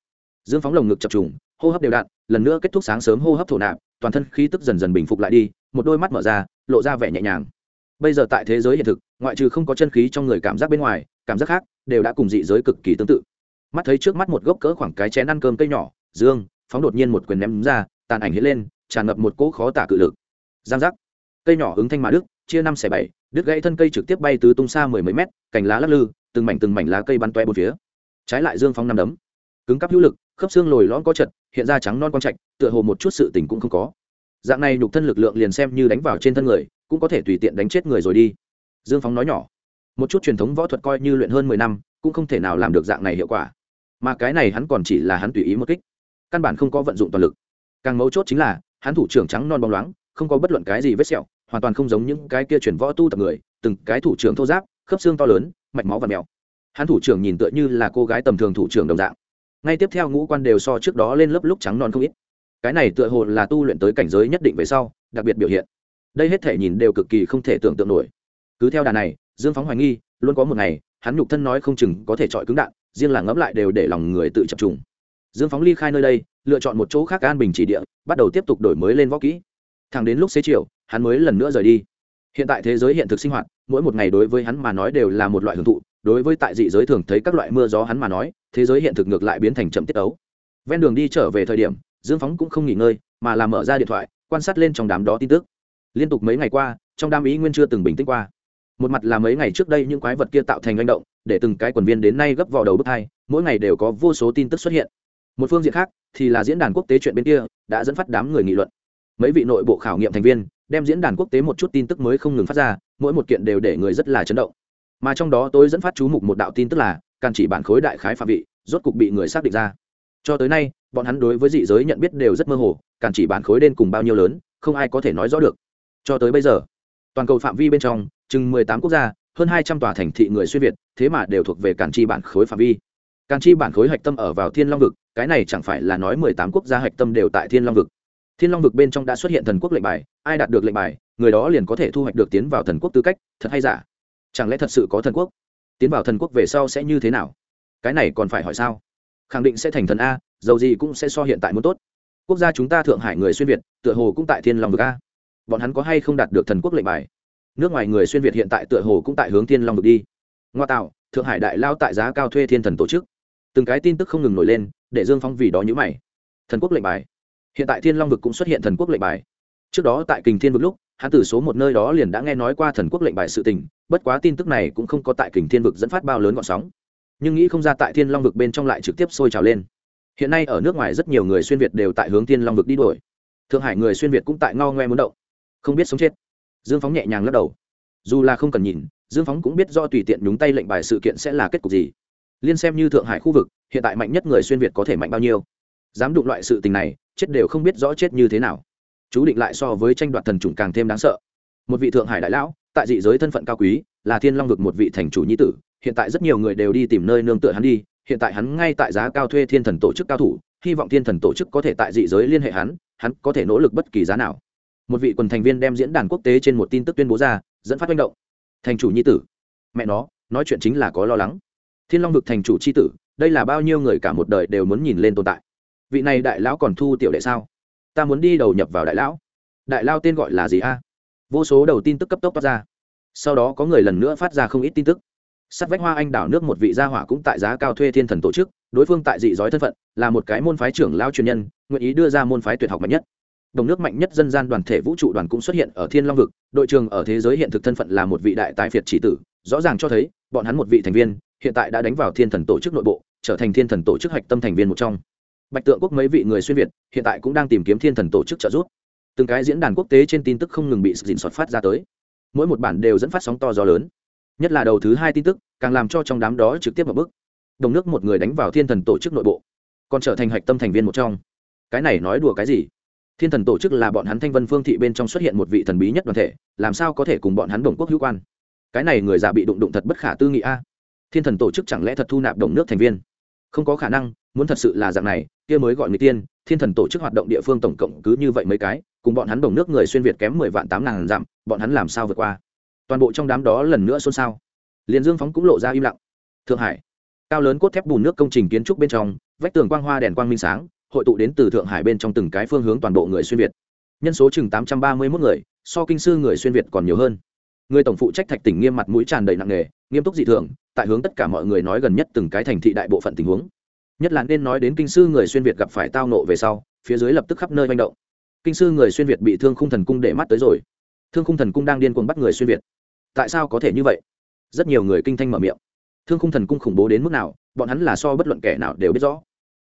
dương phóng lồng ngực chập trùng, hô hấp đều đặn, lần nữa kết thúc sáng sớm hô hấp thổ nạp, toàn thân khí tức dần dần bình phục lại đi, một đôi mắt mở ra, lộ ra vẻ nhẹ nhàng bây giờ tại thế giới hiện thực, ngoại trừ không có chân khí trong người cảm giác bên ngoài, cảm giác khác đều đã cùng dị giới cực kỳ tương tự. Mắt thấy trước mắt một gốc cỡ khoảng cái chén ăn cơm cây nhỏ, dương phóng đột nhiên một quyền ném ra, tàn ảnh hiện lên, tràn ngập một cỗ khó tả cự lực. Giang giác. Cây nhỏ ứng thanh mà đức chia năm xẻ bảy, đứt gãy thân cây trực tiếp bay từ tung xa mười mấy mét, cành lá lắc lư, từng mảnh từng mảnh lá cây bắn toe bốn phía. Trái lại dương phóng năm đấm. Cứng cắp hữu lực, khớp xương lồi lõn có chật, hiện ra trắng non quang trạch, tựa hồ một chút sự tình cũng không có. Dạng này nhục thân lực lượng liền xem như đánh vào trên thân người cũng có thể tùy tiện đánh chết người rồi đi. Dương phóng nói nhỏ, một chút truyền thống võ thuật coi như luyện hơn mười năm, cũng không thể nào làm được dạng này hiệu quả. Mà cái này hắn còn chỉ là hắn tùy ý một kích, căn bản không có vận dụng toàn lực. Càng mấu chốt chính là, hắn thủ trưởng trắng non bóng loáng, không có bất luận cái gì vết sẹo, hoàn toàn không giống những cái kia chuyển võ tu tập người, từng cái thủ trưởng thô giáp, khớp xương to lớn, mạch máu và mèo. Hắn thủ trưởng nhìn tựa như là cô gái tầm thường thủ trưởng đồng dạng. Ngay tiếp theo ngũ quan đều so trước đó lên lớp lúc trắng non không ít. Cái này tựa hồ là tu luyện tới cảnh giới nhất định về sau, đặc biệt biểu hiện đây hết thể nhìn đều cực kỳ không thể tưởng tượng nổi. Cứ theo đà này, dương phóng hoài nghi, luôn có một ngày, hắn nhục thân nói không chừng có thể chọi cứng đạn, riêng là ngẫm lại đều để lòng người tự chập trùng. Dương phóng ly khai nơi đây, lựa chọn một chỗ khác an bình chỉ địa, bắt đầu tiếp tục đổi mới lên võ kỹ. Thẳng đến lúc xế chiều, hắn mới lần nữa rời đi. Hiện tại thế giới hiện thực sinh hoạt, mỗi một ngày đối với hắn mà nói đều là một loại hưởng thụ, đối với tại dị giới thường thấy các loại mưa gió hắn mà nói, thế giới hiện thực ngược lại biến thành chậm tiết ấu. Ven đường đi trở về thời điểm, dương phóng cũng không nghỉ ngơi, mà làm mở ra điện thoại, quan sát lên trong đám đó tin tức liên tục mấy ngày qua, trong đam ý nguyên chưa từng bình tĩnh qua. Một mặt là mấy ngày trước đây những quái vật kia tạo thành manh động, để từng cái quần viên đến nay gấp vào đầu bước hai mỗi ngày đều có vô số tin tức xuất hiện. Một phương diện khác, thì là diễn đàn quốc tế chuyện bên kia, đã dẫn phát đám người nghị luận. Mấy vị nội bộ khảo nghiệm thành viên, đem diễn đàn quốc tế một chút tin tức mới không ngừng phát ra, mỗi một kiện đều để người rất là chấn động. Mà trong đó tôi dẫn phát chú mục một đạo tin tức là, càn chỉ bản khối đại khái phạm vị, rốt cục bị người xác định ra. Cho tới nay, bọn hắn đối với dị giới nhận biết đều rất mơ hồ, càn chỉ bản khối đen cùng bao nhiêu lớn, không ai có thể nói rõ được cho tới bây giờ, toàn cầu phạm vi bên trong, chừng mười tám quốc gia, hơn hai trăm tòa thành thị người xuyên việt, thế mà đều thuộc về càn chi bản khối phạm vi. Càn chi bản khối hạch tâm ở vào thiên long vực, cái này chẳng phải là nói mười tám quốc gia hạch tâm đều tại thiên long vực. Thiên long vực bên trong đã xuất hiện thần quốc lệnh bài, ai đạt được lệnh bài, người đó liền có thể thu hoạch được tiến vào thần quốc tư cách, thật hay giả? Chẳng lẽ thật sự có thần quốc? Tiến vào thần quốc về sau sẽ như thế nào? Cái này còn phải hỏi sao? Khẳng định sẽ thành thần a, dầu gì cũng sẽ so hiện tại muốn tốt. Quốc gia chúng ta thượng hải người xuyên việt, tựa hồ cũng tại thiên long vực a bọn hắn có hay không đạt được thần quốc lệnh bài? Nước ngoài người xuyên việt hiện tại tựa hồ cũng tại hướng thiên long vực đi. Ngoa tạo, thượng hải đại lao tại giá cao thuê thiên thần tổ chức. Từng cái tin tức không ngừng nổi lên, để dương phong vì đó nhữ mày. Thần quốc lệnh bài. Hiện tại thiên long vực cũng xuất hiện thần quốc lệnh bài. Trước đó tại kình thiên vực lúc, hắn từ số một nơi đó liền đã nghe nói qua thần quốc lệnh bài sự tình, bất quá tin tức này cũng không có tại kình thiên vực dẫn phát bao lớn gọn sóng. Nhưng nghĩ không ra tại thiên long vực bên trong lại trực tiếp sôi trào lên. Hiện nay ở nước ngoài rất nhiều người xuyên việt đều tại hướng thiên long vực đi đuổi. Thượng hải người xuyên việt cũng tại ngao ngoe muốn động không biết sống chết. Dương phóng nhẹ nhàng lắc đầu. Dù là không cần nhìn, dương phóng cũng biết do tùy tiện nhúng tay lệnh bài sự kiện sẽ là kết cục gì. Liên xem như thượng hải khu vực, hiện tại mạnh nhất người xuyên việt có thể mạnh bao nhiêu. Dám đụng loại sự tình này, chết đều không biết rõ chết như thế nào. Chú định lại so với tranh đoạt thần chủng càng thêm đáng sợ. Một vị thượng hải đại lão, tại dị giới thân phận cao quý, là thiên long vực một vị thành chủ nhi tử, hiện tại rất nhiều người đều đi tìm nơi nương tựa hắn đi, hiện tại hắn ngay tại giá cao thuê thiên thần tổ chức cao thủ, hy vọng thiên thần tổ chức có thể tại dị giới liên hệ hắn hắn có thể nỗ lực bất kỳ giá nào một vị quần thành viên đem diễn đàn quốc tế trên một tin tức tuyên bố ra, dẫn phát manh động. Thành chủ nhi tử. Mẹ nó, nói chuyện chính là có lo lắng. Thiên long vực thành chủ c h i tử, đây là bao nhiêu người cả một đời đều muốn nhìn lên tồn tại. Vị này đại lão còn thu tiểu đệ sao? Ta muốn đi đầu nhập vào đại lão. Đại lao tên gọi là gì a? Vô số đầu tin tức cấp tốc toát ra. Sau đó có người lần nữa phát ra không ít tin tức. Sắt vách hoa anh đảo nước một vị gia hỏa cũng tại giá cao thuê thiên thần tổ chức, đối phương tại dị dói thân phận, là một cái môn phái trưởng lao truyền nhân, nguyện ý đưa ra môn phái tuyệt học mạnh nhất đồng nước mạnh nhất dân gian đoàn thể vũ trụ đoàn cũng xuất hiện ở thiên long vực. Đội trường ở thế giới hiện thực thân phận là một vị đại tài phiệt chỉ tử, rõ ràng cho thấy, bọn hắn một vị thành viên, hiện tại đã đánh vào thiên thần tổ chức nội bộ, trở thành thiên thần tổ chức hạch tâm thành viên một trong. Bạch tượng quốc mấy vị người xuyên việt, hiện tại cũng đang tìm kiếm thiên thần tổ chức trợ giúp. Từng cái diễn đàn quốc tế trên tin tức không ngừng bị dình soát phát ra tới. Mỗi một bản đều dẫn phát sóng to gió lớn. Nhất là đầu thứ hai tin tức, càng làm cho trong đám đó trực tiếp vào bức. Đồng nước một người đánh vào thiên thần tổ chức nội bộ, còn trở thành hạch tâm thành viên một trong. Cái này nói đùa cái gì? Thiên thần tổ chức là bọn hắn thanh vân phương thị bên trong xuất hiện một vị thần bí nhất đoàn thể, làm sao có thể cùng bọn hắn đồng quốc hữu quan? Cái này người già bị đụng đụng thật bất khả tư nghị a. À. Thiên thần tổ chức chẳng lẽ thật thu nạp đồng nước thành viên? Không có khả năng, muốn thật sự là dạng này, kia mới gọi người tiên, thiên thần tổ chức hoạt động địa phương tổng cộng cứ như vậy mấy cái, cùng bọn hắn đồng nước người xuyên việt kém mười vạn tám ngàn dặm, bọn hắn làm sao vượt qua? Toàn bộ trong đám đó lần nữa xôn xao. Liền dương phóng cũng lộ ra im lặng. Thượng hải, cao lớn cốt thép bùn nước công trình kiến trúc bên trong, vách tường quang hoa đèn quang minh sáng hội tụ đến từ thượng hải bên trong từng cái phương hướng toàn bộ người xuyên việt. Nhân số chừng tám trăm ba mươi mốt người, so kinh sư người xuyên việt còn nhiều hơn. Người tổng phụ trách thạch tỉnh nghiêm mặt mũi tràn đầy nặng nề, nghiêm túc dị thường, tại hướng tất cả mọi người nói gần nhất từng cái thành thị đại bộ phận tình huống. Nhất là nên nói đến kinh sư người xuyên việt gặp phải tao nộ về sau, phía dưới lập tức khắp nơi manh động. Kinh sư người xuyên việt bị thương khung thần cung để mắt tới rồi. Thương khung thần cung đang điên cuồng bắt người xuyên việt. Tại sao có thể như vậy? Rất nhiều người kinh thanh mở miệng. Thương khung thần cung khủng bố đến mức nào, bọn hắn là so bất luận kẻ nào đều biết rõ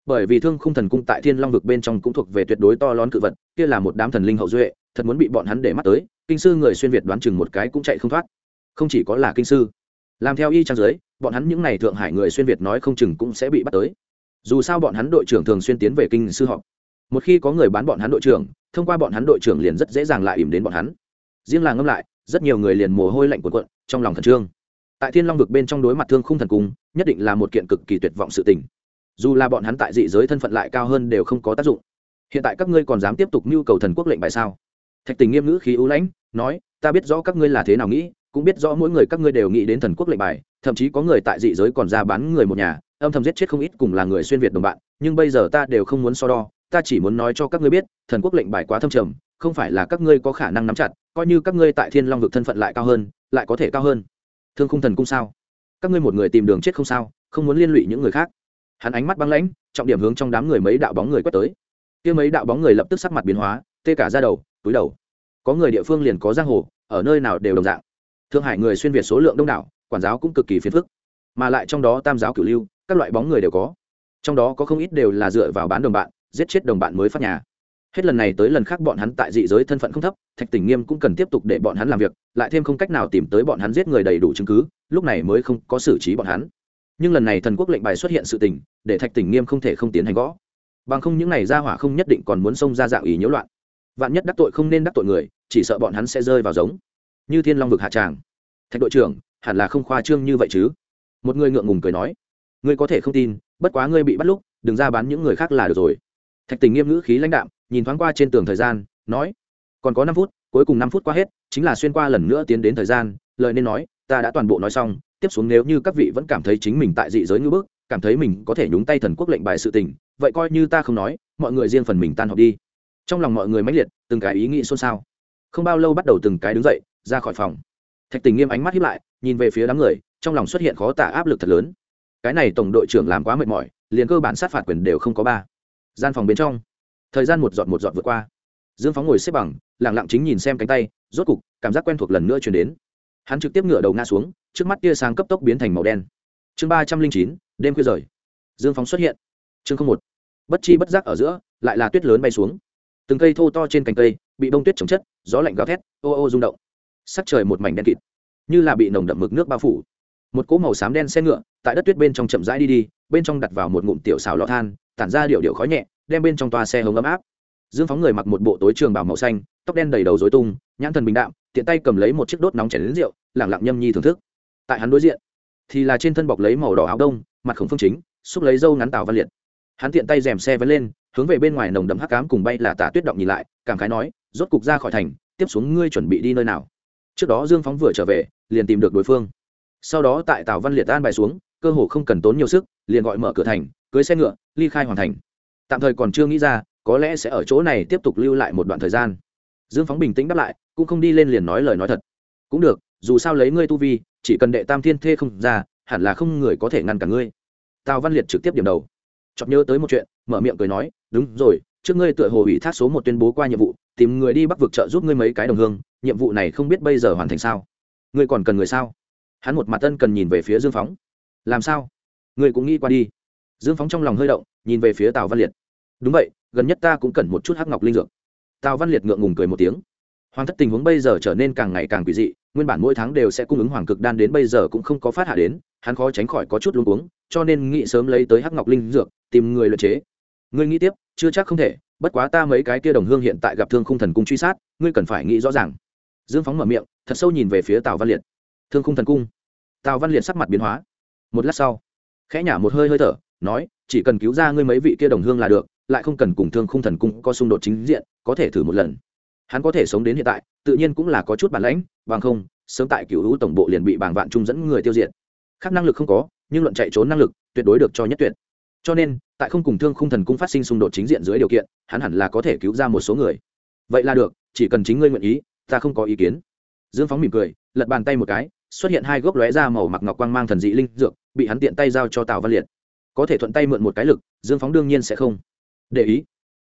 bởi vì thương khung thần cung tại thiên long vực bên trong cũng thuộc về tuyệt đối to lớn cự vật, kia là một đám thần linh hậu duệ, thật muốn bị bọn hắn để mắt tới, kinh sư người xuyên việt đoán chừng một cái cũng chạy không thoát. Không chỉ có là kinh sư. Làm theo y trang giới bọn hắn những n à y thượng hải người xuyên việt nói không chừng cũng sẽ bị bắt tới. Dù sao bọn hắn đội trưởng thường xuyên tiến về kinh sư họp. Một khi có người bán bọn hắn đội trưởng, thông qua bọn hắn đội trưởng liền rất dễ dàng lại ìm đến bọn hắn. Riêng là ngâm lại, rất nhiều người liền mồ hôi lạnh cuộn cuộn, trong lòng khẩn trương. Tại thiên long vực bên trong đối mặt thương khung thần cung, nhất định là một kiện cực kỳ tuyệt vọng sự tình dù là bọn hắn tại dị giới thân phận lại cao hơn đều không có tác dụng. Hiện tại các ngươi còn dám tiếp tục nhu cầu thần quốc lệnh bài sao? Thạch tình nghiêm ngữ khí ưu lãnh, nói, ta biết rõ các ngươi là thế nào nghĩ, cũng biết rõ mỗi người các ngươi đều nghĩ đến thần quốc lệnh bài, thậm chí có người tại dị giới còn ra bán người một nhà, âm thầm giết chết không ít cùng là người xuyên việt đồng bạn, nhưng bây giờ ta đều không muốn so đo, ta chỉ muốn nói cho các ngươi biết, thần quốc lệnh bài quá thâm trầm, không phải là các ngươi có khả năng nắm chặt, coi như các ngươi tại thiên long vực thân phận lại cao hơn, lại có thể cao hơn. Thương khung thần cung sao? Các ngươi một người tìm đường chết không sao, không muốn liên lụy những người khác hắn ánh mắt băng lãnh, trọng điểm hướng trong đám người mấy đạo bóng người quét tới. Kia mấy đạo bóng người lập tức sắc mặt biến hóa, tê cả ra đầu, túi đầu. Có người địa phương liền có giang hồ, ở nơi nào đều đồng dạng. Thượng hải người xuyên việt số lượng đông đảo, quản giáo cũng cực kỳ phiền phức. Mà lại trong đó tam giáo cửu lưu, các loại bóng người đều có. Trong đó có không ít đều là dựa vào bán đồng bạn, giết chết đồng bạn mới phát nhà. Hết lần này tới lần khác bọn hắn tại dị giới thân phận không thấp, thạch tỉnh nghiêm cũng cần tiếp tục để bọn hắn làm việc, lại thêm không cách nào tìm tới bọn hắn giết người đầy đủ chứng cứ, lúc này mới không có xử trí bọn hắn nhưng lần này thần quốc lệnh bài xuất hiện sự tình, để thạch tỉnh nghiêm không thể không tiến hành gõ. Bằng không những n à y ra hỏa không nhất định còn muốn xông ra dạng ý nhiễu loạn. Vạn nhất đắc tội không nên đắc tội người, chỉ sợ bọn hắn sẽ rơi vào giống. Như thiên long vực hạ tràng. Thạch đội trưởng, hẳn là không khoa trương như vậy chứ? Một người ngượng ngùng cười nói. Ngươi có thể không tin, bất quá ngươi bị bắt lúc, đừng ra bán những người khác là được rồi. Thạch tình nghiêm ngữ khí lãnh đạm, nhìn thoáng qua trên tường thời gian, nói. Còn có năm phút, cuối cùng năm phút qua hết, chính là xuyên qua lần nữa tiến đến thời gian, lời nên nói, ta đã toàn bộ nói xong tiếp xuống nếu như các vị vẫn cảm thấy chính mình tại dị giới ngưỡng bước cảm thấy mình có thể nhúng tay thần quốc lệnh bài sự tình, vậy coi như ta không nói, mọi người riêng phần mình tan họp đi. Trong lòng mọi người mãnh liệt, từng cái ý nghĩ xôn xao. Không bao lâu bắt đầu từng cái đứng dậy, ra khỏi phòng. Thạch tình nghiêm ánh mắt hiếp lại, nhìn về phía đám người, trong lòng xuất hiện khó tả áp lực thật lớn. Cái này tổng đội trưởng làm quá mệt mỏi, liền cơ bản sát phạt quyền đều không có ba. Gian phòng bên trong, thời gian một giọt một giọt vượt qua. Dương phóng ngồi xếp bằng lẳng lặng chính nhìn xem cánh tay, rốt cục, cảm giác quen thuộc lần nữa chuyển đến hắn trực tiếp ngửa đầu ngã xuống, trước mắt tia sáng cấp tốc biến thành màu đen. Chương ba trăm linh chín, đêm khuya rời. Dương phóng xuất hiện. Chương không một. Bất chi bất giác ở giữa, lại là tuyết lớn bay xuống. Từng cây thô to trên cành cây, bị bông tuyết trồng chất, gió lạnh gào thét, ô ô rung động. Sắc trời một mảnh đen kịt, như là bị nồng đậm mực nước bao phủ. Một cỗ màu xám đen xe ngựa, tại đất tuyết bên trong chậm rãi đi đi, bên trong đặt vào một ngụm tiểu xào lọ than, tản ra điệu điệu khói nhẹ, đem bên trong toa xe hồng ấm áp dương phóng người mặc một bộ tối trường bảo màu xanh, tóc đen đầy đầu dối tung, nhãn thần bình đạm, tiện tay cầm lấy một chiếc đốt nóng chảy đến rượu, lẳng lặng nhâm nhi thưởng thức. Tại hắn đối diện, thì là trên thân bọc lấy màu đỏ áo đông, mặt khổng phương chính, xúc lấy dâu ngắn Tào văn liệt. Hắn tiện tay rèm xe vẫn lên, hướng về bên ngoài nồng đậm hắc cám cùng bay là tả tuyết động nhìn lại, cảm khái nói, rốt cục ra khỏi thành, tiếp xuống ngươi chuẩn bị đi nơi nào? Trước đó dương phóng vừa trở về, liền tìm được đối phương. Sau đó tại Tào văn liệt an bài xuống, cơ hồ không cần tốn nhiều sức, liền gọi mở cửa thành, cưới xe ngựa, ly khai hoàn thành. Tạm thời còn chưa nghĩ ra có lẽ sẽ ở chỗ này tiếp tục lưu lại một đoạn thời gian. Dương phóng bình tĩnh đáp lại, cũng không đi lên liền nói lời nói thật. Cũng được, dù sao lấy ngươi tu vi, chỉ cần đệ tam thiên thê không ra, hẳn là không người có thể ngăn cả ngươi. Tào văn liệt trực tiếp điểm đầu. Chọc nhớ tới một chuyện, mở miệng cười nói, đúng rồi, trước ngươi tựa hồ ủy thác số một tuyên bố qua nhiệm vụ, tìm người đi bắc vực trợ giúp ngươi mấy cái đồng hương, nhiệm vụ này không biết bây giờ hoàn thành sao? Ngươi còn cần người sao? Hắn một mặt tân cần nhìn về phía dương phóng. Làm sao? Ngươi cũng nghĩ qua đi. Dương phóng trong lòng hơi động, nhìn về phía tào văn liệt. Đúng vậy gần nhất ta cũng cần một chút hắc ngọc linh dược. Tào văn liệt ngượng ngùng cười một tiếng. Hoàng thất tình huống bây giờ trở nên càng ngày càng quỷ dị, nguyên bản mỗi tháng đều sẽ cung ứng hoàng cực đan đến bây giờ cũng không có phát hạ đến, hắn khó tránh khỏi có chút luống cuống, cho nên nghĩ sớm lấy tới hắc ngọc linh dược, tìm người luyện chế. Ngươi nghĩ tiếp, chưa chắc không thể, bất quá ta mấy cái kia đồng hương hiện tại gặp thương khung thần cung truy sát, ngươi cần phải nghĩ rõ ràng. Dương phóng mở miệng, thật sâu nhìn về phía tào văn liệt. Thương khung thần cung. Tào văn liệt sắc mặt biến hóa. Một lát sau, khẽ nhả một hơi hơi thở, nói, chỉ cần cứu ra ngươi mấy vị kia đồng hương là được lại không cần cùng thương khung thần cung có xung đột chính diện, có thể thử một lần. Hắn có thể sống đến hiện tại, tự nhiên cũng là có chút bản lãnh, bằng không, sớm tại cựu hữu tổng bộ liền bị bảng vạn trung dẫn người tiêu diệt. Khác năng lực không có, nhưng luận chạy trốn năng lực, tuyệt đối được cho nhất tuyệt. Cho nên, tại không cùng thương khung thần cung phát sinh xung đột chính diện dưới điều kiện, hắn hẳn là có thể cứu ra một số người. Vậy là được, chỉ cần chính ngươi nguyện ý, ta không có ý kiến. Dương phóng mỉm cười, lật bàn tay một cái, xuất hiện hai gốc lóe ra màu mặc ngọc quang mang thần dị linh dược, bị hắn tiện tay giao cho tào văn liệt. Có thể thuận tay mượn một cái lực, dương phóng đương nhiên sẽ không để ý.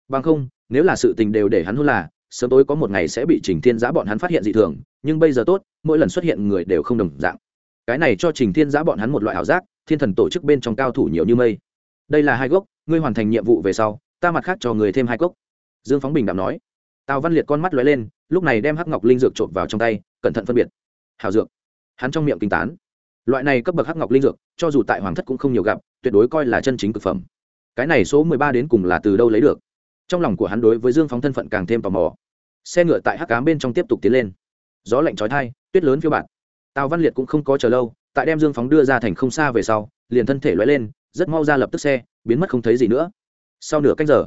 Bằng không, nếu là sự tình đều để hắn hôn là, sớm tối có một ngày sẽ bị trình thiên giã bọn hắn phát hiện dị thường, nhưng bây giờ tốt, mỗi lần xuất hiện người đều không đồng dạng. Cái này cho trình thiên giã bọn hắn một loại ảo giác, thiên thần tổ chức bên trong cao thủ nhiều như mây. Đây là hai gốc, ngươi hoàn thành nhiệm vụ về sau, ta mặt khác cho người thêm hai gốc. Dương phóng bình đạm nói. Tào văn liệt con mắt lóe lên, lúc này đem hắc ngọc linh dược trộm vào trong tay, cẩn thận phân biệt. Hào dược. Hắn trong miệng kinh tán. Loại này cấp bậc hắc ngọc linh dược, cho dù tại hoàng thất cũng không nhiều gặp, tuyệt đối coi là chân chính thực phẩm cái này số mười ba đến cùng là từ đâu lấy được? Trong lòng của hắn đối với dương phóng thân phận càng thêm tò mò. Xe ngựa tại hắc cám bên trong tiếp tục tiến lên. Gió lạnh trói thai tuyết lớn phiêu bạt. Tào văn liệt cũng không có chờ lâu, tại đem dương phóng đưa ra thành không xa về sau, liền thân thể l lên, rất mau ra lập tức xe, biến mất không thấy gì nữa. Sau nửa cách giờ,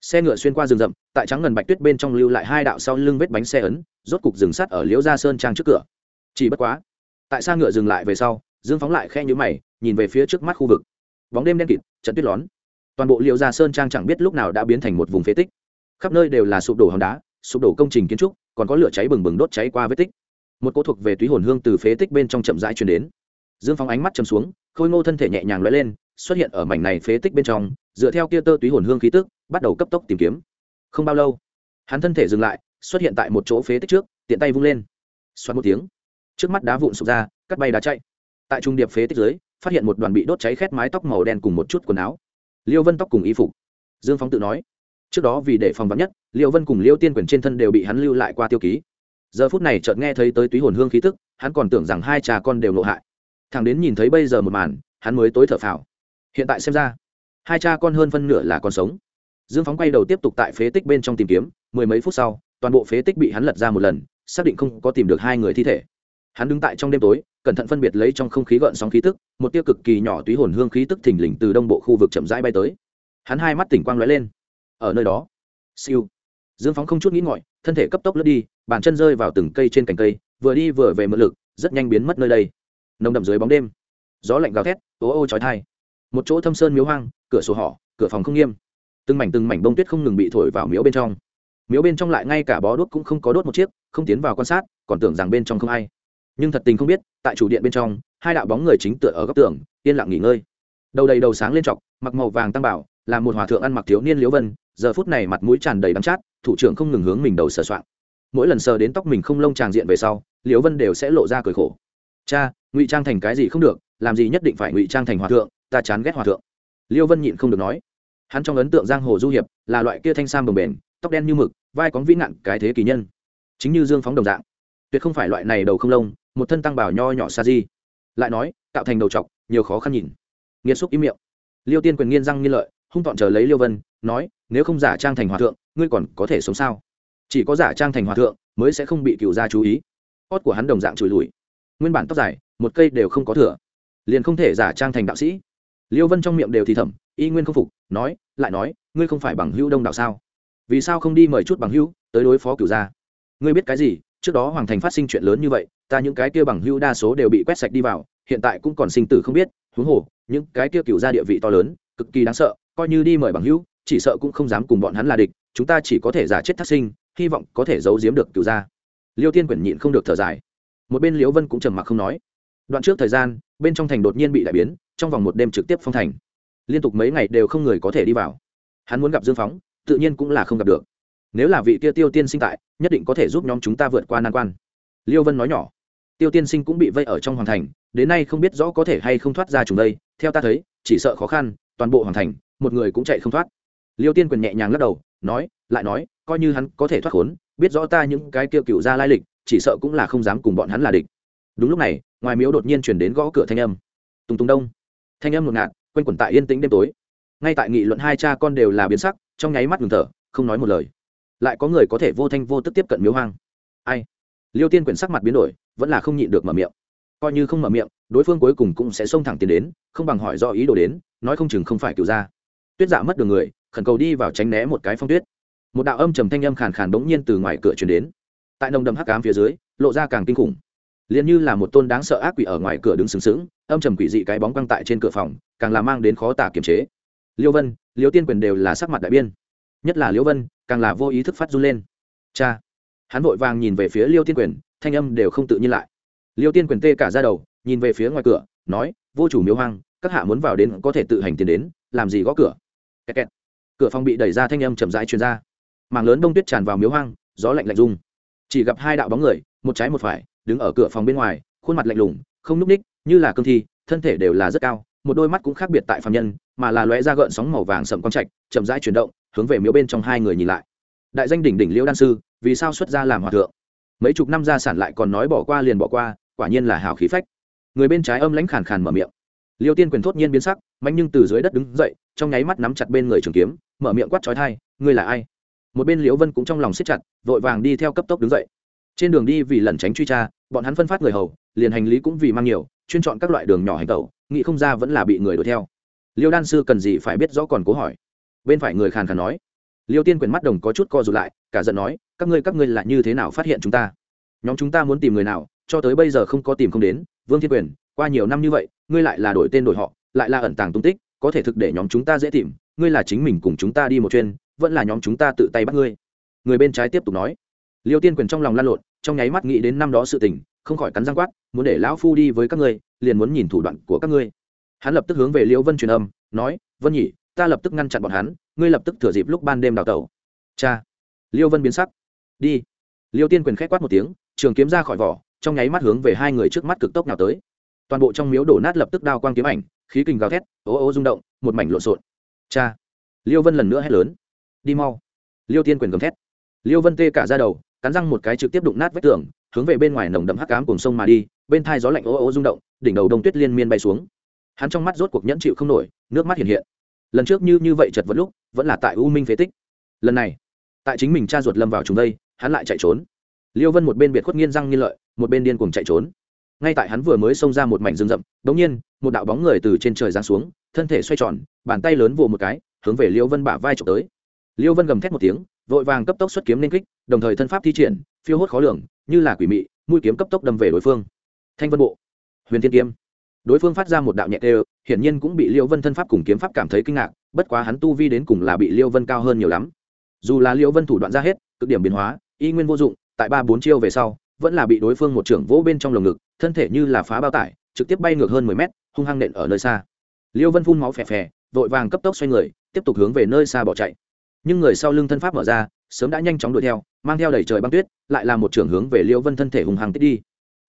xe ngựa xuyên qua rừng rậm, tại trắng ngần bạch tuyết bên trong lưu lại hai đạo sau lưng vết bánh xe ấn, rốt cục dừng sắt ở liễu gia sơn trang trước cửa. Chỉ bất quá, tại xa ngựa dừng lại về sau, dương phóng lại khe nhữ mày, nhìn về phía trước mắt khu vực. Bóng đêm đen kịt, trận tuyết lón toàn bộ liệu gia sơn trang chẳng biết lúc nào đã biến thành một vùng phế tích. Khắp nơi đều là sụp đổ hòn đá, sụp đổ công trình kiến trúc, còn có lửa cháy bừng bừng đốt cháy qua vết tích. Một cỗ thuộc về túy hồn hương từ phế tích bên trong chậm rãi chuyển đến. Dương phóng ánh mắt chầm xuống, khôi ngô thân thể nhẹ nhàng l lên, xuất hiện ở mảnh này phế tích bên trong, dựa theo kia tơ túy hồn hương khí tức, bắt đầu cấp tốc tìm kiếm. Không bao lâu, hắn thân thể dừng lại, xuất hiện tại một chỗ phế tích trước, tiện tay vung lên. Xoắn một tiếng, trước mắt đá vụn sụp ra, cắt bay đá chạy. Tại trung điệp phế tích dưới, phát hiện một đoàn bị đốt cháy khét mái tóc màu đen cùng một chút quần áo liêu vân tóc cùng y phục. Dương phóng tự nói, trước đó vì để phòng vắn nhất, liêu vân cùng liêu tiên quyền trên thân đều bị hắn lưu lại qua tiêu ký. Giờ phút này chợt nghe thấy tới túy hồn hương khí tức, hắn còn tưởng rằng hai cha con đều nộ hại. Thằng đến nhìn thấy bây giờ một màn, hắn mới tối thở phào. Hiện tại xem ra, hai cha con hơn phân nửa là còn sống. Dương phóng quay đầu tiếp tục tại phế tích bên trong tìm kiếm, mười mấy phút sau, toàn bộ phế tích bị hắn lật ra một lần, xác định không có tìm được hai người thi thể hắn đứng tại trong đêm tối, cẩn thận phân biệt lấy trong không khí gợn sóng khí tức, một tia cực kỳ nhỏ túy hồn hương khí tức thình lình từ đông bộ khu vực chậm rãi bay tới. Hắn hai mắt tỉnh quang lóe lên. Ở nơi đó, siêu. Dương phóng không chút nghĩ ngọi thân thể cấp tốc lướt đi, bàn chân rơi vào từng cây trên cành cây, vừa đi vừa về mượn lực, rất nhanh biến mất nơi đây. Nồng đậm dưới bóng đêm, gió lạnh gào thét ố ô trói thai một chỗ thâm sơn miếu hoang, cửa sổ họ, cửa phòng không nghiêm. Từng mảnh từng mảnh bông tuyết không ngừng bị thổi vào miếu bên trong. Miếu bên trong lại ngay cả bó đốt cũng không có đốt một chiếc, không tiến vào quan sát, còn tưởng rằng bên trong không ai nhưng thật tình không biết, tại chủ điện bên trong, hai đạo bóng người chính tựa ở góc tường, yên lặng nghỉ ngơi. Đầu đầy đầu sáng lên trọc, mặc màu vàng tăng bảo, là một hòa thượng ăn mặc thiếu niên liễu vân, giờ phút này mặt mũi tràn đầy đắm chát, thủ trưởng không ngừng hướng mình đầu sờ soạn mỗi lần sờ đến tóc mình không lông tràng diện về sau, liễu vân đều sẽ lộ ra cười khổ. Cha, ngụy trang thành cái gì không được, làm gì nhất định phải ngụy trang thành hòa thượng, ta chán ghét hòa thượng. Liêu vân nhịn không được nói. Hắn trong ấn tượng giang hồ du hiệp, là loại kia thanh sam bồng bền tóc đen như mực, vai có vĩ ngạn cái thế kỳ nhân. Chính như dương phóng đồng dạng tuyệt không phải loại này đầu không lông, một thân tăng bảo nho nhỏ sa di. Lại nói, tạo thành đầu trọc, nhiều khó khăn nhìn. Nghiêm xúc ý miệng. Liêu tiên quyền nghiên răng nghiên lợi, hung tọn chờ lấy liêu vân, nói, nếu không giả trang thành hòa thượng, ngươi còn có thể sống sao? Chỉ có giả trang thành hòa thượng, mới sẽ không bị cựu gia chú ý. Hót của hắn đồng dạng chùi lùi. Nguyên bản tóc dài, một cây đều không có thừa. Liền không thể giả trang thành đạo sĩ. Liêu vân trong miệng đều thì thầm, y nguyên không phục, nói, lại nói, ngươi không phải bằng hữu đông đạo sao? Vì sao không đi mời chút bằng hữu, tới đối phó cửu gia? Ngươi biết cái gì trước đó hoàng thành phát sinh chuyện lớn như vậy, ta những cái kia bằng hữu đa số đều bị quét sạch đi vào, hiện tại cũng còn sinh tử không biết, huống hồ, những cái kia cửu gia địa vị to lớn, cực kỳ đáng sợ, coi như đi mời bằng hữu, chỉ sợ cũng không dám cùng bọn hắn là địch, chúng ta chỉ có thể giả chết thác sinh, hy vọng có thể giấu giếm được cửu gia. Liêu tiên quyển nhịn không được thở dài. Một bên liễu vân cũng trầm mặc không nói. Đoạn trước thời gian, bên trong thành đột nhiên bị đại biến, trong vòng một đêm trực tiếp phong thành. Liên tục mấy ngày đều không người có thể đi vào. Hắn muốn gặp dương phóng, tự nhiên cũng là không gặp được nếu là vị kia tiêu tiên sinh tại, nhất định có thể giúp nhóm chúng ta vượt qua nan quan. Liêu vân nói nhỏ, tiêu tiên sinh cũng bị vây ở trong hoàng thành, đến nay không biết rõ có thể hay không thoát ra chúng đây, theo ta thấy, chỉ sợ khó khăn, toàn bộ hoàng thành, một người cũng chạy không thoát. Liêu tiên quyền nhẹ nhàng lắc đầu, nói, lại nói, coi như hắn có thể thoát khốn, biết rõ ta những cái kia cựu ra lai lịch, chỉ sợ cũng là không dám cùng bọn hắn là địch. Đúng lúc này, ngoài miếu đột nhiên chuyển đến gõ cửa thanh âm. Tùng tùng đông. Thanh âm ngột ngạt, quanh quẩn tại yên tĩnh đêm tối. Ngay tại nghị luận hai cha con đều là biến sắc, trong nháy mắt ngừng thở, không nói một lời lại có người có thể vô thanh vô tức tiếp cận miếu hoang. Ai? Liêu tiên quyển sắc mặt biến đổi, vẫn là không nhịn được mở miệng. Coi như không mở miệng, đối phương cuối cùng cũng sẽ xông thẳng tiến đến, không bằng hỏi do ý đồ đến, nói không chừng không phải cựu ra tuyết dạ mất đường người, khẩn cầu đi vào tránh né một cái phong tuyết. Một đạo âm trầm thanh âm khàn khàn bỗng nhiên từ ngoài cửa chuyển đến. Tại nồng đậm hắc cám phía dưới, lộ ra càng kinh khủng. Liền như là một tôn đáng sợ ác quỷ ở ngoài cửa đứng sừng sững, âm trầm quỷ dị cái bóng quăng tại trên cửa phòng, càng là mang đến khó tả kiềm chế. Liêu vân, liêu tiên quyền đều là sắc mặt đại biên nhất là liễu vân, càng là vô ý thức phát run lên. Cha! Hắn vội vàng nhìn về phía liêu tiên quyền, thanh âm đều không tự nhiên lại. Liêu tiên quyền tê cả ra đầu, nhìn về phía ngoài cửa, nói, vô chủ miếu hoang, các hạ muốn vào đến có thể tự hành tiền đến, làm gì gõ cửa? Kẹt kẹt. cửa phòng bị đẩy ra thanh âm chậm rãi truyền ra. Mảng lớn đông tuyết tràn vào miếu hoang, gió lạnh lạnh rung. Chỉ gặp hai đạo bóng người, một trái một phải, đứng ở cửa phòng bên ngoài, khuôn mặt lạnh lùng, không núp ních, như là cương thi, thân thể đều là rất cao, một đôi mắt cũng khác biệt tại phạm nhân, mà là lóe ra gợn sóng màu vàng sậm quang trạch, chậm rãi chuyển động hướng về miếu bên trong hai người nhìn lại. Đại danh đỉnh đỉnh liễu đan sư, vì sao xuất ra làm hòa thượng? Mấy chục năm gia sản lại còn nói bỏ qua liền bỏ qua, quả nhiên là hào khí phách. Người bên trái âm lãnh khàn khàn mở miệng. Liêu tiên quyền thốt nhiên biến sắc mạnh nhưng từ dưới đất đứng dậy, trong nháy mắt nắm chặt bên người trường kiếm, mở miệng quát trói thai, ngươi là ai? Một bên liễu vân cũng trong lòng siết chặt, vội vàng đi theo cấp tốc đứng dậy. Trên đường đi vì lẩn tránh truy tra, bọn hắn phân phát người hầu, liền hành lý cũng vì mang nhiều, chuyên chọn các loại đường nhỏ hành tẩu, nghĩ không ra vẫn là bị người đuổi theo. Liêu đan sư cần gì phải biết rõ còn cố hỏi bên phải người khàn khàn nói. Liêu tiên quyền mắt đồng có chút co rụt lại, cả giận nói, các ngươi các ngươi là như thế nào phát hiện chúng ta? Nhóm chúng ta muốn tìm người nào, cho tới bây giờ không có tìm không đến, vương thiên quyền, qua nhiều năm như vậy, ngươi lại là đổi tên đổi họ, lại là ẩn tàng tung tích, có thể thực để nhóm chúng ta dễ tìm, ngươi là chính mình cùng chúng ta đi một chuyên vẫn là nhóm chúng ta tự tay bắt ngươi. Người bên trái tiếp tục nói. Liêu tiên quyền trong lòng lan lộn, trong nháy mắt nghĩ đến năm đó sự tình, không khỏi cắn răng quát, muốn để lão phu đi với các ngươi, liền muốn nhìn thủ đoạn của các ngươi. Hắn lập tức hướng về liễu vân truyền âm, nói, vân nhỉ ta lập tức ngăn chặn bọn hắn, ngươi lập tức thừa dịp lúc ban đêm đào tẩu. Cha. Liêu vân biến sắc. Đi. Liêu tiên quyền k h á c quát một tiếng, trường kiếm ra khỏi vỏ, trong nháy mắt hướng về hai người trước mắt cực tốc nào tới. Toàn bộ trong miếu đổ nát lập tức đao quang kiếm ảnh, khí kình gào thét ố ô rung động, một mảnh lộn xộn. Cha. Liêu vân lần nữa hét lớn. Đi mau. Liêu tiên quyền gầm thét. Liêu vân tê cả ra đầu, cắn răng một cái trực tiếp đụng nát vách tường, hướng về bên ngoài nồng đậm hắc cám cùng sông mà đi, bên thai gió lạnh ô ô rung động, đỉnh đầu đông tuyết liên miên bay xuống. Hắn trong mắt rốt cuộc nhẫn chịu không nổi, nước mắt hiện hiện lần trước như như vậy chật vật lúc, vẫn là tại u minh phế tích. Lần này, tại chính mình cha ruột lâm vào chúng đây, hắn lại chạy trốn. Liêu vân một bên biệt khuất nghiên răng nghiên lợi, một bên điên cuồng chạy trốn. Ngay tại hắn vừa mới xông ra một mảnh rừng rậm đ ỗ n g nhiên, một đạo bóng người từ trên trời giáng xuống, thân thể xoay tròn, bàn tay lớn vồ một cái, hướng về liêu vân bả vai trộm tới. Liêu vân gầm thét một tiếng, vội vàng cấp tốc xuất kiếm nên kích, đồng thời thân pháp thi triển, phiêu hốt khó lường, như là quỷ mị, mũi kiếm cấp tốc đâm về đối phương. Thanh vân bộ, huyền thiên kiếm đối phương phát ra một đạo nhẹ tê hiển nhiên cũng bị liêu vân thân pháp cùng kiếm pháp cảm thấy kinh ngạc, bất quá hắn tu vi đến cùng là bị liêu vân cao hơn nhiều lắm. Dù là liêu vân thủ đoạn ra hết, cực điểm biến hóa, y nguyên vô dụng, tại ba bốn chiêu về sau, vẫn là bị đối phương một trưởng vỗ bên trong lồng ngực, thân thể như là phá bao tải, trực tiếp bay ngược hơn mười mét, hung hăng nện ở nơi xa. Liêu vân phun máu phè phè, vội vàng cấp tốc xoay người, tiếp tục hướng về nơi xa bỏ chạy. Nhưng người sau lưng thân pháp mở ra, sớm đã nhanh chóng đuổi theo, mang theo đầy trời băng tuyết, lại là một trưởng hướng về liêu vân thân thể hung hăng tích đi.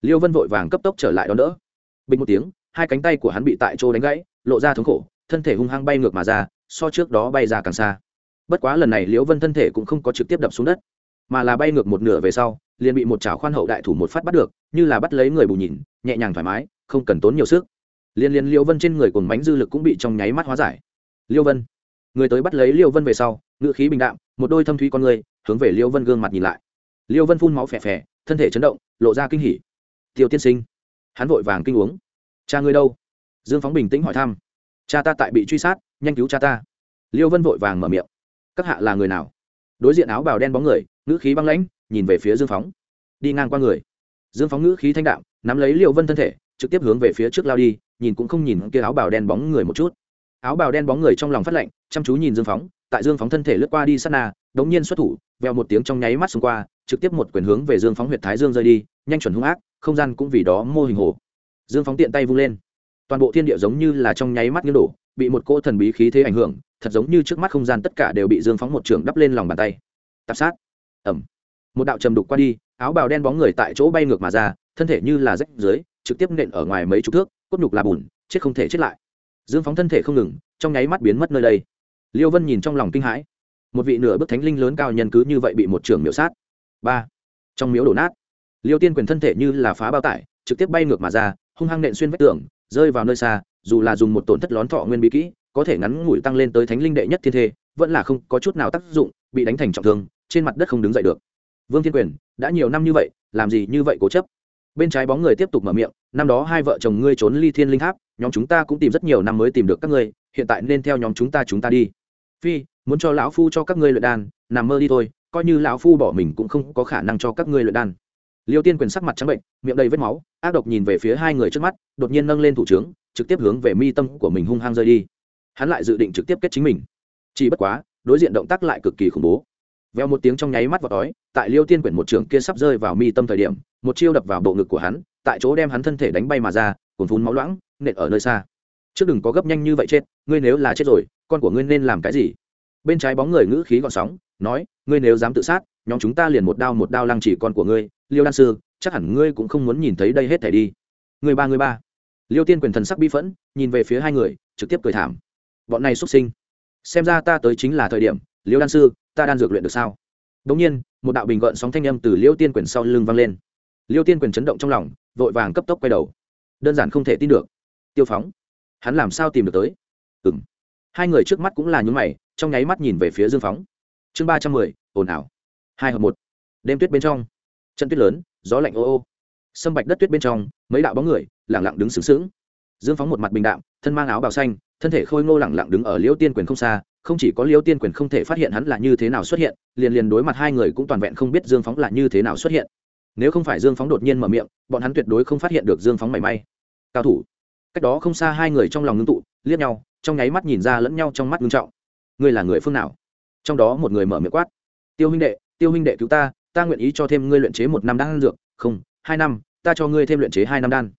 Liêu vân vội vàng cấp tốc trở lại đón đỡ. Bình một tiếng hai cánh tay của hắn bị tại chỗ đánh gãy, lộ ra thống khổ, thân thể hung hăng bay ngược mà ra, so trước đó bay ra càng xa. Bất quá lần này liễu vân thân thể cũng không có trực tiếp đập xuống đất, mà là bay ngược một nửa về sau, liền bị một chảo khoan hậu đại thủ một phát bắt được, như là bắt lấy người bù nhìn, nhẹ nhàng thoải mái, không cần tốn nhiều sức. Liên liên liêu vân trên người cùng bánh dư lực cũng bị trong nháy mắt hóa giải. Liêu vân, người tới bắt lấy liêu vân về sau ngự khí bình đạm, một đôi thâm thúy con người, hướng về liêu vân gương mặt nhìn lại. Liêu vân phun máu phè phè, thân thể chấn động, lộ ra kinh hỉ. Tiêu tiên sinh. Hắn vội vàng kinh uống cha ngươi đâu? Dương phóng bình tĩnh hỏi thăm. Cha ta tại bị truy sát, nhanh cứu cha ta. Liêu vân vội vàng mở miệng. Các hạ là người nào? Đối diện áo bào đen bóng người, ngữ khí băng lãnh, nhìn về phía dương phóng. Đi ngang qua người. Dương phóng ngữ khí thanh đạm, nắm lấy liệu vân thân thể, trực tiếp hướng về phía trước lao đi, nhìn cũng không nhìn kia áo bào đen bóng người một chút. Áo bào đen bóng người trong lòng phát lạnh, chăm chú nhìn dương phóng, tại dương phóng thân thể lướt qua đi sát na, đống nhiên xuất thủ, vèo một tiếng trong nháy mắt xung qua, trực tiếp một quyền hướng về dương phóng huyệt thái dương rơi đi, nhanh chuẩn hung ác, không gian cũng vì đó mô hình hồ dương phóng tiện tay vung lên. Toàn bộ thiên địa giống như là trong nháy mắt như đổ, bị một cỗ thần bí khí thế ảnh hưởng, thật giống như trước mắt không gian tất cả đều bị dương phóng một trường đắp lên lòng bàn tay. Tạp sát. Ẩm một đạo trầm đục qua đi, áo bào đen bóng người tại chỗ bay ngược mà ra, thân thể như là rách dưới, trực tiếp nện ở ngoài mấy chục thước, cốt nhục là bùn, chết không thể chết lại. Dương phóng thân thể không ngừng, trong nháy mắt biến mất nơi đây. Liêu vân nhìn trong lòng kinh hãi. Một vị nửa bức thánh linh lớn cao nhân cứ như vậy bị một trường miễu sát. Ba. Trong miếu đổ nát. Liêu tiên quyền thân thể như là phá bao tải, trực tiếp bay ngược mà ra hung hăng nện xuyên vách tường, rơi vào nơi xa, dù là dùng một tổn thất lón thọ nguyên bí kỹ, có thể ngắn ngủi tăng lên tới thánh linh đệ nhất thiên thê, vẫn là không có chút nào tác dụng, bị đánh thành trọng thương, trên mặt đất không đứng dậy được. Vương thiên quyền, đã nhiều năm như vậy, làm gì như vậy cố chấp? Bên trái bóng người tiếp tục mở miệng, năm đó hai vợ chồng ngươi trốn ly thiên linh tháp, nhóm chúng ta cũng tìm rất nhiều năm mới tìm được các ngươi, hiện tại nên theo nhóm chúng ta chúng ta đi. Phi, muốn cho lão phu cho các ngươi luyện đan, nằm mơ đi thôi, coi như lão phu bỏ mình cũng không có khả năng cho các ngươi luyện đan liêu tiên quyền sắc mặt trắng bệnh, miệng đầy vết máu, ác độc nhìn về phía hai người trước mắt, đột nhiên nâng lên thủ trướng trực tiếp hướng về mi tâm của mình hung hăng rơi đi. Hắn lại dự định trực tiếp kết chính mình. Chỉ bất quá, đối diện động tác lại cực kỳ khủng bố. Veo một tiếng trong nháy mắt vào đói tại liêu tiên quyển một trường kia sắp rơi vào mi tâm thời điểm, một chiêu đập vào bộ ngực của hắn, tại chỗ đem hắn thân thể đánh bay mà ra cồn phun máu loãng, nện ở nơi xa. Trước đừng có gấp nhanh như vậy chết, ngươi nếu là chết rồi, con của ngươi nên làm cái gì? Bên trái bóng người ngữ khí gọn sóng, nói, ngươi nếu dám tự sát, nhóm chúng ta liền một đao một đao lăng chỉ con của ngươi liêu đan sư, chắc hẳn ngươi cũng không muốn nhìn thấy đây hết thảy đi. Người ba người ba. Liêu tiên quyền thần sắc bi phẫn, nhìn về phía hai người, trực tiếp cười thảm. Bọn này xuất sinh. Xem ra ta tới chính là thời điểm, liêu đan sư, ta đan dược luyện được sao? Đống nhiên, một đạo bình gợn sóng thanh âm từ liêu tiên quyền sau lưng vang lên. Liêu tiên quyền chấn động trong lòng, vội vàng cấp tốc quay đầu. Đơn giản không thể tin được. Tiêu phóng. Hắn làm sao tìm được tới? Ừng hai người trước mắt cũng là những mày, trong nháy mắt nhìn về phía dương phóng. Chương ba trăm mười, ồn ào. Hai hợp một. Đêm tuyết bên trong trận tuyết lớn, gió lạnh ô ô. Sâm bạch đất tuyết bên trong, mấy đạo bóng người, lẳng lặng đứng sướng sướng dương phóng một mặt bình đạm, thân mang áo bào xanh, thân thể khôi ngô lẳng lặng đứng ở liêu tiên quyền không xa, không chỉ có liêu tiên quyền không thể phát hiện hắn là như thế nào xuất hiện, liền liền đối mặt hai người cũng toàn vẹn không biết dương phóng là như thế nào xuất hiện. Nếu không phải dương phóng đột nhiên mở miệng, bọn hắn tuyệt đối không phát hiện được dương phóng mảy may. Cao thủ. Cách đó không xa hai người trong lòng ngưng tụ, liếc nhau, trong nháy mắt nhìn ra lẫn nhau trong mắt ngưng trọng. Ngươi là người phương nào? Trong đó một người mở miệng quát. Tiêu huynh đệ, tiêu huynh đệ cứu ta ta nguyện ý cho thêm ngươi luyện chế một năm đan dược, không, hai năm, ta cho ngươi thêm luyện chế hai năm đan.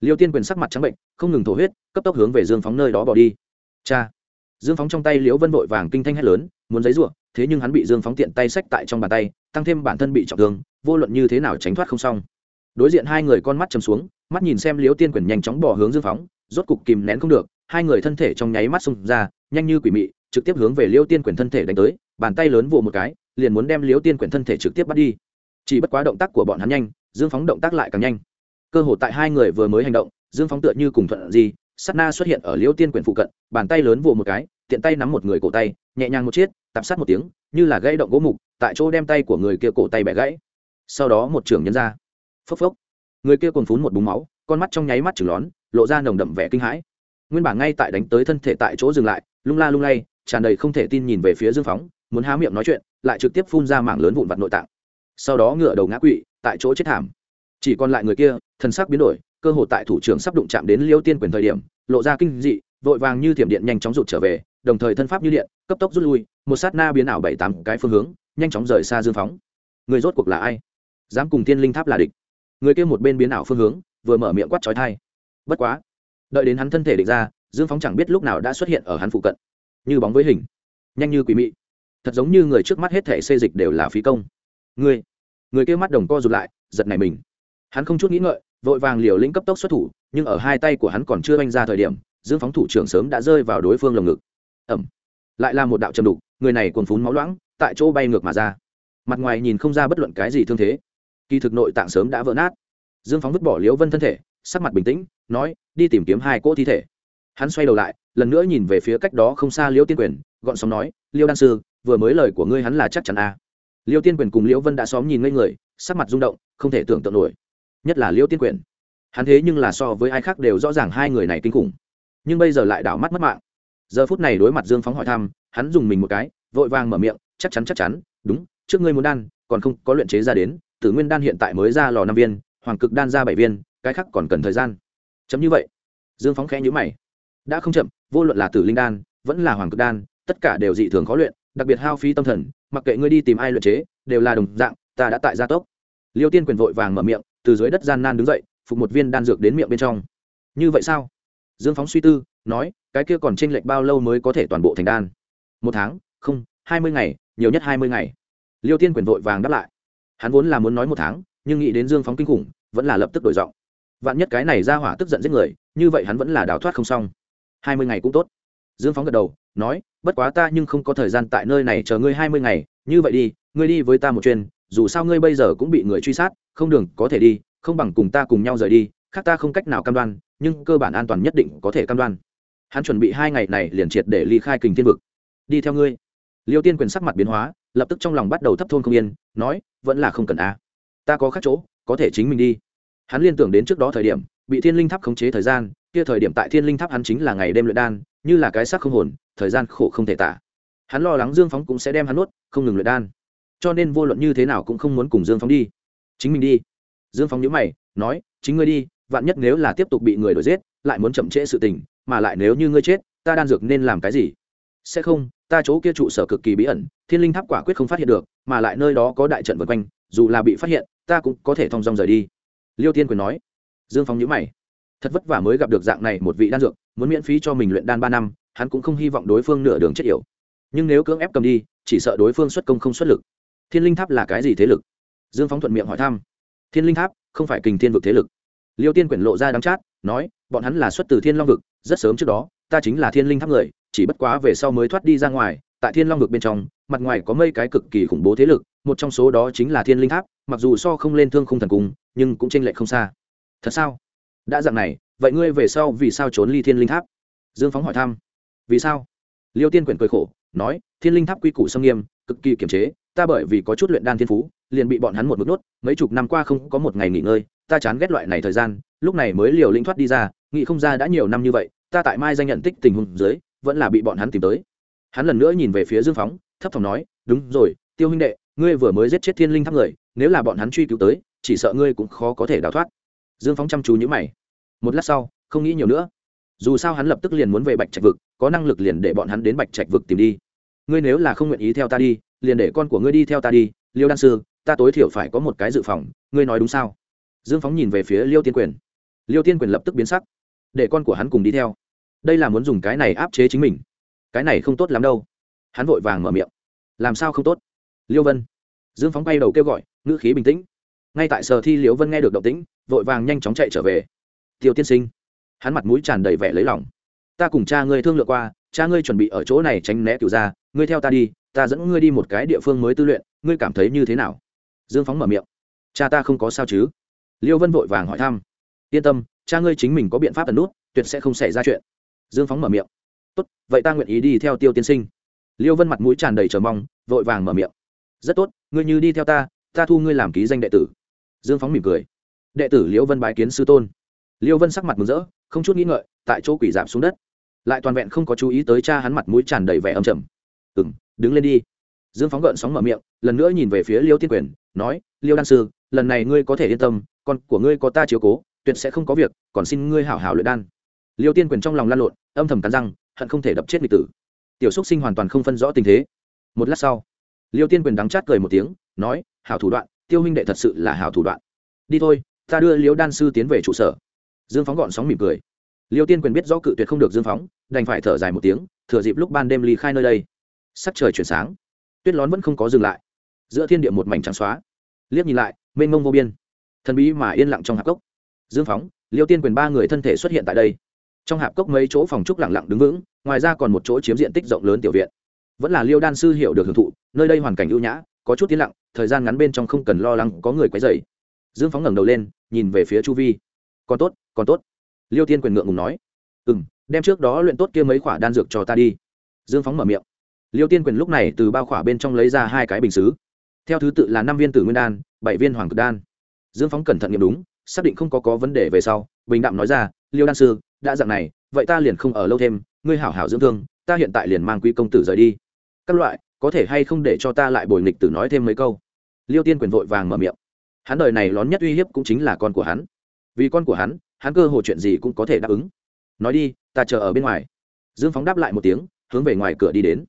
Liêu tiên quyền sắc mặt trắng bệnh, không ngừng thổ huyết, cấp tốc hướng về dương phóng nơi đó bỏ đi. Cha! Dương phóng trong tay liễu vân vội vàng kinh thanh hét lớn, muốn giấy ruộng thế nhưng hắn bị dương phóng tiện tay xách tại trong bàn tay, tăng thêm bản thân bị trọng thương, vô luận như thế nào tránh thoát không xong. Đối diện hai người con mắt chầm xuống, mắt nhìn xem liễu tiên quyền nhanh chóng bỏ hướng dương phóng, rốt cục kìm nén không được, hai người thân thể trong nháy mắt xông ra, nhanh như quỷ mị, trực tiếp hướng về liễu tiên quyền thân thể đánh tới, bàn tay lớn vụ một cái liền muốn đem liễu tiên Quyển thân thể trực tiếp bắt đi. Chỉ bất quá động tác của bọn hắn nhanh, dương phóng động tác lại càng nhanh. Cơ hội tại hai người vừa mới hành động, dương phóng tựa như cùng thuận gì sắt na xuất hiện ở liễu tiên Quyển phụ cận, bàn tay lớn vụ một cái, tiện tay nắm một người cổ tay, nhẹ nhàng một chiếc, tạp sát một tiếng, như là gãy động gỗ mục, tại chỗ đem tay của người kia cổ tay bẻ gãy. Sau đó một trưởng nhân ra. Phốc phốc. Người kia còn phún một búng máu, con mắt trong nháy mắt chừng lón, lộ ra nồng đậm vẻ kinh hãi. Nguyên bản ngay tại đánh tới thân thể tại chỗ dừng lại, lung la lung lay, tràn đầy không thể tin nhìn về phía dương phóng, muốn há miệng nói chuyện lại trực tiếp phun ra mảng lớn vụn vặt nội tạng. Sau đó ngựa đầu ngã quỵ, tại chỗ chết thảm. Chỉ còn lại người kia thân sắc biến đổi, cơ hội tại thủ trưởng sắp đụng chạm đến liêu tiên quyền thời điểm, lộ ra kinh dị, vội vàng như thiểm điện nhanh chóng rụt trở về, đồng thời thân pháp như điện, cấp tốc rút lui, một sát na biến ảo bảy tám cái phương hướng, nhanh chóng rời xa dương phóng. Người rốt cuộc là ai? Dám cùng tiên linh tháp là địch. Người kia một bên biến ảo phương hướng, vừa mở miệng quát trói thai. Bất quá, đợi đến hắn thân thể địch ra, dương phóng chẳng biết lúc nào đã xuất hiện ở hắn phụ cận. Như bóng với hình, nhanh như quỷ mị thật giống như người trước mắt hết thể xê dịch đều là phí công. Người người kia mắt đồng co rụt lại, giật này mình. Hắn không chút nghĩ ngợi, vội vàng liều lĩnh cấp tốc xuất thủ, nhưng ở hai tay của hắn còn chưa oanh ra thời điểm, dương phóng thủ trưởng sớm đã rơi vào đối phương lồng ngực. Ẩm. Lại là một đạo trầm đục, người này còn phún máu loãng, tại chỗ bay ngược mà ra. Mặt ngoài nhìn không ra bất luận cái gì thương thế. Kỳ thực nội tạng sớm đã vỡ nát. Dương phóng vứt bỏ liễu vân thân thể, sắc mặt bình tĩnh, nói, đi tìm kiếm hai cỗ thi thể. Hắn xoay đầu lại, lần nữa nhìn về phía cách đó không xa liễu tiên quyền, gọn sóng nói, liêu đan sư vừa mới lời của ngươi hắn là chắc chắn a. À. liêu tiên quyền cùng liễu vân đã xóm nhìn ngây người, sắc mặt rung động, không thể tưởng tượng nổi. Nhất là liễu tiên quyền. Hắn thế nhưng là so với ai khác đều rõ ràng hai người này kinh khủng. Nhưng bây giờ lại đảo mắt mất mạng. Giờ phút này đối mặt dương phóng hỏi thăm, hắn dùng mình một cái, vội vàng mở miệng, chắc chắn chắc chắn, đúng, trước ngươi muốn đan, còn không có luyện chế ra đến, tử nguyên đan hiện tại mới ra lò năm viên, hoàng cực đan ra bảy viên, cái khác còn cần thời gian. Chấm như vậy. Dương phóng khẽ nhữ mày. Đã không chậm, vô luận là tử linh đan, vẫn là hoàng cực đan, tất cả đều dị thường khó luyện đặc biệt hao phí tâm thần, mặc kệ ngươi đi tìm ai luyện chế, đều là đồng dạng, ta đã tại gia tốc. Liêu tiên quyền vội vàng mở miệng, từ dưới đất gian nan đứng dậy, phục một viên đan dược đến miệng bên trong. Như vậy sao? Dương phóng suy tư, nói, cái kia còn tranh lệch bao lâu mới có thể toàn bộ thành đan? Một tháng, không, hai mươi ngày, nhiều nhất hai mươi ngày. Liêu tiên quyền vội vàng đáp lại. Hắn vốn là muốn nói một tháng, nhưng nghĩ đến dương phóng kinh khủng, vẫn là lập tức đổi giọng. Vạn nhất cái này ra hỏa tức giận giết người, như vậy hắn vẫn là đào thoát không xong. Hai mươi ngày cũng tốt dương phóng gật đầu, nói, bất quá ta nhưng không có thời gian tại nơi này chờ ngươi hai mươi ngày, như vậy đi, ngươi đi với ta một chuyên dù sao ngươi bây giờ cũng bị người truy sát, không đường, có thể đi, không bằng cùng ta cùng nhau rời đi, khác ta không cách nào cam đoan, nhưng cơ bản an toàn nhất định có thể cam đoan. Hắn chuẩn bị hai ngày này liền triệt để ly khai kình thiên vực. Đi theo ngươi. Liêu tiên quyền sắc mặt biến hóa, lập tức trong lòng bắt đầu thấp thôn không yên, nói, vẫn là không cần a. Ta có khác chỗ, có thể chính mình đi. Hắn liên tưởng đến trước đó thời điểm, bị thiên linh tháp khống chế thời gian, kia thời điểm tại thiên linh tháp hắn chính là ngày đêm luyện đan như là cái xác không hồn, thời gian khổ không thể tả. Hắn lo lắng dương phóng cũng sẽ đem hắn nuốt, không ngừng luyện đan. Cho nên vô luận như thế nào cũng không muốn cùng dương phóng đi. Chính mình đi. Dương phóng nhớ mày, nói, chính ngươi đi, vạn nhất nếu là tiếp tục bị người đuổi giết, lại muốn chậm trễ sự tình, mà lại nếu như ngươi chết, ta đan dược nên làm cái gì? Sẽ không, ta chỗ kia trụ sở cực kỳ bí ẩn, thiên linh tháp quả quyết không phát hiện được, mà lại nơi đó có đại trận vượt quanh, dù là bị phát hiện, ta cũng có thể thong dong rời đi. Liêu tiên quyền nói. Dương phong nhữ mày thật vất vả mới gặp được dạng này một vị đan dược, muốn miễn phí cho mình luyện đan ba năm, hắn cũng không hy vọng đối phương nửa đường chết yểu. Nhưng nếu cưỡng ép cầm đi, chỉ sợ đối phương xuất công không xuất lực. Thiên linh tháp là cái gì thế lực? Dương phóng thuận miệng hỏi thăm. Thiên linh tháp, không phải kình thiên vực thế lực. Liêu tiên quyển lộ ra đắng chát, nói, bọn hắn là xuất từ thiên long vực, rất sớm trước đó, ta chính là thiên linh tháp người, chỉ bất quá về sau mới thoát đi ra ngoài, tại thiên long vực bên trong, mặt ngoài có mây cái cực kỳ khủng bố thế lực, một trong số đó chính là thiên linh tháp, mặc dù so không lên thương không thần cung, nhưng cũng tranh lệch không xa. Thật sao? Đã dạng này, vậy ngươi về sau vì sao trốn ly thiên linh tháp? Dương phóng hỏi thăm. Vì sao? Liêu tiên quyển cười khổ, nói, thiên linh tháp quy củ xâm nghiêm, cực kỳ kiềm chế, ta bởi vì có chút luyện đan thiên phú, liền bị bọn hắn một mức nốt mấy chục năm qua không có một ngày nghỉ ngơi, ta chán ghét loại này thời gian, lúc này mới liều linh thoát đi ra, nghĩ không ra đã nhiều năm như vậy, ta tại mai danh nhận tích tình huống dưới, vẫn là bị bọn hắn tìm tới. Hắn lần nữa nhìn về phía dương phóng, thấp thỏm nói, đúng rồi, tiêu huynh đệ, ngươi vừa mới giết chết thiên linh tháp người, nếu là bọn hắn truy cứu tới, chỉ sợ ngươi cũng khó có thể đào thoát dương phóng chăm chú nhữ mày. Một lát sau, không nghĩ nhiều nữa. Dù sao hắn lập tức liền muốn về bạch trạch vực, có năng lực liền để bọn hắn đến bạch trạch vực tìm đi. Ngươi nếu là không nguyện ý theo ta đi, liền để con của ngươi đi theo ta đi, liêu đan sư, ta tối thiểu phải có một cái dự phòng, ngươi nói đúng sao? Dương phóng nhìn về phía liêu tiên quyền. Liêu tiên quyền lập tức biến sắc. Để con của hắn cùng đi theo. Đây là muốn dùng cái này áp chế chính mình. Cái này không tốt lắm đâu. Hắn vội vàng mở miệng. Làm sao không tốt? Liêu vân. Dương phóng bay đầu kêu gọi, ngữ khí bình tĩnh ngay tại sở thi liễu vân nghe được động tĩnh, vội vàng nhanh chóng chạy trở về. Tiêu tiên sinh. Hắn mặt mũi tràn đầy vẻ lấy lòng. Ta cùng cha ngươi thương lượng qua, cha ngươi chuẩn bị ở chỗ này tránh né cựu ra ngươi theo ta đi, ta dẫn ngươi đi một cái địa phương mới tư luyện, ngươi cảm thấy như thế nào? Dương phóng mở miệng. Cha ta không có sao chứ? Liêu vân vội vàng hỏi thăm. Yên tâm, cha ngươi chính mình có biện pháp tần nút, tuyệt sẽ không xảy ra chuyện. Dương phóng mở miệng. Tốt, vậy ta nguyện ý đi theo tiêu tiên sinh. Liêu vân mặt mũi tràn đầy chờ mong, vội vàng mở miệng. Rất tốt, ngươi như đi theo ta ta thu ngươi làm ký danh đệ tử dương phóng mỉm cười. Đệ tử liêu vân bái kiến sư tôn. Liêu vân sắc mặt mừng rỡ, không chút nghĩ ngợi, tại chỗ quỷ giảm xuống đất. Lại toàn vẹn không có chú ý tới cha hắn mặt mũi tràn đầy vẻ âm trầm. Ừ m đứng lên đi. Dương phóng gợn sóng mở miệng, lần nữa nhìn về phía liêu tiên quyền, nói liêu đan sư, lần này ngươi có thể yên tâm, con của ngươi có ta chiếu cố, tuyệt sẽ không có việc, còn xin ngươi hảo hảo luyện đan. Liêu tiên quyền trong lòng lan lộn, âm thầm cắn răng, hận không thể đập chết nghịch tử. Tiểu xúc sinh hoàn toàn không phân rõ tình thế. Một lát sau liêu tiên quyền đắng chát cười một tiếng, nói, hảo thủ đoạn tiêu huynh đệ thật sự là hảo thủ đoạn. Đi thôi, ta đưa liêu đan sư tiến về trụ sở. Dương phóng gọn sóng mỉm cười. Liêu tiên quyền biết rõ cự tuyệt không được dương phóng, đành phải thở dài một tiếng, thừa dịp lúc ban đêm ly khai nơi đây. Sắc trời chuyển sáng, tuyết lón vẫn không có dừng lại. Giữa thiên địa một mảnh trắng xóa. Liếc nhìn lại, mênh mông vô biên. Thần bí mà yên lặng trong hạp cốc. Dương phóng, liêu tiên quyền ba người thân thể xuất hiện tại đây. Trong hạp cốc mấy chỗ phòng trúc lặng lặng đứng vững, ngoài ra còn một chỗ chiếm diện tích rộng lớn tiểu viện. Vẫn là liêu đan sư hiểu được hưởng thụ, nơi đây hoàn cảnh ưu nhã có chút tiến lặng, thời gian ngắn bên trong không cần lo lắng có người quấy dày dương phóng ngẩng đầu lên, nhìn về phía chu vi. Còn tốt còn tốt. Liêu tiên quyền ngượng ngùng nói. Ừ m đem trước đó luyện tốt kia mấy khoả đan dược cho ta đi. Dương phóng mở miệng. Liêu tiên quyền lúc này từ bao khoả bên trong lấy ra hai cái bình xứ. Theo thứ tự là năm viên tử nguyên đan, bảy viên hoàng cực đan. Dương phóng cẩn thận nghiệm đúng, xác định không có có vấn đề về sau, bình đạm nói ra, liêu đan sư, đã dặn này, vậy ta liền không ở lâu thêm, ngươi hảo hảo dưỡng thương, ta hiện tại liền mang quý công tử rời đi. Các loại có thể hay không để cho ta lại bồi nghịch tử nói thêm mấy câu? Liêu tiên quyền vội vàng mở miệng. Hắn đời này lón nhất uy hiếp cũng chính là con của hắn. Vì con của hắn hắn cơ hồ chuyện gì cũng có thể đáp ứng. Nói đi, ta chờ ở bên ngoài. Dương phóng đáp lại một tiếng, hướng về ngoài cửa đi đến.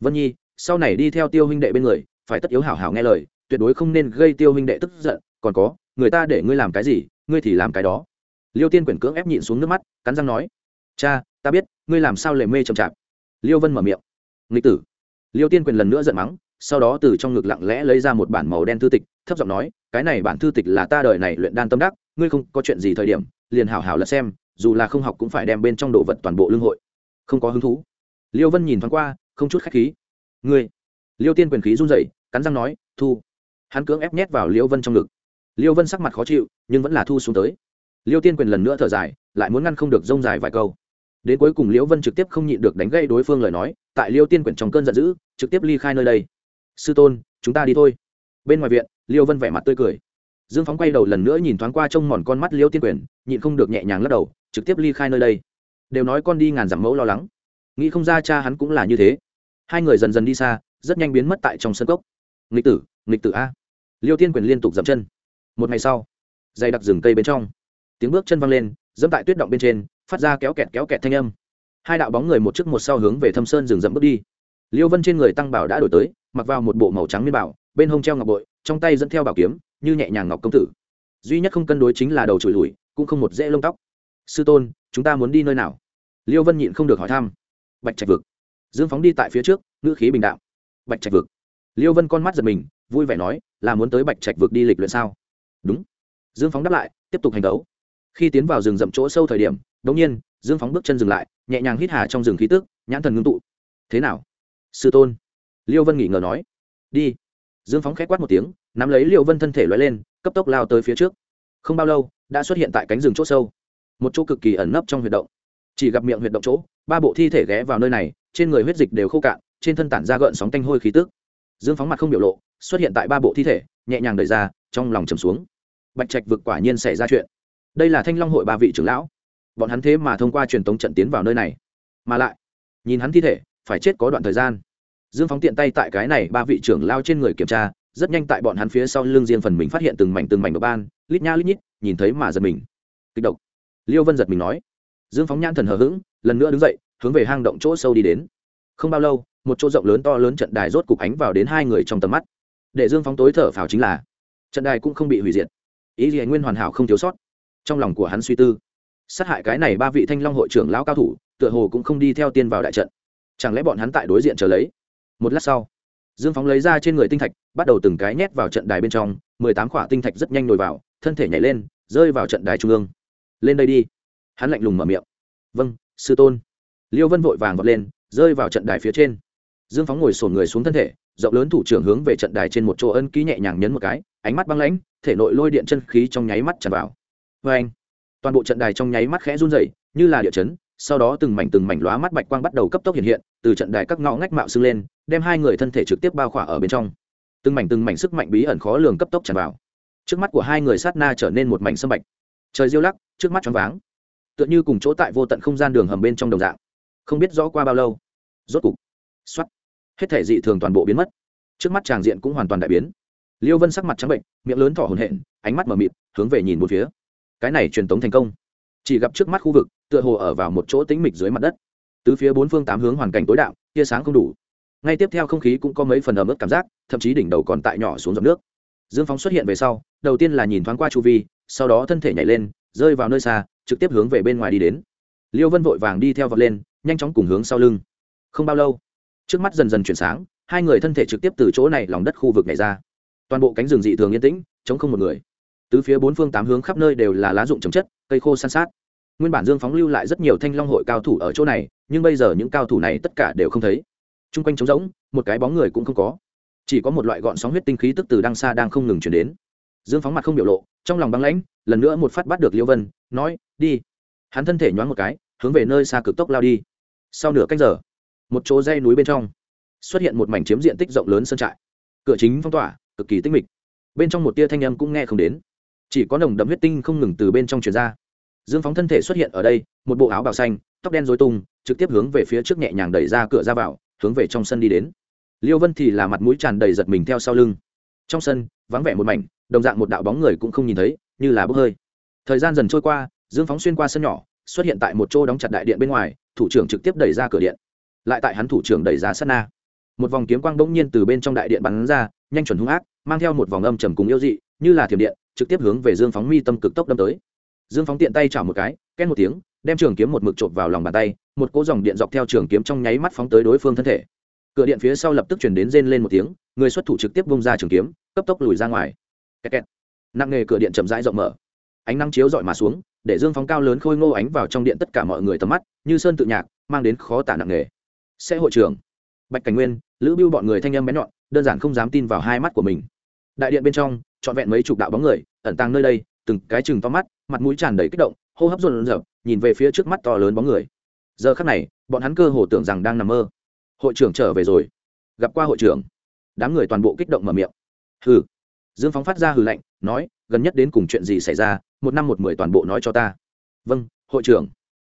Vân nhi, sau này đi theo tiêu huynh đệ bên người, phải tất yếu hảo hảo nghe lời, tuyệt đối không nên gây tiêu huynh đệ tức giận. Còn có, người ta để ngươi làm cái gì, ngươi thì làm cái đó. Liêu tiên quyển cưỡng ép nhịn xuống nước mắt, cắn răng nói, cha, ta biết, ngươi làm sao lề mê chậm chạp. Liêu vân mở miệng, nghịch tử liêu tiên quyền lần nữa giận mắng, sau đó từ trong ngực lặng lẽ lấy ra một bản màu đen thư tịch, thấp giọng nói, cái này bản thư tịch là ta đời này luyện đan tâm đắc, ngươi không có chuyện gì thời điểm, liền hảo hảo lật xem, dù là không học cũng phải đem bên trong đồ vật toàn bộ lương hội. Không có hứng thú. Liêu vân nhìn thoáng qua, không chút khách khí. Ngươi? Liêu tiên quyền khí run rẩy, cắn răng nói, thu. Hắn cưỡng ép nhét vào liêu vân trong ngực. Liêu vân sắc mặt khó chịu, nhưng vẫn là thu xuống tới. Liêu tiên quyền lần nữa thở dài, lại muốn ngăn không được rông dài vài câu. Đến cuối cùng liêu vân trực tiếp không nhịn được đánh gây đối phương lời nói, tại liêu tiên quyền trong cơn giận dữ trực tiếp ly khai nơi đây. Sư tôn, chúng ta đi thôi. Bên ngoài viện, liêu vân vẻ mặt tươi cười. Dương phóng quay đầu lần nữa nhìn thoáng qua trông mòn con mắt liêu tiên quyền, nhịn không được nhẹ nhàng lắc đầu, trực tiếp ly khai nơi đây. Đều nói con đi ngàn dặm mẫu lo lắng. Nghĩ không ra cha hắn cũng là như thế. Hai người dần dần đi xa, rất nhanh biến mất tại trong sân cốc. Nghịch tử nghịch tử a. Liêu tiên quyền liên tục dậm chân. Một ngày sau, dày đặc rừng cây bên trong. Tiếng bước chân văng lên, dẫm tại tuyết động bên trên, phát ra kéo kẹt kéo kẹt thanh âm. Hai đạo bóng người một trước một sau hướng về thâm sơn rừng rậm bước đi liêu vân trên người tăng bảo đã đổi tới, mặc vào một bộ màu trắng miên bảo, bên hông treo ngọc bội, trong tay dẫn theo bảo kiếm, như nhẹ nhàng ngọc công tử. Duy nhất không cân đối chính là đầu trụi lùi, cũng không một dễ lông tóc. Sư tôn, chúng ta muốn đi nơi nào? Liêu vân nhịn không được hỏi thăm. Bạch trạch vực. Dương phóng đi tại phía trước, ngữ khí bình đạo bạch trạch vực. Liêu vân con mắt giật mình, vui vẻ nói, là muốn tới bạch trạch vực đi lịch luyện sao? Đúng. Dương phóng đáp lại, tiếp tục hành đấu khi tiến vào rừng rậm chỗ sâu thời điểm đ ỗ n g nhiên, dương phóng bước chân dừng lại, nhẹ nhàng hít hà trong rừng khí tức, nhãn thần ngưng tụ. Thế nào? Sư tôn. Liêu vân nghỉ ngờ nói. Đi. Dương phóng k h á quát một tiếng, nắm lấy liêu vân thân thể loay lên, cấp tốc lao tới phía trước. Không bao lâu, đã xuất hiện tại cánh rừng chỗ sâu. Một chỗ cực kỳ ẩn nấp trong huyệt động. Chỉ gặp miệng huyệt động chỗ, ba bộ thi thể ghé vào nơi này, trên người huyết dịch đều khô cạn, trên thân tản ra gợn sóng tanh hôi khí tức. Dương phóng mặt không biểu lộ, xuất hiện tại ba bộ thi thể, nhẹ nhàng đẩy ra, trong lòng trầm xuống. Bạch trạch vực quả nhiên xảy ra chuyện. Đây là thanh long hội ba vị trưởng lão. Bọn hắn thế mà thông qua truyền tống trận tiến vào nơi này. Mà lại, nhìn hắn thi thể phải chết có đoạn thời gian. Dương phóng tiện tay tại cái này ba vị trưởng lao trên người kiểm tra, rất nhanh tại bọn hắn phía sau lưng riêng phần mình phát hiện từng mảnh từng mảnh độc ban, lít nha lít nhít, nhìn thấy mà giật mình. Kích động liêu vân giật mình nói. Dương phóng nhãn thần hờ hững, lần nữa đứng dậy, hướng về hang động chỗ sâu đi đến. Không bao lâu, một chỗ rộng lớn to lớn trận đài rốt cục ánh vào đến hai người trong tầm mắt. Để dương phóng tối thở phào chính là, trận đài cũng không bị hủy diệt. Ý gì nguyên hoàn hảo không thiếu sót. Trong lòng của hắn suy tư, sát hại cái này ba vị thanh long hội trưởng lão cao thủ, tựa hồ cũng không đi theo tiên vào đại trận chẳng lẽ bọn hắn tại đối diện chờ lấy? Một lát sau, dương phóng lấy ra trên người tinh thạch, bắt đầu từng cái nhét vào trận đài bên trong, mười tám khỏa tinh thạch rất nhanh nổi vào, thân thể nhảy lên, rơi vào trận đài trung ương. Lên đây đi. Hắn lạnh lùng mở miệng. Vâng sư tôn. Liêu vân vội vàng vọt lên, rơi vào trận đài phía trên. Dương phóng ngồi sổn người xuống thân thể, rộng lớn thủ trưởng hướng về trận đài trên một chỗ ân ký nhẹ nhàng nhấn một cái, ánh mắt băng lãnh, thể nội lôi điện chân khí trong nháy mắt tràn vào. Vê anh toàn bộ trận đài trong nháy mắt khẽ run rẩy, như là địa chấn sau đó từng mảnh từng mảnh lóa mắt bạch quang bắt đầu cấp tốc hiện hiện, từ trận đài các ngõ ngách mạo xưng lên, đem hai người thân thể trực tiếp bao khỏa ở bên trong. Từng mảnh từng mảnh sức mạnh bí ẩn khó lường cấp tốc tràn vào. Trước mắt của hai người sát na trở nên một mảnh sâm bạch. Trời diêu lắc, trước mắt choáng váng. Tựa như cùng chỗ tại vô tận không gian đường hầm bên trong đồng dạng. Không biết rõ qua bao lâu. Rốt cục. Xoắt hết thể dị thường toàn bộ biến mất. Trước mắt tràng diện cũng hoàn toàn đại biến. Liêu vân sắc mặt trắng bệnh, miệng lớn thỏ hồn hện ánh mắt mờ mịt, hướng về nhìn một phía. Cái này truyền tống thành công chỉ gặp trước mắt khu vực, tựa hồ ở vào một chỗ tĩnh mịch dưới mặt đất. Tứ phía bốn phương tám hướng hoàn cảnh tối đạo tia sáng không đủ. Ngay tiếp theo không khí cũng có mấy phần ẩm ướt cảm giác, thậm chí đỉnh đầu còn tại nhỏ xuống dòng nước. Dương phóng xuất hiện về sau, đầu tiên là nhìn thoáng qua chu vi, sau đó thân thể nhảy lên, rơi vào nơi xa, trực tiếp hướng về bên ngoài đi đến. Liêu vân vội vàng đi theo vật lên, nhanh chóng cùng hướng sau lưng. Không bao lâu, trước mắt dần dần chuyển sáng, hai người thân thể trực tiếp từ chỗ này lòng đất khu vực này ra. Toàn bộ cánh rừng dị thường yên tĩnh chống không một người tứ phía bốn phương tám hướng khắp nơi đều là lá rụng trồng chất, cây khô san sát. Nguyên bản dương phóng lưu lại rất nhiều thanh long hội cao thủ ở chỗ này, nhưng bây giờ những cao thủ này tất cả đều không thấy. T r u n g quanh trống rỗng, một cái bóng người cũng không có. Chỉ có một loại gọn sóng huyết tinh khí tức từ đằng xa đang không ngừng chuyển đến. Dương phóng mặt không biểu lộ, trong lòng băng lãnh, lần nữa một phát bắt được liêu vân, nói, đi. Hắn thân thể nhoáng một cái, hướng về nơi xa cực tốc lao đi. Sau nửa cách giờ, một chỗ dây núi bên trong, xuất hiện một mảnh chiếm diện tích rộng lớn sơn trại. Cửa chính phong tỏa, cực kỳ tinh mịch. Bên trong một tia thanh âm cũng nghe không đến chỉ có nồng đậm huyết tinh không ngừng từ bên trong truyền ra. Dương phóng thân thể xuất hiện ở đây, một bộ áo bào xanh, tóc đen dối tung, trực tiếp hướng về phía trước nhẹ nhàng đẩy ra cửa ra vào, hướng về trong sân đi đến. Liêu vân thì là mặt mũi tràn đầy giật mình theo sau lưng. Trong sân, vắng vẻ một mảnh, đồng dạng một đạo bóng người cũng không nhìn thấy, như là bốc hơi. Thời gian dần trôi qua, dương phóng xuyên qua sân nhỏ, xuất hiện tại một chỗ đóng chặt đại điện bên ngoài, thủ trưởng trực tiếp đẩy ra cửa điện. Lại tại hắn thủ trưởng đẩy ra sát na. Một vòng kiếm quang bỗng nhiên từ bên trong đại điện bắn ra, nhanh chuẩn hung ác, mang theo một vòng âm trầm cùng yêu dị, như là thiểm điện trực tiếp hướng về dương phóng mi tâm cực tốc đâm tới. Dương phóng tiện tay chảo một cái ken một tiếng, đem trường kiếm một mực chộp vào lòng bàn tay, một cỗ dòng điện dọc theo trường kiếm trong nháy mắt phóng tới đối phương thân thể. Cửa điện phía sau lập tức chuyển đến rên lên một tiếng, người xuất thủ trực tiếp bông ra trường kiếm, cấp tốc lùi ra ngoài. Kẹt kẹt. nặng nghề cửa điện chậm rãi rộng mở. Ánh nắng chiếu dọi mà xuống, để dương phóng cao lớn khôi ngô ánh vào trong điện tất cả mọi người tầm mắt, như sơn tự nhạc, mang đến khó tả nặng nghề. Sẽ hội trưởng. Bạch cảnh nguyên, lữ bưu bọn người thanh âm bén nhọn, đơn giản không dám tin vào hai mắt của mình. Đại điện bên trong trọn vẹn mấy chục đạo bóng người, ẩn tàng nơi đây, từng cái chừng to mắt, mặt mũi tràn đầy kích động, hô hấp rộn rợp nhìn về phía trước mắt to lớn bóng người. Giờ khắc này, bọn hắn cơ hồ tưởng rằng đang nằm mơ. Hội trưởng trở về rồi. Gặp qua hội trưởng. Đám người toàn bộ kích động mở miệng. Hừ. Dương phóng phát ra hừ lạnh, nói, gần nhất đến cùng chuyện gì xảy ra, một năm một mười toàn bộ nói cho ta. Vâng hội trưởng.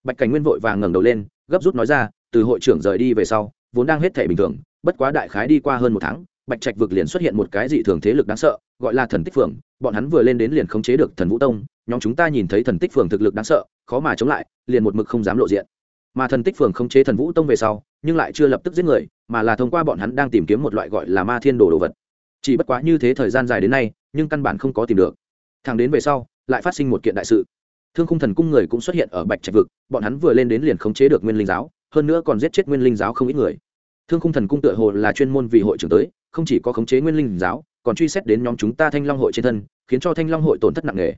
Bạch cảnh nguyên vội vàng ngẩng đầu lên, gấp rút nói ra, từ hội trưởng rời đi về sau, vốn đang hết thể bình thường, bất quá đại khái đi qua hơn một tháng bạch trạch vực liền xuất hiện một cái dị thường thế lực đáng sợ, gọi là thần tích phường bọn hắn vừa lên đến liền khống chế được thần vũ tông, nhóm chúng ta nhìn thấy thần tích phường thực lực đáng sợ, khó mà chống lại, liền một mực không dám lộ diện. Mà thần tích phường khống chế thần vũ tông về sau, nhưng lại chưa lập tức giết người, mà là thông qua bọn hắn đang tìm kiếm một loại gọi là ma thiên đồ đồ vật. Chỉ bất quá như thế thời gian dài đến nay, nhưng căn bản không có tìm được. Thằng đến về sau, lại phát sinh một kiện đại sự. Thương khung thần cung người cũng xuất hiện ở bạch trạch vực, bọn hắn vừa lên đến liền khống chế được nguyên linh giáo, hơn nữa còn giết chết nguyên linh giáo không ít người. Thương khung thần cung tựa hồ là chuyên môn vì hội trưởng tới không chỉ có khống chế nguyên linh giáo, còn truy xét đến nhóm chúng ta thanh long hội trên thân, khiến cho thanh long hội tổn thất nặng nề.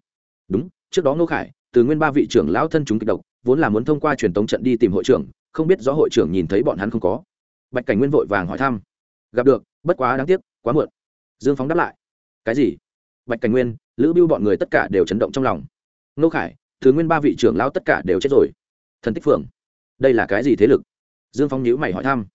Đúng, trước đó ngô khải, từ nguyên ba vị trưởng lão thân chúng kịch độc, vốn là muốn thông qua truyền tống trận đi tìm hội trưởng, không biết rõ hội trưởng nhìn thấy bọn hắn không có. Bạch cảnh nguyên vội vàng hỏi thăm. Gặp được, bất quá đáng tiếc, quá muộn. Dương phóng đáp lại. Cái gì? Bạch cảnh nguyên, lữ biêu bọn người tất cả đều chấn động trong lòng. Ngô khải, từ nguyên ba vị trưởng lão tất cả đều chết rồi. Thần tích phượng, đây là cái gì thế lực? Dương phóng nhíu mày hỏi thăm.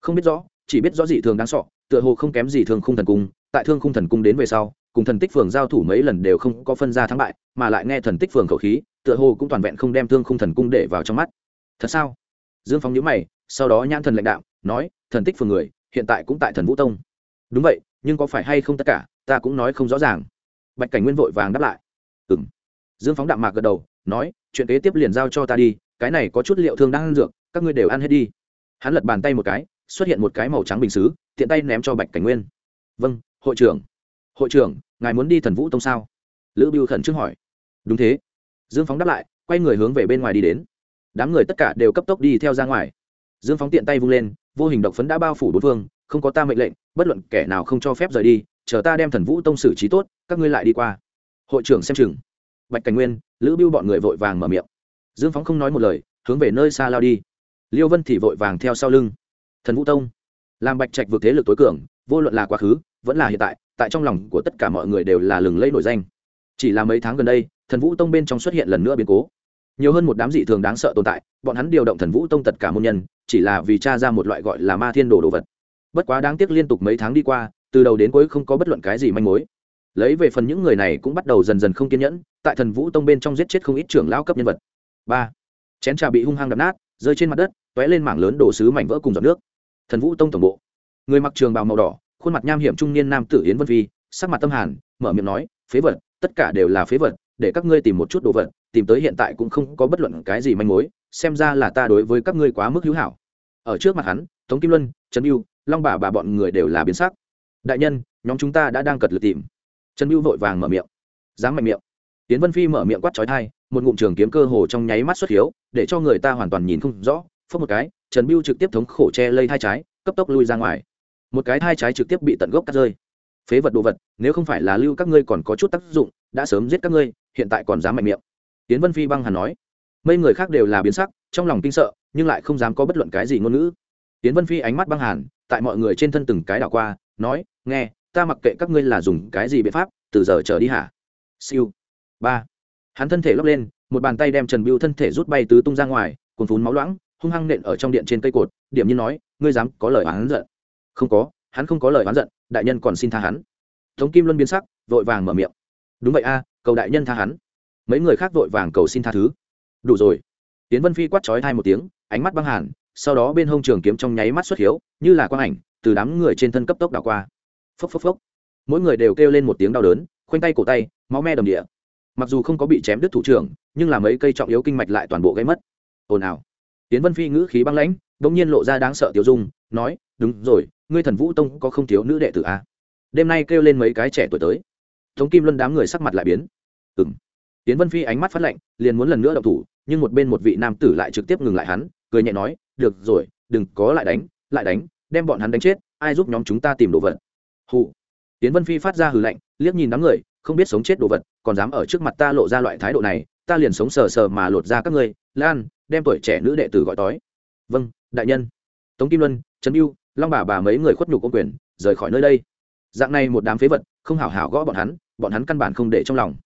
Không biết rõ, chỉ biết rõ gì thường đáng sọ tựa hồ không kém gì Thương khung thần cung, tại thương khung thần cung đến về sau, cùng thần tích phường giao thủ mấy lần đều không có phân ra thắng bại, mà lại nghe thần tích phường khẩu khí, tựa hồ cũng toàn vẹn không đem thương khung thần cung để vào trong mắt. Thật sao? Dương phóng nhớ mày, sau đó nhãn thần lãnh đạo, nói, thần tích phường người, hiện tại cũng tại thần vũ tông. Đúng vậy, nhưng có phải hay không tất cả, ta cũng nói không rõ ràng. Bạch cảnh nguyên vội vàng đáp lại. Ừ m dương phóng đạm mạc gật đầu, nói, chuyện kế tiếp liền giao cho ta đi, cái này có chút liệu thương đang ăn dược, các ngươi đều ăn hết đi. Hắn lật bàn tay một cái, xuất hiện một cái màu trắng bình xứ tiện tay ném cho bạch cảnh nguyên. Vâng hội trưởng. Hội trưởng, ngài muốn đi thần vũ tông sao? Lữ biêu khẩn trương hỏi. Đúng thế. Dương phóng đáp lại, quay người hướng về bên ngoài đi đến. Đám người tất cả đều cấp tốc đi theo ra ngoài. Dương phóng tiện tay vung lên, vô hình độc phấn đã bao phủ bốn phương, không có ta mệnh lệnh, bất luận kẻ nào không cho phép rời đi, chờ ta đem thần vũ tông xử trí tốt, các ngươi lại đi qua. Hội trưởng xem chừng. Bạch cảnh nguyên, lữ biêu bọn người vội vàng mở miệng. Dương phóng không nói một lời, hướng về nơi xa lao đi. Liêu vân thì vội vàng theo sau lưng. Thần vũ tông làm bạch trạch vượt thế lực tối cường, vô luận là quá khứ, vẫn là hiện tại tại trong lòng của tất cả mọi người đều là lừng lẫy nổi danh. Chỉ là mấy tháng gần đây, thần vũ tông bên trong xuất hiện lần nữa biến cố. Nhiều hơn một đám dị thường đáng sợ tồn tại, bọn hắn điều động thần vũ tông tất cả môn nhân, chỉ là vì t ra một loại gọi là ma thiên đồ đồ vật. Bất quá đáng tiếc liên tục mấy tháng đi qua, từ đầu đến cuối không có bất luận cái gì manh mối. Lấy về phần những người này cũng bắt đầu dần dần không kiên nhẫn, tại thần vũ tông bên trong giết chết không ít trưởng lao cấp nhân vật. Ba. Chén trà bị hung hăng đập nát, rơi trên mặt đất t ó é lên mảng lớn đồ sứ mảnh vỡ cùng giọt nước thần vũ tông tổng bộ. Người mặc trường bào màu đỏ, khuôn mặt nham hiểm trung niên nam tử yến vân phi sắc mặt tâm hàn, mở miệng nói, phế vật, tất cả đều là phế vật, để các ngươi tìm một chút đồ vật, tìm tới hiện tại cũng không có bất luận cái gì manh mối, xem ra là ta đối với các ngươi quá mức hữu hảo. Ở trước mặt hắn, tống kim luân, trần mưu long bà bà bọn người đều là biến sắc. Đại nhân, nhóm chúng ta đã đang cật lực tìm. Trần mưu vội vàng mở miệng. Dám mạnh miệng. Tiến vân phi mở miệng quát trói thai, một ngụm trường kiếm cơ hồ trong nháy mắt xuất hiếu, để cho người ta hoàn toàn nhìn không rõ phớt một cái trần Biêu trực tiếp thống khổ che lây hai trái, cấp tốc lui ra ngoài. Một cái hai trái trực tiếp bị tận gốc cắt rơi. Phế vật đồ vật, nếu không phải là lưu các ngươi còn có chút tác dụng, đã sớm giết các ngươi, hiện tại còn dám mạnh miệng. Tiến vân phi băng hàn nói. Mấy người khác đều là biến sắc, trong lòng kinh sợ, nhưng lại không dám có bất luận cái gì ngôn ngữ. Tiến vân phi ánh mắt băng hàn, tại mọi người trên thân từng cái đảo qua, nói, nghe, ta mặc kệ các ngươi là dùng cái gì biện pháp, từ giờ trở đi hả? Siêu. Ba. Hắn thân thể lóc lên, một bàn tay đem trần biêu thân thể rút bay tứ tung ra ngoài, cuồn phún máu loãng hung hăng nện ở trong điện trên cây cột, điểm như nói, ngươi dám có lời oán giận? Không có, hắn không có lời oán giận, đại nhân còn xin tha hắn. Tống kim luân biến sắc, vội vàng mở miệng. Đúng vậy a, cầu đại nhân tha hắn. Mấy người khác vội vàng cầu xin tha thứ. Đủ rồi. Tiến vân phi quát trói thai một tiếng, ánh mắt băng hàn, sau đó bên hông trường kiếm trong nháy mắt xuất hiếu, như là quang ảnh, từ đám người trên thân cấp tốc đảo qua. Phốc phốc phốc. Mỗi người đều kêu lên một tiếng đau đớn, khoanh tay cổ tay, máu me đầm địa. Mặc dù không có bị chém đứt thủ trưởng, nhưng là mấy cây trọng yếu kinh mạch lại toàn bộ gây mất. Ồn ào tiến vân phi ngữ khí băng lãnh đ ỗ n g nhiên lộ ra đáng sợ tiểu dung, nói, đúng rồi, ngươi thần vũ tông có không thiếu nữ đệ tử a à? đêm nay kêu lên mấy cái trẻ tuổi tới. Tống kim luân đám người sắc mặt lại biến. Ừng tiến vân phi ánh mắt phát lạnh, liền muốn lần nữa đậu thủ, nhưng một bên một vị nam tử lại trực tiếp ngừng lại hắn, cười nhẹ nói, được rồi, đừng có lại đánh lại đánh, đem bọn hắn đánh chết, ai giúp nhóm chúng ta tìm đồ vật? Hụ. Tiến vân phi phát ra hừ lạnh, liếc nhìn đám người, không biết sống chết đồ vật, còn dám ở trước mặt ta lộ ra loại thái độ này, ta liền sống sờ sờ mà lột ra các ngươi, lan đem tuổi trẻ nữ đệ tử gọi tói. Vâng đại nhân. Tống kim luân trần mưu long bà bà mấy người khuất nhục ô quyền, rời khỏi nơi đây. Dạng này một đám phế vật, không hảo hảo gõ bọn hắn bọn hắn căn bản không để trong lòng.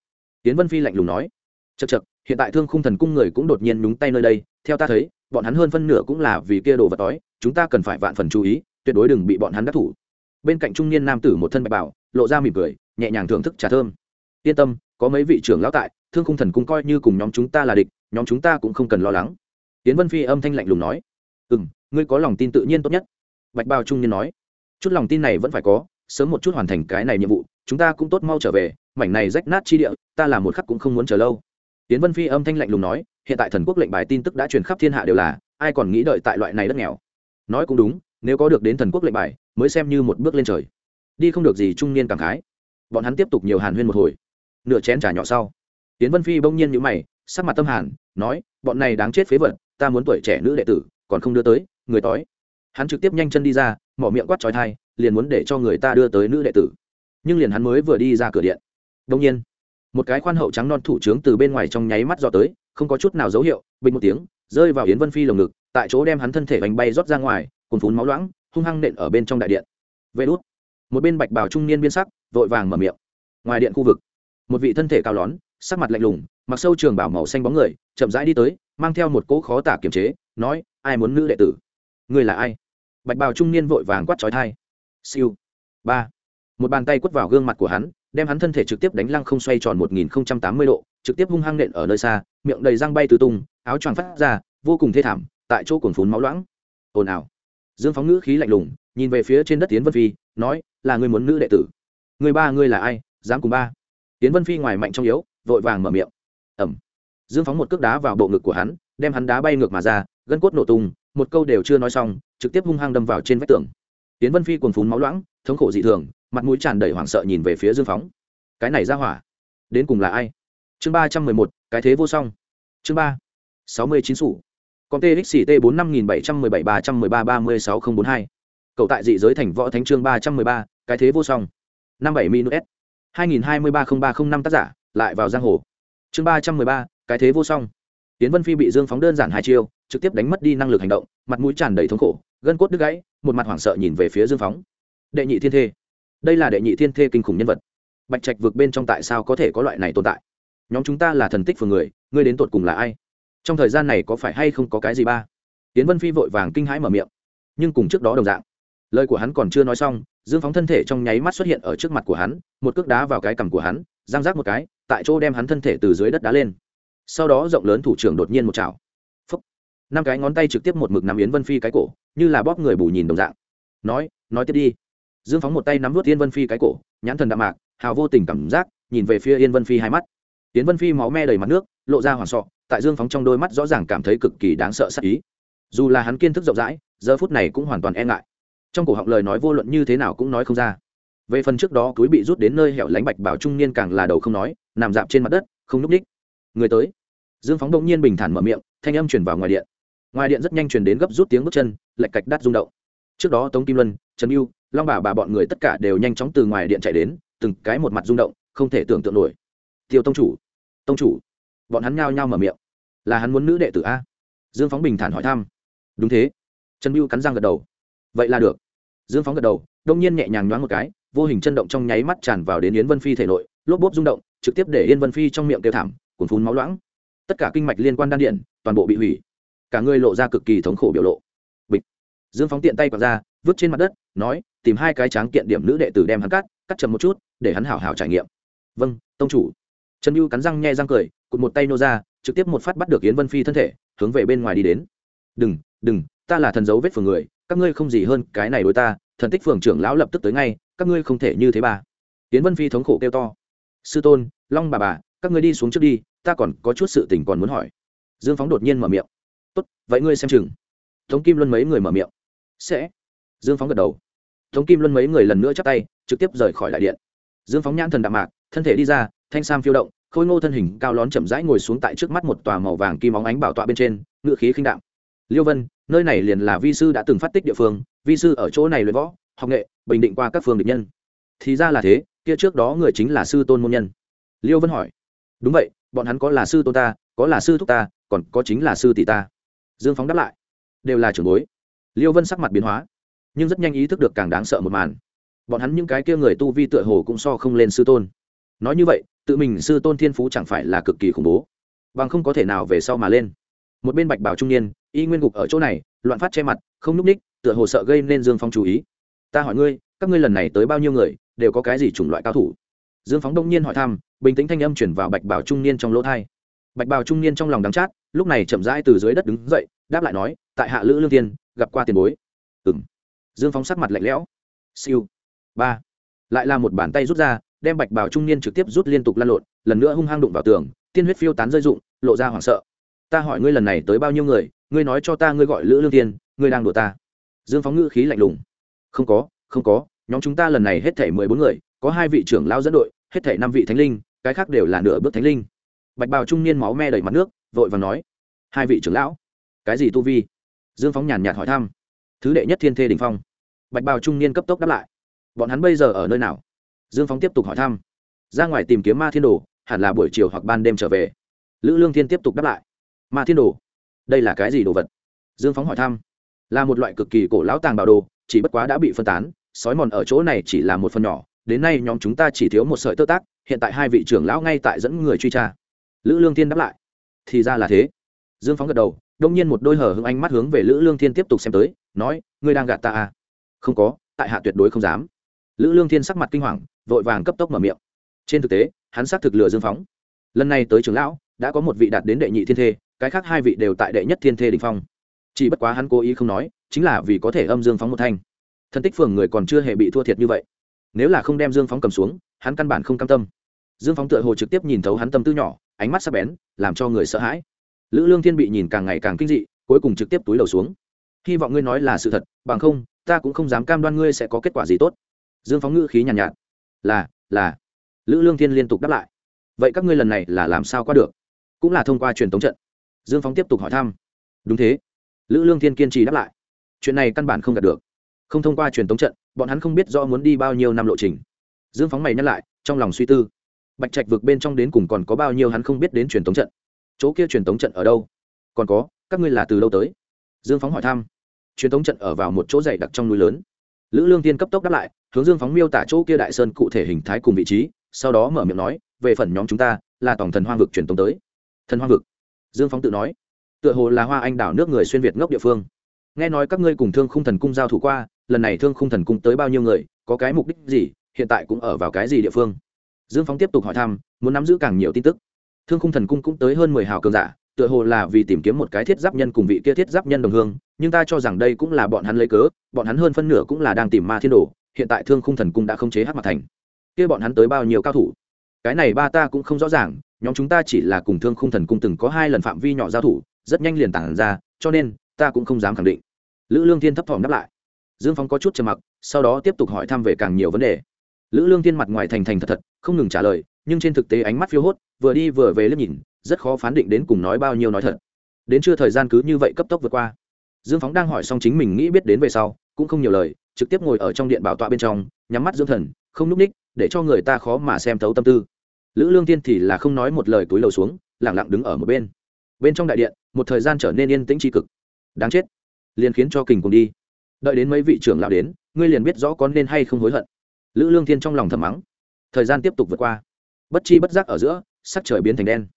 Tiến vân phi lạnh lùng nói chật chật hiện tại thương khung thần cung người cũng đột nhiên nhúng tay nơi đây, theo ta thấy, bọn hắn hơn phân nửa cũng là vì kia đồ vật tói, chúng ta cần phải vạn phần chú ý, tuyệt đối đừng bị bọn hắn đắc thủ. Bên cạnh trung niên nam tử một thân bạch bảo lộ ra mỉm cười, nhẹ nhàng thưởng thức trà thơm. Yên tâm, có mấy vị trưởng lão tại, thương khung thần cung coi như cùng nhóm chúng ta là địch nhóm chúng ta cũng không cần lo lắng. Tiến vân phi âm thanh lạnh lùng nói. Ừ m ngươi có lòng tin tự nhiên tốt nhất. Bạch bao trung niên nói. Chút lòng tin này vẫn phải có, sớm một chút hoàn thành cái này nhiệm vụ, chúng ta cũng tốt mau trở về, mảnh này rách nát chi địa, ta làm một khắc cũng không muốn chờ lâu. Tiến vân phi âm thanh lạnh lùng nói, hiện tại thần quốc lệnh bài tin tức đã truyền khắp thiên hạ đều là, ai còn nghĩ đợi tại loại này đất nghèo. Nói cũng đúng, nếu có được đến thần quốc lệnh bài, mới xem như một bước lên trời. Đi không được gì trung niên cảm khái. Bọn hắn tiếp tục nhiều hàn huyên một hồi. Nửa chén trà nhỏ sau tiến vân phi bỗng nhiên nhữ mày sắc mặt tâm hàn, nói, bọn này đáng chết phế vật, ta muốn tuổi trẻ nữ đệ tử, còn không đưa tới, người tói. Hắn trực tiếp nhanh chân đi ra mỏ miệng quát trói thai, liền muốn để cho người ta đưa tới nữ đệ tử. Nhưng liền hắn mới vừa đi ra cửa điện. Đông nhiên, một cái khoan hậu trắng non thủ trướng từ bên ngoài trong nháy mắt dò tới, không có chút nào dấu hiệu, bình một tiếng, rơi vào yến vân phi lồng ngực, tại chỗ đem hắn thân thể bành bay rót ra ngoài cùng phún máu loãng, hung hăng nện ở bên trong đại điện. Vê đốt một bên bạch bào trung niên biên sắc, vội vàng mở miệng. Ngoài điện khu vực, một vị thân thể cao lón, sắc mặt lạnh lùng mặc sâu trường bảo màu xanh bóng người, chậm rãi đi tới, mang theo một cỗ khó tả kiềm chế, nói, ai muốn nữ đệ tử? Người là ai? Bạch bào trung niên vội vàng quát trói thai. Siêu. Ba. Một bàn tay quất vào gương mặt của hắn, đem hắn thân thể trực tiếp đánh lăng không xoay tròn một nghìn tám mươi độ, trực tiếp hung hăng nện ở nơi xa, miệng đầy răng bay tứ tung, áo choàng phát ra, vô cùng thê thảm, tại chỗ cuồng phún máu loãng. Ồn ào. Dương phóng ngữ khí lạnh lùng, nhìn về phía trên đất tiến vân phi, nói, là người muốn nữ đệ tử? Người ba ngươi là ai? Dám cùng ba? Tiến vân phi ngoài mạnh trong yếu, vội vàng mở miệng ẩm. Dương phóng một cước đá vào bộ ngực của hắn, đem hắn đá bay ngược mà ra, gân cốt nổ tung, một câu đều chưa nói xong, trực tiếp hung hăng đâm vào trên vách tường. Tiến vân phi cuồng phún máu loãng, thống khổ dị thường, mặt mũi tràn đầy hoảng sợ nhìn về phía dương phóng. Cái này ra hỏa, đến cùng là ai? Chương ba trăm mười một, cái thế vô song. Chương ba sáu mươi chín sủ. Con txt bốn năm nghìn bảy trăm mười bảy ba trăm mười ba ba mươi sáu nghìn bốn hai. Cậu tại dị giới thành võ thánh chương ba trăm mười ba, cái thế vô song. Năm bảy minus s. Hai nghìn hai mươi ba không ba không năm tác giả, lại vào giang hồ chương ba trăm mười ba, cái thế vô song. Tiến vân phi bị dương phóng đơn giản hai chiêu, trực tiếp đánh mất đi năng lực hành động, mặt mũi tràn đầy thống khổ, gân cốt đứt gãy, một mặt hoảng sợ nhìn về phía dương phóng. Đệ nhị thiên thê. Đây là đệ nhị thiên thê kinh khủng nhân vật. Bạch trạch vượt bên trong tại sao có thể có loại này tồn tại? Nhóm chúng ta là thần tích phường người, ngươi đến tột cùng là ai? Trong thời gian này có phải hay không có cái gì ba? Tiến vân phi vội vàng kinh hãi mở miệng. Nhưng cùng trước đó đồng dạng. Lời của hắn còn chưa nói xong, dương phóng thân thể trong nháy mắt xuất hiện ở trước mặt của hắn, một cước đá vào cái cằm của hắn giang rác một cái, tại chỗ đem hắn thân thể từ dưới đất đá lên. Sau đó rộng lớn thủ trưởng đột nhiên một chảo. Phấp năm cái ngón tay trực tiếp một mực nắm yến vân phi cái cổ, như là bóp người bù nhìn đồng dạng. Nói nói tiếp đi. Dương phóng một tay nắm vút yên vân phi cái cổ, nhãn thần đạm mạc, hào vô tình cảm giác, nhìn về phía yên vân phi hai mắt. Yến vân phi máu me đầy mặt nước, lộ ra hoảng sọ, tại dương phóng trong đôi mắt rõ ràng cảm thấy cực kỳ đáng sợ sắc ý. Dù là hắn kiên thức rộng rãi, giờ phút này cũng hoàn toàn e ngại. Trong cổ họng lời nói vô luận như thế nào cũng nói không ra về phần trước đó túi bị rút đến nơi hẻo lánh bạch bảo trung niên càng là đầu không nói, nằm dạp trên mặt đất, không núp ních người tới. Dương phóng đông nhiên bình thản mở miệng, thanh âm chuyển vào ngoài điện. Ngoài điện rất nhanh chuyển đến gấp rút tiếng bước chân lạch cạch đắt rung động. Trước đó tống kim luân, trần mưu, long bà bà bọn người tất cả đều nhanh chóng từ ngoài điện chạy đến, từng cái một mặt rung động, không thể tưởng tượng nổi. Tiêu tông chủ tông chủ. Bọn hắn nhao nhao mở miệng. Là hắn muốn nữ đệ tử a? Dương phóng bình thản hỏi thăm. Đúng thế. Trần mưu cắn răng gật đầu. Vậy là được. Dương phóng gật đầu đông nhiên nhẹ nhàng nhoáng một cái, vô hình chân động trong nháy mắt tràn vào đến yến vân phi thể nội, lốp bốp rung động, trực tiếp để yên vân phi trong miệng kêu thảm cuốn phun máu loãng. Tất cả kinh mạch liên quan đan điện, toàn bộ bị hủy. Cả người lộ ra cực kỳ thống khổ biểu lộ. Bịch. Dương phóng tiện tay quạt ra, vứt trên mặt đất, nói, tìm hai cái tráng kiện điểm nữ đệ tử đem hắn cắt cắt chậm một chút, để hắn hảo hảo trải nghiệm. Vâng tông chủ. Trần mưu cắn răng nhe răng cười, cụt một tay nô ra, trực tiếp một phát bắt được yến vân phi thân thể, hướng về bên ngoài đi đến. Đừng đừng, ta là thần dấu vết phường người, các ngươi không gì hơn cái này đối ta thần tích phường trưởng lão lập tức tới ngay, các ngươi không thể như thế ba tiến vân phi thống khổ kêu to. Sư tôn, long bà bà, các ngươi đi xuống trước đi, ta còn có chút sự tình còn muốn hỏi. Dương phóng đột nhiên mở miệng. Tốt, vậy ngươi xem chừng. Tống kim luân mấy người mở miệng. Sẽ. Dương phóng gật đầu. Tống kim luân mấy người lần nữa chắp tay, trực tiếp rời khỏi đại điện. Dương phóng nhãn thần đạm mạc, thân thể đi ra, thanh sam phiêu động, khôi ngô thân hình cao lón chậm rãi ngồi xuống tại trước mắt một tòa màu vàng kim óng ánh bảo tọa bên trên, ngựa khí khinh đạm. Liêu vân, nơi này liền là vi sư đã từng phát tích địa phương vi sư ở chỗ này luyện võ, học nghệ, bình định qua các phương địch nhân. Thì ra là thế, kia trước đó người chính là sư tôn môn nhân. Liêu vân hỏi. Đúng vậy, bọn hắn có là sư tôn ta, có là sư thúc ta, còn có chính là sư tỷ ta. Dương phóng đáp lại. Đều là trưởng bối. Liêu vân sắc mặt biến hóa. Nhưng rất nhanh ý thức được càng đáng sợ một màn. Bọn hắn những cái kia người tu vi tựa hồ cũng so không lên sư tôn. Nói như vậy, tự mình sư tôn thiên phú chẳng phải là cực kỳ khủng bố. Bằng không có thể nào về sau mà lên. Một bên bạch bảo trung niên, y nguyên gục ở chỗ này, loạn phát che mặt, không núp ních tựa hồ sợ gây nên dương phong chú ý. Ta hỏi ngươi, các ngươi lần này tới bao nhiêu người, đều có cái gì chủng loại cao thủ? Dương phóng đông nhiên hỏi thăm, bình tĩnh thanh âm chuyển vào bạch bảo trung niên trong lỗ thai. Bạch bảo trung niên trong lòng đắng chát, lúc này chậm rãi từ dưới đất đứng dậy, đáp lại nói, tại hạ lữ lương tiên gặp qua tiền bối. Ừ m dương phóng sắc mặt lạnh lẽo. Siêu. Ba. Lại là một bàn tay rút ra, đem bạch bảo trung niên trực tiếp rút liên tục lan lộn, lần nữa hung hăng đụng vào tường, tiên huyết phiêu tán rơi rụng, lộ ra hoảng sợ. Ta hỏi ngươi lần này tới bao nhiêu người, ngươi nói cho ta ngươi gọi lữ lương tiên ngươi đang đùa ta dương phóng ngữ khí lạnh lùng. Không có không có, nhóm chúng ta lần này hết thể mười bốn người, có hai vị trưởng lao dẫn đội, hết thể năm vị thánh linh, cái khác đều là nửa bước thánh linh. Bạch bào trung niên máu me đầy mặt nước, vội và nói, hai vị trưởng lão, cái gì tu vi? Dương phóng nhàn nhạt hỏi thăm, thứ đệ nhất thiên thê đình phong. Bạch bào trung niên cấp tốc đáp lại, bọn hắn bây giờ ở nơi nào? Dương phóng tiếp tục hỏi thăm, ra ngoài tìm kiếm ma thiên đồ, hẳn là buổi chiều hoặc ban đêm trở về. Lữ lương thiên tiếp tục đáp lại, ma thiên đồ, đây là cái gì đồ vật? Dương phóng hỏi thăm là một loại cực kỳ cổ lão tàng bảo đồ, chỉ bất quá đã bị phân tán, sói mòn ở chỗ này chỉ là một phần nhỏ, đến nay nhóm chúng ta chỉ thiếu một sợi tơ tác, hiện tại hai vị trưởng lão ngay tại dẫn người truy tra. Lữ lương thiên đáp lại, thì ra là thế. Dương phóng gật đầu, đông nhiên một đôi hở hưng ánh mắt hướng về lữ lương thiên tiếp tục xem tới, nói, ngươi đang gạt ta à? Không có, tại hạ tuyệt đối không dám. Lữ lương thiên sắc mặt kinh hoàng, vội vàng cấp tốc mở miệng. Trên thực tế, hắn xác thực lừa dương phóng. Lần này tới trưởng lão, đã có một vị đạt đến đệ nhị thiên thê, cái khác hai vị đều tại đệ nhất thiên thê đình phong chỉ bất quá hắn cố ý không nói chính là vì có thể âm dương phóng một thanh. Thân tích phường người còn chưa hề bị thua thiệt như vậy. Nếu là không đem dương phóng cầm xuống hắn căn bản không cam tâm. Dương phóng tựa hồ trực tiếp nhìn thấu hắn tâm tư nhỏ ánh mắt sắp bén làm cho người sợ hãi. Lữ lương thiên bị nhìn càng ngày càng kinh dị cuối cùng trực tiếp túi đầu xuống. Hy vọng ngươi nói là sự thật bằng không ta cũng không dám cam đoan ngươi sẽ có kết quả gì tốt. Dương phóng ngữ khí nhàn nhạt, nhạt là là. Lữ lương thiên liên tục đáp lại vậy các ngươi lần này là làm sao qua được? Cũng là thông qua truyền tống trận. Dương phóng tiếp tục hỏi thăm đúng thế lữ lương thiên kiên trì đáp lại. Chuyện này căn bản không đạt được. Không thông qua truyền thống trận, bọn hắn không biết do muốn đi bao nhiêu năm lộ trình. Dương phóng mày nhắc lại, trong lòng suy tư. Bạch trạch vực bên trong đến cùng còn có bao nhiêu hắn không biết đến truyền thống trận? Chỗ kia truyền thống trận ở đâu? Còn có, các ngươi là từ đâu tới? Dương phóng hỏi thăm. Truyền thống trận ở vào một chỗ dày đặc trong núi lớn. Lữ lương tiên cấp tốc đáp lại, hướng dương phóng miêu tả chỗ kia đại sơn cụ thể hình thái cùng vị trí, sau đó mở miệng nói, về phần nhóm chúng ta, là tổng thần hoang vực truyền thống tới. Thần hoang vực? Dương phóng tự nói tựa hồ là hoa anh đảo nước người xuyên việt ngốc địa phương. Nghe nói các ngươi cùng thương khung thần cung giao thủ qua, lần này thương khung thần cung tới bao nhiêu người, có cái mục đích gì, hiện tại cũng ở vào cái gì địa phương? Dương phóng tiếp tục hỏi thăm, muốn nắm giữ càng nhiều tin tức. Thương khung thần cung cũng tới hơn mười hào cường giả, tựa hồ là vì tìm kiếm một cái thiết giáp nhân cùng vị kia thiết giáp nhân đồng hương, nhưng ta cho rằng đây cũng là bọn hắn lấy cớ, bọn hắn hơn phân nửa cũng là đang tìm ma thiên đồ, hiện tại thương khung thần cung đã không chế hát mặt thành. Kia bọn hắn tới bao nhiêu cao thủ? Cái này ba ta cũng không rõ ràng, nhóm chúng ta chỉ là cùng thương khung thần cung từng có hai lần phạm vi nhỏ giao thủ rất nhanh liền tản ra, cho nên, ta cũng không dám khẳng định. Lữ lương thiên thấp thỏm đáp lại. Dương Phong có chút trầm mặc, sau đó tiếp tục hỏi thăm về càng nhiều vấn đề. Lữ lương thiên mặt ngoài thành thành thật thật, không ngừng trả lời, nhưng trên thực tế ánh mắt phiêu hốt, vừa đi vừa về liếc nhìn, rất khó phán định đến cùng nói bao nhiêu nói thật. Đến chưa thời gian cứ như vậy cấp tốc vượt qua. Dương phóng đang hỏi xong chính mình nghĩ biết đến về sau, cũng không nhiều lời, trực tiếp ngồi ở trong điện bảo tọa bên trong, nhắm mắt dưỡng thần, không núp ních, để cho người ta khó mà xem thấu tâm tư. Lữ lương tiên thì là không nói một lời túi lầu xuống lẳng lặng đứng ở một bên. Bên trong đại điện một thời gian trở nên yên tĩnh tri cực. Đáng chết. Liền khiến cho kình cùng đi. Đợi đến mấy vị trưởng lão đến, ngươi liền biết rõ có nên hay không hối hận. Lữ lương thiên trong lòng thầm mắng. Thời gian tiếp tục vượt qua. Bất chi bất giác ở giữa, sắc trời biến thành đen.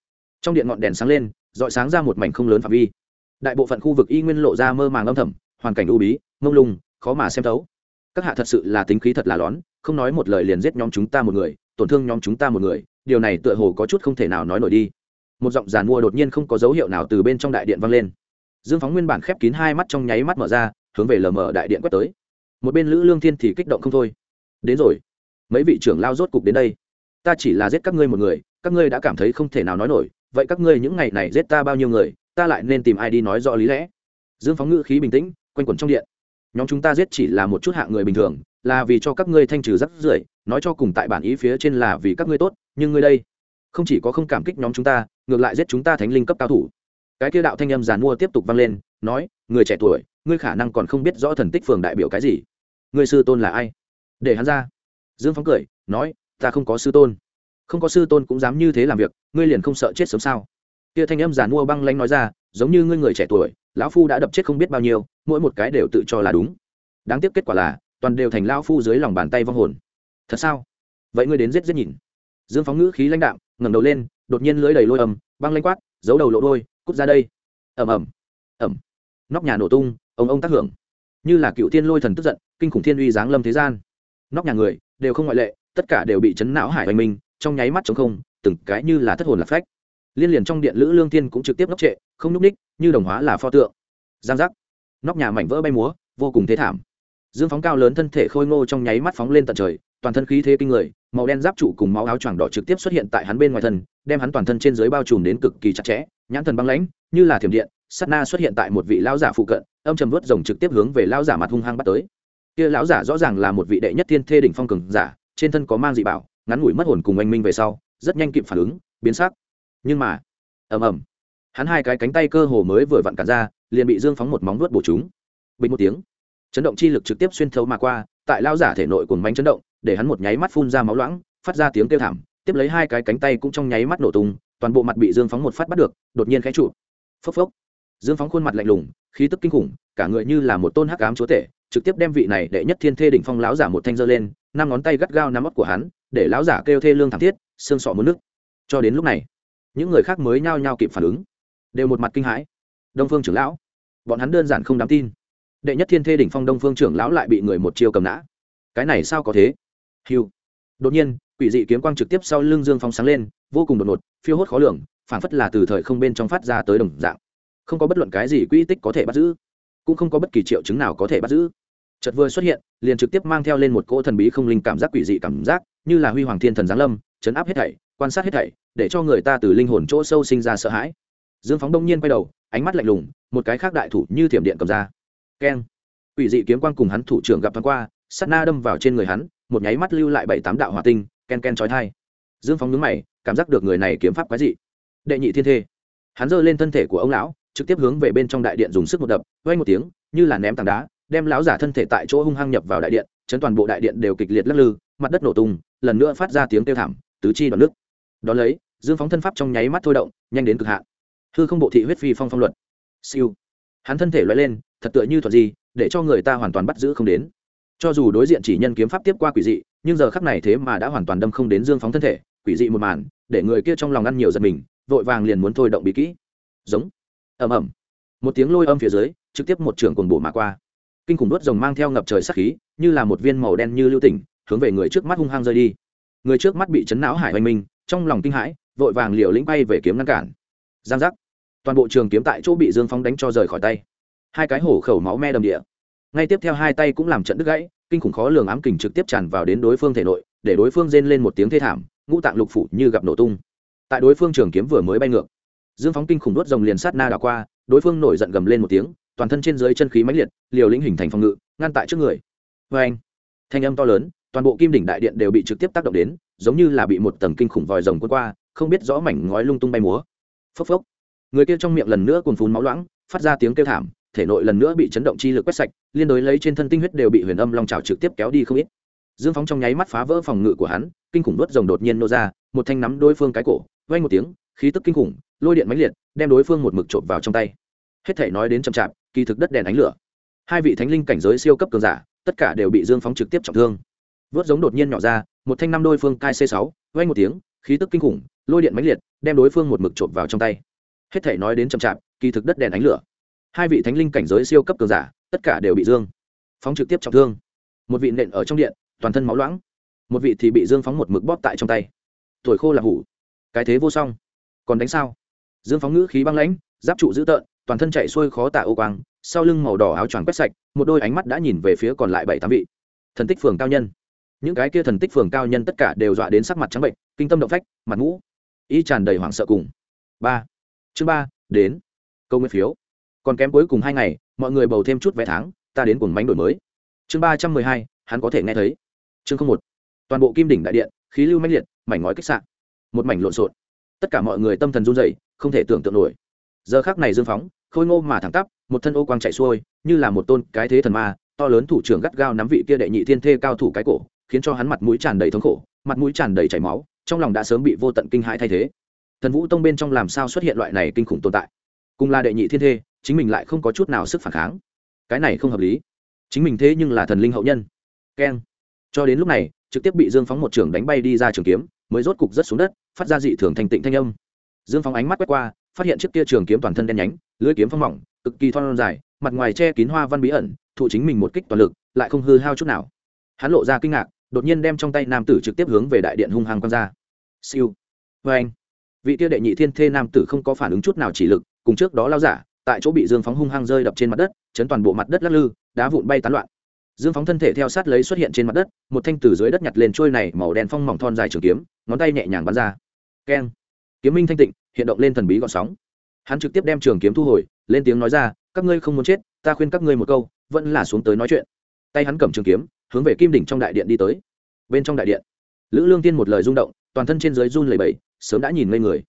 Trong điện ngọn đèn sáng lên dọi sáng ra một mảnh không lớn phạm vi. Đại bộ phận khu vực y nguyên lộ ra mơ màng âm thầm, hoàn cảnh u bí, mông lung, khó mà xem thấu. Các hạ thật sự là tính khí thật là lón, không nói một lời liền giết nhóm chúng ta một người, tổn thương nhóm chúng ta một người, điều này tựa hồ có chút không thể nào nói nổi đi một giọng giàn mua đột nhiên không có dấu hiệu nào từ bên trong đại điện vang lên. Dương phóng nguyên bản khép kín hai mắt trong nháy mắt mở ra, hướng về lờ mờ đại điện quét tới. Một bên lữ lương thiên thì kích động không thôi. Đến rồi, mấy vị trưởng lao rốt cục đến đây. Ta chỉ là giết các ngươi một người, các ngươi đã cảm thấy không thể nào nói nổi. Vậy các ngươi những ngày này giết ta bao nhiêu người, ta lại nên tìm ai đi nói rõ lý lẽ? Dương phóng ngữ khí bình tĩnh, quanh quẩn trong điện. Nhóm chúng ta giết chỉ là một chút hạng người bình thường, là vì cho các ngươi thanh trừ rắc rưởi, nói cho cùng tại bản ý phía trên là vì các ngươi tốt, nhưng ngươi đây không chỉ có không cảm kích nhóm chúng ta ngược lại giết chúng ta thánh linh cấp cao thủ. Cái kia đạo thanh âm giàn mua tiếp tục vang lên, nói, người trẻ tuổi, ngươi khả năng còn không biết rõ thần tích phường đại biểu cái gì. Ngươi sư tôn là ai? Để hắn ra. Dương phóng cười, nói, ta không có sư tôn. Không có sư tôn cũng dám như thế làm việc, ngươi liền không sợ chết sớm sao? Kia thanh âm giàn mua băng lanh nói ra, giống như ngươi người trẻ tuổi, lão phu đã đập chết không biết bao nhiêu, mỗi một cái đều tự cho là đúng. Đáng tiếc kết quả là, toàn đều thành lão phu dưới lòng bàn tay vong hồn. Thật sao? Vậy ngươi đến giết giết nhìn. Dương phóng ngữ khí lãnh đạm, ngẩng đầu lên đột nhiên lưới đầy lôi ầm băng lanh quát, giấu đầu lộ đôi, cút ra đây. Ầm ầm ầm. Nóc nhà nổ tung, ông ông tác hưởng. Như là cựu thiên lôi thần tức giận, kinh khủng thiên uy giáng lâm thế gian. Nóc nhà người, đều không ngoại lệ, tất cả đều bị chấn não hải hoành minh, trong nháy mắt chống không, từng cái như là thất hồn lạc phách. Liên liền trong điện lữ lương thiên cũng trực tiếp ngốc trệ, không nhúc ních như đồng hóa là pho tượng. Giang giác. Nóc nhà mảnh vỡ bay múa, vô cùng thế thảm. Dương phóng cao lớn thân thể khôi ngô trong nháy mắt phóng lên tận trời toàn thân khí thế kinh người, màu đen giáp trụ cùng máu áo choàng đỏ trực tiếp xuất hiện tại hắn bên ngoài thân, đem hắn toàn thân trên dưới bao trùm đến cực kỳ chặt chẽ, nhãn thần băng lãnh, như là thiểm điện sắt na xuất hiện tại một vị lão giả phụ cận, âm trầm vớt rồng trực tiếp hướng về lão giả mặt hung hăng bắt tới. Kia lão giả rõ ràng là một vị đệ nhất thiên thê đỉnh phong cường giả, trên thân có mang dị bảo, ngắn ngủi mất hồn cùng anh minh về sau, rất nhanh kịp phản ứng, biến sắc. Nhưng mà, ầm ầm, hắn hai cái cánh tay cơ hồ mới vừa vặn cản ra, liền bị dương phóng một móng vuốt bổ chúng bình một tiếng, chấn động chi lực trực tiếp xuyên thấu mà qua, tại lao giả thể nội cùng bánh chấn động để hắn một nháy mắt phun ra máu loãng, phát ra tiếng kêu thảm, tiếp lấy hai cái cánh tay cũng trong nháy mắt nổ tung, toàn bộ mặt bị dương phóng một phát bắt được, đột nhiên khẽ trụ. Phốc phốc. Dương phóng khuôn mặt lạnh lùng, khí tức kinh khủng, cả người như là một tôn hắc ám chúa tể, trực tiếp đem vị này đệ nhất thiên thê đỉnh phong lão giả một thanh giơ lên, năm ngón tay gắt gao nắm óc của hắn, để lão giả kêu thê lương thảm thiết, xương sọ muốn nước cho đến lúc này, những người khác mới nhao nhao kịp phản ứng. Đều một mặt kinh hãi. Đông phương trưởng lão, bọn hắn đơn giản không đáng tin. Đệ nhất thiên thê đỉnh phong đông phương trưởng lão lại bị người một chiêu cầm nã. Cái này sao có thế? Hiu đột nhiên, quỷ dị kiếm quang trực tiếp sau lưng dương phong sáng lên, vô cùng đột ngột, phiêu hốt khó lường phản phất là từ thời không bên trong phát ra tới đồng dạng. Không có bất luận cái gì quỹ tích có thể bắt giữ, cũng không có bất kỳ triệu chứng nào có thể bắt giữ. Chợt vừa xuất hiện, liền trực tiếp mang theo lên một cỗ thần bí không linh cảm giác quỷ dị cảm giác, như là huy hoàng thiên thần giáng lâm, chấn áp hết thảy, quan sát hết thảy, để cho người ta từ linh hồn chỗ sâu sinh ra sợ hãi. Dương phóng đông nhiên quay đầu, ánh mắt lạnh lùng, một cái khác đại thủ như thiểm điện cầm ra. Keng. Quỷ dị kiếm quang cùng hắn thủ trưởng gặp thoáng qua sắt na đâm vào trên người hắn một nháy mắt lưu lại bảy tám đạo hỏa tinh, ken ken trói thai dương phóng nhướng mày, cảm giác được người này kiếm pháp quái dị. Đệ nhị thiên thê. Hắn giơ lên thân thể của ông lão, trực tiếp hướng về bên trong đại điện dùng sức một đập quay một tiếng, như là ném tảng đá, đem lão giả thân thể tại chỗ hung hăng nhập vào đại điện, chấn toàn bộ đại điện đều kịch liệt lắc lư, mặt đất nổ tung, lần nữa phát ra tiếng kêu thảm, tứ chi đoạn nước đón lấy, dương phóng thân pháp trong nháy mắt thôi động, nhanh đến cực hạn. Hư không bộ thị huyết phi phong phong luật. Siêu. Hắn thân thể loại lên, thật tựa như thuật gì, để cho người ta hoàn toàn bắt giữ không đến cho dù đối diện chỉ nhân kiếm pháp tiếp qua quỷ dị, nhưng giờ khắc này thế mà đã hoàn toàn đâm không đến dương phóng thân thể, quỷ dị một màn, để người kia trong lòng ăn nhiều giật mình, vội vàng liền muốn thôi động bị kỹ. Giống. Ầm ầm. Một tiếng lôi âm phía dưới, trực tiếp một trường cồn bổ mà qua. Kinh khủng đốt rồng mang theo ngập trời sắc khí, như là một viên màu đen như lưu tỉnh, hướng về người trước mắt hung hăng rơi đi. Người trước mắt bị chấn não hải hoành minh trong lòng kinh hãi, vội vàng liều lĩnh bay về kiếm ngăn cản. Giang giác. Toàn bộ trường kiếm tại chỗ bị dương phóng đánh cho rời khỏi tay. Hai cái hổ khẩu máu me đầm địa ngay tiếp theo hai tay cũng làm trận đứt gãy, kinh khủng khó lường ám kình trực tiếp tràn vào đến đối phương thể nội, để đối phương rên lên một tiếng thê thảm, ngũ tạng lục phủ như gặp nổ tung. Tại đối phương trường kiếm vừa mới bay ngược, dương phóng kinh khủng đốt rồng liền sát na đảo qua, đối phương nổi giận gầm lên một tiếng, toàn thân trên dưới chân khí mãnh liệt, liều lĩnh hình thành phòng ngự, ngăn tại trước người. Vê anh thanh âm to lớn, toàn bộ kim đỉnh đại điện đều bị trực tiếp tác động đến, giống như là bị một tầng kinh khủng vòi rồng quân qua, không biết rõ mảnh ngói lung tung bay múa. Phốc phốc! Người kia trong miệng lần nữa cuồn phun máu loãng, phát ra tiếng kêu thảm thể nội lần nữa bị chấn động chi lực quét sạch, liên đối lấy trên thân tinh huyết đều bị huyền âm long trào trực tiếp kéo đi không ít. Dương phóng trong nháy mắt phá vỡ phòng ngự của hắn, kinh khủng đốt rồng đột nhiên nô ra, một thanh nắm đối phương cái cổ vay một tiếng, khí tức kinh khủng, lôi điện mãnh liệt, đem đối phương một mực trộm vào trong tay. Hết thể nói đến chậm chạp, kỳ thực đất đèn ánh lửa. Hai vị thánh linh cảnh giới siêu cấp cường giả, tất cả đều bị dương phóng trực tiếp trọng thương. Vớt giống đột nhiên nhỏ ra, một thanh năm đôi phương cai c sáu vay một tiếng, khí tức kinh khủng, lôi điện mãnh liệt, đem đối phương một mực trộm vào trong tay. Hết thể nói đến chậm chạp, kỳ thực đất đèn ánh lửa hai vị thánh linh cảnh giới siêu cấp cường giả, tất cả đều bị dương phóng trực tiếp trọng thương. Một vị nện ở trong điện, toàn thân máu loãng. Một vị thì bị dương phóng một mực bóp tại trong tay. Tuổi khô là hủ. Cái thế vô song. Còn đánh sao? Dương phóng ngữ khí băng lãnh, giáp trụ dữ tợn, toàn thân chạy xuôi khó tả ô quang, sau lưng màu đỏ áo choàng quét sạch, một đôi ánh mắt đã nhìn về phía còn lại bảy tám vị. Thần tích phường cao nhân. Những cái kia thần tích phường cao nhân tất cả đều dọa đến sắc mặt trắng bệnh, kinh tâm động phách, mặt mũ ý tràn đầy hoảng sợ cùng. Ba. Chương ba, đến. Câu nguyên phiếu còn kém cuối cùng hai ngày, mọi người bầu thêm chút vé tháng, ta đến cùng bánh đổi mới. Chương ba trăm mười hai, hắn có thể nghe thấy. Chương không một, toàn bộ kim đỉnh đại điện, khí lưu mãnh liệt, mảnh ngói kích sạn một mảnh lộn xộn. Tất cả mọi người tâm thần run rẩy, không thể tưởng tượng nổi. Giờ khác này dương phóng, khôi ngô mà thẳng tắp, một thân ô quang chạy xuôi, như là một tôn cái thế thần ma, to lớn thủ trưởng gắt gao nắm vị kia đệ nhị thiên thê cao thủ cái cổ, khiến cho hắn mặt mũi tràn đầy thống khổ, mặt mũi tràn đầy chảy máu, trong lòng đã sớm bị vô tận kinh hãi thay thế. Thần vũ tông bên trong làm sao xuất hiện loại này kinh khủng tồn tại? Cùng là đệ nhị thiên thê chính mình lại không có chút nào sức phản kháng. Cái này không hợp lý. Chính mình thế nhưng là thần linh hậu nhân. Keng. Cho đến lúc này, trực tiếp bị dương phóng một trường đánh bay đi ra trường kiếm, mới rốt cục rất xuống đất, phát ra dị thường thành tịnh thanh âm. Dương phóng ánh mắt quét qua, phát hiện chiếc kia trường kiếm toàn thân đen nhánh lưỡi kiếm phong mỏng, cực kỳ thon dài, mặt ngoài che kín hoa văn bí ẩn, thụ chính mình một kích toàn lực, lại không hư hao chút nào. Hắn lộ ra kinh ngạc, đột nhiên đem trong tay nam tử trực tiếp hướng về đại điện hung hăng quăng ra. Siêu. Vê anh vị tiêu đệ nhị thiên thê nam tử không có phản ứng chút nào chỉ lực, cùng trước đó lao giả tại chỗ bị dương phóng hung hăng rơi đập trên mặt đất, chấn toàn bộ mặt đất lắc lư, đá vụn bay tán loạn. Dương phóng thân thể theo sát lấy xuất hiện trên mặt đất, một thanh từ dưới đất nhặt lên trôi này màu đen phong mỏng thon dài trường kiếm, ngón tay nhẹ nhàng bắn ra. Keng. Kiếm minh thanh tịnh, hiện động lên thần bí gọn sóng. Hắn trực tiếp đem trường kiếm thu hồi, lên tiếng nói ra, các ngươi không muốn chết, ta khuyên các ngươi một câu, vẫn là xuống tới nói chuyện. Tay hắn cầm trường kiếm, hướng về kim đỉnh trong đại điện đi tới. Bên trong đại điện, lữ lương tiên một lời rung động, toàn thân trên dưới run lầy bẫy sớm đã nhìn ngây người.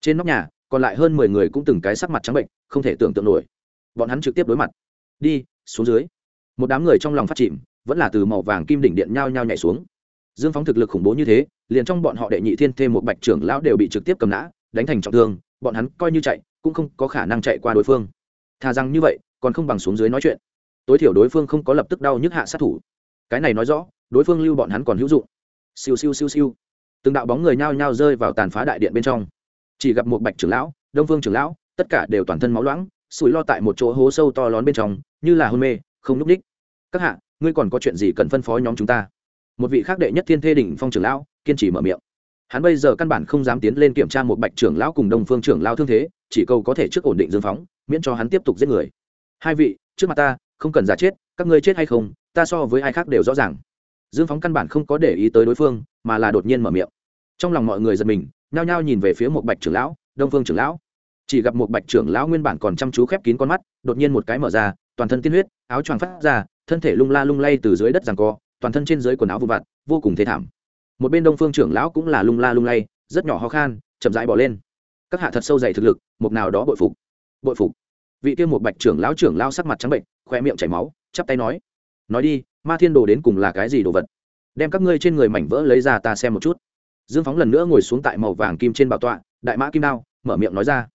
Trên nóc nhà, còn lại hơn mười người cũng từng cái sắc mặt trắng bệnh không thể tưởng tượng nổi. Bọn hắn trực tiếp đối mặt. Đi, xuống dưới. Một đám người trong lòng phát chìm, vẫn là từ màu vàng kim đỉnh điện nhao nhao nhảy xuống. Dương phóng thực lực khủng bố như thế, liền trong bọn họ đệ nhị thiên thêm một bạch trưởng lão đều bị trực tiếp cầm nã, đánh thành trọng thương, bọn hắn coi như chạy, cũng không có khả năng chạy qua đối phương. Thà rằng như vậy, còn không bằng xuống dưới nói chuyện. Tối thiểu đối phương không có lập tức đau nhức hạ sát thủ. Cái này nói rõ, đối phương lưu bọn hắn còn hữu dụng. Siêu siêu siêu siêu. Từng đạo bóng người nhao nhao rơi vào tàn phá đại điện bên trong. Chỉ gặp một bạch trưởng lão, đông phương trưởng lão tất cả đều toàn thân máu loãng, sủi lo tại một chỗ hố sâu to lón bên trong, như là hôn mê, không núp đích các hạ, ngươi còn có chuyện gì cần phân phó nhóm chúng ta? Một vị khác đệ nhất thiên thê đỉnh phong trưởng lão kiên trì mở miệng. Hắn bây giờ căn bản không dám tiến lên kiểm tra một bạch trưởng lão cùng đông phương trưởng lão thương thế, chỉ cầu có thể trước ổn định dương phóng, miễn cho hắn tiếp tục giết người. Hai vị, trước mặt ta, không cần giả chết, các ngươi chết hay không, ta so với ai khác đều rõ ràng. Dương phóng căn bản không có để ý tới đối phương, mà là đột nhiên mở miệng. Trong lòng mọi người giật mình, nhao nhao nhìn về phía một bạch trưởng lão, đông phương trưởng lão chỉ gặp một bạch trưởng lão nguyên bản còn chăm chú khép kín con mắt, đột nhiên một cái mở ra, toàn thân tiên huyết, áo choàng phát ra, thân thể lung la lung lay từ dưới đất rằng co, toàn thân trên dưới quần áo vụ vặt, vô cùng thế thảm. Một bên đông phương trưởng lão cũng là lung la lung lay, rất nhỏ ho khan, chậm rãi bỏ lên. Các hạ thật sâu dày thực lực, một nào đó bội phục. Bội phục. Vị tiêu một bạch trưởng lão trưởng lao sắc mặt trắng bệnh khoe miệng chảy máu, chắp tay nói nói đi, ma thiên đồ đến cùng là cái gì đồ vật? Đem các ngươi trên người mảnh vỡ lấy ra ta xem một chút. Dương phóng lần nữa ngồi xuống tại màu vàng kim trên bảo tọa, đại mã kim đao, mở miệng nói ra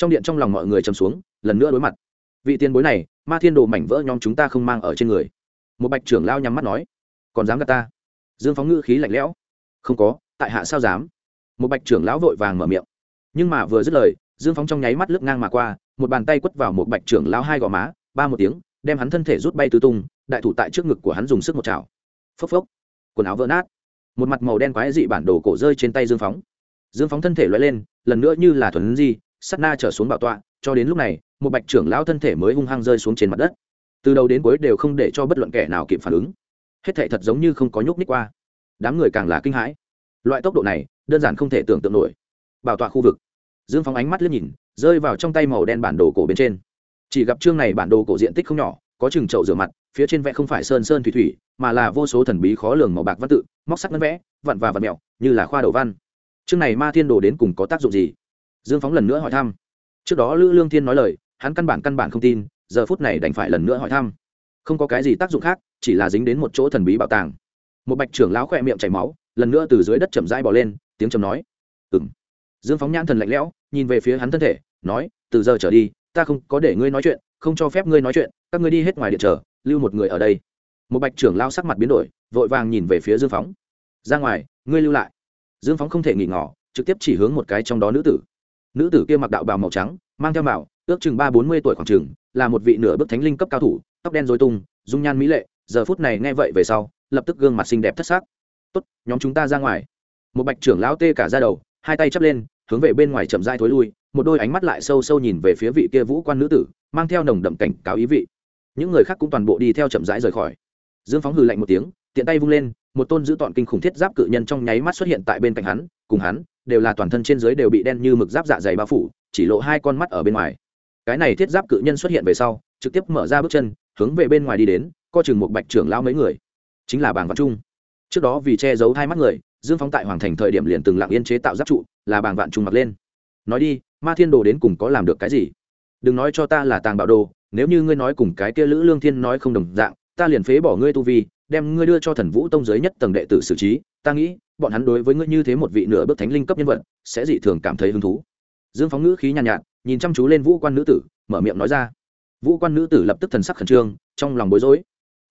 trong điện trong lòng mọi người chầm xuống, lần nữa đối mặt. Vị tiền bối này, ma thiên đồ mảnh vỡ nhóm chúng ta không mang ở trên người. Một bạch trưởng lao nhắm mắt nói, còn dám gạt ta? Dương phóng ngữ khí lạnh lẽo. Không có, tại hạ sao dám? Một bạch trưởng lão vội vàng mở miệng. Nhưng mà vừa dứt lời, dương phóng trong nháy mắt lướt ngang mà qua, một bàn tay quất vào một bạch trưởng lão hai gò má, ba một tiếng, đem hắn thân thể rút bay tứ tung, đại thủ tại trước ngực của hắn dùng sức một chảo. Phốc phốc. Quần áo vỡ nát. Một mặt màu đen quái dị bản đồ cổ rơi trên tay dương phóng. Dương phóng thân thể loay lên, lần nữa như là thuần di sắt na trở xuống bảo tọa, cho đến lúc này, một bạch trưởng lão thân thể mới hung hăng rơi xuống trên mặt đất. Từ đầu đến cuối đều không để cho bất luận kẻ nào kịp phản ứng. Hết thệ thật giống như không có nhúc ních qua. Đám người càng là kinh hãi. Loại tốc độ này, đơn giản không thể tưởng tượng nổi. Bảo tọa khu vực. Dương phóng ánh mắt liếc nhìn, rơi vào trong tay màu đen bản đồ cổ bên trên. Chỉ gặp chương này bản đồ cổ diện tích không nhỏ, có chừng chậu rửa mặt, phía trên vẽ không phải sơn sơn thủy thủy, mà là vô số thần bí khó lường màu bạc văn tự, móc sắc ngân vẽ, vặn và vặn mẹo, như là khoa đầu văn. Chương này ma thiên đồ đến cùng có tác dụng gì? Dương phóng lần nữa hỏi thăm. Trước đó lữ lương thiên nói lời hắn căn bản căn bản không tin giờ phút này đành phải lần nữa hỏi thăm. Không có cái gì tác dụng khác chỉ là dính đến một chỗ thần bí bảo tàng. Một bạch trưởng lão khỏe miệng chảy máu lần nữa từ dưới đất chậm rãi bỏ lên tiếng trầm nói. Ừng dương phóng nhãn thần lạnh lẽo nhìn về phía hắn thân thể nói từ giờ trở đi ta không có để ngươi nói chuyện không cho phép ngươi nói chuyện các ngươi đi hết ngoài điện trở, lưu một người ở đây. Một bạch trưởng lao sắc mặt biến đổi vội vàng nhìn về phía dương phóng. Ra ngoài ngươi lưu lại. Dương phóng không thể nghỉ ngỏ trực tiếp chỉ hướng một cái trong đó nữ tử nữ tử kia mặc đạo bào màu trắng, mang theo bảo ước chừng ba bốn mươi tuổi khoảng chừng, là một vị nửa bức thánh linh cấp cao thủ, tóc đen dối tung, dung nhan mỹ lệ, giờ phút này nghe vậy về sau, lập tức gương mặt xinh đẹp thất xác tốt, nhóm chúng ta ra ngoài. Một bạch trưởng lão tê cả ra đầu, hai tay chắp lên, hướng về bên ngoài chậm dai thối lui, một đôi ánh mắt lại sâu sâu nhìn về phía vị kia vũ quan nữ tử, mang theo nồng đậm cảnh cáo ý vị. Những người khác cũng toàn bộ đi theo chậm rãi rời khỏi. Dương phóng hừ lạnh một tiếng, tiện tay vung lên, một tôn giữ tọn kinh khủng thiết giáp cự nhân trong nháy mắt xuất hiện tại bên cạnh hắn, cùng hắn đều là toàn thân trên dưới đều bị đen như mực giáp dạ dày bao phủ, chỉ lộ hai con mắt ở bên ngoài. Cái này thiết giáp cự nhân xuất hiện về sau, trực tiếp mở ra bước chân, hướng về bên ngoài đi đến, co chừng một bạch trưởng lao mấy người. Chính là bàng văn trung. Trước đó vì che giấu hai mắt người, dương phóng tại hoàng thành thời điểm liền từng lặng yên chế tạo giáp trụ, là bàng vạn trung mặc lên. Nói đi, ma thiên đồ đến cùng có làm được cái gì? Đừng nói cho ta là tàng bạo đồ, nếu như ngươi nói cùng cái kia lữ lương thiên nói không đồng dạng, ta liền phế bỏ ngươi tu vi, đem ngươi đưa cho thần vũ tông giới nhất tầng đệ tử xử trí, ta nghĩ bọn hắn đối với ngươi như thế một vị nửa bước thánh linh cấp nhân vật sẽ dị thường cảm thấy hứng thú. Dương phóng ngữ khí nhàn nhạt, nhạt nhìn chăm chú lên vũ quan nữ tử mở miệng nói ra. Vũ quan nữ tử lập tức thần sắc khẩn trương trong lòng bối rối.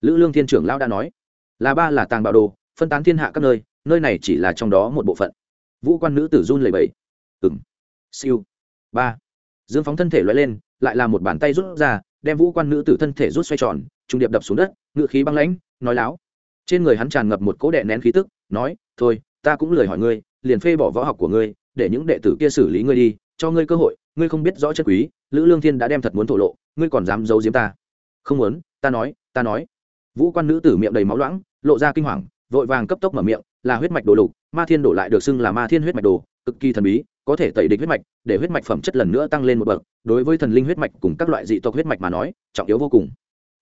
Lữ lương thiên trưởng lão đã nói là ba là tàng bạo đồ phân tán thiên hạ các nơi nơi này chỉ là trong đó một bộ phận. Vũ quan nữ tử run lẩy bẩy. Ừng siêu. Ba. Dương phóng thân thể loại lên lại là một bàn tay rút ra đem vũ quan nữ tử thân thể rút xoay tròn trung điệp đập xuống đất ngự khí băng lãnh nói láo. Trên người hắn tràn ngập một cỗ đệ nén khí tức nói thôi, ta cũng lời hỏi ngươi, liền phê bỏ võ học của ngươi, để những đệ tử kia xử lý ngươi đi, cho ngươi cơ hội, ngươi không biết rõ chất quý, lữ lương thiên đã đem thật muốn thổ lộ, ngươi còn dám giấu giếm ta. Không muốn, ta nói ta nói. Vũ quan nữ tử miệng đầy máu loãng, lộ ra kinh hoàng, vội vàng cấp tốc mở miệng, là huyết mạch đồ lục, ma thiên đổ lại được xưng là ma thiên huyết mạch đồ, cực kỳ thần bí, có thể tẩy địch huyết mạch, để huyết mạch phẩm chất lần nữa tăng lên một bậc, đối với thần linh huyết mạch cùng các loại dị tộc huyết mạch mà nói, trọng yếu vô cùng.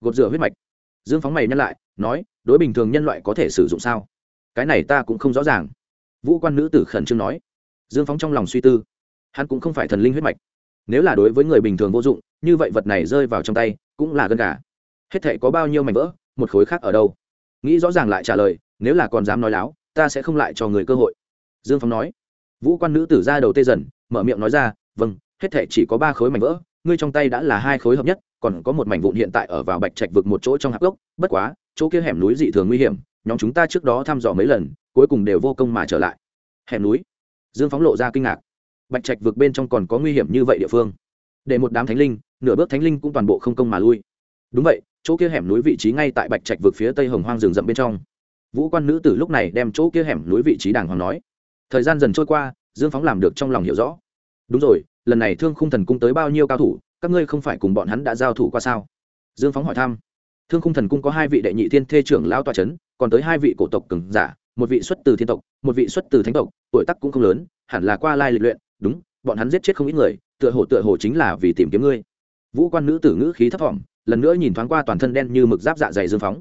Gột rửa huyết mạch. Dương phóng mày nhân lại, nói, đối bình thường nhân loại có thể sử dụng sao? Cái này ta cũng không rõ ràng. Vũ quan nữ tử khẩn trương nói. Dương phóng trong lòng suy tư. Hắn cũng không phải thần linh huyết mạch. Nếu là đối với người bình thường vô dụng, như vậy vật này rơi vào trong tay, cũng là gân gà. Hết thể có bao nhiêu mảnh vỡ, một khối khác ở đâu? Nghĩ rõ ràng lại trả lời, nếu là còn dám nói láo, ta sẽ không lại cho người cơ hội. Dương phóng nói. Vũ quan nữ tử ra đầu tê dần, mở miệng nói ra vâng hết thể chỉ có ba khối mảnh vỡ, ngươi trong tay đã là hai khối hợp nhất, còn có một mảnh vụn hiện tại ở vào bạch trạch vực một chỗ trong hạp gốc, bất quá, chỗ kia hẻm núi dị thường nguy hiểm nhóm chúng ta trước đó thăm dò mấy lần, cuối cùng đều vô công mà trở lại. Hẻm núi. Dương phóng lộ ra kinh ngạc. Bạch trạch vực bên trong còn có nguy hiểm như vậy địa phương. Để một đám thánh linh, nửa bước thánh linh cũng toàn bộ không công mà lui. Đúng vậy, chỗ kia hẻm núi vị trí ngay tại bạch trạch vực phía tây hồng hoang rừng rậm bên trong. Vũ quan nữ tử lúc này đem chỗ kia hẻm núi vị trí đàng hoàng nói. Thời gian dần trôi qua, dương phóng làm được trong lòng hiểu rõ. Đúng rồi, lần này thương khung thần cung tới bao nhiêu cao thủ, các ngươi không phải cùng bọn hắn đã giao thủ qua sao? Dương phóng hỏi thăm thương khung thần cung có hai vị đệ nhị thiên thê trưởng lão tòa c h ấ n còn tới hai vị cổ tộc cừng giả, một vị xuất từ thiên tộc, một vị xuất từ thánh tộc, tuổi tắc cũng không lớn, hẳn là qua lai lịch luyện, đúng, bọn hắn giết chết không ít người, tựa hồ tựa hồ chính là vì tìm kiếm ngươi. Vũ quan nữ tử ngữ khí thấp t lần nữa nhìn thoáng qua toàn thân đen như mực giáp dạ dày dương phóng.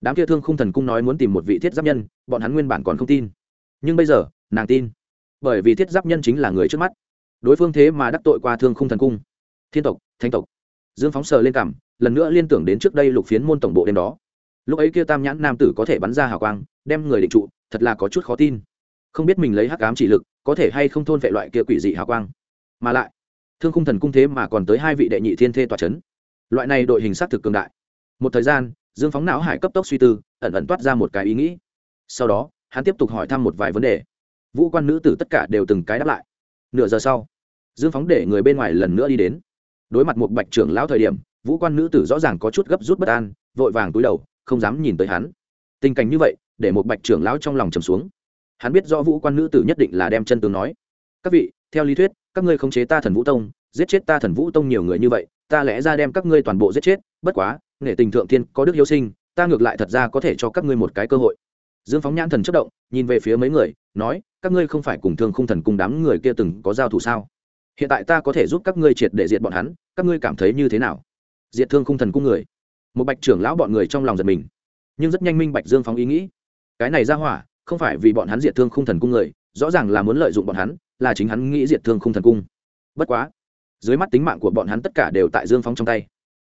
Đám kia thương khung thần cung nói muốn tìm một vị thiết giáp nhân, bọn hắn nguyên bản còn không tin. Nhưng bây giờ, nàng tin. Bởi vì thiết giáp nhân chính là người trước mắt. Đối phương thế mà đắc tội qua thương khung thần cung. Thiên tộc, thánh tộc. Dương phóng sờ lên cảm lần nữa liên tưởng đến trước đây lục phiến môn tổng bộ đêm đó. Lúc ấy kia tam nhãn nam tử có thể bắn ra hào quang, đem người định trụ, thật là có chút khó tin. Không biết mình lấy hắc ám chỉ lực, có thể hay không thôn vệ loại kia quỷ dị hào quang. Mà lại, thương khung thần cung thế mà còn tới hai vị đệ nhị thiên thê tòa c h ấ n loại này đội hình s á t thực cường đại. Một thời gian, dương phóng não hải cấp tốc suy tư, ẩn ẩn toát ra một cái ý nghĩ. Sau đó, hắn tiếp tục hỏi thăm một vài vấn đề. Vũ quan nữ tử tất cả đều từng cái đáp lại. Nửa giờ sau, dương phóng để người bên ngoài lần nữa đi đến. Đối mặt một bạch trưởng lão thời điểm vũ quan nữ tử rõ ràng có chút gấp rút bất an, vội vàng túi đầu, không dám nhìn tới hắn. Tình cảnh như vậy, để một bạch trưởng lão trong lòng trầm xuống. Hắn biết do vũ quan nữ tử nhất định là đem chân tướng nói. Các vị, theo lý thuyết, các ngươi khống chế ta thần vũ tông, giết chết ta thần vũ tông nhiều người như vậy, ta lẽ ra đem các ngươi toàn bộ giết chết, bất quá nghệ tình thượng thiên có đức yêu sinh, ta ngược lại thật ra có thể cho các ngươi một cái cơ hội. Dương phóng nhãn thần chất động, nhìn về phía mấy người, nói, các ngươi không phải cùng thương khung thần cùng đám người kia từng có giao thủ sao? Hiện tại ta có thể giúp các ngươi triệt để diệt bọn hắn, các ngươi cảm thấy như thế nào? Diệt thương khung thần cung người. Một bạch trưởng lão bọn người trong lòng giật mình. Nhưng rất nhanh minh bạch dương phóng ý nghĩ. Cái này ra hỏa, không phải vì bọn hắn diệt thương khung thần cung người, rõ ràng là muốn lợi dụng bọn hắn, là chính hắn nghĩ diệt thương khung thần cung. Bất quá, dưới mắt tính mạng của bọn hắn tất cả đều tại dương phóng trong tay.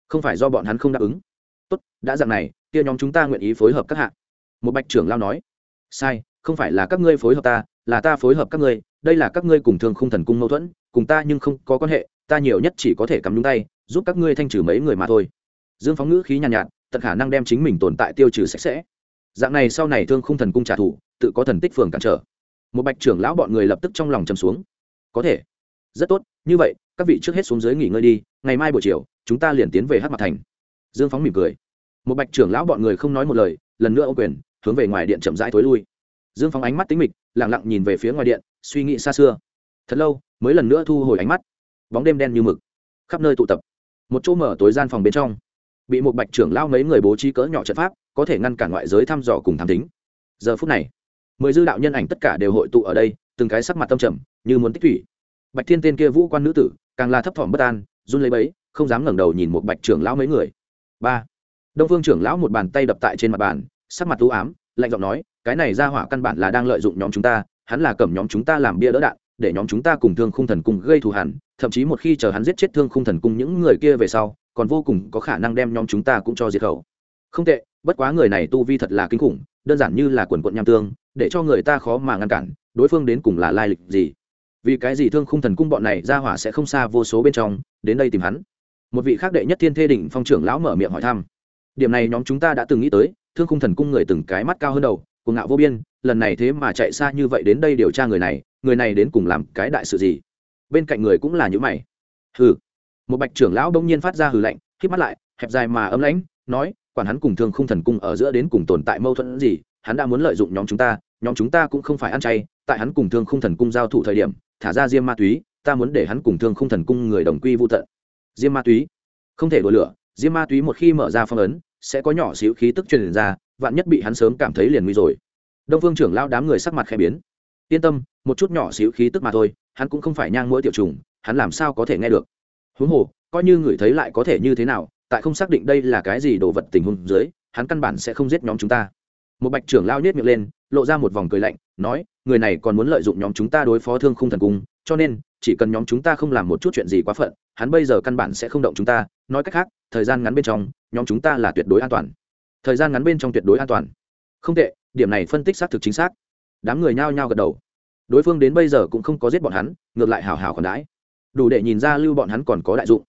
Không phải do bọn hắn không đáp ứng. Tốt, đã dạng này, kia nhóm chúng ta nguyện ý phối hợp các hạng một bạch trưởng lao nói. Sai, không phải là các ngươi phối hợp ta, là ta phối hợp các ngươi, đây là các ngươi cùng thương khung thần cung mâu thuẫn cùng ta nhưng không có quan hệ ta nhiều nhất chỉ có thể cắm nhúng tay giúp các ngươi thanh trừ mấy người mà thôi. Dương phóng ngữ khí nhàn nhạt, nhạt tận khả năng đem chính mình tồn tại tiêu trừ sạch sẽ. Dạng này sau này thương không thần cung trả thù tự có thần tích phường cản trở. Một bạch trưởng lão bọn người lập tức trong lòng chầm xuống. Có thể. Rất tốt như vậy các vị trước hết xuống dưới nghỉ ngơi đi ngày mai buổi chiều chúng ta liền tiến về hát mặt thành. Dương phóng mỉm cười. Một bạch trưởng lão bọn người không nói một lời lần nữa ô quyền hướng về ngoài điện chậm rãi thối lui. Dương phóng ánh mắt tính mịch lẳng lặng nhìn về phía ngoài điện suy nghĩ xa xưa. Thật lâu mới lần nữa thu hồi ánh mắt. Bóng đêm đen như mực, khắp nơi tụ tập. Một chỗ mở tối gian phòng bên trong, bị một bạch trưởng lao mấy người bố trí cỡ nhỏ trận pháp, có thể ngăn cản ngoại giới thăm dò cùng tham tính giờ phút này, mười dư đạo nhân ảnh tất cả đều hội tụ ở đây, từng cái sắc mặt tâm trầm, như muốn tích thủy. Bạch thiên tên kia vũ quan nữ tử, càng là thấp thỏm bất an, run lấy bấy không dám ngẩng đầu nhìn một bạch trưởng lão mấy người. Ba, đông phương trưởng lão một bàn tay đập tại trên mặt bàn, sắc mặt u ám, lạnh giọng nói, cái này ra hỏa căn bản là đang lợi dụng nhóm chúng ta, hắn là cầm nhóm chúng ta làm bia đỡ đạn để nhóm chúng ta cùng thương khung thần cung gây thù hẳn, thậm chí một khi chờ hắn giết chết thương khung thần cung những người kia về sau, còn vô cùng có khả năng đem nhóm chúng ta cũng cho diệt khẩu. Không tệ, bất quá người này tu vi thật là kinh khủng, đơn giản như là quần quận nham tương, để cho người ta khó mà ngăn cản, đối phương đến cùng là lai lịch gì? Vì cái gì thương khung thần cung bọn này ra hỏa sẽ không xa vô số bên trong, đến đây tìm hắn? Một vị khác đệ nhất thiên thê đỉnh phong trưởng lão mở miệng hỏi thăm. Điểm này nhóm chúng ta đã từng nghĩ tới, thương khung thần cung người từng cái mắt cao hơn đầu, cuồng ngạo vô biên, lần này thế mà chạy xa như vậy đến đây điều tra người này người này đến cùng làm cái đại sự gì? Bên cạnh người cũng là những mày. Hừ. Một bạch trưởng lão đông nhiên phát ra hừ lạnh khi mắt lại, hẹp dài mà ấm lãnh, nói, quản hắn cùng thương khung thần cung ở giữa đến cùng tồn tại mâu thuẫn gì, hắn đã muốn lợi dụng nhóm chúng ta, nhóm chúng ta cũng không phải ăn chay, tại hắn cùng thương khung thần cung giao thủ thời điểm, thả ra diêm ma túy, ta muốn để hắn cùng thương khung thần cung người đồng quy vô tận. Diêm ma túy. Không thể đổ lửa, diêm ma túy một khi mở ra phong ấn, sẽ có nhỏ xíu khí tức truyền ra, vạn nhất bị hắn sớm cảm thấy liền nguy rồi. Đông phương trưởng lao đám người sắc mặt khẽ biến yên tâm, một chút nhỏ xíu khí tức mà thôi, hắn cũng không phải nhang mũi tiểu trùng, hắn làm sao có thể nghe được? Huống hồ, coi như người thấy lại có thể như thế nào, tại không xác định đây là cái gì đồ vật tình huống dưới, hắn căn bản sẽ không giết nhóm chúng ta. Một bạch trưởng lao nhét miệng lên, lộ ra một vòng cười lạnh, nói, người này còn muốn lợi dụng nhóm chúng ta đối phó thương khung thần cung, cho nên, chỉ cần nhóm chúng ta không làm một chút chuyện gì quá phận, hắn bây giờ căn bản sẽ không động chúng ta. Nói cách khác, thời gian ngắn bên trong, nhóm chúng ta là tuyệt đối an toàn. Thời gian ngắn bên trong tuyệt đối an toàn. Không tệ, điểm này phân tích xác thực chính xác đám người nhao nhao gật đầu. Đối phương đến bây giờ cũng không có giết bọn hắn, ngược lại hào hào còn đãi. Đủ để nhìn ra lưu bọn hắn còn có đại dụng.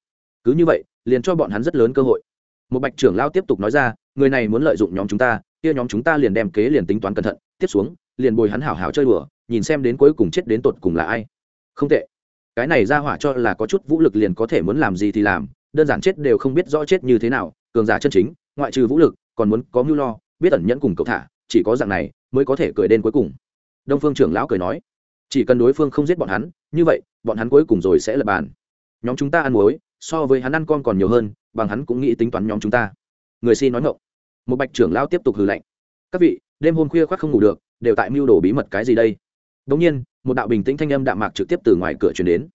Cứ như vậy, liền cho bọn hắn rất lớn cơ hội. Một bạch trưởng lao tiếp tục nói ra, người này muốn lợi dụng nhóm chúng ta, kia nhóm chúng ta liền đem kế liền tính toán cẩn thận, tiếp xuống, liền bồi hắn hảo hảo chơi đùa, nhìn xem đến cuối cùng chết đến tột cùng là ai. Không tệ. Cái này ra hỏa cho là có chút vũ lực liền có thể muốn làm gì thì làm, đơn giản chết đều không biết rõ chết như thế nào, cường giả chân chính, ngoại trừ vũ lực, còn muốn có mưu lo, biết ẩn nhẫn cùng cậu thả, chỉ có dạng này mới có thể cười đến cuối cùng. Đông phương trưởng lão cười nói, chỉ cần đối phương không giết bọn hắn, như vậy, bọn hắn cuối cùng rồi sẽ lập bàn. Nhóm chúng ta ăn muối, so với hắn ăn con còn nhiều hơn, bằng hắn cũng nghĩ tính toán nhóm chúng ta. Người xin nói ngộng một bạch trưởng lão tiếp tục hừ lạnh. Các vị, đêm hôm khuya khoác không ngủ được, đều tại mưu đồ bí mật cái gì đây? Đống nhiên, một đạo bình tĩnh thanh âm đạm mạc trực tiếp từ ngoài cửa truyền đến.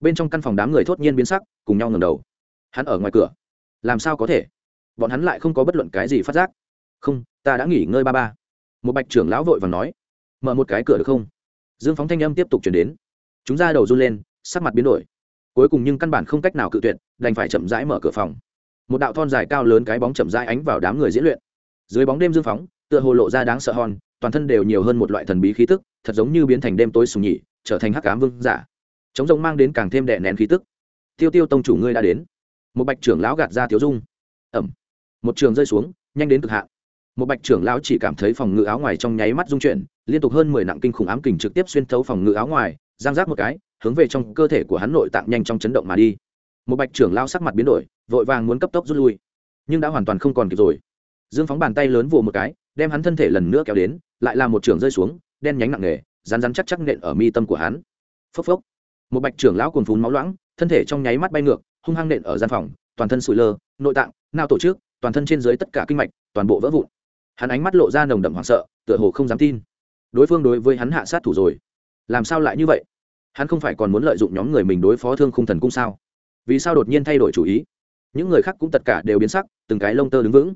Bên trong căn phòng đám người thốt nhiên biến sắc, cùng nhau ngầm đầu. Hắn ở ngoài cửa. Làm sao có thể? Bọn hắn lại không có bất luận cái gì phát giác. Không, ta đã nghỉ ngơi ba ba một bạch trưởng lão vội và nói, mở một cái cửa được không? Dương phóng thanh âm tiếp tục chuyển đến. Chúng ra đầu run lên, sắc mặt biến đổi. Cuối cùng nhưng căn bản không cách nào cự tuyệt, đành phải chậm rãi mở cửa phòng. Một đạo thon dài cao lớn cái bóng chậm rãi ánh vào đám người diễn luyện. Dưới bóng đêm dương phóng, tựa hồ lộ ra đáng sợ hòn, toàn thân đều nhiều hơn một loại thần bí khí tức, thật giống như biến thành đêm tối sùng nhị, trở thành hắc cám vương giả. Chống rồng mang đến càng thêm đè nén khí tức. Tiêu tiêu tông chủ ngươi đã đến. Một bạch trưởng lão gạt ra thiếu dung. Ẩm một trường rơi xuống, nhanh đến cực hạn một bạch trưởng lão chỉ cảm thấy phòng ngự áo ngoài trong nháy mắt dung chuyển, liên tục hơn mười nặng kinh khủng ám kình trực tiếp xuyên thấu phòng ngự áo ngoài, giang rác một cái, hướng về trong cơ thể của hắn nội tạng nhanh trong chấn động mà đi. Một bạch trưởng lao sắc mặt biến đổi, vội vàng muốn cấp tốc rút lui, nhưng đã hoàn toàn không còn kịp rồi. Dương phóng bàn tay lớn vồ một cái, đem hắn thân thể lần nữa kéo đến, lại là một trưởng rơi xuống, đen nhánh nặng nề rán rán chắc chắc nện ở mi tâm của hắn. Phốc phốc. Một bạch trưởng lão cùng phún máu loãng, thân thể trong nháy mắt bay ngược, hung hăng nện ở gian phòng, toàn thân sụi lơ, nội tạng, nao tổ chức, toàn thân trên dưới tất cả kinh mạch, toàn bộ vỡ vụn hắn ánh mắt lộ ra nồng đậm hoảng sợ, tựa hồ không dám tin. Đối phương đối với hắn hạ sát thủ rồi. Làm sao lại như vậy? Hắn không phải còn muốn lợi dụng nhóm người mình đối phó thương khung thần cung sao? Vì sao đột nhiên thay đổi chủ ý? Những người khác cũng tất cả đều biến sắc, từng cái lông tơ đứng vững.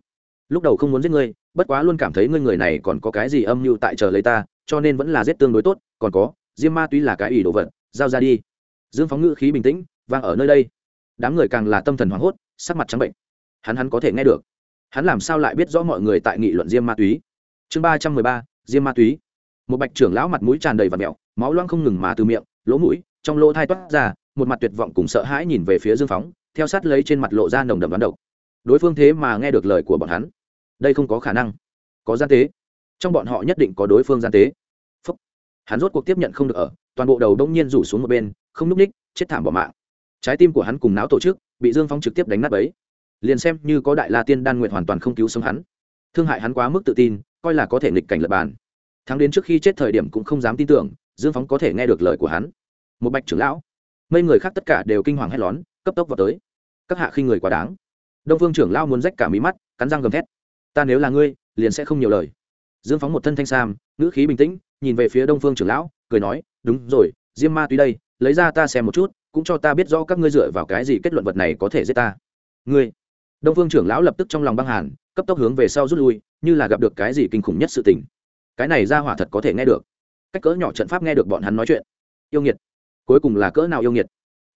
Lúc đầu không muốn giết ngươi, bất quá luôn cảm thấy ngươi người này còn có cái gì âm mưu tại chờ lấy ta, cho nên vẫn là giết tương đối tốt, còn có, diêm ma túy là cái ủy đồ vật, giao ra đi. Dương phóng ngữ khí bình tĩnh, vang ở nơi đây. Đám người càng là tâm thần hoảng hốt, sắc mặt trắng bệnh. Hắn hắn có thể nghe được hắn làm sao lại biết rõ mọi người tại nghị luận diêm ma túy? Chương ba trăm mười ba, diêm ma túy. Một bạch trưởng lão mặt mũi tràn đầy và mẹo, máu loang không ngừng mà từ miệng, lỗ mũi, trong lỗ thai toát ra, một mặt tuyệt vọng cùng sợ hãi nhìn về phía dương phóng, theo sát lấy trên mặt lộ ra nồng đầm đoán độc. Đối phương thế mà nghe được lời của bọn hắn. Đây không có khả năng. Có gian tế. Trong bọn họ nhất định có đối phương gian tế. Phúc. hắn rốt cuộc tiếp nhận không được ở, toàn bộ đầu đông nhiên rủ xuống một bên, không núp ních, chết thảm bỏ mạng. Trái tim của hắn cùng não tổ chức, bị dương phóng trực tiếp đánh nát ấy liền xem như có đại la tiên đan nguyện hoàn toàn không cứu sống hắn. Thương hại hắn quá mức tự tin, coi là có thể nghịch cảnh lập bàn. Thắng đến trước khi chết thời điểm cũng không dám tin tưởng, dương phóng có thể nghe được lời của hắn. Một bạch trưởng lão. Mấy người khác tất cả đều kinh hoàng hét lón cấp tốc vào tới. Các hạ khi người quá đáng. Đông phương trưởng lão muốn rách cả mí mắt, cắn răng gầm thét. Ta nếu là ngươi, liền sẽ không nhiều lời. Dương phóng một thân thanh sam, ngữ khí bình tĩnh, nhìn về phía đông phương trưởng lão, cười nói, đúng rồi, diêm ma túy đây, lấy ra ta xem một chút, cũng cho ta biết rõ các ngươi dựa vào cái gì kết luận vật này có thể giết ta. Ngươi? Đông phương trưởng lão lập tức trong lòng băng hàn, cấp tốc hướng về sau rút lui, như là gặp được cái gì kinh khủng nhất sự tình. Cái này ra hỏa thật có thể nghe được. Cách cỡ nhỏ trận pháp nghe được bọn hắn nói chuyện. Yêu nghiệt. Cuối cùng là cỡ nào yêu nghiệt.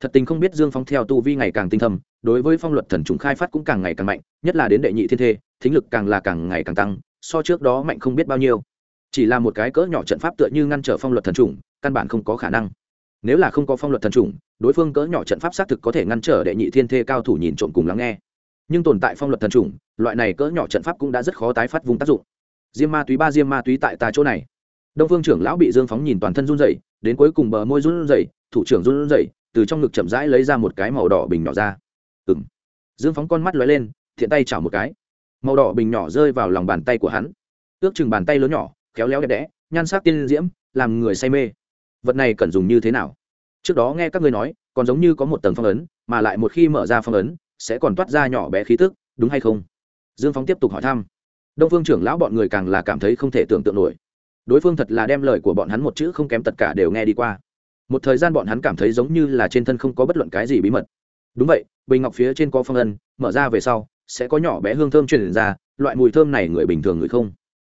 Thật tình không biết dương phong theo tu vi ngày càng tinh thầm đối với phong luật thần trùng khai phát cũng càng ngày càng mạnh, nhất là đến đệ nhị thiên thê, thính lực càng là càng ngày càng tăng, so trước đó mạnh không biết bao nhiêu. Chỉ là một cái cỡ nhỏ trận pháp tựa như ngăn trở phong luật thần trùng, căn bản không có khả năng. Nếu là không có phong luật thần trùng, đối phương cỡ nhỏ trận pháp xác thực có thể ngăn trở đệ nhị thiên thê cao thủ nhìn trộm cùng lắng nghe nhưng tồn tại phong luật thần trùng loại này cỡ nhỏ trận pháp cũng đã rất khó tái phát vùng tác dụng. Diêm ma túy ba diêm ma túy tại ta chỗ này. Đông phương trưởng lão bị dương phóng nhìn toàn thân run rẩy, đến cuối cùng bờ môi run rẩy, thủ trưởng run rẩy, từ trong ngực chậm rãi lấy ra một cái màu đỏ bình nhỏ ra. Ừng dương phóng con mắt lóe lên, thiện tay chảo một cái. Màu đỏ bình nhỏ rơi vào lòng bàn tay của hắn. Ước chừng bàn tay lớn nhỏ, khéo léo đẹp đẽ, nhan sắc tiên diễm, làm người say mê. Vật này cần dùng như thế nào? Trước đó nghe các ngươi nói, còn giống như có một tầng phong ấn, mà lại một khi mở ra phong ấn sẽ còn toát ra nhỏ bé khí tức, đúng hay không? Dương phóng tiếp tục hỏi thăm. Đông phương trưởng lão bọn người càng là cảm thấy không thể tưởng tượng nổi. Đối phương thật là đem lời của bọn hắn một chữ không kém tất cả đều nghe đi qua. Một thời gian bọn hắn cảm thấy giống như là trên thân không có bất luận cái gì bí mật. Đúng vậy, bình ngọc phía trên có phong ân, mở ra về sau, sẽ có nhỏ bé hương thơm truyền ra, loại mùi thơm này người bình thường người không.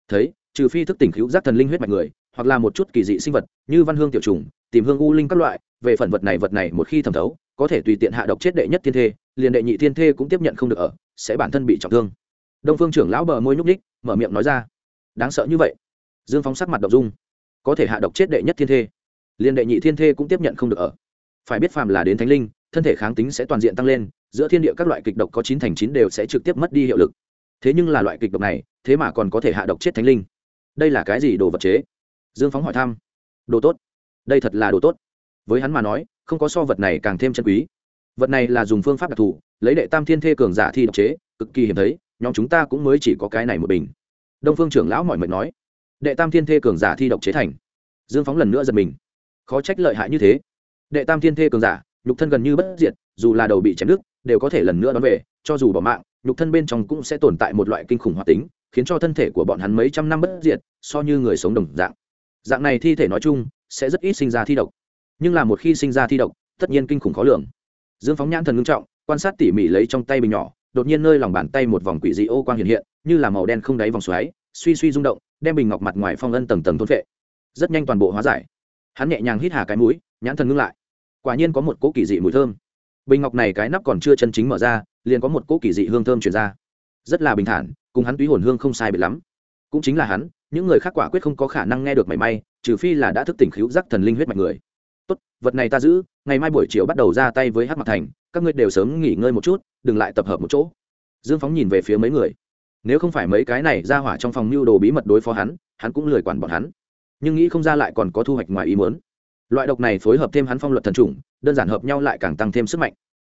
Thấy, trừ phi thức tỉnh cứu giác thần linh huyết mạch người, hoặc là một chút kỳ dị sinh vật, như văn hương tiểu trùng, tìm hương u linh các loại, về phần vật này vật này một khi thẩm thấu, có thể tùy tiện hạ độc chết đệ nhất thiên thê liền đệ nhị thiên thê cũng tiếp nhận không được ở, sẽ bản thân bị trọng thương. Đông phương trưởng lão bờ môi nhúc ních mở miệng nói ra. Đáng sợ như vậy. Dương phóng sắc mặt độc dung. Có thể hạ độc chết đệ nhất thiên thê. Liền đệ nhị thiên thê cũng tiếp nhận không được ở. Phải biết phàm là đến thánh linh, thân thể kháng tính sẽ toàn diện tăng lên, giữa thiên địa các loại kịch độc có chín thành chín đều sẽ trực tiếp mất đi hiệu lực. Thế nhưng là loại kịch độc này, thế mà còn có thể hạ độc chết thánh linh. Đây là cái gì đồ vật chế? Dương phóng hỏi thăm. Đồ tốt. Đây thật là đồ tốt. Với hắn mà nói, không có so vật này càng thêm chân quý vật này là dùng phương pháp đặc thù, lấy đệ tam thiên thê cường giả thi độc chế, cực kỳ hiếm thấy, nhóm chúng ta cũng mới chỉ có cái này một bình. Đông phương trưởng lão mọi mệt nói, đệ tam thiên thê cường giả thi độc chế thành. Dương phóng lần nữa giật mình. Khó trách lợi hại như thế. Đệ tam thiên thê cường giả, nhục thân gần như bất diệt, dù là đầu bị chém đứt, đều có thể lần nữa đón về, cho dù bỏ mạng, nhục thân bên trong cũng sẽ tồn tại một loại kinh khủng hoạt tính, khiến cho thân thể của bọn hắn mấy trăm năm bất diệt, so như người sống đồng dạng. Dạng này thi thể nói chung, sẽ rất ít sinh ra thi độc. Nhưng là một khi sinh ra thi độc, tất nhiên kinh khủng khó lường dương phóng nhãn thần ngưng trọng, quan sát tỉ mỉ lấy trong tay bình nhỏ, đột nhiên nơi lòng bàn tay một vòng quỷ dị ô quang hiện hiện, như là màu đen không đáy vòng xoáy, suy suy rung động, đem bình ngọc mặt ngoài phong ân tầng tầng thôn vệ rất nhanh toàn bộ hóa giải. Hắn nhẹ nhàng hít hà cái mũi, nhãn thần ngưng lại. Quả nhiên có một cỗ kỳ dị mùi thơm. Bình ngọc này cái nắp còn chưa chân chính mở ra, liền có một cỗ kỳ dị hương thơm chuyển ra. Rất là bình thản, cùng hắn túy hồn hương không sai bị lắm. Cũng chính là hắn, những người khác quả quyết không có khả năng nghe được mảy may, trừ phi là đã thức tỉnh khíu giác thần linh huyết mạch người tốt, vật này ta giữ, ngày mai buổi chiều bắt đầu ra tay với hát mặt thành, các ngươi đều sớm nghỉ ngơi một chút, đừng lại tập hợp một chỗ. Dương phóng nhìn về phía mấy người. Nếu không phải mấy cái này ra hỏa trong phòng mưu đồ bí mật đối phó hắn hắn cũng lười quản bọn hắn. Nhưng nghĩ không ra lại còn có thu hoạch ngoài ý muốn. Loại độc này phối hợp thêm hắn phong luật thần trùng, đơn giản hợp nhau lại càng tăng thêm sức mạnh.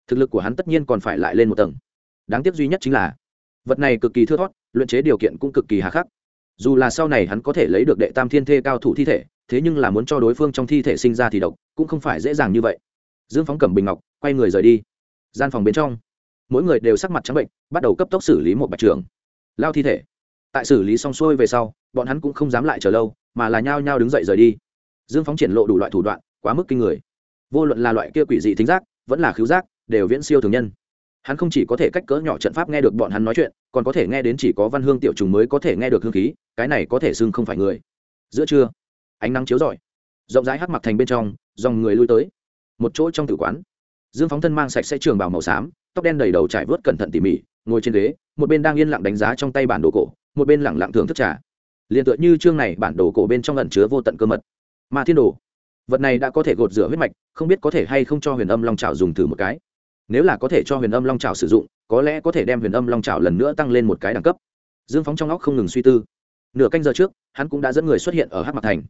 Thực lực của hắn tất nhiên còn phải lại lên một tầng. Đáng tiếc duy nhất chính là, vật này cực kỳ thưa thót luyện chế điều kiện cũng cực kỳ hà khắc. Dù là sau này hắn có thể lấy được đệ tam thiên thê cao thủ thi thể thế nhưng là muốn cho đối phương trong thi thể sinh ra thì độc, cũng không phải dễ dàng như vậy. Dương phóng cầm bình ngọc, quay người rời đi. Gian phòng bên trong, mỗi người đều sắc mặt trắng bệnh, bắt đầu cấp tốc xử lý một bạch trường lao thi thể. Tại xử lý xong xuôi về sau, bọn hắn cũng không dám lại chờ lâu, mà là nhao nhao đứng dậy rời đi. Dương phóng triển lộ đủ loại thủ đoạn, quá mức kinh người. Vô luận là loại kia quỷ dị thính giác, vẫn là khứu giác, đều viễn siêu thường nhân. Hắn không chỉ có thể cách cỡ nhỏ trận pháp nghe được bọn hắn nói chuyện, còn có thể nghe đến chỉ có văn hương tiểu trùng mới có thể nghe được hương khí, cái này có thể xưng không phải người. Giữa trưa ánh nắng chiếu rọi. Rộng rãi hắc mặc thành bên trong, dòng người lui tới. Một chỗ trong tử quán. Dương phóng thân mang sạch sẽ trường bảo màu xám, tóc đen đầy đầu trải vớt cẩn thận tỉ mỉ, ngồi trên ghế, một bên đang yên lặng đánh giá trong tay bản đồ cổ, một bên lẳng lặng thưởng thức trà. Liền tựa như chương này bản đồ cổ bên trong ẩn chứa vô tận cơ mật. Mà thiên đồ, vật này đã có thể gột rửa huyết mạch, không biết có thể hay không cho huyền âm long trào dùng thử một cái. Nếu là có thể cho huyền âm long trào sử dụng, có lẽ có thể đem huyền âm long trào lần nữa tăng lên một cái đẳng cấp. Dương phóng trong óc không ngừng suy tư. Nửa canh giờ trước, hắn cũng đã dẫn người xuất hiện ở hát mặt thành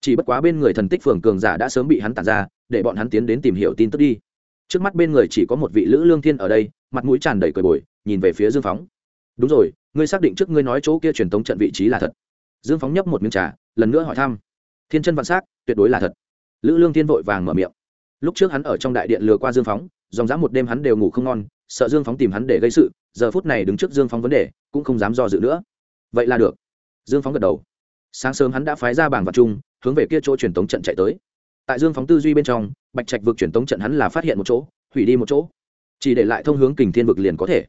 chỉ bất quá bên người thần tích phường cường giả đã sớm bị hắn tản ra, để bọn hắn tiến đến tìm hiểu tin tức đi. Trước mắt bên người chỉ có một vị lữ lương thiên ở đây, mặt mũi tràn đầy cười bồi, nhìn về phía dương phóng. Đúng rồi, ngươi xác định trước ngươi nói chỗ kia truyền tống trận vị trí là thật? Dương phóng nhấp một miếng trà, lần nữa hỏi thăm. Thiên chân vạn s á c tuyệt đối là thật. Lữ lương thiên vội vàng mở miệng. Lúc trước hắn ở trong đại điện lừa qua dương phóng, dòng dã một đêm hắn đều ngủ không ngon, sợ dương phóng tìm hắn để gây sự, giờ phút này đứng trước dương phóng vấn đề, cũng không dám do dự nữa. Vậy là được. Dương phóng gật đầu sáng sớm hắn đã phái ra bảng vật chung, hướng về kia chỗ truyền tống trận chạy tới. Tại dương phóng tư duy bên trong, bạch trạch vực truyền tống trận hắn là phát hiện một chỗ, hủy đi một chỗ. Chỉ để lại thông hướng kình thiên vực liền có thể.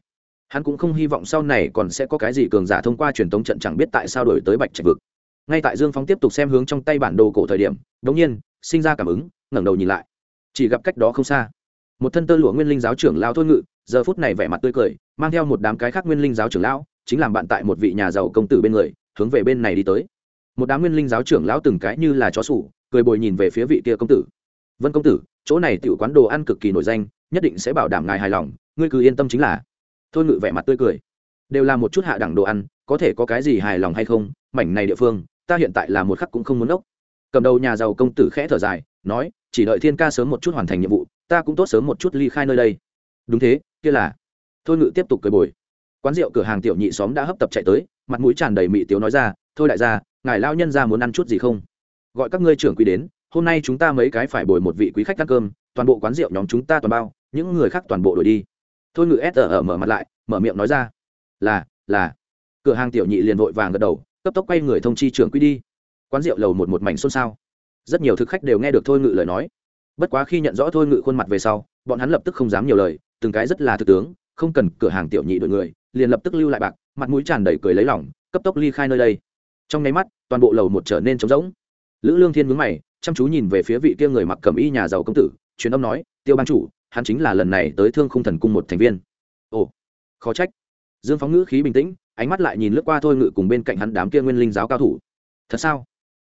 Hắn cũng không hy vọng sau này còn sẽ có cái gì cường giả thông qua truyền tống trận chẳng biết tại sao đổi tới bạch trạch vực. Ngay tại dương phóng tiếp tục xem hướng trong tay bản đồ cổ thời điểm đống nhiên, sinh ra cảm ứng, ngẩng đầu nhìn lại. Chỉ gặp cách đó không xa, một thân tơ lụa nguyên linh giáo trưởng lao thôi ngự, giờ phút này vẻ mặt tươi cười, mang theo một đám cái khác nguyên linh giáo trưởng lão, chính làm bạn tại một vị nhà giàu công tử bên người, hướng về bên này đi tới một đám nguyên linh giáo trưởng lão từng cái như là chó sủ, cười bồi nhìn về phía vị kia công tử. Vân công tử, chỗ này tiểu quán đồ ăn cực kỳ nổi danh, nhất định sẽ bảo đảm ngài hài lòng, ngươi cứ yên tâm chính là. Thôi ngự vẻ mặt tươi cười. Đều là một chút hạ đẳng đồ ăn, có thể có cái gì hài lòng hay không, mảnh này địa phương, ta hiện tại là một khắc cũng không muốn ốc cầm đầu nhà giàu công tử khẽ thở dài, nói, chỉ đợi thiên ca sớm một chút hoàn thành nhiệm vụ, ta cũng tốt sớm một chút ly khai nơi đây. Đúng thế, kia là. Thôi ngự tiếp tục cười bồi. Quán rượu cửa hàng tiểu nhị xóm đã hấp tập chạy tới, mặt mũi tràn đầy mị tiếu nói ra, thôi đại gia ngài lao nhân ra muốn ăn chút gì không? Gọi các ngươi trưởng quý đến, hôm nay chúng ta mấy cái phải bồi một vị quý khách ăn cơm, toàn bộ quán rượu nhóm chúng ta toàn bao, những người khác toàn bộ đổi đi. Thôi ngự s ở mở mặt lại, mở miệng nói ra. Là là. Cửa hàng tiểu nhị liền vội vàng gật đầu, cấp tốc quay người thông chi trưởng quý đi. Quán rượu lầu một một mảnh xôn xao. Rất nhiều thực khách đều nghe được thôi ngự lời nói. Bất quá khi nhận rõ thôi ngự khuôn mặt về sau, bọn hắn lập tức không dám nhiều lời, từng cái rất là thực tướng, không cần cửa hàng tiểu nhị đội người, liền lập tức lưu lại bạc, mặt mũi tràn đầy cười lấy lỏng cấp tốc ly khai nơi đây trong nháy mắt, toàn bộ lầu một trở nên trống rỗng. Lữ lương thiên mướn mày, chăm chú nhìn về phía vị kia người mặc cầm y nhà giàu công tử, truyền âm nói, tiêu ban chủ, hắn chính là lần này tới thương khung thần cung một thành viên. Ồ, khó trách. Dương phóng ngữ khí bình tĩnh, ánh mắt lại nhìn lướt qua thôi ngự cùng bên cạnh hắn đám kia nguyên linh giáo cao thủ. Thật sao?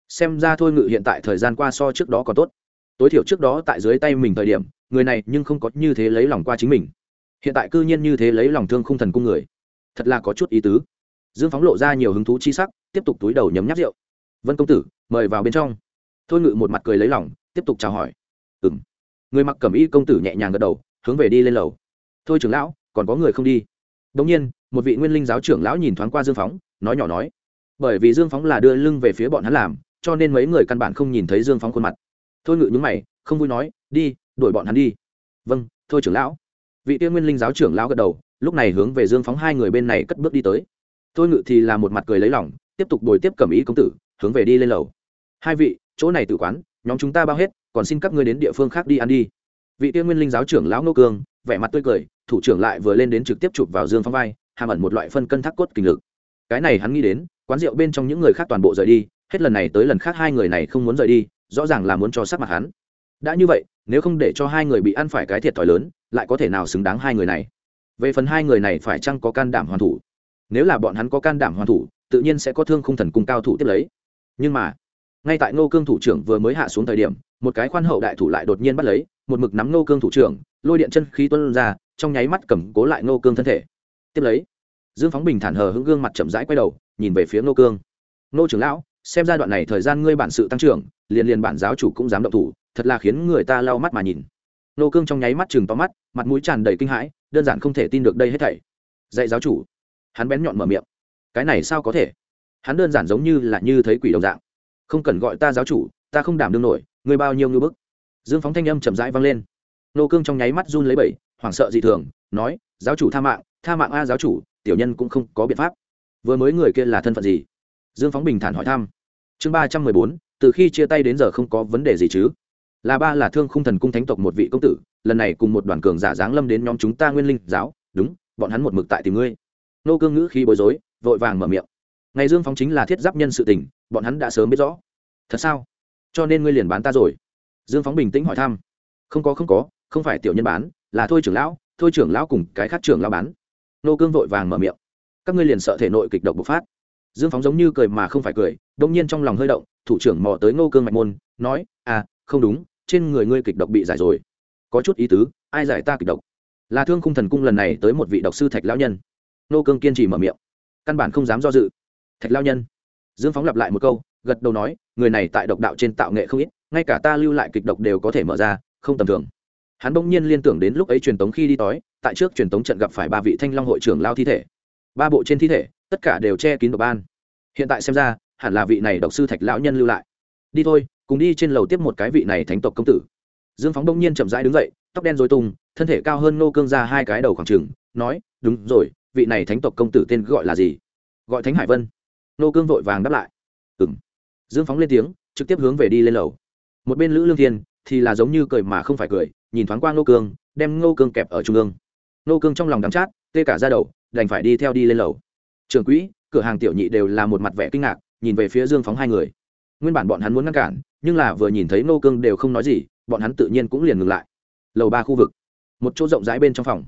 Xem ra thôi ngự hiện tại thời gian qua so trước đó còn tốt. Tối thiểu trước đó tại dưới tay mình thời điểm, người này nhưng không có như thế lấy lòng qua chính mình. Hiện tại cư nhiên như thế lấy lòng thương khung thần cung người. Thật là có chút ý tứ. Dương phóng lộ ra nhiều hứng thú chi sắc tiếp tục túi đầu nhấm nháp rượu. Vân công tử, mời vào bên trong. Thôi ngự một mặt cười lấy lòng, tiếp tục chào hỏi. Ừ m người mặc cẩm y công tử nhẹ nhàng gật đầu, hướng về đi lên lầu. Thôi trưởng lão, còn có người không đi? Đ ỗ n g nhiên, một vị nguyên linh giáo trưởng lão nhìn thoáng qua dương phóng, nói nhỏ nói. Bởi vì dương phóng là đưa lưng về phía bọn hắn làm, cho nên mấy người căn bản không nhìn thấy dương phóng khuôn mặt. Thôi ngự nhúng mày, không vui nói, đi, đuổi bọn hắn đi. Vâng thôi trưởng lão. Vị tiên nguyên linh giáo trưởng lão gật đầu, lúc này hướng về dương phóng hai người bên này cất bước đi tới. Thôi ngự thì là một mặt cười lấy lòng tiếp tục đổi tiếp cẩm ý công tử, hướng về đi lên lầu. Hai vị, chỗ này tự quán, nhóm chúng ta bao hết, còn xin các ngươi đến địa phương khác đi ăn đi. Vị tiên nguyên linh giáo trưởng lão nô cương, vẻ mặt tươi cười, thủ trưởng lại vừa lên đến trực tiếp chụp vào dương phong vai, hàm ẩn một loại phân cân thác cốt kinh lực. Cái này hắn nghĩ đến, quán rượu bên trong những người khác toàn bộ rời đi, hết lần này tới lần khác hai người này không muốn rời đi, rõ ràng là muốn cho sắc mặt hắn. Đã như vậy, nếu không để cho hai người bị ăn phải cái thiệt thòi lớn, lại có thể nào xứng đáng hai người này? Về phần hai người này phải chăng có can đảm hoàn thủ? Nếu là bọn hắn có can đảm hoàn thủ tự nhiên sẽ có thương khung thần cung cao thủ tiếp lấy. Nhưng mà, ngay tại ngô cương thủ trưởng vừa mới hạ xuống thời điểm, một cái khoan hậu đại thủ lại đột nhiên bắt lấy, một mực nắm ngô cương thủ trưởng, lôi điện chân khí tuân ra, trong nháy mắt cầm cố lại ngô cương thân thể. Tiếp lấy, dương phóng bình thản hờ hững gương mặt chậm rãi quay đầu, nhìn về phía ngô cương. Ngô trưởng lão, xem giai đoạn này thời gian ngươi bản sự tăng trưởng, liền liền bản giáo chủ cũng dám động thủ, thật là khiến người ta lau mắt mà nhìn. Ngô cương trong nháy mắt chừng to mắt, mặt mũi tràn đầy kinh hãi, đơn giản không thể tin được đây hết thảy. Dạy giáo chủ. Hắn bén nhọn mở miệng cái này sao có thể? Hắn đơn giản giống như là như thấy quỷ đồng dạng. Không cần gọi ta giáo chủ, ta không đảm đương nổi, ngươi bao nhiêu ngư bức? Dương phóng thanh âm chậm rãi vang lên. Nô cương trong nháy mắt run lấy bẩy, hoảng sợ dị thường, nói, giáo chủ tha mạng tha mạng a giáo chủ, tiểu nhân cũng không có biện pháp. Vừa mới người kia là thân phận gì? Dương phóng bình thản hỏi thăm. Chương ba trăm mười bốn, từ khi chia tay đến giờ không có vấn đề gì chứ? Là ba là thương khung thần cung thánh tộc một vị công tử, lần này cùng một đoàn cường giả giáng lâm đến nhóm chúng ta nguyên linh giáo. Đúng, bọn hắn một mực tại tìm ngươi. Nô cương ngữ khi bối rối vội vàng mở miệng. Ngày dương phóng chính là thiết giáp nhân sự tình, bọn hắn đã sớm biết rõ. Thật sao? Cho nên ngươi liền bán ta rồi? Dương phóng bình tĩnh hỏi thăm. Không có không có, không phải tiểu nhân bán, là thôi trưởng lão, thôi trưởng lão cùng cái khác trưởng lão bán. Nô cương vội vàng mở miệng. Các ngươi liền sợ thể nội kịch độc bộc phát. Dương phóng giống như cười mà không phải cười đông nhiên trong lòng hơi động, thủ trưởng mò tới nô cương mạch môn, nói à không đúng, trên người ngươi kịch độc bị giải rồi. Có chút ý tứ, ai giải ta kịch độc? Là thương khung thần cung lần này tới một vị độc sư thạch lão nhân. Nô cương kiên trì mở miệng căn bản không dám do dự. Thạch lão nhân dương phóng lặp lại một câu gật đầu nói người này tại độc đạo trên tạo nghệ không ít ngay cả ta lưu lại kịch độc đều có thể mở ra không tầm thường. Hắn bỗng nhiên liên tưởng đến lúc ấy truyền tống khi đi tối, tại trước truyền tống trận gặp phải ba vị thanh long hội trưởng lao thi thể. Ba bộ trên thi thể tất cả đều che kín độc ban. Hiện tại xem ra hẳn là vị này độc sư thạch lão nhân lưu lại. Đi thôi cùng đi trên lầu tiếp một cái vị này thánh tộc công tử. Dương phóng đông nhiên chậm rãi đứng dậy tóc đen dối tung thân thể cao hơn nô cương ra hai cái đầu khoảng trừng nói đúng rồi vị này thánh tộc công tử tên gọi là gì? Gọi thánh hải vân. Nô cương vội vàng đáp lại. Ừng dương phóng lên tiếng, trực tiếp hướng về đi lên lầu. Một bên lữ lương thiên thì là giống như cười mà không phải cười, nhìn thoáng qua nô cương, đem nô cương kẹp ở trung ương. Nô cương trong lòng đắm chát, tê cả ra đầu, đành phải đi theo đi lên lầu. Trường quỹ, cửa hàng tiểu nhị đều là một mặt vẻ kinh ngạc, nhìn về phía dương phóng hai người. Nguyên bản bọn hắn muốn ngăn cản, nhưng là vừa nhìn thấy nô cương đều không nói gì, bọn hắn tự nhiên cũng liền ngừng lại. Lầu ba khu vực. Một chỗ rộng rãi bên trong phòng.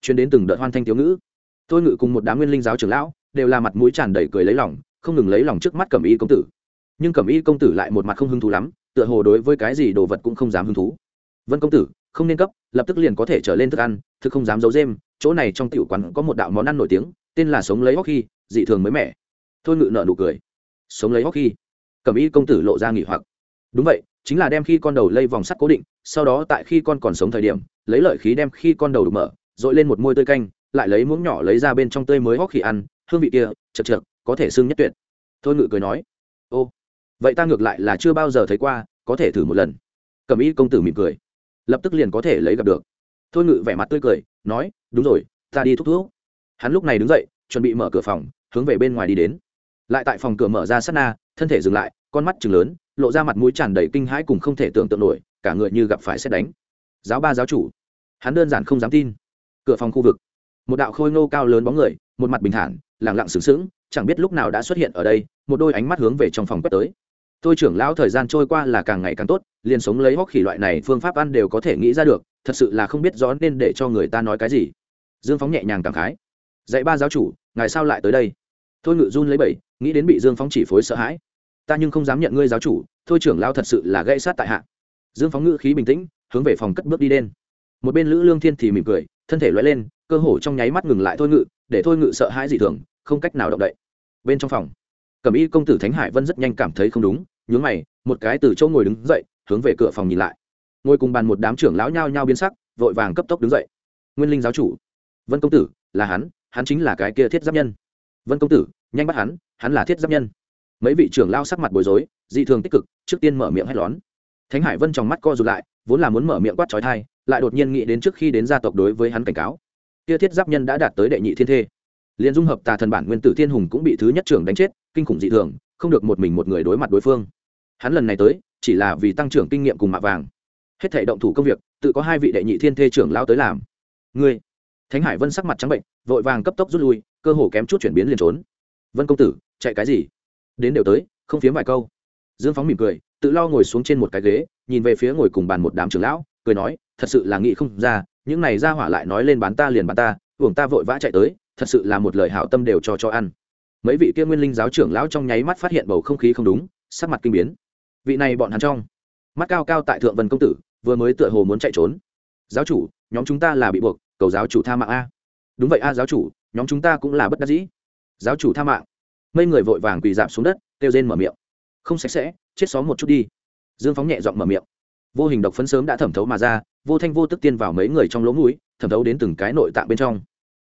Chuyến đến từng đợt hoan thanh thiếu ngữ tôi ngự cùng một đám nguyên linh giáo trưởng lão, đều là mặt mũi tràn đầy cười lấy lòng, không ngừng lấy lòng trước mắt cẩm y công tử. Nhưng cẩm y công tử lại một mặt không hứng thú lắm, tựa hồ đối với cái gì đồ vật cũng không dám hứng thú. Vân công tử, không nên cấp lập tức liền có thể trở lên thức ăn thức không dám giấu dêm chỗ này trong tiểu quán có một đạo món ăn nổi tiếng, tên là sống lấy hockey dị thường mới mẻ. Thôi ngự nợ nụ cười. Sống lấy hockey cẩm y công tử lộ ra nghỉ hoặc. Đúng vậy, chính là đem khi con đầu lây vòng sắt cố định, sau đó tại khi con còn sống thời điểm, lấy lợi khí đem khi con đầu được mở dội lên một môi tươi canh lại lấy muỗng nhỏ lấy ra bên trong tươi mới hóc khi ăn, hương vị kia, chật chược, có thể xưng nhất tuyệt. Thôi ngự cười nói, ô, vậy ta ngược lại là chưa bao giờ thấy qua, có thể thử một lần. Cầm ý công tử mỉm cười, lập tức liền có thể lấy gặp được. Thôi ngự vẻ mặt tươi cười, nói, đúng rồi, ta đi thúc thuốc hắn lúc này đứng dậy, chuẩn bị mở cửa phòng, hướng về bên ngoài đi đến. Lại tại phòng cửa mở ra sát na, thân thể dừng lại, con mắt chừng lớn, lộ ra mặt mũi tràn đầy kinh hãi cùng không thể tưởng tượng nổi, cả người như gặp phải xét đánh. Giáo ba giáo chủ. Hắn đơn giản không dám tin. Cửa phòng khu vực một đạo khôi ngô cao lớn bóng người một mặt bình thản lẳng lặng sướng sướng chẳng biết lúc nào đã xuất hiện ở đây một đôi ánh mắt hướng về trong phòng quét tới. Tôi trưởng lão thời gian trôi qua là càng ngày càng tốt liền sống lấy hóc khỉ loại này phương pháp ăn đều có thể nghĩ ra được thật sự là không biết rõ nên để cho người ta nói cái gì. Dương phóng nhẹ nhàng cảm khái. Dạy ba giáo chủ ngài sao lại tới đây? Thôi ngự run lấy bảy, nghĩ đến bị dương phóng chỉ phối sợ hãi. Ta nhưng không dám nhận ngươi giáo chủ thôi trưởng lão thật sự là gây sát tại hạ. Dương phóng ngự khí bình tĩnh hướng về phòng cất bước đi lên. một bên lữ lương thiên thì mỉm cười thân thể loay lên cơ hồ trong nháy mắt ngừng lại thôi ngự, để thôi ngự sợ hãi dị thường, không cách nào động đậy. Bên trong phòng, cẩm y công tử thánh hải vân rất nhanh cảm thấy không đúng, nhướng mày, một cái từ chỗ ngồi đứng dậy, hướng về cửa phòng nhìn lại. Ngồi cùng bàn một đám trưởng lão nhao nhao biến sắc, vội vàng cấp tốc đứng dậy. Nguyên linh giáo chủ, vân công tử, là hắn hắn chính là cái kia thiết giáp nhân. Vân công tử, nhanh bắt hắn hắn là thiết giáp nhân. Mấy vị trưởng lao sắc mặt bối rối, dị thường tích cực, trước tiên mở miệng hét lón thánh hải vân trong mắt co rụt lại, vốn là muốn mở miệng quát trói thai, lại đột nhiên nghĩ đến trước khi đến gia tộc đối với hắn cảnh cáo kia thiết giáp nhân đã đạt tới đệ nhị thiên thê. Liền dung hợp tà thần bản nguyên tử thiên hùng cũng bị thứ nhất trưởng đánh chết, kinh khủng dị thường, không được một mình một người đối mặt đối phương. Hắn lần này tới, chỉ là vì tăng trưởng kinh nghiệm cùng mạ vàng. Hết thể động thủ công việc, tự có hai vị đệ nhị thiên thê trưởng lao tới làm. Ngươi, thánh hải vân sắc mặt trắng bệnh, vội vàng cấp tốc rút lui, cơ hồ kém chút chuyển biến liền trốn. Vân công tử, chạy cái gì? Đến đều tới, không phiếm vài câu. Dương phóng mỉm cười, tự lo ngồi xuống trên một cái ghế, nhìn về phía ngồi cùng bàn một đám trưởng lão, cười nói, thật sự là nghĩ không ra những này ra hỏa lại nói lên bán ta liền bán ta uổng ta vội vã chạy tới, thật sự là một lời hảo tâm đều cho cho ăn. Mấy vị kia nguyên linh giáo trưởng lão trong nháy mắt phát hiện bầu không khí không đúng, sắc mặt kinh biến. Vị này bọn hắn trong, mắt cao cao tại thượng vân công tử, vừa mới tựa hồ muốn chạy trốn. Giáo chủ, nhóm chúng ta là bị buộc, cầu giáo chủ tha mạng a. Đúng vậy a, giáo chủ, nhóm chúng ta cũng là bất đắc dĩ. Giáo chủ tha mạng. Mấy người vội vàng quỳ dạp xuống đất, kêu rên mở miệng. Không sạch sẽ, chết xóm một chút đi. Dương phóng nhẹ giọng mở miệng. Vô hình độc phấn sớm đã thẩm thấu mà ra vô thanh vô tức tiên vào mấy người trong lỗ mũi, thẩm thấu đến từng cái nội tạng bên trong.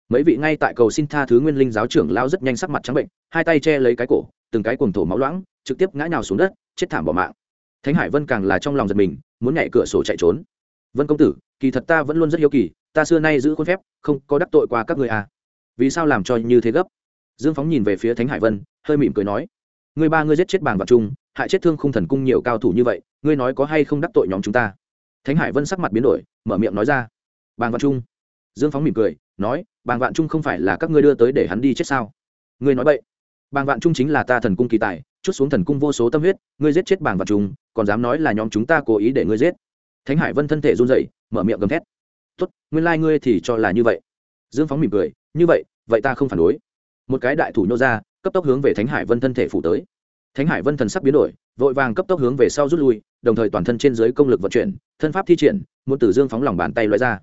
Mấy vị ngay tại cầu xin tha thứ nguyên linh giáo trưởng lao rất nhanh sắc mặt trắng bệnh, hai tay che lấy cái cổ, từng cái cuồng thổ máu loãng, trực tiếp ngã nhào xuống đất, chết thảm bỏ mạng. Thánh hải vân càng là trong lòng giật mình, muốn nhảy cửa sổ chạy trốn. Vân công tử, kỳ thật ta vẫn luôn rất hiếu kỳ, ta xưa nay giữ khuôn phép, không có đắc tội qua các người à. Vì sao làm cho như thế gấp? Dương phóng nhìn về phía thánh hải vân, hơi mỉm cười nói người ba ngươi giết chết bàng vào trung hại chết thương khung thần cung nhiều cao thủ như vậy, ngươi nói có hay không đắc tội nhóm chúng ta? Thánh hải vân sắc mặt biến đổi, mở miệng nói ra. Bàng vạn trung. Dương phóng mỉm cười, nói, bàng vạn trung không phải là các ngươi đưa tới để hắn đi chết sao? Ngươi nói vậy bàng vạn trung chính là ta thần cung kỳ tài, chút xuống thần cung vô số tâm huyết, ngươi giết chết bàng vạn trung, còn dám nói là nhóm chúng ta cố ý để ngươi giết. Thánh hải vân thân thể run rẩy, mở miệng gầm thét. Tốt, nguyên lai、like、ngươi thì cho là như vậy. Dương phóng mỉm cười, như vậy vậy ta không phản đối. Một cái đại thủ nhô ra, cấp tốc hướng về thánh hải vân thân thể phủ tới. Thánh hải vân thần sắc biến đổi, vội vàng cấp tốc hướng về sau rút lui đồng thời toàn thân trên dưới công lực vận chuyển, thân pháp thi triển, muốn từ dương phóng lòng bàn tay loại ra.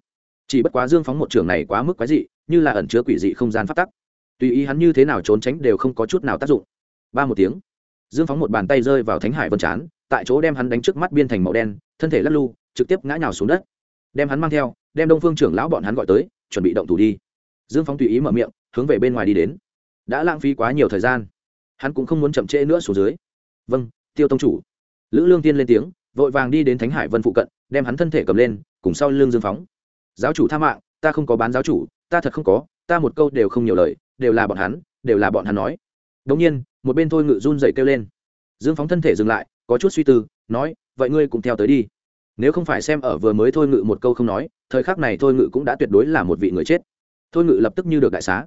Chỉ bất quá dương phóng một trường này quá mức quái dị, như là ẩn chứa quỷ dị không gian phát tắc. Tùy ý hắn như thế nào trốn tránh đều không có chút nào tác dụng. Ba một tiếng, dương phóng một bàn tay rơi vào thánh hải vân chán, tại chỗ đem hắn đánh trước mắt biên thành màu đen, thân thể lắc lu trực tiếp ngã nhào xuống đất. Đem hắn mang theo, đem đông phương trưởng lão bọn hắn gọi tới, chuẩn bị động thủ đi. Dương phóng tùy ý mở miệng, hướng về bên ngoài đi đến. Đã lãng phí quá nhiều thời gian, hắn cũng không muốn chậm trễ nữa xuống dưới. Vâng tiêu tông chủ lữ lương tiên lên tiếng, vội vàng đi đến thánh hải vân phụ cận, đem hắn thân thể cầm lên, cùng sau lương dương phóng. Giáo chủ tha mạng, ta không có bán giáo chủ, ta thật không có, ta một câu đều không nhiều lời, đều là bọn hắn, đều là bọn hắn nói. Đống nhiên, một bên thôi ngự run dậy kêu lên. Dương phóng thân thể dừng lại, có chút suy tư, nói, vậy ngươi cũng theo tới đi. Nếu không phải xem ở vừa mới thôi ngự một câu không nói, thời khắc này thôi ngự cũng đã tuyệt đối là một vị người chết. Thôi ngự lập tức như được đại xá.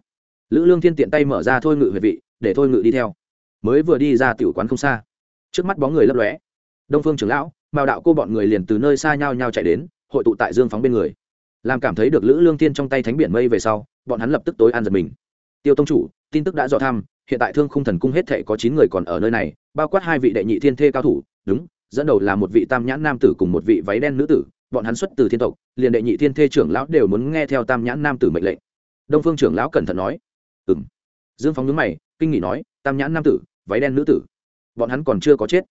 Lữ lương thiên tiện tay mở ra thôi ngự về vị, để thôi ngự đi theo. Mới vừa đi ra tiểu quán không xa, trước mắt bóng người lấp lóe đông phương trưởng lão, mao đạo cô bọn người liền từ nơi xa nhau nhau chạy đến, hội tụ tại dương phóng bên người. Làm cảm thấy được lữ lương tiên trong tay thánh biển mây về sau, bọn hắn lập tức tối an giật mình. Tiêu tông chủ, tin tức đã dò thăm, hiện tại thương khung thần cung hết thệ có chín người còn ở nơi này, bao quát hai vị đệ nhị thiên thê cao thủ, đúng, dẫn đầu là một vị tam nhãn nam tử cùng một vị váy đen nữ tử, bọn hắn xuất từ thiên tộc, liền đệ nhị thiên thê trưởng lão đều muốn nghe theo tam nhãn nam tử mệnh lệnh. Đông phương trưởng lão cẩn thận nói ừ m dương phóng nhướng mày, kinh nghỉ nói, tam nhãn nam tử, váy đen nữ tử, bọn hắn còn chưa có chết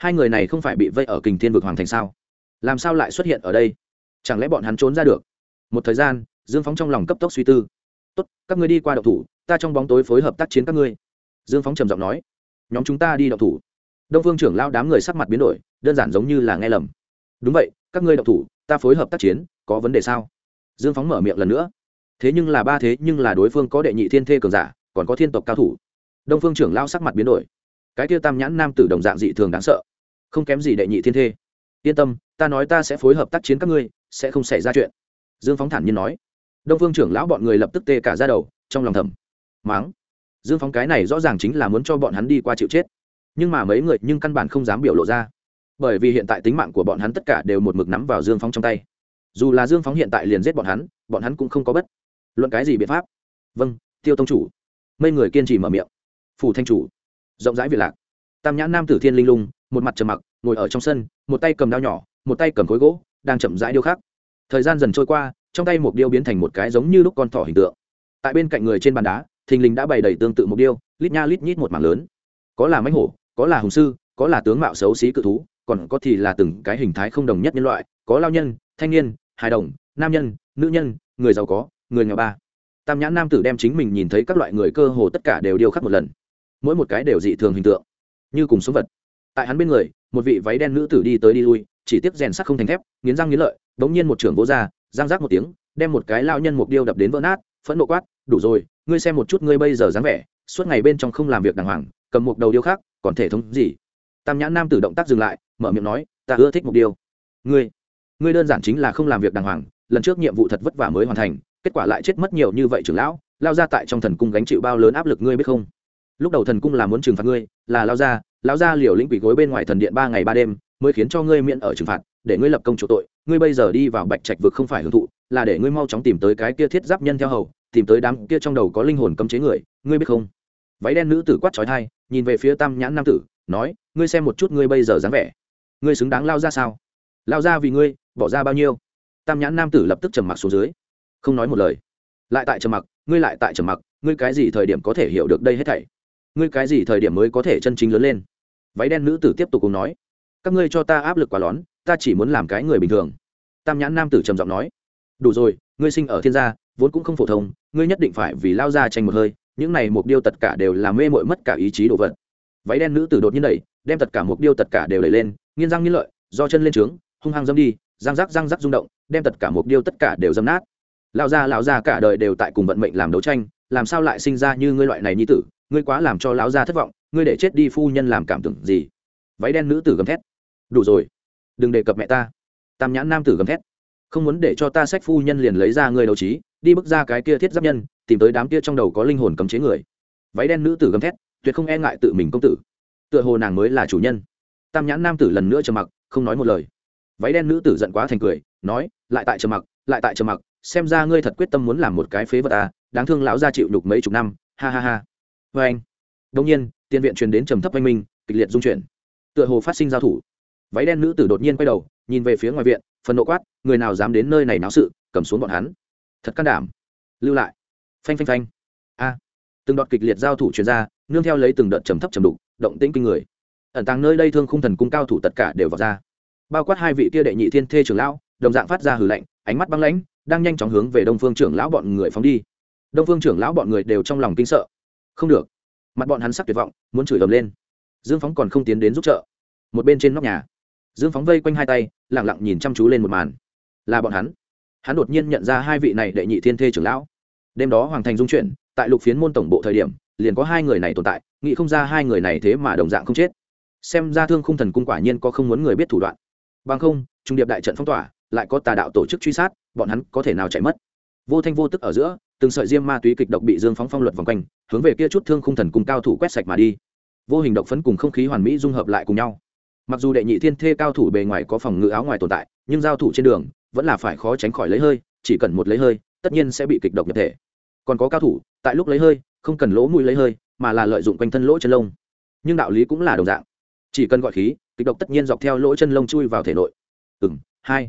hai người này không phải bị vây ở kình thiên vực hoàng thành sao? Làm sao lại xuất hiện ở đây? Chẳng lẽ bọn hắn trốn ra được? Một thời gian, dương phóng trong lòng cấp tốc suy tư. Tốt, các ngươi đi qua đậu thủ, ta trong bóng tối phối hợp tác chiến các ngươi. Dương phóng trầm giọng nói. Nhóm chúng ta đi đậu thủ. Đông phương trưởng lao đám người sắc mặt biến đổi, đơn giản giống như là nghe lầm. Đúng vậy, các ngươi đậu thủ, ta phối hợp tác chiến, có vấn đề sao? Dương phóng mở miệng lần nữa. Thế nhưng là ba thế, nhưng là đối phương có đệ nhị thiên thê cường giả, còn có thiên tộc cao thủ. Đông phương trưởng lao sắc mặt biến đổi. Cái tiêu tam nhãn nam tử đồng dạng dị thường đáng sợ không kém gì đệ nhị thiên thê. Yên tâm, ta nói ta sẽ phối hợp tác chiến các ngươi, sẽ không xảy ra chuyện. Dương phóng thản nhiên nói. Đông phương trưởng lão bọn người lập tức tê cả ra đầu, trong lòng thầm. Máng. Dương phóng cái này rõ ràng chính là muốn cho bọn hắn đi qua chịu chết. Nhưng mà mấy người nhưng căn bản không dám biểu lộ ra. Bởi vì hiện tại tính mạng của bọn hắn tất cả đều một mực nắm vào dương phóng trong tay. Dù là dương phóng hiện tại liền giết bọn hắn bọn hắn cũng không có bất luận cái gì biện pháp. Vâng tiêu tông chủ. Mấy người kiên trì mở miệng. Phủ thanh chủ. Rộng rãi việt lạc. Tam nhãn nam tử thiên linh lung một mặt trầm mặc, ngồi ở trong sân, một tay cầm đao nhỏ, một tay cầm khối gỗ, đang chậm rãi điêu khắc. Thời gian dần trôi qua, trong tay một điêu biến thành một cái giống như lúc con thỏ hình tượng. Tại bên cạnh người trên bàn đá, thình lình đã bày đầy tương tự một điêu, lít nha lít nhít một mảng lớn. Có là mãnh hổ, có là hùng sư, có là tướng mạo xấu xí cự thú, còn có thì là từng cái hình thái không đồng nhất nhân loại, có lao nhân, thanh niên, hài đồng, nam nhân, nữ nhân, người giàu có, người nghèo ba. Tam nhãn nam tử đem chính mình nhìn thấy các loại người cơ hồ tất cả đều điêu khắc một lần. Mỗi một cái đều dị thường hình tượng, như cùng sống vật tại hắn bên người, một vị váy đen nữ tử đi tới đi lui, chỉ tiếp rèn sắc không thành thép, nghiến răng nghiến lợi đ ố n g nhiên một trưởng vỗ ra giang rác một tiếng, đem một cái lao nhân mục điêu đập đến vỡ nát, phẫn nộ quát, đủ rồi, ngươi xem một chút ngươi bây giờ dáng vẻ, suốt ngày bên trong không làm việc đàng hoàng, cầm một đầu điêu khác, còn thể thống gì? Tam nhãn nam tử động tác dừng lại, mở miệng nói, ta ưa thích mục điêu. Ngươi ngươi đơn giản chính là không làm việc đàng hoàng, lần trước nhiệm vụ thật vất vả mới hoàn thành, kết quả lại chết mất nhiều như vậy trưởng lão lao ra tại trong thần cung gánh chịu bao lớn áp lực ngươi biết không? Lúc đầu thần cung là muốn trừng phạt ngươi, là lao ra lão gia liều lĩnh quỷ gối bên ngoài thần điện ba ngày ba đêm, mới khiến cho ngươi miễn ở trừng phạt, để ngươi lập công chủ tội. Ngươi bây giờ đi vào bạch trạch vực không phải hưởng thụ, là để ngươi mau chóng tìm tới cái kia thiết giáp nhân theo hầu, tìm tới đám kia trong đầu có linh hồn cấm chế người, ngươi biết không? Váy đen nữ tử quát trói thai nhìn về phía tam nhãn nam tử, nói, ngươi xem một chút ngươi bây giờ dáng vẻ. Ngươi xứng đáng lao ra sao? Lao ra vì ngươi, bỏ ra bao nhiêu? Tam nhãn nam tử lập tức trầm mặc xuống dưới, không nói một lời. Lại tại trầm mặc, ngươi lại tại trầm mặc, ngươi cái gì thời điểm có thể hiểu được đây hết thảy? Ngươi cái gì thời điểm mới có thể chân chính lớn lên? Váy đen nữ tử tiếp tục cùng nói, các ngươi cho ta áp lực quá lón, ta chỉ muốn làm cái người bình thường. Tam nhãn nam tử trầm giọng nói, đủ rồi, ngươi sinh ở thiên gia, vốn cũng không phổ thông, ngươi nhất định phải vì lao ra tranh một hơi, những này mục điêu tất cả đều là mê mội mất cả ý chí đồ vật. Váy đen nữ tử đột nhiên đẩy, đem tất cả mục điêu tất cả đều đẩy lên nghiên răng nghiên lợi, do chân lên trướng, hung hăng dâm đi, răng rắc răng rắc rung động, đem tất cả mục điêu tất cả đều dâm nát. Lao ra lao ra cả đời đều tại cùng vận mệnh làm đấu tranh, làm sao lại sinh ra như ngươi loại này nhi tử? Ngươi quá làm cho lão gia thất vọng, ngươi để chết đi phu nhân làm cảm tưởng gì? Váy đen nữ tử gầm thét. Đủ rồi, đừng đề cập mẹ ta. Tam nhãn nam tử gầm thét. Không muốn để cho ta sách phu nhân liền lấy ra người đầu trí, đi bước ra cái kia thiết giáp nhân, tìm tới đám kia trong đầu có linh hồn cấm chế người. Váy đen nữ tử gầm thét, tuyệt không e ngại tự mình công tử. Tựa hồ nàng mới là chủ nhân. Tam nhãn nam tử lần nữa trầm mặc, không nói một lời. Váy đen nữ tử giận quá thành cười, nói, lại tại trầm mặc, lại tại trầm mặc, xem ra ngươi thật quyết tâm muốn làm một cái phế vật à đáng thương lão gia chịu đục mấy chục năm, ha ha ha vê anh. Đông nhiên tiên viện truyền đến trầm thấp oanh minh, kịch liệt dung chuyển. Tựa hồ phát sinh giao thủ. Váy đen nữ tử đột nhiên quay đầu, nhìn về phía ngoài viện, phần nộ quát, người nào dám đến nơi này náo sự, cầm xuống bọn hắn. Thật can đảm. Lưu lại. Phanh phanh phanh. A. Từng đoạn kịch liệt giao thủ chuyển ra, nương theo lấy từng đợt trầm thấp trầm đục, động tĩnh kinh người. Ẩn tàng nơi đây thương khung thần cung cao thủ tất cả đều vào ra. Bao quát hai vị kia đệ nhị thiên thê trưởng lão, đồng dạng phát ra hử lạnh, ánh mắt băng lãnh, đang nhanh chóng hướng về đông phương trưởng lão bọn người phóng đi. Đông phương trưởng lão bọn người đều trong lòng kinh sợ không được. Mặt bọn hắn sắc tuyệt vọng, muốn chửi ầm lên. Dương phóng còn không tiến đến giúp trợ. Một bên trên nóc nhà, dương phóng vây quanh hai tay lẳng lặng nhìn chăm chú lên một màn. Là bọn hắn. Hắn đột nhiên nhận ra hai vị này đệ nhị thiên thê trưởng lão. Đêm đó hoàng thành dung chuyển tại lục phiến môn tổng bộ thời điểm, liền có hai người này tồn tại, nghĩ không ra hai người này thế mà đồng dạng không chết. Xem ra thương khung thần cung quả nhiên có không muốn người biết thủ đoạn. Bằng không, trung điệp đại trận phong tỏa, lại có tà đạo tổ chức truy sát, bọn hắn có thể nào chạy mất? Vô thanh vô tức ở giữa từng sợi diêm ma túy kịch độc bị dương phóng phong luật vòng quanh, hướng về kia chút thương khung thần cùng cao thủ quét sạch mà đi. Vô hình độc phấn cùng không khí hoàn mỹ dung hợp lại cùng nhau. Mặc dù đệ nhị thiên thê cao thủ bề ngoài có phòng ngự áo ngoài tồn tại, nhưng giao thủ trên đường vẫn là phải khó tránh khỏi lấy hơi, chỉ cần một lấy hơi, tất nhiên sẽ bị kịch độc nhập thể. Còn có cao thủ, tại lúc lấy hơi, không cần lỗ mũi lấy hơi, mà là lợi dụng quanh thân lỗ chân lông. Nhưng đạo lý cũng là đồng dạng. Chỉ cần gọi khí, kịch độc tất nhiên dọc theo lỗ chân lông chui vào thể nội. Ừ hai.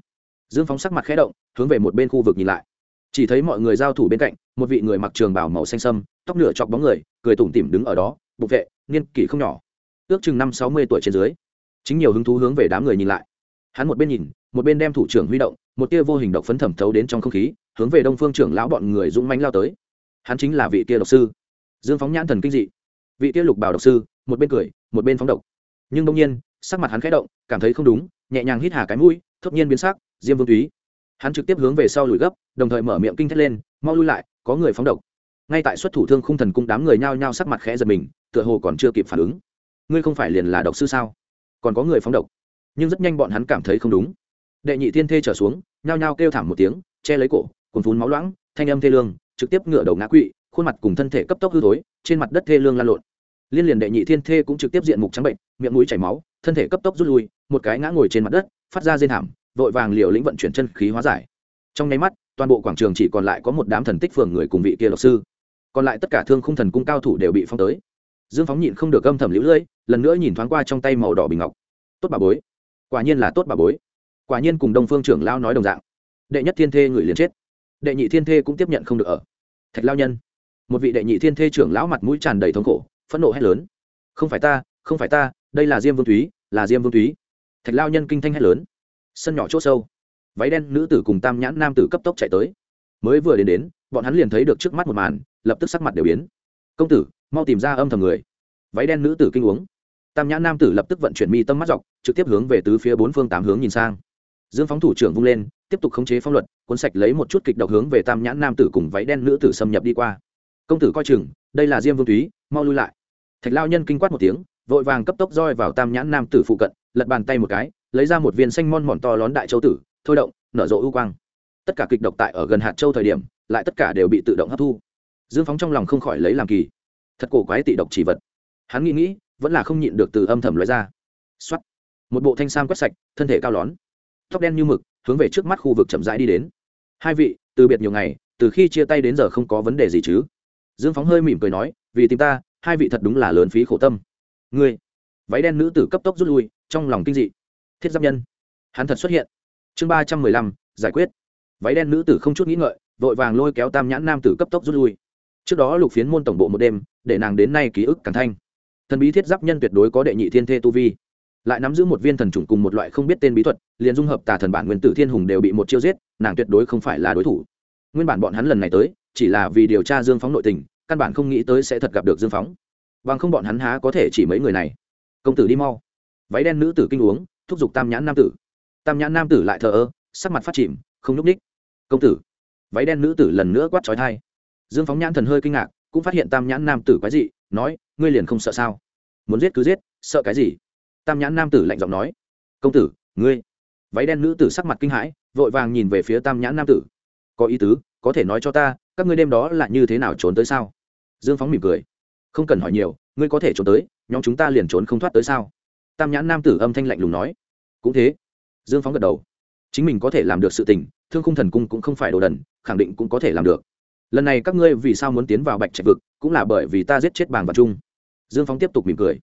Dương phóng sắc mặt khẽ động, hướng về một bên khu vực nhìn lại chỉ thấy mọi người giao thủ bên cạnh, một vị người mặc trường bảo màu xanh sâm, tóc nửa chọc bóng người, cười tủm tỉm đứng ở đó, bục vệ, niên kỷ không nhỏ. Ước chừng năm sáu mươi tuổi trên dưới. Chính nhiều hứng thú hướng về đám người nhìn lại. Hắn một bên nhìn, một bên đem thủ trưởng huy động, một tia vô hình độc phấn thẩm thấu đến trong không khí, hướng về đông phương trưởng lão bọn người dũng mánh lao tới. Hắn chính là vị tia độc sư. Dương phóng nhãn thần kinh dị. Vị tia lục bảo độc sư, một bên cười, một bên phóng độc. Nhưng đông nhiên, sắc mặt hắn khẽ động, cảm thấy không đúng, nhẹ nhàng hít hà cái mũi, thốt nhiên biến sắc, diêm vương túy hắn trực tiếp hướng về sau lùi gấp, đồng thời mở miệng kinh thét lên, mau lui lại, có người phóng độc. Ngay tại xuất thủ thương khung thần cung đám người nhao nhao sắc mặt khẽ giật mình, tựa hồ còn chưa kịp phản ứng. Ngươi không phải liền là độc sư sao? Còn có người phóng độc. Nhưng rất nhanh bọn hắn cảm thấy không đúng. Đệ nhị thiên thê trở xuống, nhao nhao kêu thảm một tiếng, che lấy cổ cuốn phún máu loãng, thanh âm thê lương, trực tiếp ngựa đầu ngã quỵ, khuôn mặt cùng thân thể cấp tốc hư thối, trên mặt đất thê lương lan lộn. Liên liền đệ nhị thiên thê cũng trực tiếp diện mục trắng bệnh, miệng mũi chảy máu, thân thể cấp tốc rút lui, một cái ngã ngồi trên mặt đất, phát ra rên thảm vội vàng liều lĩnh vận chuyển chân khí hóa giải. Trong nháy mắt, toàn bộ quảng trường chỉ còn lại có một đám thần tích phường người cùng vị kia luật sư. Còn lại tất cả thương khung thần cung cao thủ đều bị phong tới. Dương phóng nhịn không được âm thầm lũ lưỡi, lần nữa nhìn thoáng qua trong tay màu đỏ bình ngọc. Tốt bà bối, quả nhiên là tốt bà bối. Quả nhiên cùng đông phương trưởng lao nói đồng dạng. Đệ nhất thiên thê người liền chết. Đệ nhị thiên thê cũng tiếp nhận không được ở. Thạch lao nhân. Một vị đệ nhị thiên thê trưởng lão mặt mũi tràn đầy thống khổ, phẫn nộ hét lớn. Không phải ta, không phải ta, đây là diêm vương thúy là diêm vương thúy thạch lao nhân kinh thanh hét lớn sân nhỏ c h ỗ sâu. Váy đen nữ tử cùng tam nhãn nam tử cấp tốc chạy tới. Mới vừa đến đến, bọn hắn liền thấy được trước mắt một màn, lập tức sắc mặt đều biến. Công tử, mau tìm ra âm thầm người. Váy đen nữ tử kinh uống. Tam nhãn nam tử lập tức vận chuyển mi tâm mắt dọc, trực tiếp hướng về tứ phía bốn phương tám hướng nhìn sang. Dương phóng thủ trưởng vung lên, tiếp tục khống chế phong luật, cuốn sạch lấy một chút kịch độc hướng về tam nhãn nam tử cùng váy đen nữ tử xâm nhập đi qua. Công tử coi chừng, đây là diêm vương túy, mau lui lại. Thạch lao nhân kinh quát một tiếng, vội vàng cấp tốc roi vào tam nhãn nam tử phụ cận, lật bàn tay một cái lấy ra một viên xanh mon mòn to lón đại châu tử, thôi động, nở rộ ưu quang. Tất cả kịch độc tại ở gần hạt châu thời điểm, lại tất cả đều bị tự động hấp thu. Dương phóng trong lòng không khỏi lấy làm kỳ. Thật cổ quái tị độc chỉ vật. Hắn nghĩ nghĩ, vẫn là không nhịn được từ âm thầm lóe ra. X một bộ thanh sam quét sạch, thân thể cao lón. Tóc đen như mực, hướng về trước mắt khu vực chậm rãi đi đến. Hai vị, từ biệt nhiều ngày, từ khi chia tay đến giờ không có vấn đề gì chứ? Dương phóng hơi mỉm cười nói, vì tìm ta, hai vị thật đúng là lớn phí khổ tâm. Ngươi. Váy đen nữ tử cấp tốc rút lui, trong lòng kinh dị thiết giáp nhân. Hắn thật xuất hiện. Chương ba trăm mười lăm, giải quyết. Váy đen nữ tử không chút nghĩ ngợi, vội vàng lôi kéo tam nhãn nam tử cấp tốc rút lui. Trước đó lục phiến môn tổng bộ một đêm, để nàng đến nay ký ức càng thanh. Thần bí thiết giáp nhân tuyệt đối có đệ nhị thiên thê tu vi. Lại nắm giữ một viên thần trùng cùng một loại không biết tên bí thuật, liền dung hợp tà thần bản nguyên tử thiên hùng đều bị một chiêu giết, nàng tuyệt đối không phải là đối thủ. Nguyên bản bọn hắn lần này tới, chỉ là vì điều tra dương phóng nội tình, căn bản không nghĩ tới sẽ thật gặp được dương phóng. Bằng không bọn hắn há có thể chỉ mấy người này. Công tử đi mau. Váy đen nữ tử kinh uống thúc giục tam nhãn nam tử. Tam nhãn nam tử lại thờ ơ, sắc mặt phát chìm, không nhúc ních công tử. Váy đen nữ tử lần nữa quát trói thai. Dương phóng nhãn thần hơi kinh ngạc, cũng phát hiện tam nhãn nam tử quái dị, nói, ngươi liền không sợ sao? Muốn giết cứ giết, sợ cái gì? Tam nhãn nam tử lạnh giọng nói, công tử, ngươi. Váy đen nữ tử sắc mặt kinh hãi, vội vàng nhìn về phía tam nhãn nam tử. Có ý tứ, có thể nói cho ta, các ngươi đêm đó là như thế nào trốn tới sao? Dương phóng mỉm cười, không cần hỏi nhiều, ngươi có thể trốn tới, nhóm chúng ta liền trốn không thoát tới sao? Tam nhãn nam tử âm thanh lạnh lùng nói. Cũng thế. Dương phóng gật đầu. Chính mình có thể làm được sự tình, thương khung thần cung cũng không phải đồ đần, khẳng định cũng có thể làm được. Lần này các ngươi vì sao muốn tiến vào bạch trạch vực, cũng là bởi vì ta giết chết bàng và trung. Dương phóng tiếp tục mỉm cười.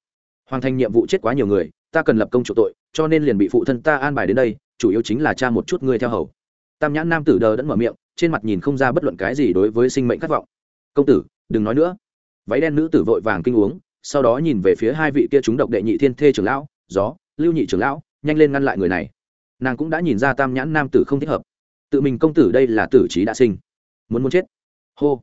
Hoàn thành nhiệm vụ chết quá nhiều người, ta cần lập công chủ tội, cho nên liền bị phụ thân ta an bài đến đây, chủ yếu chính là cha một chút ngươi theo hầu. Tam nhãn nam tử đờ đẫn mở miệng, trên mặt nhìn không ra bất luận cái gì đối với sinh mệnh khát vọng. Công tử, đừng nói nữa. Váy đen nữ tử vội vàng kinh uống sau đó nhìn về phía hai vị kia chúng độc đệ nhị thiên thê trưởng lão, gió, lưu nhị trưởng lão, nhanh lên ngăn lại người này. Nàng cũng đã nhìn ra tam nhãn nam tử không thích hợp. Tự mình công tử đây là tử trí đã sinh. Muốn muốn chết. Hô.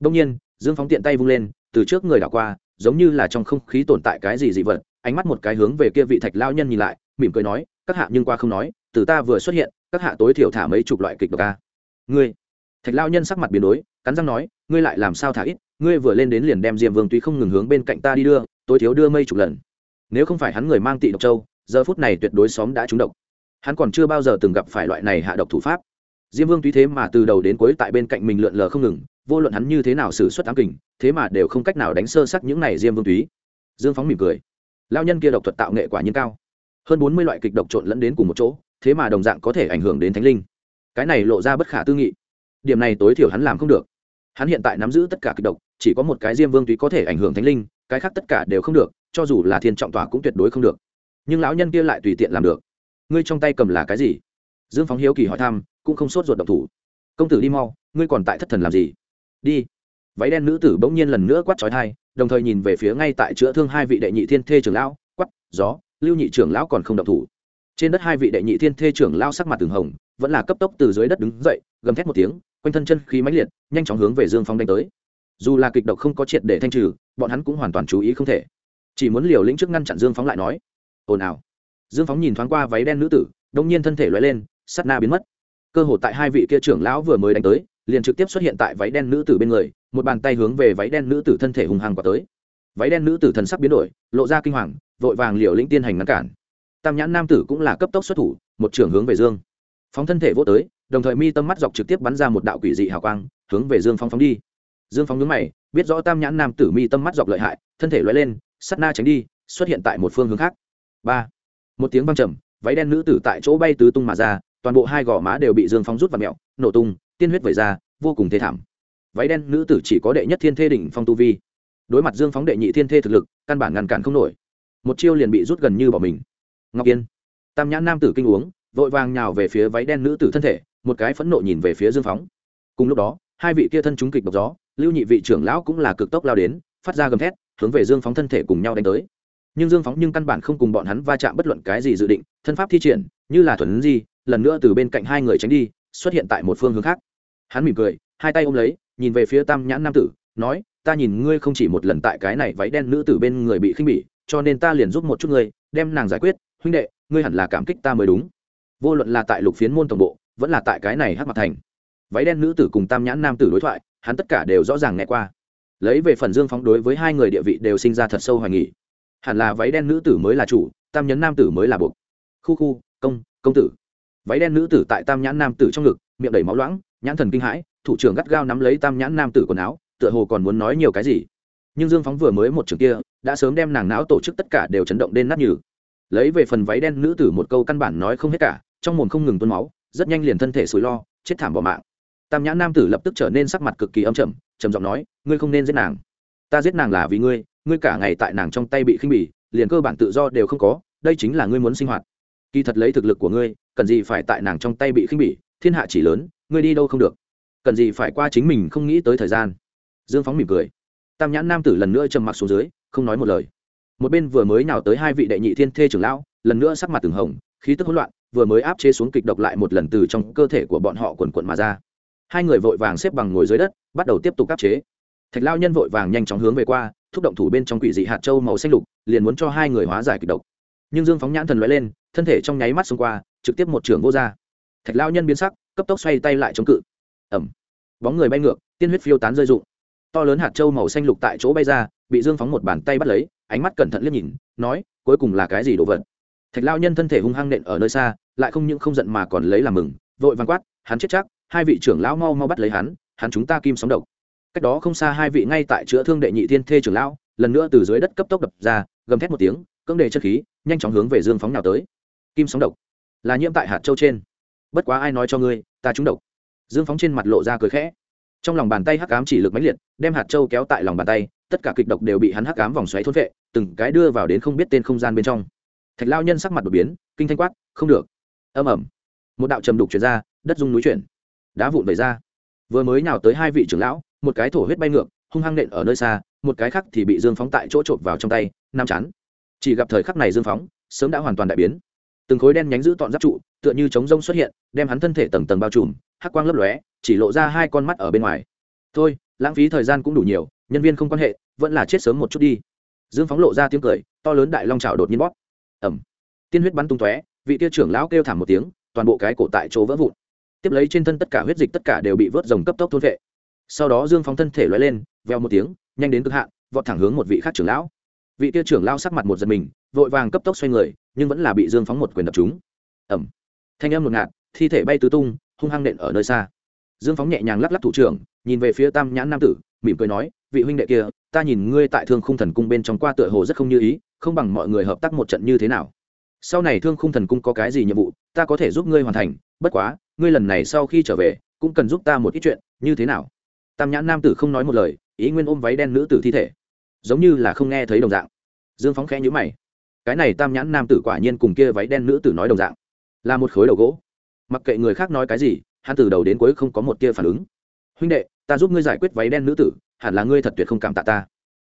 Đông nhiên, dương phóng tiện tay vung lên, từ trước người đảo qua, giống như là trong không khí tồn tại cái gì dị vật, ánh mắt một cái hướng về kia vị thạch lao nhân nhìn lại, mỉm cười nói, các hạ nhưng qua không nói, từ ta vừa xuất hiện, các hạ tối thiểu thả mấy chục loại kịch độc ca ngươi? Thạch lao nhân sắc mặt biến đối cắn răng nói, ngươi lại làm sao thả ít? Ngươi vừa lên đến liền đem diêm vương tuy không ngừng hướng bên cạnh ta đi đưa tối thiếu đưa mây chục lần. Nếu không phải hắn người mang tị độc châu, giờ phút này tuyệt đối xóm đã trúng độc. Hắn còn chưa bao giờ từng gặp phải loại này hạ độc thủ pháp. Diêm vương tuy thế mà từ đầu đến cuối tại bên cạnh mình lượn lờ không ngừng, vô luận hắn như thế nào xử suất ám kình, thế mà đều không cách nào đánh sơ sắc những này diêm vương túy. Dương phóng mỉm cười. Lao nhân kia độc thuật tạo nghệ quả nhiên cao. Hơn bốn mươi loại kịch độc trộn lẫn đến cùng một chỗ, thế mà đồng dạng có thể ảnh hưởng đến thánh linh. Cái này lộ ra bất khả tư nghị. Điểm này tối thiểu hắn làm không được hắn hiện tại nắm giữ tất cả kịch độc, chỉ có một cái diêm vương túy có thể ảnh hưởng thánh linh, cái khác tất cả đều không được, cho dù là thiên trọng tòa cũng tuyệt đối không được. Nhưng lão nhân kia lại tùy tiện làm được. Ngươi trong tay cầm là cái gì? Dương phóng hiếu kỳ hỏi thăm, cũng không sốt ruột độc thủ. Công tử đi mau, ngươi còn tại thất thần làm gì? Đi. Váy đen nữ tử bỗng nhiên lần nữa quát trói thai, đồng thời nhìn về phía ngay tại chữa thương hai vị đệ nhị thiên thê trưởng lão quắt gió, lưu nhị trưởng lão còn không độc thủ. Trên đất hai vị đệ nhị thiên thê trưởng lao sắc mặt từng hồng, vẫn là cấp tốc từ dưới đất đứng dậy, gầm thét một tiếng quanh thân chân khí mãnh liệt, nhanh chóng hướng về dương phong đánh tới. Dù là kịch độc không có triệt để thanh trừ, bọn hắn cũng hoàn toàn chú ý không thể. Chỉ muốn liều lĩnh trước ngăn chặn dương phóng lại nói, ồn ào. Dương phóng nhìn thoáng qua váy đen nữ tử, đông nhiên thân thể loay lên, sắt na biến mất. Cơ hội tại hai vị kia trưởng lão vừa mới đánh tới, liền trực tiếp xuất hiện tại váy đen nữ tử bên người, một bàn tay hướng về váy đen nữ tử thân thể hùng hăng quả tới. Váy đen nữ tử thần sắc biến đổi, lộ ra kinh hoàng, vội vàng liều lĩnh tiên hành ngăn cản. Tam nhãn nam tử cũng là cấp tốc xuất thủ, một trưởng hướng về dương. Phóng thân thể vô tới đồng thời mi tâm mắt dọc trực tiếp bắn ra một đạo quỷ dị hào quang, hướng về dương phong phóng đi. Dương phong nhướng mày, biết rõ tam nhãn nam tử mi tâm mắt dọc lợi hại, thân thể loay lên, sắt na tránh đi, xuất hiện tại một phương hướng khác. Ba. Một tiếng văng trầm, váy đen nữ tử tại chỗ bay tứ tung mà ra, toàn bộ hai gò má đều bị dương phong rút và mẹo, nổ tung, tiên huyết vẩy ra, vô cùng thê thảm. Váy đen nữ tử chỉ có đệ nhất thiên thê đỉnh phong tu vi. Đối mặt dương phóng đệ nhị thiên thê thực lực, căn bản ngăn cản không nổi. Một chiêu liền bị rút gần như bỏ mình. Ngọc yên. Tam nhãn nam tử kinh uống, vội vàng nhào về phía váy đen nữ tử thân thể một cái phẫn nộ nhìn về phía dương phóng. Cùng lúc đó, hai vị kia thân chúng kịch độc gió, lưu nhị vị trưởng lão cũng là cực tốc lao đến, phát ra gầm thét, hướng về dương phóng thân thể cùng nhau đánh tới. Nhưng dương phóng nhưng căn bản không cùng bọn hắn va chạm bất luận cái gì dự định, thân pháp thi triển, như là thuần di, lần nữa từ bên cạnh hai người tránh đi, xuất hiện tại một phương hướng khác. Hắn mỉm cười, hai tay ôm lấy, nhìn về phía tam nhãn nam tử, nói, ta nhìn ngươi không chỉ một lần tại cái này váy đen nữ tử bên người bị khinh bỉ, cho nên ta liền giúp một chút ngươi, đem nàng giải quyết, huynh đệ, ngươi hẳn là cảm kích ta mới đúng. Vô luận là tại lục phiến môn tổng bộ vẫn là tại cái này hát mặt thành. Váy đen nữ tử cùng tam nhãn nam tử đối thoại, hắn tất cả đều rõ ràng nghe qua. Lấy về phần dương phóng đối với hai người địa vị đều sinh ra thật sâu hoài nghỉ hẳn là váy đen nữ tử mới là chủ, tam nhấn nam tử mới là buộc. Khu khu, công công tử. Váy đen nữ tử tại tam nhãn nam tử trong ngực, miệng đầy máu loãng, nhãn thần kinh hãi, thủ trưởng gắt gao nắm lấy tam nhãn nam tử quần áo, tựa hồ còn muốn nói nhiều cái gì. Nhưng dương phóng vừa mới một trường kia, đã sớm đem nàng não tổ chức tất cả đều chấn động đến nát nhừ. Lấy về phần váy đen nữ tử một câu căn bản nói không hết cả, trong mồm không ngừng tuôn máu rất nhanh liền thân thể sủi lo, chết thảm bỏ mạng. Tam nhãn nam tử lập tức trở nên sắc mặt cực kỳ âm trầm trầm giọng nói, ngươi không nên giết nàng. Ta giết nàng là vì ngươi ngươi cả ngày tại nàng trong tay bị khinh bỉ, liền cơ bản tự do đều không có, đây chính là ngươi muốn sinh hoạt. Kỳ thật lấy thực lực của ngươi, cần gì phải tại nàng trong tay bị khinh bỉ, thiên hạ chỉ lớn, ngươi đi đâu không được. Cần gì phải qua chính mình không nghĩ tới thời gian. Dương phóng mỉm cười. Tam nhãn nam tử lần nữa trầm mặc xuống dưới, không nói một lời. Một bên vừa mới nào tới hai vị đệ nhị thiên thê trưởng lão, lần nữa sắc mặt từng hồng, khí tức hỗn loạn vừa mới áp chế xuống kịch độc lại một lần từ trong cơ thể của bọn họ quần quận mà ra. Hai người vội vàng xếp bằng ngồi dưới đất, bắt đầu tiếp tục áp chế. Thạch lao nhân vội vàng nhanh chóng hướng về qua, thúc động thủ bên trong quỷ dị hạt châu màu xanh lục, liền muốn cho hai người hóa giải kịch độc. Nhưng dương phóng nhãn thần loại lên, thân thể trong nháy mắt xông qua, trực tiếp một trường vô r thạch lao nhân biến sắc, cấp tốc xoay tay lại chống cự. Ẩm bóng người bay ngược, tiên huyết phiêu tán rơi rụng. To lớn hạt châu màu xanh lục tại chỗ bay ra, bị dương phóng một bàn tay bắt lấy, ánh mắt cẩn thận liếc nhìn, nói, cuối cùng là cái gì đồ vật? Thạch lao nhân thân thể hung hăng nện ở nơi xa, lại không những không giận mà còn lấy làm mừng, vội vàng quát, hắn chết chắc, hai vị trưởng lão mau mau bắt lấy hắn hắn chúng ta kim sóng độc. Cách đó không xa hai vị ngay tại chữa thương đệ nhị thiên thê trưởng lão, lần nữa từ dưới đất cấp tốc đập ra, gầm thét một tiếng, cưỡng đề chất khí, nhanh chóng hướng về dương phóng nào tới. Kim sóng độc là nhiễm tại hạt châu trên. Bất quá ai nói cho ngươi, ta trúng độc. Dương phóng trên mặt lộ ra cười khẽ. Trong lòng bàn tay hắc ám chỉ lực mãnh liệt, đem hạt châu kéo tại lòng bàn tay, tất cả kịch độc đều bị hắn hắc ám vòng xoáy thốn vệ, từng cái đưa vào đến không biết tên không gian bên trong thạch lao nhân sắc mặt đột biến, kinh thanh quát, không được. Âm ẩm một đạo trầm đục chuyển ra, đất dung núi chuyển. Đá vụn vẩy ra. Vừa mới nào tới hai vị trưởng lão, một cái thổ huyết bay ngược, hung hăng nện ở nơi xa, một cái khác thì bị dương phóng tại chỗ trộm vào trong tay, nam chắn chỉ gặp thời khắc này dương phóng, sớm đã hoàn toàn đại biến. Từng khối đen nhánh giữ tọn giáp trụ, tựa như trống rông xuất hiện, đem hắn thân thể tầng tầng bao trùm, hắc quang lấp lóe, chỉ lộ ra hai con mắt ở bên ngoài. Thôi, lãng phí thời gian cũng đủ nhiều, nhân viên không quan hệ, vẫn là chết sớm một chút đi. Dương phóng lộ ra tiếng cười, to lớn đại long trào đột nhiên bóp ẩm. Tiên huyết bắn tung tóe, vị tia trưởng lão kêu thảm một tiếng, toàn bộ cái cổ tại chỗ vỡ vụn. Tiếp lấy trên thân tất cả huyết dịch tất cả đều bị vớt rồng cấp tốc thôn vệ. Sau đó dương phóng thân thể loay lên veo một tiếng, nhanh đến cực hạn, vọt thẳng hướng một vị khác trưởng lão. Vị tia trưởng lao sắc mặt một giật mình, vội vàng cấp tốc xoay người, nhưng vẫn là bị dương phóng một quyền đập trúng. Ẩm. Thanh âm ngột ngạt, thi thể bay tứ tung, hung hăng nện ở nơi xa. Dương phóng nhẹ nhàng lắc lắc thủ trưởng, nhìn về phía tam nhãn nam tử, mỉm cười nói, vị huynh đệ kia, ta nhìn ngươi tại thương khung thần cung bên trong qua tựa hồ rất không như ý không bằng mọi người hợp tác một trận như thế nào. Sau này thương khung thần cung có cái gì nhiệm vụ, ta có thể giúp ngươi hoàn thành, bất quá, ngươi lần này sau khi trở về, cũng cần giúp ta một ít chuyện, như thế nào? Tam nhãn nam tử không nói một lời, ý nguyên ôm váy đen nữ tử thi thể. Giống như là không nghe thấy đồng dạng. Dương phóng khẽ nhữ mày. Cái này tam nhãn nam tử quả nhiên cùng kia váy đen nữ tử nói đồng dạng. Là một khối đầu gỗ. Mặc kệ người khác nói cái gì, hắn từ đầu đến cuối không có một tia phản ứng. Huynh đệ, ta giúp ngươi giải quyết váy đen nữ tử, hẳn là ngươi thật tuyệt không cảm tạ ta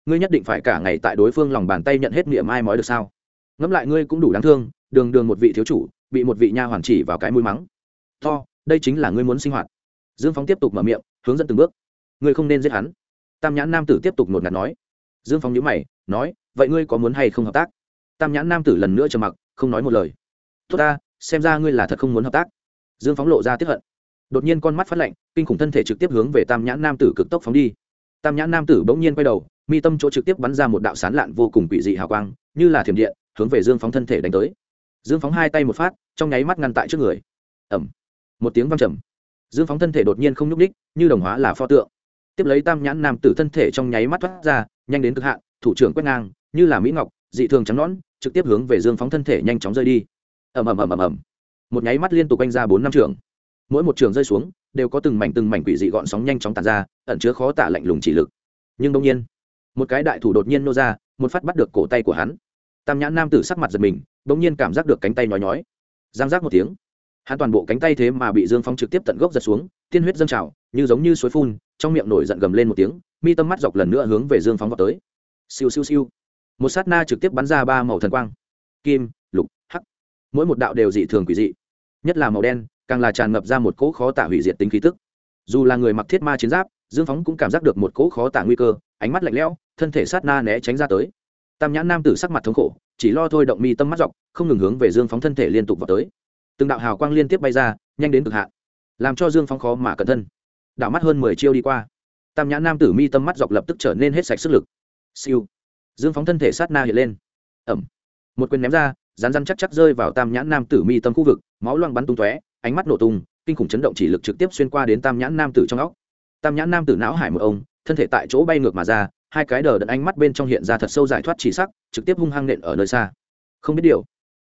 ngươi nhất định phải cả ngày tại đối phương lòng bàn tay nhận hết niệm ai mói được sao? Ngẫm lại ngươi cũng đủ đáng thương, đường đường một vị thiếu chủ, bị một vị nha hoàn chỉ vào cái mũi mắng. To, đây chính là ngươi muốn sinh hoạt. Dương phóng tiếp tục mở miệng, hướng dẫn từng bước. Ngươi không nên giết hắn. Tam nhãn nam tử tiếp tục ngột ngạt nói. Dương phóng nhữ mày, nói, vậy ngươi có muốn hay không hợp tác? Tam nhãn nam tử lần nữa trầm mặc, không nói một lời. Tốt ta, xem ra ngươi là thật không muốn hợp tác. Dương phóng lộ ra tiếp hận. Đột nhiên con mắt phát lạnh, kinh khủng thân thể trực tiếp hướng về tam nhãn nam tử cực tốc phóng đi. Tam nhãn nam tử bỗng nhiên quay đầu mi tâm chỗ trực tiếp bắn ra một đạo sán lạn vô cùng quỷ dị hào quang, như là thiểm điện, hướng về dương phóng thân thể đánh tới. Dương phóng hai tay một phát, trong nháy mắt ngăn tại trước người. Ẩm một tiếng văng trầm. Dương phóng thân thể đột nhiên không nhúc ních như đồng hóa là pho tượng. Tiếp lấy tam nhãn nam tử thân thể trong nháy mắt thoát ra, nhanh đến cực hạn, thủ trưởng quét ngang, như là mỹ ngọc, dị thường trắng nõn, trực tiếp hướng về dương phóng thân thể nhanh chóng rơi đi. Ầm ầm ầm ầm ầm. Một nháy mắt liên tục quanh ra bốn năm trường. Mỗi một trường rơi xuống, đều có từng mảnh từng mảnh quỷ dị gọn sóng nhanh chóng tàn ra, ẩn chứa khó tả lạnh lùng chỉ lực. Nhưng đông nhiên một cái đại thủ đột nhiên nô ra, một phát bắt được cổ tay của hắn. Tam nhãn nam tử sắc mặt giật mình, bỗng nhiên cảm giác được cánh tay nhói nhói. Giang giác một tiếng, hắn toàn bộ cánh tay thế mà bị dương phong trực tiếp tận gốc giật xuống, tiên huyết dâng trào, như giống như suối phun, trong miệng nổi giận gầm lên một tiếng, mi tâm mắt dọc lần nữa hướng về dương phóng vào tới. Siêu siêu siêu. Một sát na trực tiếp bắn ra ba màu thần quang. Kim, lục, hắc. Mỗi một đạo đều dị thường quỷ dị. Nhất là màu đen, càng là tràn ngập ra một cỗ khó tả hủy diệt tính khí tức. Dù là người mặc thiết ma chiến giáp, dương phóng cũng cảm giác được một cỗ khó tả nguy cơ, ánh mắt lạnh lẽo thân thể sát na né tránh ra tới. Tam nhãn nam tử sắc mặt thống khổ, chỉ lo thôi động mi tâm mắt dọc, không ngừng hướng về dương phóng thân thể liên tục vào tới. Từng đạo hào quang liên tiếp bay ra, nhanh đến cực hạn, làm cho dương phóng khó mà cẩn thân. Đạo mắt hơn mười chiêu đi qua, tam nhãn nam tử mi tâm mắt dọc lập tức trở nên hết sạch sức lực. Siêu. Dương phóng thân thể sát na hiện lên. Ẩm. Một quyền ném ra rán rán chắc chắc rơi vào tam nhãn nam tử mi tâm khu vực, máu loang bắn tung tóe, ánh mắt nổ tung, kinh khủng chấn động chỉ lực trực tiếp xuyên qua đến tam nhãn nam tử trong óc. Tam nhãn nam tử não hải một ông, thân thể tại chỗ bay ngược mà ra hai cái đờ đẫn ánh mắt bên trong hiện ra thật sâu giải thoát chỉ sắc, trực tiếp hung hăng nện ở nơi xa. Không biết điều.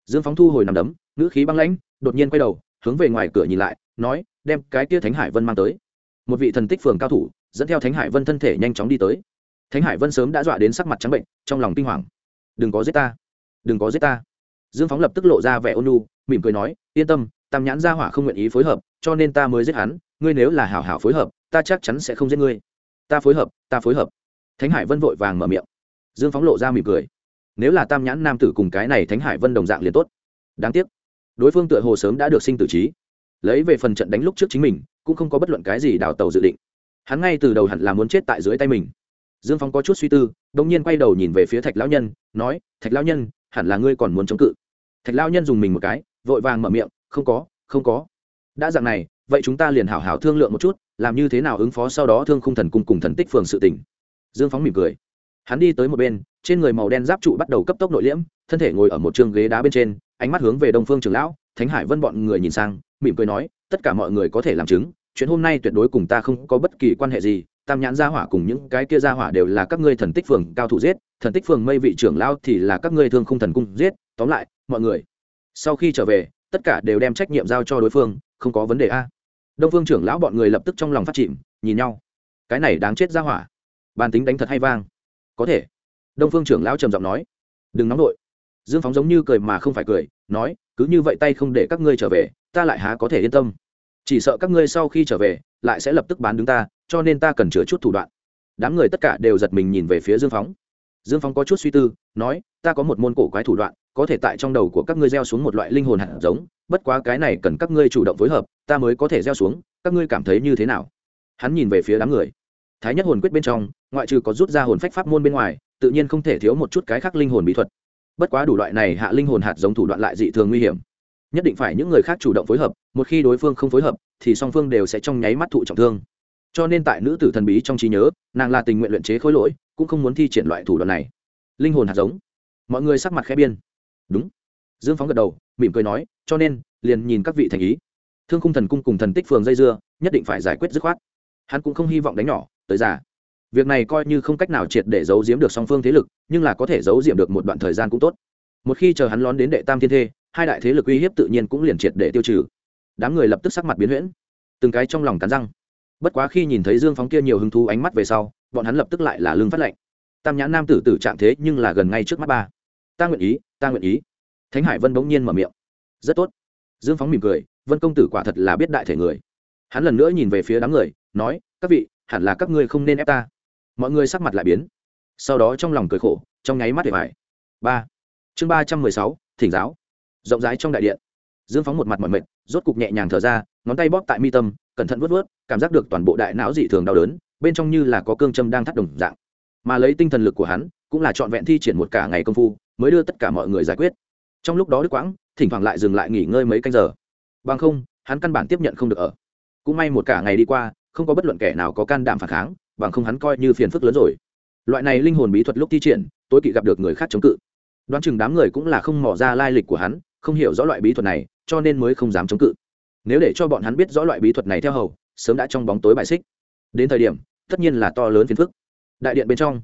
Dương phóng thu hồi nằm đấm, ngữ khí băng lãnh, đột nhiên quay đầu, hướng về ngoài cửa nhìn lại, nói, đem cái kia thánh hải vân mang tới. Một vị thần tích phường cao thủ, dẫn theo thánh hải vân thân thể nhanh chóng đi tới. Thánh hải vân sớm đã dọa đến sắc mặt trắng bệnh, trong lòng kinh hoàng. Đừng có giết ta. Đừng có giết ta. Dương phóng lập tức lộ ra vẻ ôn lu mỉm cười nói, yên tâm, tam nhãn gia hỏa không nguyện ý phối hợp, cho nên ta mới giết hắn, ngươi nếu là hảo hảo phối hợp, ta chắc chắn sẽ không giết ngươi. Ta phối hợp, ta phối hợp thánh hải vân vội vàng mở miệng. Dương phóng lộ ra mỉm cười. Nếu là tam nhãn nam tử cùng cái này thánh hải vân đồng dạng liền tốt. Đáng tiếc, đối phương tựa hồ sớm đã được sinh tử trí. Lấy về phần trận đánh lúc trước chính mình, cũng không có bất luận cái gì đào tàu dự định. Hắn ngay từ đầu hẳn là muốn chết tại dưới tay mình. Dương phong có chút suy tư đ ỗ n g nhiên quay đầu nhìn về phía thạch lão nhân, nói, thạch lão nhân, hẳn là ngươi còn muốn chống cự. Thạch lão nhân dùng mình một cái, vội vàng mở miệng, không có không có. Đã dạng này, vậy chúng ta liền hảo hảo thương lượng một chút, làm như thế nào ứng phó sau đó thương khung thần cung cùng thần tích phường sự tỉnh dương phóng mỉm cười. Hắn đi tới một bên, trên người màu đen giáp trụ bắt đầu cấp tốc nội liễm, thân thể ngồi ở một trường ghế đá bên trên, ánh mắt hướng về đông phương trường lão, thánh hải vân bọn người nhìn sang, mỉm cười nói, tất cả mọi người có thể làm chứng, chuyện hôm nay tuyệt đối cùng ta không có bất kỳ quan hệ gì, tam nhãn gia hỏa cùng những cái kia gia hỏa đều là các ngươi thần tích phường cao thủ giết, thần tích phường mây vị trưởng lao thì là các ngươi thương không thần cung giết, tóm lại, mọi người, sau khi trở về, tất cả đều đem trách nhiệm giao cho đối phương, không có vấn đề a. Đông phương trưởng lão bọn người lập tức trong lòng phát chìm, nhìn nhau. Cái này đáng chết gia hỏa bàn tính đánh thật hay vang. Có thể. Đông phương trưởng lão trầm giọng nói. Đừng nóng nổi dương phóng giống như cười mà không phải cười, nói, cứ như vậy tay không để các ngươi trở về, ta lại há có thể yên tâm. Chỉ sợ các ngươi sau khi trở về, lại sẽ lập tức bán đứng ta, cho nên ta cần chữa chút thủ đoạn. Đám người tất cả đều giật mình nhìn về phía dương phóng. Dương phóng có chút suy tư, nói, ta có một môn cổ quái thủ đoạn, có thể tại trong đầu của các ngươi gieo xuống một loại linh hồn hạt giống, bất quá cái này cần các ngươi chủ động phối hợp, ta mới có thể gieo xuống, các ngươi cảm thấy như thế nào? Hắn nhìn về phía đám người thái nhất hồn quyết bên trong, ngoại trừ có rút ra hồn phách pháp môn bên ngoài, tự nhiên không thể thiếu một chút cái khác linh hồn bí thuật. Bất quá đủ loại này hạ linh hồn hạt giống thủ đoạn lại dị thường nguy hiểm. Nhất định phải những người khác chủ động phối hợp, một khi đối phương không phối hợp, thì song phương đều sẽ trong nháy mắt thụ trọng thương. Cho nên tại nữ tử thần bí trong trí nhớ, nàng là tình nguyện luyện chế khối lỗi, cũng không muốn thi triển loại thủ đoạn này. Linh hồn hạt giống. Mọi người sắc mặt khẽ biên đúng. Dương phóng gật đầu, mỉm cười nói, cho nên, liền nhìn các vị thành ý. Thương khung thần cung cùng thần tích phường dây dưa, nhất định phải giải quyết dứt khoát. Hắn cũng không hy vọng đánh nhỏ tới già. Việc này coi như không cách nào triệt để giấu giếm được song phương thế lực, nhưng là có thể giấu diệm được một đoạn thời gian cũng tốt. Một khi chờ hắn lón đến đệ tam thiên thê, hai đại thế lực uy hiếp tự nhiên cũng liền triệt để tiêu trừ. Đám người lập tức sắc mặt biến huyễn. Từng cái trong lòng cắn răng. Bất quá khi nhìn thấy dương phóng kia nhiều hứng thú ánh mắt về sau, bọn hắn lập tức lại là lương phát lệnh tam nhãn nam tử tử trạng thế nhưng là gần ngay trước mắt ba. Ta nguyện ý, ta nguyện ý. Thánh hải vân bỗng nhiên mở miệng. Rất tốt. Dương phóng mỉm cười, vân công tử quả thật là biết đại thể người. Hắn lần nữa nhìn về phía đám người, nói, các vị hẳn là các ngươi không nên ép ta. Mọi người sắc mặt lại biến. Sau đó trong lòng cười khổ, trong nháy mắt để phải. Ba. Chương ba trăm mười sáu, thỉnh giáo. Rộng rãi trong đại điện. Dương phóng một mặt mọi mệt, rốt cục nhẹ nhàng thở ra, ngón tay bóp tại mi tâm, cẩn thận vớt vớt cảm giác được toàn bộ đại não dị thường đau đớn, bên trong như là có cương châm đang thắt đồng dạng. Mà lấy tinh thần lực của hắn, cũng là trọn vẹn thi triển một cả ngày công phu, mới đưa tất cả mọi người giải quyết. Trong lúc đó đức quãng, thỉnh thoảng lại dừng lại nghỉ ngơi mấy canh giờ. Bằng không, hắn căn bản tiếp nhận không được ở. Cũng may một cả ngày đi qua không có bất luận kẻ nào có can đảm phản kháng, bằng không hắn coi như phiền phức lớn rồi. Loại này linh hồn bí thuật lúc thi triển, tối kỵ gặp được người khác chống cự. Đoán chừng đám người cũng là không mò ra lai lịch của hắn, không hiểu rõ loại bí thuật này, cho nên mới không dám chống cự. Nếu để cho bọn hắn biết rõ loại bí thuật này theo hầu, sớm đã trong bóng tối bài xích. Đến thời điểm, tất nhiên là to lớn phiền phức. Đại điện bên trong,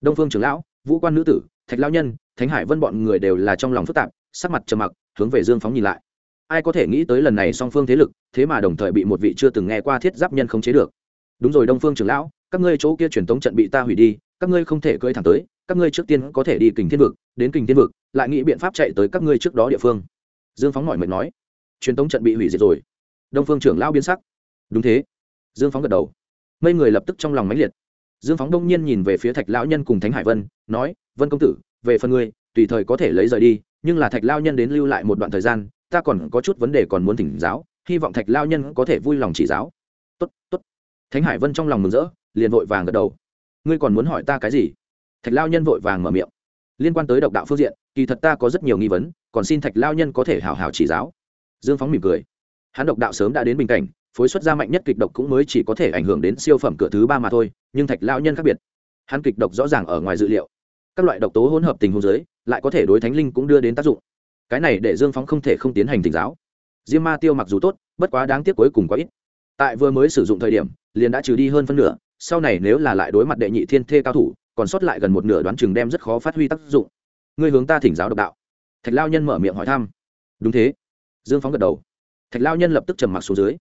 đông phương trưởng lão, vũ quan nữ tử, thạch lao nhân, thánh hải vân bọn người đều là trong lòng phức tạp, sắc mặt trầm mặc, hướng về dương phóng nhìn lại ai có thể nghĩ tới lần này song phương thế lực, thế mà đồng thời bị một vị chưa từng nghe qua thiết giáp nhân không chế được. Đúng rồi đông phương trưởng lão, các ngươi chỗ kia truyền tống trận bị ta hủy đi, các ngươi không thể cưỡi thẳng tới, các ngươi trước tiên có thể đi kình thiên vực, đến kình thiên vực, lại nghĩ biện pháp chạy tới các ngươi trước đó địa phương. Dương phóng mọi mệt nói. Truyền tống trận bị hủy diệt rồi. Đông phương trưởng lão biến sắc. Đúng thế. Dương phóng gật đầu. Mấy người lập tức trong lòng mãnh liệt. Dương phóng đông nhiên nhìn về phía thạch lão nhân cùng thánh hải vân, nói, vân công tử, về phần ngươi, tùy thời có thể lấy rời đi, nhưng là thạch lao nhân đến lưu lại một đoạn thời gian ta còn có chút vấn đề còn muốn thỉnh giáo, hy vọng thạch lao nhân có thể vui lòng chỉ giáo. Tốt tốt. Thánh hải vân trong lòng mừng rỡ, liền vội vàng gật đầu. Ngươi còn muốn hỏi ta cái gì? Thạch lao nhân vội vàng mở miệng. Liên quan tới độc đạo phương diện, kỳ thật ta có rất nhiều nghi vấn, còn xin thạch lao nhân có thể hào hào chỉ giáo. Dương phóng mỉm cười. Hắn độc đạo sớm đã đến bình cảnh, phối xuất ra mạnh nhất kịch độc cũng mới chỉ có thể ảnh hưởng đến siêu phẩm cửa thứ ba mà thôi, nhưng thạch lao nhân khác biệt. Hắn kịch độc rõ ràng ở ngoài dự liệu. Các loại độc tố hỗn hợp tình huống giới lại có thể đối thánh linh cũng đưa đến tác dụng cái này để dương phóng không thể không tiến hành tỉnh giáo. Diêm ma tiêu mặc dù tốt, bất quá đáng tiếc cuối cùng quá ít. Tại vừa mới sử dụng thời điểm, liền đã trừ đi hơn phân nửa, sau này nếu là lại đối mặt đệ nhị thiên thê cao thủ, còn sót lại gần một nửa đoán chừng đem rất khó phát huy tác dụng. Ngươi hướng ta thỉnh giáo độc đạo. Thạch lao nhân mở miệng hỏi thăm. Đúng thế. Dương phóng gật đầu. Thạch lao nhân lập tức trầm mặc xuống dưới.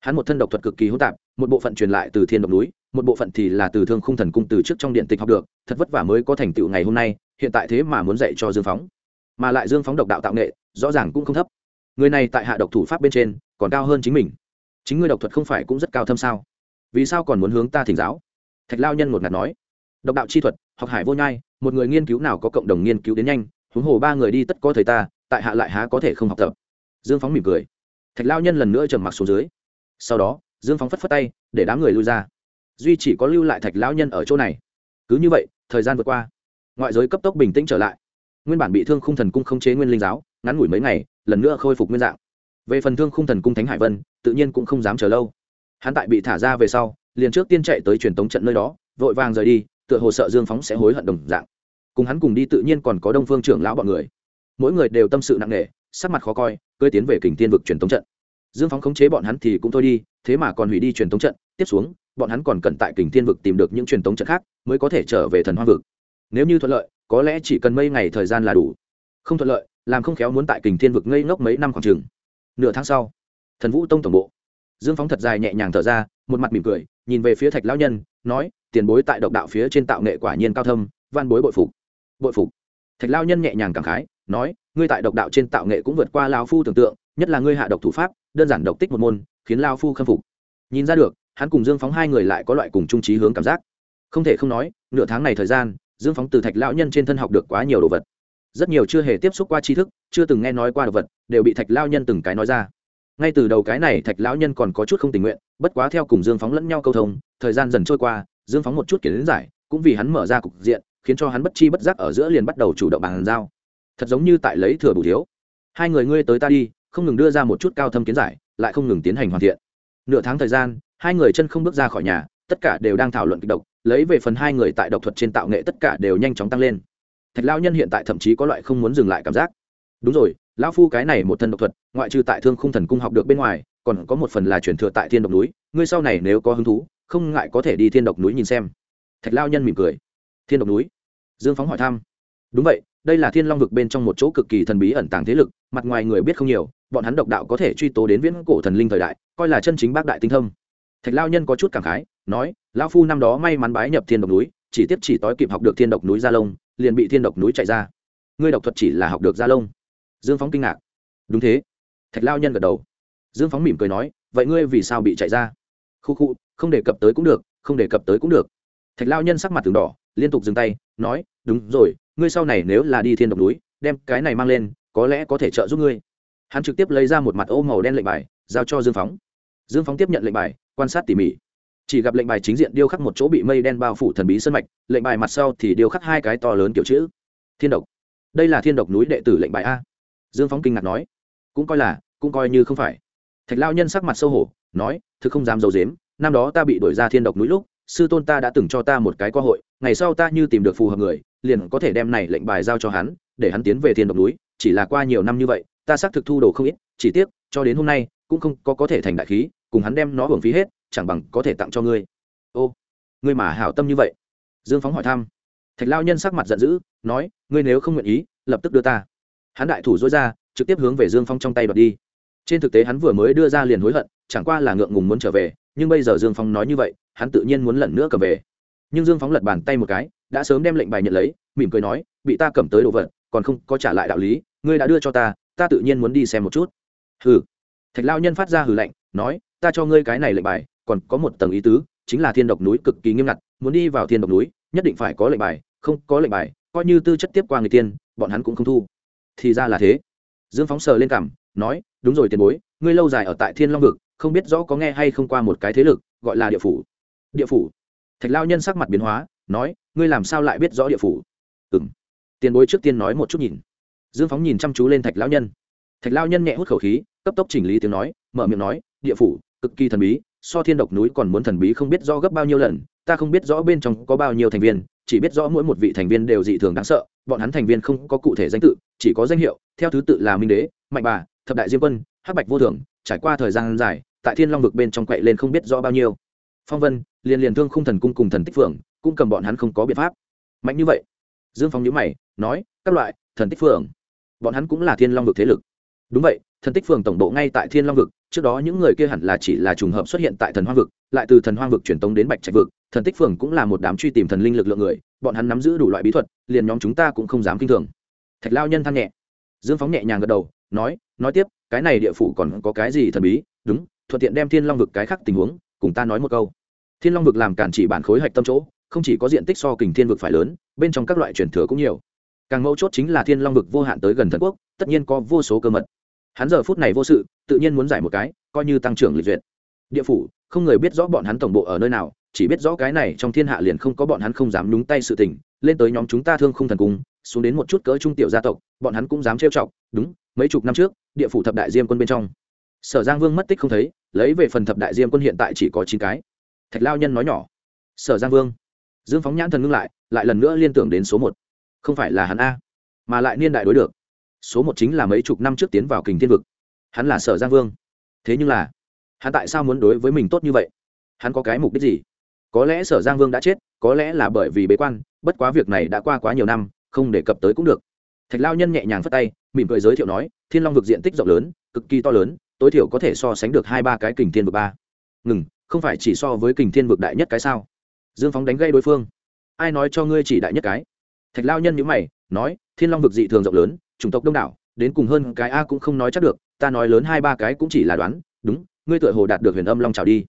Hắn một thân độc thuật cực kỳ hỗn tạp, một bộ phận truyền lại từ thiên độc núi, một bộ phận thì là từ thương khung thần cung từ trước trong điện tịch học được, thật vất vả mới có thành tựu ngày hôm nay, hiện tại thế mà muốn dạy cho dương phóng mà lại dương phóng độc đạo tạo nghệ, rõ ràng cũng không thấp. Người này tại hạ độc thủ pháp bên trên, còn cao hơn chính mình. Chính ngươi độc thuật không phải cũng rất cao thâm sao? Vì sao còn muốn hướng ta thỉnh giáo? Thạch lao nhân một ngạt nói. Độc đạo chi thuật, học hải vô nhai, một người nghiên cứu nào có cộng đồng nghiên cứu đến nhanh, huống hồ ba người đi tất có thời ta, tại hạ lại há có thể không học tập. Dương phóng mỉm cười. Thạch lao nhân lần nữa trầm mặc xuống dưới. Sau đó, dương phóng phất phất tay, để đám người lui ra. Duy chỉ có lưu lại thạch lao nhân ở chỗ này. Cứ như vậy, thời gian vượt qua. Ngoại giới cấp tốc bình tĩnh trở lại nguyên bản bị thương khung thần cung không chế nguyên linh giáo, ngắn ngủi mấy ngày, lần nữa khôi phục nguyên dạng. Về phần thương khung thần cung thánh hải vân, tự nhiên cũng không dám chờ lâu. Hắn tại bị thả ra về sau, liền trước tiên chạy tới truyền tống trận nơi đó, vội vàng rời đi, tựa hồ sợ dương phóng sẽ hối hận đồng dạng. Cùng hắn cùng đi tự nhiên còn có đông phương trưởng lão bọn người. Mỗi người đều tâm sự nặng nề, sắc mặt khó coi, cưới tiến về kình tiên vực truyền tống trận. Dương phóng khống chế bọn hắn thì cũng thôi đi, thế mà còn hủy đi truyền tống trận, tiếp xuống, bọn hắn còn cần tại kình tiên vực tìm được những truyền tống trận khác, mới có thể trở về thần hoa vực. Nếu như thuận lợi có lẽ chỉ cần mấy ngày thời gian là đủ. Không thuận lợi, làm không khéo muốn tại kình thiên vực ngây ngốc mấy năm khoảng chừng. Nửa tháng sau, thần vũ tông tổng bộ. Dương phóng thật dài nhẹ nhàng thở ra, một mặt mỉm cười, nhìn về phía thạch lão nhân, nói, tiền bối tại độc đạo phía trên tạo nghệ quả nhiên cao thâm, văn bối bội phục. Bội phục? Thạch lão nhân nhẹ nhàng cảm khái, nói, ngươi tại độc đạo trên tạo nghệ cũng vượt qua lao phu tưởng tượng, nhất là ngươi hạ độc thủ pháp, đơn giản độc tích một môn, khiến lao phu khâm phục. Nhìn ra được, hắn cùng dương phóng hai người lại có loại cùng trung trí hướng cảm giác. Không thể không nói, nửa tháng này thời gian dương phóng từ thạch lão nhân trên thân học được quá nhiều đồ vật. Rất nhiều chưa hề tiếp xúc qua tri thức, chưa từng nghe nói qua đồ vật, đều bị thạch lao nhân từng cái nói ra. Ngay từ đầu cái này thạch lão nhân còn có chút không tình nguyện, bất quá theo cùng dương phóng lẫn nhau câu thông, thời gian dần trôi qua, dương phóng một chút kiến giải, cũng vì hắn mở ra cục diện, khiến cho hắn bất chi bất giác ở giữa liền bắt đầu chủ động bàn giao. Thật giống như tại lấy thừa bù thiếu. Hai người ngươi tới ta đi, không ngừng đưa ra một chút cao thâm kiến giải, lại không ngừng tiến hành hoàn thiện. Nửa tháng thời gian, hai người chân không bước ra khỏi nhà, tất cả đều đang thảo luận kịch độc lấy về phần hai người tại độc thuật trên tạo nghệ tất cả đều nhanh chóng tăng lên. Thạch lao nhân hiện tại thậm chí có loại không muốn dừng lại cảm giác. Đúng rồi, lão phu cái này một thân độc thuật, ngoại trừ tại thương khung thần cung học được bên ngoài, còn có một phần là truyền thừa tại thiên độc núi, ngươi sau này nếu có hứng thú, không ngại có thể đi thiên độc núi nhìn xem. Thạch lao nhân mỉm cười. Thiên độc núi? Dương phóng hỏi thăm. Đúng vậy, đây là thiên long vực bên trong một chỗ cực kỳ thần bí ẩn tàng thế lực, mặt ngoài người biết không nhiều, bọn hắn độc đạo có thể truy tố đến viễn cổ thần linh thời đại, coi là chân chính bác đại tinh thông thạch lao nhân có chút cảm khái, nói lao phu năm đó may mắn bái nhập thiên độc núi, chỉ tiếp chỉ tối kịp học được thiên độc núi gia lông liền bị thiên độc núi chạy ra. Ngươi độc thuật chỉ là học được gia lông dương phóng kinh ngạc. Đúng thế. Thạch lao nhân gật đầu. Dương phóng mỉm cười nói, vậy ngươi vì sao bị chạy ra? Khu khu, không đề cập tới cũng được, không đề cập tới cũng được. Thạch lao nhân sắc mặt từng đỏ, liên tục dừng tay, nói, đúng rồi, ngươi sau này nếu là đi thiên độc núi, đem cái này mang lên, có lẽ có thể trợ giúp ngươi. Hắn trực tiếp lấy ra một mặt ô màu đen lệnh bài, giao cho dương phóng. Dương phóng tiếp nhận lệnh bài quan sát tỉ mỉ. Chỉ gặp lệnh bài chính diện điêu khắc một chỗ bị mây đen bao phủ thần bí sân mạch, lệnh bài mặt sau thì điêu khắc hai cái to lớn kiểu chữ, thiên độc. Đây là thiên độc núi đệ tử lệnh bài a. Dương phóng kinh ngạc nói, cũng coi là, cũng coi như không phải. Thạch lao nhân sắc mặt sâu hổ, nói, thực không dám d i ấ u dếm năm đó ta bị đổi ra thiên độc núi lúc, sư tôn ta đã từng cho ta một cái cơ hội, ngày sau ta như tìm được phù hợp người, liền có thể đem này lệnh bài giao cho hắn, để hắn tiến về thiên độc núi, chỉ là qua nhiều năm như vậy, ta xác thực thu đồ không ít, chỉ tiếc, cho đến hôm nay, cũng không có có thể thành đại khí cùng hắn đem nó hưởng phí hết, chẳng bằng có thể tặng cho ngươi. Ô, ngươi mà hảo tâm như vậy. Dương phóng hỏi thăm. Thạch lao nhân sắc mặt giận dữ, nói, ngươi nếu không nguyện ý, lập tức đưa ta. Hắn đại thủ dối ra, trực tiếp hướng về dương phong trong tay đoạt đi. Trên thực tế hắn vừa mới đưa ra liền hối hận, chẳng qua là ngượng ngùng muốn trở về, nhưng bây giờ dương phong nói như vậy, hắn tự nhiên muốn lần nữa cầm về. Nhưng dương phóng lật bàn tay một cái, đã sớm đem lệnh bài nhận lấy, mỉm cười nói, bị ta cầm tới đồ vật, còn không có trả lại đạo lý, ngươi đã đưa cho ta ta tự nhiên muốn đi xem một chút. Hừ. Thạch lao nhân phát ra hừ lạnh, nói ta cho ngươi cái này lệnh bài, còn có một tầng ý tứ, chính là thiên độc núi cực kỳ nghiêm ngặt, muốn đi vào thiên độc núi, nhất định phải có lệnh bài, không có lệnh bài, coi như tư chất tiếp qua người tiên, bọn hắn cũng không thu. Thì ra là thế. Dương phóng sờ lên cảm, nói, đúng rồi tiền bối, ngươi lâu dài ở tại thiên long vực, không biết rõ có nghe hay không qua một cái thế lực, gọi là địa phủ. Địa phủ. Thạch lao nhân sắc mặt biến hóa, nói, ngươi làm sao lại biết rõ địa phủ? Ừ m tiền bối trước tiên nói một chút nhìn. Dương phóng nhìn chăm chú lên thạch lao nhân. Thạch lao nhân nhẹ hút khẩu khí, cấp tốc chỉnh lý tiếng nói, mở miệng nói, địa phủ cực kỳ thần bí, so thiên độc núi còn muốn thần bí không biết rõ gấp bao nhiêu lần, ta không biết rõ bên trong có bao nhiêu thành viên, chỉ biết rõ mỗi một vị thành viên đều dị thường đáng sợ, bọn hắn thành viên không có cụ thể danh tự, chỉ có danh hiệu, theo thứ tự là minh đế, mạnh bà, thập đại diêm quân, hắc bạch vô thường, trải qua thời gian dài, tại thiên long vực bên trong quậy lên không biết rõ bao nhiêu. Phong vân liền liền thương khung thần cung cùng thần tích phượng, cũng cầm bọn hắn không có biện pháp. Mạnh như vậy. Dương phong nhữ mày, nói, các loại, thần tích phượng, bọn hắn cũng là thiên long vực thế lực đúng vậy, thần tích phường tổng bộ ngay tại thiên long vực, trước đó những người kia hẳn là chỉ là trùng hợp xuất hiện tại thần hoang vực, lại từ thần hoang vực truyền tống đến bạch trạch vực, thần tích phường cũng là một đám truy tìm thần linh lực lượng người, bọn hắn nắm giữ đủ loại bí thuật, liền nhóm chúng ta cũng không dám kinh thường. Thạch lao nhân than nhẹ. Dương phóng nhẹ nhàng gật đầu, nói nói tiếp, cái này địa phủ còn có cái gì thần bí? Đúng, thuận tiện đem thiên long vực cái khác tình huống, cùng ta nói một câu. Thiên long vực làm cản chỉ bản khối hạch tâm chỗ, không chỉ có diện tích so kình thiên vực phải lớn, bên trong các loại truyền thừa cũng nhiều. Càng mấu chốt chính là thiên long vực vô hạn tới gần thần quốc, tất nhiên có vô số cơ mật hắn giờ phút này vô sự, tự nhiên muốn giải một cái, coi như tăng trưởng lịch duyệt. Địa phủ, không người biết rõ bọn hắn tổng bộ ở nơi nào, chỉ biết rõ cái này trong thiên hạ liền không có bọn hắn không dám nhúng tay sự tình, lên tới nhóm chúng ta thương không thần cung, xuống đến một chút cỡ trung tiểu gia tộc, bọn hắn cũng dám trêu chọc, đúng, mấy chục năm trước, địa phủ thập đại diêm quân bên trong. Sở giang vương mất tích không thấy, lấy về phần thập đại diêm quân hiện tại chỉ có chín cái. Thạch lao nhân nói nhỏ. Sở giang vương. Dương phóng nhãn thần ngưng lại lại lần nữa liên tưởng đến số một. Không phải là hắn a, mà lại niên đại đối được số một chính là mấy chục năm trước tiến vào kình thiên vực. Hắn là sở giang vương. Thế nhưng là, hắn tại sao muốn đối với mình tốt như vậy? Hắn có cái mục đích gì? Có lẽ sở giang vương đã chết, có lẽ là bởi vì bế quan, bất quá việc này đã qua quá nhiều năm, không đề cập tới cũng được. Thạch lao nhân nhẹ nhàng phất tay, mỉm cười giới thiệu nói, thiên long vực diện tích rộng lớn, cực kỳ to lớn, tối thiểu có thể so sánh được hai ba cái kình thiên vực ba. Ngừng, không phải chỉ so với kình thiên vực đại nhất cái sao? Dương phóng đánh gây đối phương. Ai nói cho ngươi chỉ đại nhất cái? Thạch lao nhân nhữ mày, nói, thiên long vực dị thường rộng lớn chủng tộc đông đảo, đến cùng hơn cái a cũng không nói chắc được, ta nói lớn hai ba cái cũng chỉ là đoán, đúng, ngươi tựa hồ đạt được huyền âm long trào đi.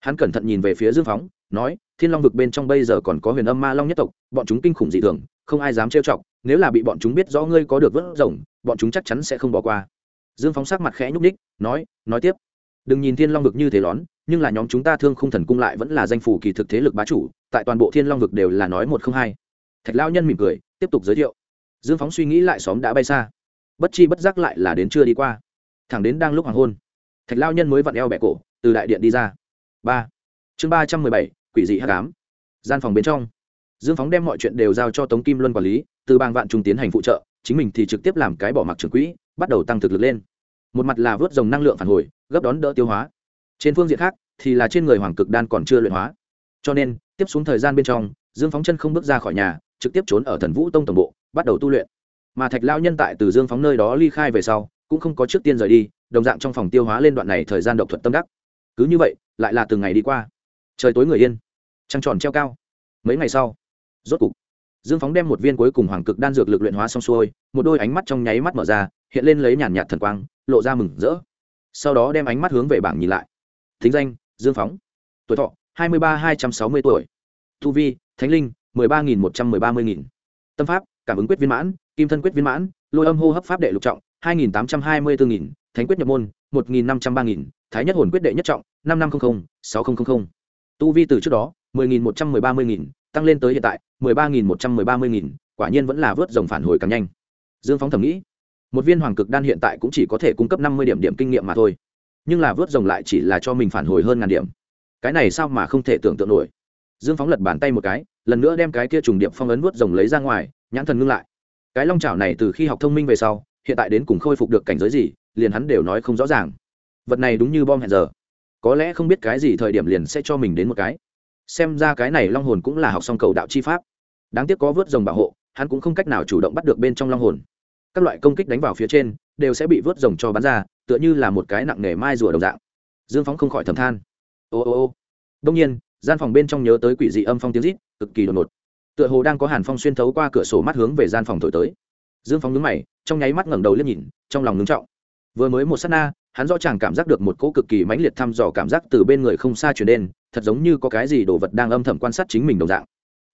Hắn cẩn thận nhìn về phía dương phóng, nói, thiên long vực bên trong bây giờ còn có huyền âm ma long nhất tộc, bọn chúng kinh khủng dị thường, không ai dám trêu chọc, nếu là bị bọn chúng biết rõ ngươi có được vớt rồng, bọn chúng chắc chắn sẽ không bỏ qua. Dương phóng sắc mặt khẽ nhúc ních nói nói tiếp. Đừng nhìn thiên long vực như thế lón, nhưng là nhóm chúng ta thương không thần cung lại vẫn là danh phủ kỳ thực thế lực bá chủ, tại toàn bộ thiên long vực đều là nói một không hai. Thạch lao nhân mỉm cười, tiếp tục giới thiệu dương phóng suy nghĩ lại xóm đã bay xa. Bất chi bất giác lại là đến chưa đi qua. Thẳng đến đang lúc hoàng hôn, thạch lao nhân mới vặn eo bẹ cổ, từ đại điện đi ra. Ba. Chương ba trăm mười bảy, quỷ dị h tám gian phòng bên trong, dương phóng đem mọi chuyện đều giao cho tống kim luân quản lý, từ bang vạn trung tiến hành phụ trợ, chính mình thì trực tiếp làm cái bỏ mặc trưởng quỹ, bắt đầu tăng thực lực lên. Một mặt là vớt dòng năng lượng phản hồi, gấp đón đỡ tiêu hóa. Trên phương diện khác, thì là trên người hoàng cực đan còn chưa luyện hóa. Cho nên, tiếp xuống thời gian bên trong, dương phóng chân không bước ra khỏi nhà, trực tiếp trốn ở thần vũ tông tổng bộ bắt đầu tu luyện. Mà thạch lao nhân tại từ dương phóng nơi đó ly khai về sau, cũng không có trước tiên rời đi, đồng dạng trong phòng tiêu hóa lên đoạn này thời gian độc thuật tâm đắc. Cứ như vậy, lại là từng ngày đi qua. Trời tối người yên, trăng tròn treo cao. Mấy ngày sau, rốt cục, dương phóng đem một viên cuối cùng hoàng cực đan dược lực luyện hóa xong xuôi, một đôi ánh mắt trong nháy mắt mở ra, hiện lên lấy nhàn nhạt thần quang, lộ ra mừng rỡ. Sau đó đem ánh mắt hướng về bảng nhìn lại. Thính danh, dương phóng. Tuổi thọ, hai mươi ba hai trăm sáu mươi tuổi. Thu vi, thánh linh, mười ba nghìn một trăm mười ba mươi nghìn. Tâm pháp cảm ứng quyết viên mãn, kim thân quyết viên mãn, lôi âm hô hấp pháp đệ lục trọng, hai nghìn tám trăm hai mươi bốn nghìn, thánh quyết nhập môn, một nghìn năm trăm ba nghìn, thái nhất hồn quyết đệ nhất trọng, năm năm trăm linh sáu nghìn tu vi từ trước đó, mười nghìn một trăm mười ba mươi nghìn, tăng lên tới hiện tại, mười ba nghìn một trăm mười ba mươi nghìn, quả nhiên vẫn là vớt dòng phản hồi càng nhanh. Dương phóng thầm nghĩ, một viên hoàng cực đan hiện tại cũng chỉ có thể cung cấp năm mươi điểm điểm kinh nghiệm mà thôi, nhưng là vớt rồng lại chỉ là cho mình phản hồi hơn ngàn điểm. Cái này sao mà không thể tưởng tượng nổi? Dương phóng lật bàn tay một cái lần nữa đem cái kia trùng điệp phong ấn vớt rồng lấy ra ngoài, nhãn thần ngưng lại. Cái long chảo này từ khi học thông minh về sau, hiện tại đến cùng khôi phục được cảnh giới gì, liền hắn đều nói không rõ ràng. Vật này đúng như bom hẹn giờ. Có lẽ không biết cái gì thời điểm liền sẽ cho mình đến một cái. Xem ra cái này long hồn cũng là học xong cầu đạo chi pháp. Đáng tiếc có vớt rồng bảo hộ, hắn cũng không cách nào chủ động bắt được bên trong long hồn. Các loại công kích đánh vào phía trên, đều sẽ bị vớt rồng cho bắn ra, tựa như là một cái nặng nề mai rùa đồng dạng. Dương phóng không khỏi thầm than. Ô ô ô. Đông nhiên gian phòng bên trong nhớ tới quỷ dị âm phong tiếng rít, cực kỳ đột ngột. Tựa hồ đang có hàn phong xuyên thấu qua cửa sổ mắt hướng về gian phòng thổi tới. Dương Phong nhướng mày, trong nháy mắt ngẩng đầu lên nhìn, trong lòng ngưng trọng. Vừa mới một s á t na, hắn rõ ràng cảm giác được một cỗ cực kỳ mãnh liệt thăm dò cảm giác từ bên người không xa chuyển đến, thật giống như có cái gì đồ vật đang âm thầm quan sát chính mình đồng dạng.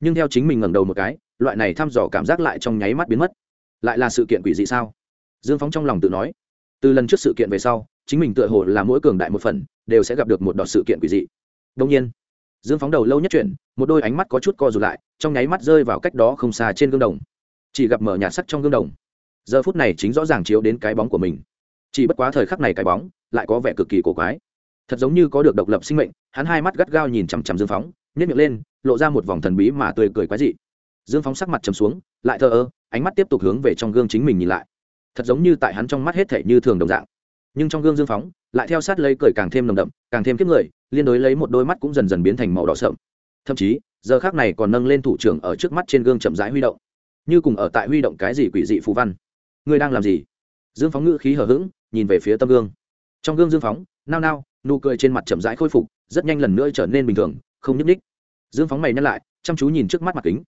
Nhưng theo chính mình ngẩng đầu một cái, loại này thăm dò cảm giác lại trong nháy mắt biến mất. Lại là sự kiện quỷ dị sao? Dương phóng trong lòng tự nói. Từ lần trước sự kiện về sau, chính mình tựa hồ là mỗi cường đại một phần, đều sẽ gặp được một đợt sự kiện quỷ dị. Đông nhiên dương phóng đầu lâu nhất chuyển một đôi ánh mắt có chút co rụt lại, trong nháy mắt rơi vào cách đó không xa trên gương đồng. Chỉ gặp mở nhà sắc trong gương đồng. Giờ phút này chính rõ ràng chiếu đến cái bóng của mình. Chỉ bất quá thời khắc này cái bóng, lại có vẻ cực kỳ cổ quái. Thật giống như có được độc lập sinh mệnh, hắn hai mắt gắt gao nhìn chằm chằm dương phóng nhét miệng lên, lộ ra một vòng thần bí mà tươi cười quái dị. Dương phóng sắc mặt chầm xuống, lại thờ ơ, ánh mắt tiếp tục hướng về trong gương chính mình nhìn lại. Thật giống như tại hắn trong mắt hết thể như thường đồng dạng. Nhưng trong gương dương phóng, lại theo sát lấy cười càng thêm nồng đậm, càng thêm kiếp người liên đối lấy một đôi mắt cũng dần dần biến thành màu đỏ sậm, thậm chí giờ khác này còn nâng lên thủ trưởng ở trước mắt trên gương chậm rãi huy động. Như cùng ở tại huy động cái gì quỷ dị phù văn. Ngươi đang làm gì? Dương phóng ngữ khí hở h ữ g nhìn về phía tâm gương. Trong gương dương phóng nao nao nụ cười trên mặt chậm rãi khôi phục rất nhanh lần nữa trở nên bình thường không nhúc ních dương phóng mày nhắc lại chăm chú nhìn trước mắt mặt kính.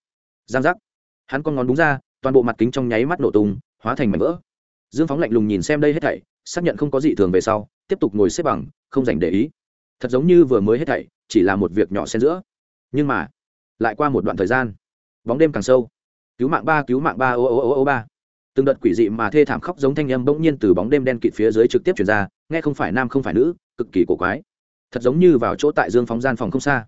Giang giác. Hắn con ngón đúng ra toàn bộ mặt kính trong nháy mắt nổ tung hóa thành mảnh vỡ. Dương phóng lạnh lùng nhìn xem đây hết thảy xác nhận không có gì thường về sau tiếp tục ngồi xếp bằng không dành để ý thật giống như vừa mới hết thảy, chỉ là một việc nhỏ xen giữa. Nhưng mà, lại qua một đoạn thời gian, bóng đêm càng sâu. Cứu mạng ba, cứu mạng ba, ô ô ô ô, ba. Từng đợt quỷ dị mà thê thảm khóc giống thanh âm bỗng nhiên từ bóng đêm đen kịt phía dưới trực tiếp chuyển ra, nghe không phải nam không phải nữ, cực kỳ cổ quái. Thật giống như vào chỗ tại dương phóng gian phòng không xa.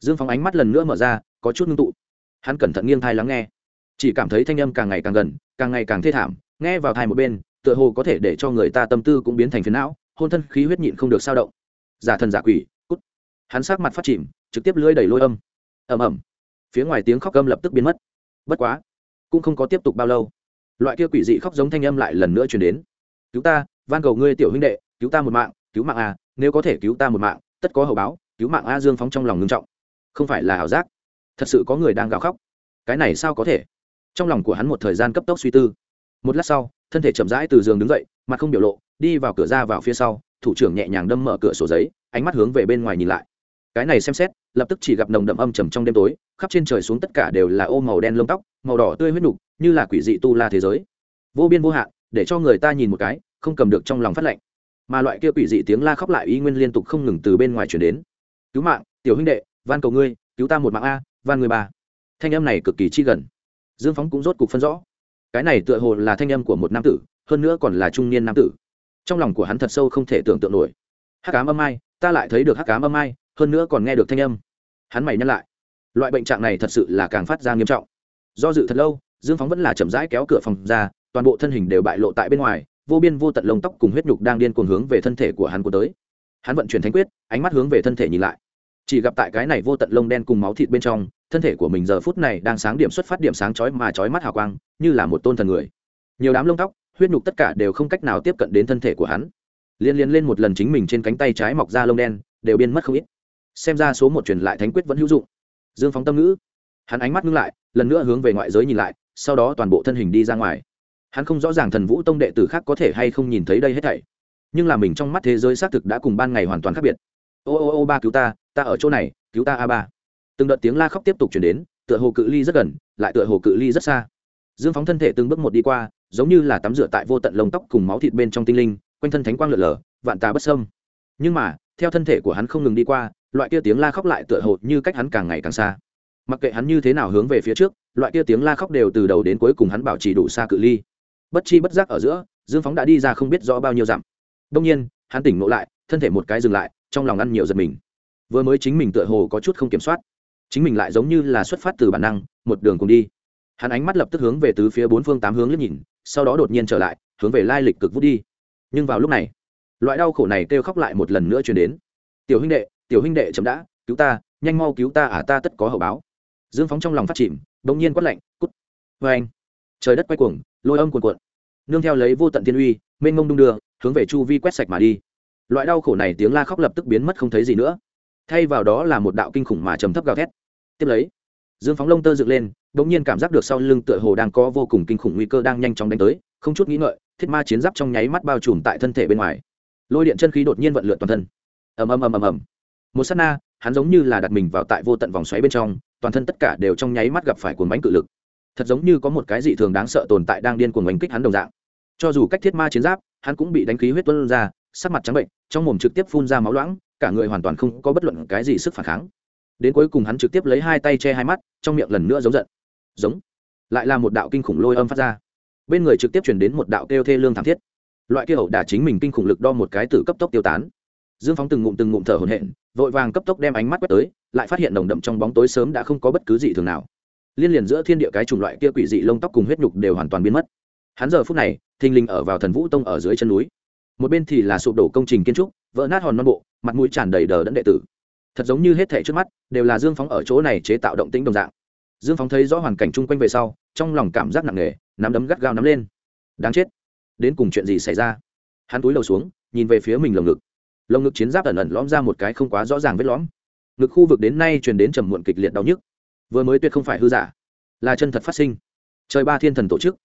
Dương phóng ánh mắt lần nữa mở ra, có chút ngưng tụ. Hắn cẩn thận nghiêng thai lắng nghe. Chỉ cảm thấy thanh âm càng ngày càng gần, càng ngày càng thê thảm, nghe vào thai một bên, tựa hồ có thể để cho người ta tâm tư cũng biến thành phiền não, hôn thân khí huyết nhịn không được sao động giả thần giả quỷ, cút. Hắn sát mặt phát chìm, trực tiếp lưỡi đầy lôi âm. Ầm ầm. Phía ngoài tiếng khóc âm lập tức biến mất. Bất quá, cũng không có tiếp tục bao lâu. Loại kia quỷ dị khóc giống thanh âm lại lần nữa truyền đến. Cứu ta, van cầu ngươi tiểu huynh đệ, cứu ta một mạng, cứu mạng a, nếu có thể cứu ta một mạng, tất có hậu báo, cứu mạng a dương phóng trong lòng ngưng trọng. Không phải là ảo giác. Thật sự có người đang gào khóc. Cái này sao có thể? Trong lòng của hắn một thời gian cấp tốc suy tư. Một lát sau, thân thể chậm rãi từ giường đứng dậy, mặt không biểu lộ, đi vào cửa ra vào phía sau thủ trưởng nhẹ nhàng đâm mở cửa sổ giấy, ánh mắt hướng về bên ngoài nhìn lại. Cái này xem xét, lập tức chỉ gặp nồng đậm âm trầm trong đêm tối, khắp trên trời xuống tất cả đều là ô màu đen lông tóc, màu đỏ tươi huyết nục, như là quỷ dị tu la thế giới. Vô biên vô hạn, để cho người ta nhìn một cái, không cầm được trong lòng phát lệnh. Mà loại kia quỷ dị tiếng la khóc lại y nguyên liên tục không ngừng từ bên ngoài chuyển đến. Cứu mạng, tiểu huynh đệ, van cầu ngươi, cứu ta một mạng a, van người ba. Thanh âm này cực kỳ chi gần. Dương phóng cũng rốt cục phân rõ. Cái này tựa hồ là thanh âm của một nam tử, hơn nữa còn là trung niên nam tử trong lòng của hắn thật sâu không thể tưởng tượng nổi. Hắc cám âm ai, ta lại thấy được hắc cám âm ai, hơn nữa còn nghe được thanh âm. Hắn mày nhắc lại. Loại bệnh trạng này thật sự là càng phát ra nghiêm trọng. Do dự thật lâu, dương phóng vẫn là chậm rãi kéo cửa phòng ra, toàn bộ thân hình đều bại lộ tại bên ngoài, vô biên vô tận lông tóc cùng huyết nhục đang điên cuồng hướng về thân thể của hắn của tới. Hắn vận chuyển thánh quyết, ánh mắt hướng về thân thể nhìn lại. Chỉ gặp tại cái này vô tận lông đen cùng máu thịt bên trong, thân thể của mình giờ phút này đang sáng điểm xuất phát điểm sáng chói mà chói mắt hào quang, như là một tôn thần người. Nhiều đám lông tóc huyết nhục tất cả đều không cách nào tiếp cận đến thân thể của hắn. Liên liên lên một lần chính mình trên cánh tay trái mọc ra lông đen, đều biên mất không ít. Xem ra số một truyền lại thánh quyết vẫn hữu dụng. Dương phóng tâm ngữ. Hắn ánh mắt ngưng lại, lần nữa hướng về ngoại giới nhìn lại, sau đó toàn bộ thân hình đi ra ngoài. Hắn không rõ ràng thần vũ tông đệ tử khác có thể hay không nhìn thấy đây hết thảy. Nhưng là mình trong mắt thế giới xác thực đã cùng ban ngày hoàn toàn khác biệt. Ô ô ô, ba cứu ta ta ở chỗ này, cứu ta a ba. Từng đợt tiếng la khóc tiếp tục chuyển đến, tựa hồ cự ly rất gần, lại tựa hồ cự ly rất xa. Dương phóng thân thể từng bước một đi qua giống như là tắm rửa tại vô tận lông tóc cùng máu thịt bên trong tinh linh, quanh thân thánh quang lượn lờ, vạn tà bất sâm nhưng mà, theo thân thể của hắn không ngừng đi qua, loại kia tiếng la khóc lại tựa hồ như cách hắn càng ngày càng xa. Mặc kệ hắn như thế nào hướng về phía trước, loại kia tiếng la khóc đều từ đầu đến cuối cùng hắn bảo trì đủ xa cự ly. Bất chi bất giác ở giữa, dương phóng đã đi ra không biết rõ bao nhiêu dặm. Đông nhiên, hắn tỉnh ngộ lại, thân thể một cái dừng lại, trong lòng ăn nhiều giật mình. Vừa mới chính mình tựa hồ có chút không kiểm soát. Chính mình lại giống như là xuất phát từ bản năng, một đường cùng đi. Hắn ánh mắt lập tức hướng về tứ phía bốn phương tám hướng liếc nhìn sau đó đột nhiên trở lại, hướng về lai lịch cực vút đi. Nhưng vào lúc này, loại đau khổ này kêu khóc lại một lần nữa chuyển đến. Tiểu huynh đệ, tiểu huynh đệ chậm đã, cứu ta, nhanh mau cứu ta à ta tất có hậu báo. Dương phóng trong lòng phát chìm, bỗng nhiên quát lạnh, cút vê anh trời đất quay cuồng, lôi âm cuồn cuộn. Nương theo lấy vô tận thiên uy, mênh mông đung đưa, hướng về chu vi quét sạch mà đi. Loại đau khổ này tiếng la khóc lập tức biến mất không thấy gì nữa. Thay vào đó là một đạo kinh khủng mà trầm thấp gào thét. Tiếp lấy, dương phóng lông tơ dựng lên bỗng nhiên cảm giác được sau lưng tựa hồ đang có vô cùng kinh khủng nguy cơ đang nhanh chóng đánh tới, không chút nghĩ ngợi, thiết ma chiến giáp trong nháy mắt bao trùm tại thân thể bên ngoài. Lôi điện chân khí đột nhiên vận lượn toàn thân. Ầm ầm ầm ầm ầm. Một sát na, hắn giống như là đặt mình vào tại vô tận vòng xoáy bên trong, toàn thân tất cả đều trong nháy mắt gặp phải cuồng bánh cự lực. Thật giống như có một cái dị thường đáng sợ tồn tại đang điên cuồng bánh kích hắn đồng dạng. Cho dù cách thiết ma chiến giáp, hắn cũng bị đánh khí huyết tuân ra, sắc mặt trắng bệnh, trong mồm trực tiếp phun ra máu loãng, cả người hoàn toàn không có bất luận cái gì sức phản kháng. Đến cuối cùng hắn trực tiếp lấy hai tay che hai mắt, trong miệng lần nữa giống giận giống, lại là một đạo kinh khủng lôi âm phát ra. Bên người trực tiếp chuyển đến một đạo kêu thê lương thảm thiết. Loại kia hậu đả chính mình kinh khủng lực đo một cái từ cấp tốc tiêu tán. Dương phóng từng ngụm từng ngụm thở hổn hển, vội vàng cấp tốc đem ánh mắt quét tới, lại phát hiện nồng đậm trong bóng tối sớm đã không có bất cứ gì thường nào. Liên liền giữa thiên địa cái chủng loại kia quỷ dị lông tóc cùng huyết nhục đều hoàn toàn biến mất. Hắn giờ phút này, thình lình ở vào thần vũ tông ở dưới chân núi. Một bên thì là sụp đổ công trình kiến trúc, vỡ nát hòn non bộ, mặt mũi tràn đầy đờ đẫn đệ tử. Thật giống như hết thảy trước mắt, đều là dương phóng ở chỗ này chế tạo động tĩnh đồng dạng dương phóng thấy rõ hoàn cảnh chung quanh về sau, trong lòng cảm giác nặng nề, nắm đấm gắt gao nắm lên. Đáng chết. Đến cùng chuyện gì xảy ra? Hắn túi đầu xuống, nhìn về phía mình lồng ngực. Lồng ngực chiến giáp ẩn ẩn lõm ra một cái không quá rõ ràng vết lõm. Ngực khu vực đến nay truyền đến trầm muộn kịch liệt đau nhức. Vừa mới tuyệt không phải hư giả, là chân thật phát sinh. Trời ba thiên thần tổ chức.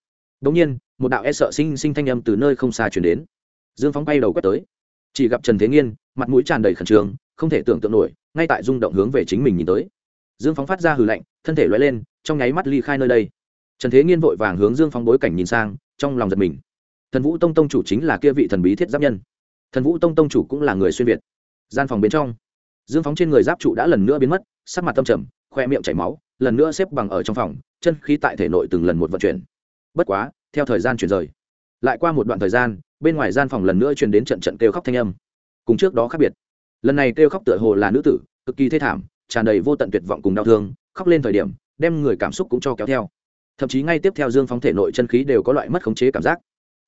Đ ỗ n g nhiên, một đạo e sợ sinh sinh thanh âm từ nơi không xa chuyển đến. Dương phóng bay đầu quét tới. Chỉ gặp trần thế nghiên, mặt mũi tràn đầy khẩn trương, không thể tưởng tượng nổi, ngay tại rung động hướng về chính mình nhìn tới dương phóng phát ra hừ lạnh, thân thể loay lên, trong nháy mắt ly khai nơi đây. Trần thế nghiên vội vàng hướng dương phóng bối cảnh nhìn sang, trong lòng giật mình. Thần vũ tông tông chủ chính là kia vị thần bí thiết giáp nhân. Thần vũ tông tông chủ cũng là người xuyên việt. Gian phòng bên trong, dương phóng trên người giáp trụ đã lần nữa biến mất, sắc mặt tâm trầm, khoe miệng chảy máu, lần nữa xếp bằng ở trong phòng, chân khí tại thể nội từng lần một vận chuyển. Bất quá, theo thời gian chuyển rời, lại qua một đoạn thời gian, bên ngoài gian phòng lần nữa truyền đến trận trận kêu khóc thanh âm. Cùng trước đó khác biệt. Lần này kêu khóc tựa hồ là nữ tử, cực kỳ thê thảm tràn đầy vô tận tuyệt vọng cùng đau thương, khóc lên thời điểm, đem người cảm xúc cũng cho kéo theo. Thậm chí ngay tiếp theo dương phóng thể nội chân khí đều có loại mất khống chế cảm giác.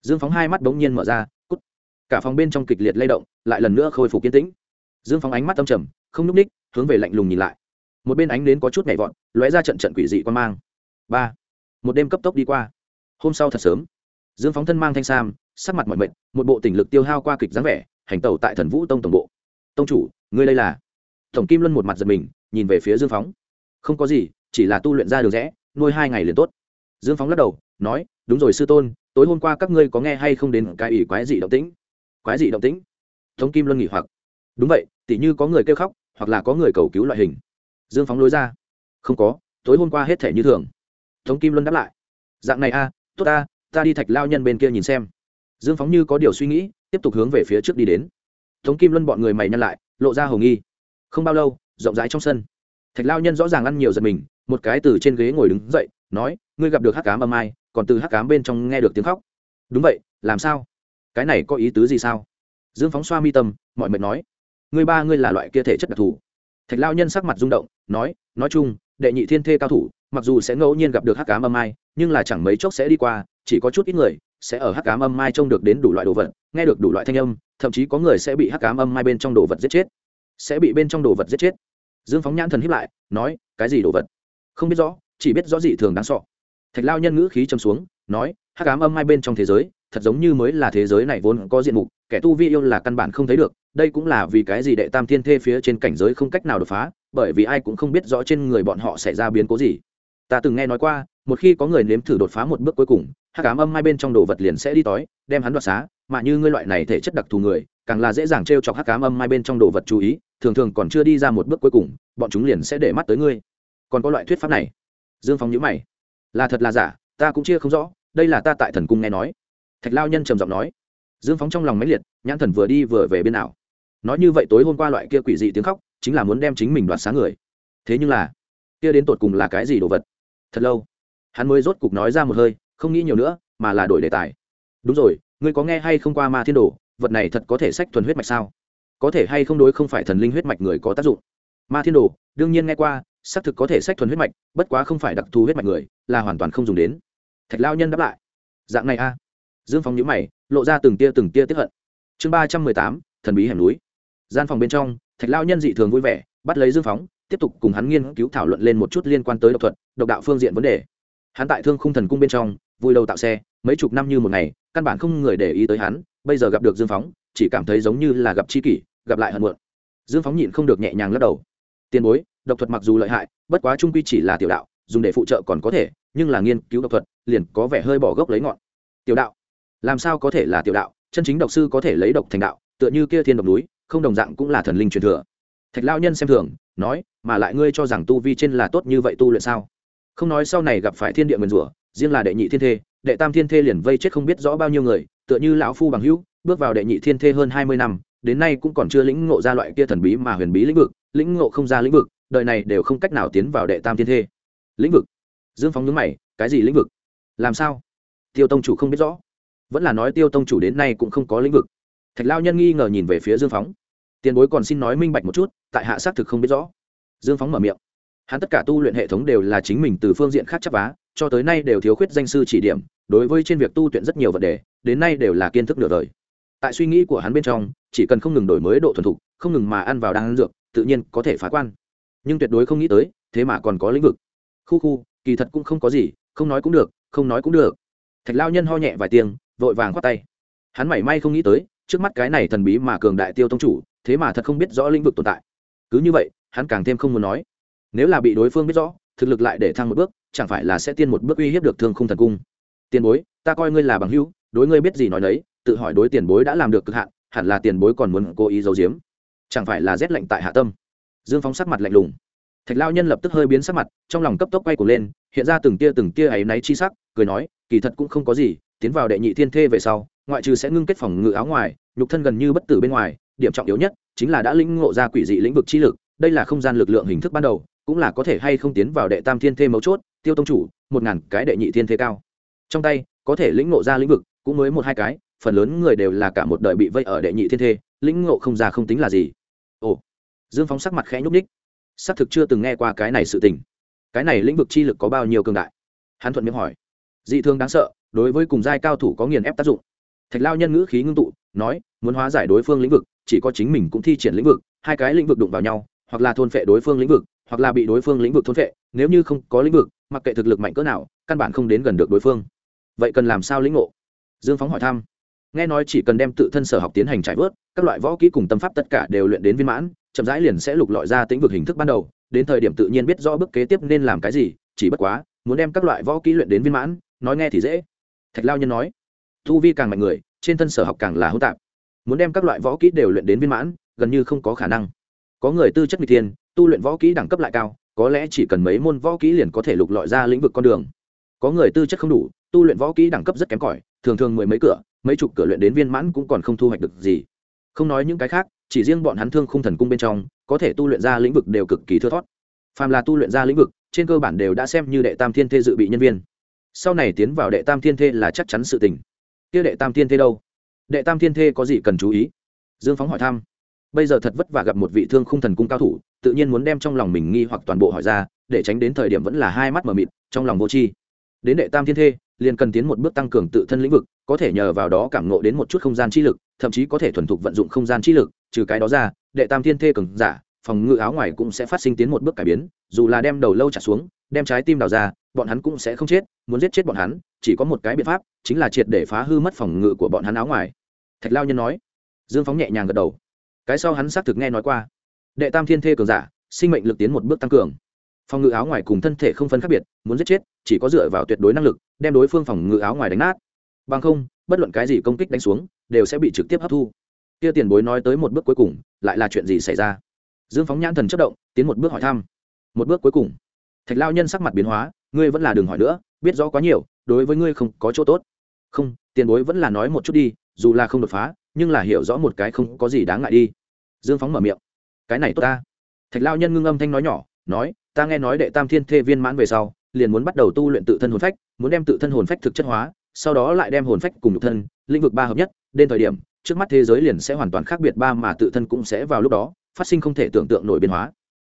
Dương phóng hai mắt bỗng nhiên mở ra, cút. Cả phòng bên trong kịch liệt lay động, lại lần nữa khôi phục kiên tĩnh. Dương phóng ánh mắt tâm trầm, không n ú c ních, hướng về lạnh lùng nhìn lại. Một bên ánh đến có chút nhảy vọt, lóe ra trận trận quỷ dị quan mang. Ba. Một đêm cấp tốc đi qua. Hôm sau thật sớm, dương phóng thân mang thanh sam, sắc mặt mọi mệnh một bộ tỉnh lực tiêu hao qua kịch dáng vẻ, hành tẩu tại thần vũ tông tổng bộ. Tông chủ, ngươi đây là tổng kim luân một mặt giật mình, nhìn về phía dương phóng. Không có gì, chỉ là tu luyện ra được rẽ, nuôi hai ngày liền tốt. Dương phóng lắc đầu, nói, đúng rồi sư tôn, tối hôm qua các ngươi có nghe hay không đến cái ủy quái dị động tĩnh? Quái dị động tĩnh? Tống kim luân nghỉ hoặc. Đúng vậy, tỉ như có người kêu khóc, hoặc là có người cầu cứu loại hình. Dương phóng lối ra. Không có, tối hôm qua hết thể như thường. Tống kim luân đáp lại. Dạng này a, tốt ta ta đi thạch lao nhân bên kia nhìn xem. Dương phóng như có điều suy nghĩ, tiếp tục hướng về phía trước đi đến. Tống kim luân bọn người mày nhăn lại, lộ ra hầu nghi không bao lâu, rộng rãi trong sân. Thạch lao nhân rõ ràng ăn nhiều giật mình, một cái từ trên ghế ngồi đứng dậy, nói, ngươi gặp được hắc cám âm ai, còn từ hắc cám bên trong nghe được tiếng khóc. Đúng vậy, làm sao? Cái này có ý tứ gì sao? Dương phóng xoa mi tâm, mọi mệt nói, ngươi ba ngươi là loại kia thể chất đặc thù. Thạch lao nhân sắc mặt rung động, nói nói chung, đệ nhị thiên thê cao thủ, mặc dù sẽ ngẫu nhiên gặp được hắc cám âm mai nhưng là chẳng mấy chốc sẽ đi qua, chỉ có chút ít người sẽ ở hắc cám âm mai trông được đến đủ loại đồ vật, nghe được đủ loại thanh âm, thậm chí có người sẽ bị hắc cám âm mai bên trong đồ vật giết chết sẽ bị bên trong đồ vật giết chết. Dương phóng nhãn thần hiếp lại, nói, cái gì đồ vật? Không biết rõ, chỉ biết rõ gì thường đáng sọ thạch lao nhân ngữ khí châm xuống, nói, hắc cám âm mai bên trong thế giới, thật giống như mới là thế giới này vốn có diện mục, kẻ tu vi yêu là căn bản không thấy được, đây cũng là vì cái gì đệ tam thiên thê phía trên cảnh giới không cách nào đột phá, bởi vì ai cũng không biết rõ trên người bọn họ xảy ra biến cố gì. Ta từng nghe nói qua, một khi có người nếm thử đột phá một bước cuối cùng hát cám âm hai bên trong đồ vật liền sẽ đi tói, đem hắn đoạt xá, mà như ngươi loại này thể chất đặc thù người càng là dễ dàng t r e o chọc hát cám âm mai bên trong đồ vật chú ý, thường thường còn chưa đi ra một bước cuối cùng, bọn chúng liền sẽ để mắt tới ngươi. Còn có loại thuyết pháp này. Dương phong nhữ mày. Là thật là giả, ta cũng chia không rõ, đây là ta tại thần cung nghe nói. Thạch lao nhân trầm giọng nói. Dương phóng trong lòng máy liệt, nhãn thần vừa đi vừa về bên nào. Nói như vậy tối hôm qua loại kia quỷ dị tiếng khóc, chính là muốn đem chính mình đoạt sáng người. Thế nhưng là, kia đến tột cùng là cái gì đồ vật? Thật lâu, hắn mới rốt cục nói ra một hơi, không nghĩ nhiều nữa, mà là đổi đề tài. Đúng rồi, ngươi có nghe hay không qua ma thiên đồ? Vật này thật có thể sách thuần huyết mạch sao? Có thể hay không đối không phải thần linh huyết mạch người có tác dụng? Ma thiên đồ, đương nhiên nghe qua, xác thực có thể sách thuần huyết mạch, bất quá không phải đặc thù huyết mạch người, là hoàn toàn không dùng đến. Thạch lao nhân đáp lại. Dạng này a. Dương phóng nhữ mày, lộ ra từng tia từng tia tiếp hận. Chương ba trăm mười tám, thần bí hẻm núi. Gian phòng bên trong, thạch lao nhân dị thường vui vẻ, bắt lấy dương phóng tiếp tục cùng hắn nghiên cứu thảo luận lên một chút liên quan tới độc thuật, độc đạo phương diện vấn đề. Hắn tại thương khung thần cung bên trong, vui đầu tạo xe, mấy chục năm như một ngày, căn bản không người để ý tới hắn bây giờ gặp được dương phóng, chỉ cảm thấy giống như là gặp chi kỷ, gặp lại hận muộn. Dương phóng nhịn không được nhẹ nhàng lắc đầu. Tiền bối, độc thuật mặc dù lợi hại, bất quá trung quy chỉ là tiểu đạo, dùng để phụ trợ còn có thể, nhưng là nghiên cứu độc thuật, liền có vẻ hơi bỏ gốc lấy ngọn. Tiểu đạo? Làm sao có thể là tiểu đạo? Chân chính độc sư có thể lấy độc thành đạo, tựa như kia thiên độc núi, không đồng dạng cũng là thần linh truyền thừa. Thạch lao nhân xem thường, nói, mà lại ngươi cho rằng tu vi trên là tốt như vậy tu luyện sao? Không nói sau này gặp phải thiên địa nguyền rủa riêng là đệ nhị thiên thê, đệ tam thiên thê liền vây chết không biết rõ bao nhiêu người, tựa như lão phu bằng hữu, bước vào đệ nhị thiên thê hơn hai mươi năm, đến nay cũng còn chưa lĩnh ngộ ra loại kia thần bí mà huyền bí lĩnh vực, lĩnh ngộ không ra lĩnh vực, đời này đều không cách nào tiến vào đệ tam thiên thê. Lĩnh vực? Dương phóng nhướng mày, cái gì lĩnh vực? Làm sao? Tiêu tông chủ không biết rõ. Vẫn là nói tiêu tông chủ đến nay cũng không có lĩnh vực. Thạch lao nhân nghi ngờ nhìn về phía dương phóng tiền bối còn xin nói minh bạch một chút, tại hạ xác thực không biết rõ. Dương phóng mở miệng. Hắn tất cả tu luyện hệ thống đều là chính mình từ phương diện khác chấp vá cho tới nay đều thiếu khuyết danh sư chỉ điểm, đối với trên việc tu luyện rất nhiều vấn đề, đến nay đều là kiến thức nửa đời. Tại suy nghĩ của hắn bên trong, chỉ cần không ngừng đổi mới độ thuần thục, không ngừng mà ăn vào đan dược, tự nhiên có thể phá quan. Nhưng tuyệt đối không nghĩ tới, thế mà còn có lĩnh vực. Khu khu, kỳ thật cũng không có gì, không nói cũng được, không nói cũng được. Thạch lao nhân ho nhẹ vài tiếng, vội vàng khoát tay. Hắn mảy may không nghĩ tới, trước mắt cái này thần bí mà cường đại tiêu tông chủ, thế mà thật không biết rõ lĩnh vực tồn tại. Cứ như vậy, hắn càng thêm không muốn nói. Nếu là bị đối phương biết rõ, thực lực lại để thăng một bước chẳng phải là sẽ tiên một bước uy hiếp được thương khung thần cung. Tiền bối, ta coi ngươi là bằng hữu, đối ngươi biết gì nói đấy tự hỏi đối tiền bối đã làm được cực hạn, hẳn là tiền bối còn muốn cố ý giấu giếm. Chẳng phải là rét lạnh tại hạ tâm. Dương phóng sắc mặt lạnh lùng. Thạch lao nhân lập tức hơi biến sắc mặt, trong lòng cấp tốc quay cuồng lên, hiện ra từng tia từng tia áy náy chi sắc, cười nói, kỳ thật cũng không có gì, tiến vào đệ nhị thiên thê về sau, ngoại trừ sẽ ngưng kết phòng ngự áo ngoài, nhục thân gần như bất tử bên ngoài, điểm trọng yếu nhất chính là đã lĩnh ngộ ra quỷ dị lĩnh vực chi lực, đây là không gian lực lượng hình thức ban đầu cũng là có thể hay không tiến vào đệ tam thiên thê mấu chốt, tiêu tông chủ, một ngàn cái đệ nhị thiên thê cao. Trong tay, có thể lĩnh ngộ ra lĩnh vực, cũng mới một hai cái, phần lớn người đều là cả một đời bị vây ở đệ nhị thiên thê, lĩnh ngộ không ra không tính là gì. Ồ, dương phóng sắc mặt khẽ nhúc ních xác thực chưa từng nghe qua cái này sự tình. Cái này lĩnh vực chi lực có bao nhiêu cường đại? Hắn thuận miệng hỏi. Dị thương đáng sợ, đối với cùng giai cao thủ có nghiền ép tác dụng. Thạch lao nhân ngữ khí ngưng tụ, nói, muốn hóa giải đối phương lĩnh vực, chỉ có chính mình cũng thi triển lĩnh vực, hai cái lĩnh vực đụng vào nhau, hoặc là thôn phệ đối phương lĩnh vực hoặc là bị đối phương lĩnh vực thôn phệ, nếu như không có lĩnh vực, mặc kệ thực lực mạnh cỡ nào, căn bản không đến gần được đối phương. Vậy cần làm sao lĩnh ngộ? Dương phóng hỏi thăm. Nghe nói chỉ cần đem tự thân sở học tiến hành trải vớt, các loại võ kỹ cùng tâm pháp tất cả đều luyện đến viên mãn, chậm rãi liền sẽ lục lọi ra tính vực hình thức ban đầu, đến thời điểm tự nhiên biết rõ bước kế tiếp nên làm cái gì, chỉ bất quá, muốn đem các loại võ kỹ luyện đến viên mãn, nói nghe thì dễ. Thạch lao nhân nói, thu vi càng mạnh người, trên thân sở học càng là hỗn tạp. Muốn đem các loại võ kỹ đều luyện đến viên mãn, gần như không có khả năng. Có người tư chất n g thiên tu luyện võ kỹ đẳng cấp lại cao, có lẽ chỉ cần mấy môn võ kỹ liền có thể lục lọi ra lĩnh vực con đường. Có người tư chất không đủ, tu luyện võ kỹ đẳng cấp rất kém cỏi, thường thường mười mấy cửa, mấy chục cửa luyện đến viên mãn cũng còn không thu hoạch được gì. Không nói những cái khác, chỉ riêng bọn hắn thương khung thần cung bên trong, có thể tu luyện ra lĩnh vực đều cực kỳ thưa thót phàm là tu luyện ra lĩnh vực, trên cơ bản đều đã xem như đệ tam thiên thê dự bị nhân viên. Sau này tiến vào đệ tam thiên thê là chắc chắn sự tình. Kia đệ tam thiên thê đâu? Đệ tam thiên thê có gì cần chú ý? Dương phóng hỏi thăm bây giờ thật vất vả gặp một vị thương khung thần cung cao thủ, tự nhiên muốn đem trong lòng mình nghi hoặc toàn bộ hỏi ra, để tránh đến thời điểm vẫn là hai mắt mờ mịt, trong lòng vô tri. Đến đệ tam thiên thê, liền cần tiến một bước tăng cường tự thân lĩnh vực, có thể nhờ vào đó cảm ngộ đến một chút không gian chi lực, thậm chí có thể thuần thục vận dụng không gian chi lực, trừ cái đó ra, đệ tam thiên thê cường giả, phòng ngự áo ngoài cũng sẽ phát sinh tiến một bước cải biến, dù là đem đầu lâu trả xuống, đem trái tim đào ra, bọn hắn cũng sẽ không chết, muốn giết chết bọn hắn, chỉ có một cái biện pháp, chính là triệt để phá hư mất phòng ngự của bọn hắn áo ngoài. Thạch lao nhân nói. Dương phóng nhẹ nhàng gật đầu cái sau hắn xác thực nghe nói qua. Đệ tam thiên thê cường giả, sinh mệnh lực tiến một bước tăng cường. Phòng ngự áo ngoài cùng thân thể không phân khác biệt, muốn giết chết, chỉ có dựa vào tuyệt đối năng lực, đem đối phương phòng ngự áo ngoài đánh nát. Bằng không, bất luận cái gì công kích đánh xuống, đều sẽ bị trực tiếp hấp thu. Kia tiền bối nói tới một bước cuối cùng, lại là chuyện gì xảy ra? Dương phóng nhãn thần chất động, tiến một bước hỏi thăm. Một bước cuối cùng. Thạch lao nhân sắc mặt biến hóa, ngươi vẫn là đừng hỏi nữa, biết rõ quá nhiều, đối với ngươi không có chỗ tốt. Không, tiền bối vẫn là nói một chút đi, dù là không đột phá nhưng là hiểu rõ một cái không có gì đáng ngại đi. Dương phóng mở miệng. Cái này tốt ta. Thạch lao nhân ngưng âm thanh nói nhỏ, nói, ta nghe nói đệ tam thiên thê viên mãn về sau, liền muốn bắt đầu tu luyện tự thân hồn phách, muốn đem tự thân hồn phách thực chất hóa, sau đó lại đem hồn phách cùng nhục thân, lĩnh vực ba hợp nhất, đến thời điểm, trước mắt thế giới liền sẽ hoàn toàn khác biệt ba mà tự thân cũng sẽ vào lúc đó, phát sinh không thể tưởng tượng nổi biến hóa.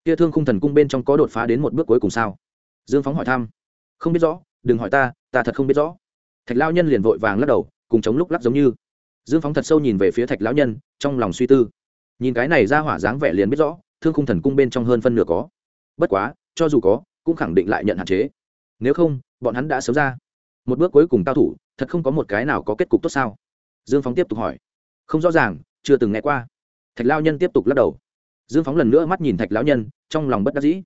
Kia thương khung thần cung bên trong có đột phá đến một bước cuối cùng sao? Dương phóng hỏi thăm. Không biết rõ, đừng hỏi ta ta thật không biết rõ. Thạch lao nhân liền vội vàng lắc đầu, cùng chống lúc lắc giống như dương phóng thật sâu nhìn về phía thạch lão nhân, trong lòng suy tư. Nhìn cái này ra hỏa dáng vẻ liền biết rõ, thương khung thần cung bên trong hơn phân nửa có. Bất quá, cho dù có, cũng khẳng định lại nhận hạn chế. Nếu không, bọn hắn đã sớm ra. Một bước cuối cùng cao thủ, thật không có một cái nào có kết cục tốt sao? Dương phóng tiếp tục hỏi. Không rõ ràng, chưa từng nghe qua. Thạch lao nhân tiếp tục lắc đầu. Dương phóng lần nữa mắt nhìn thạch lão nhân, trong lòng bất đắc dĩ.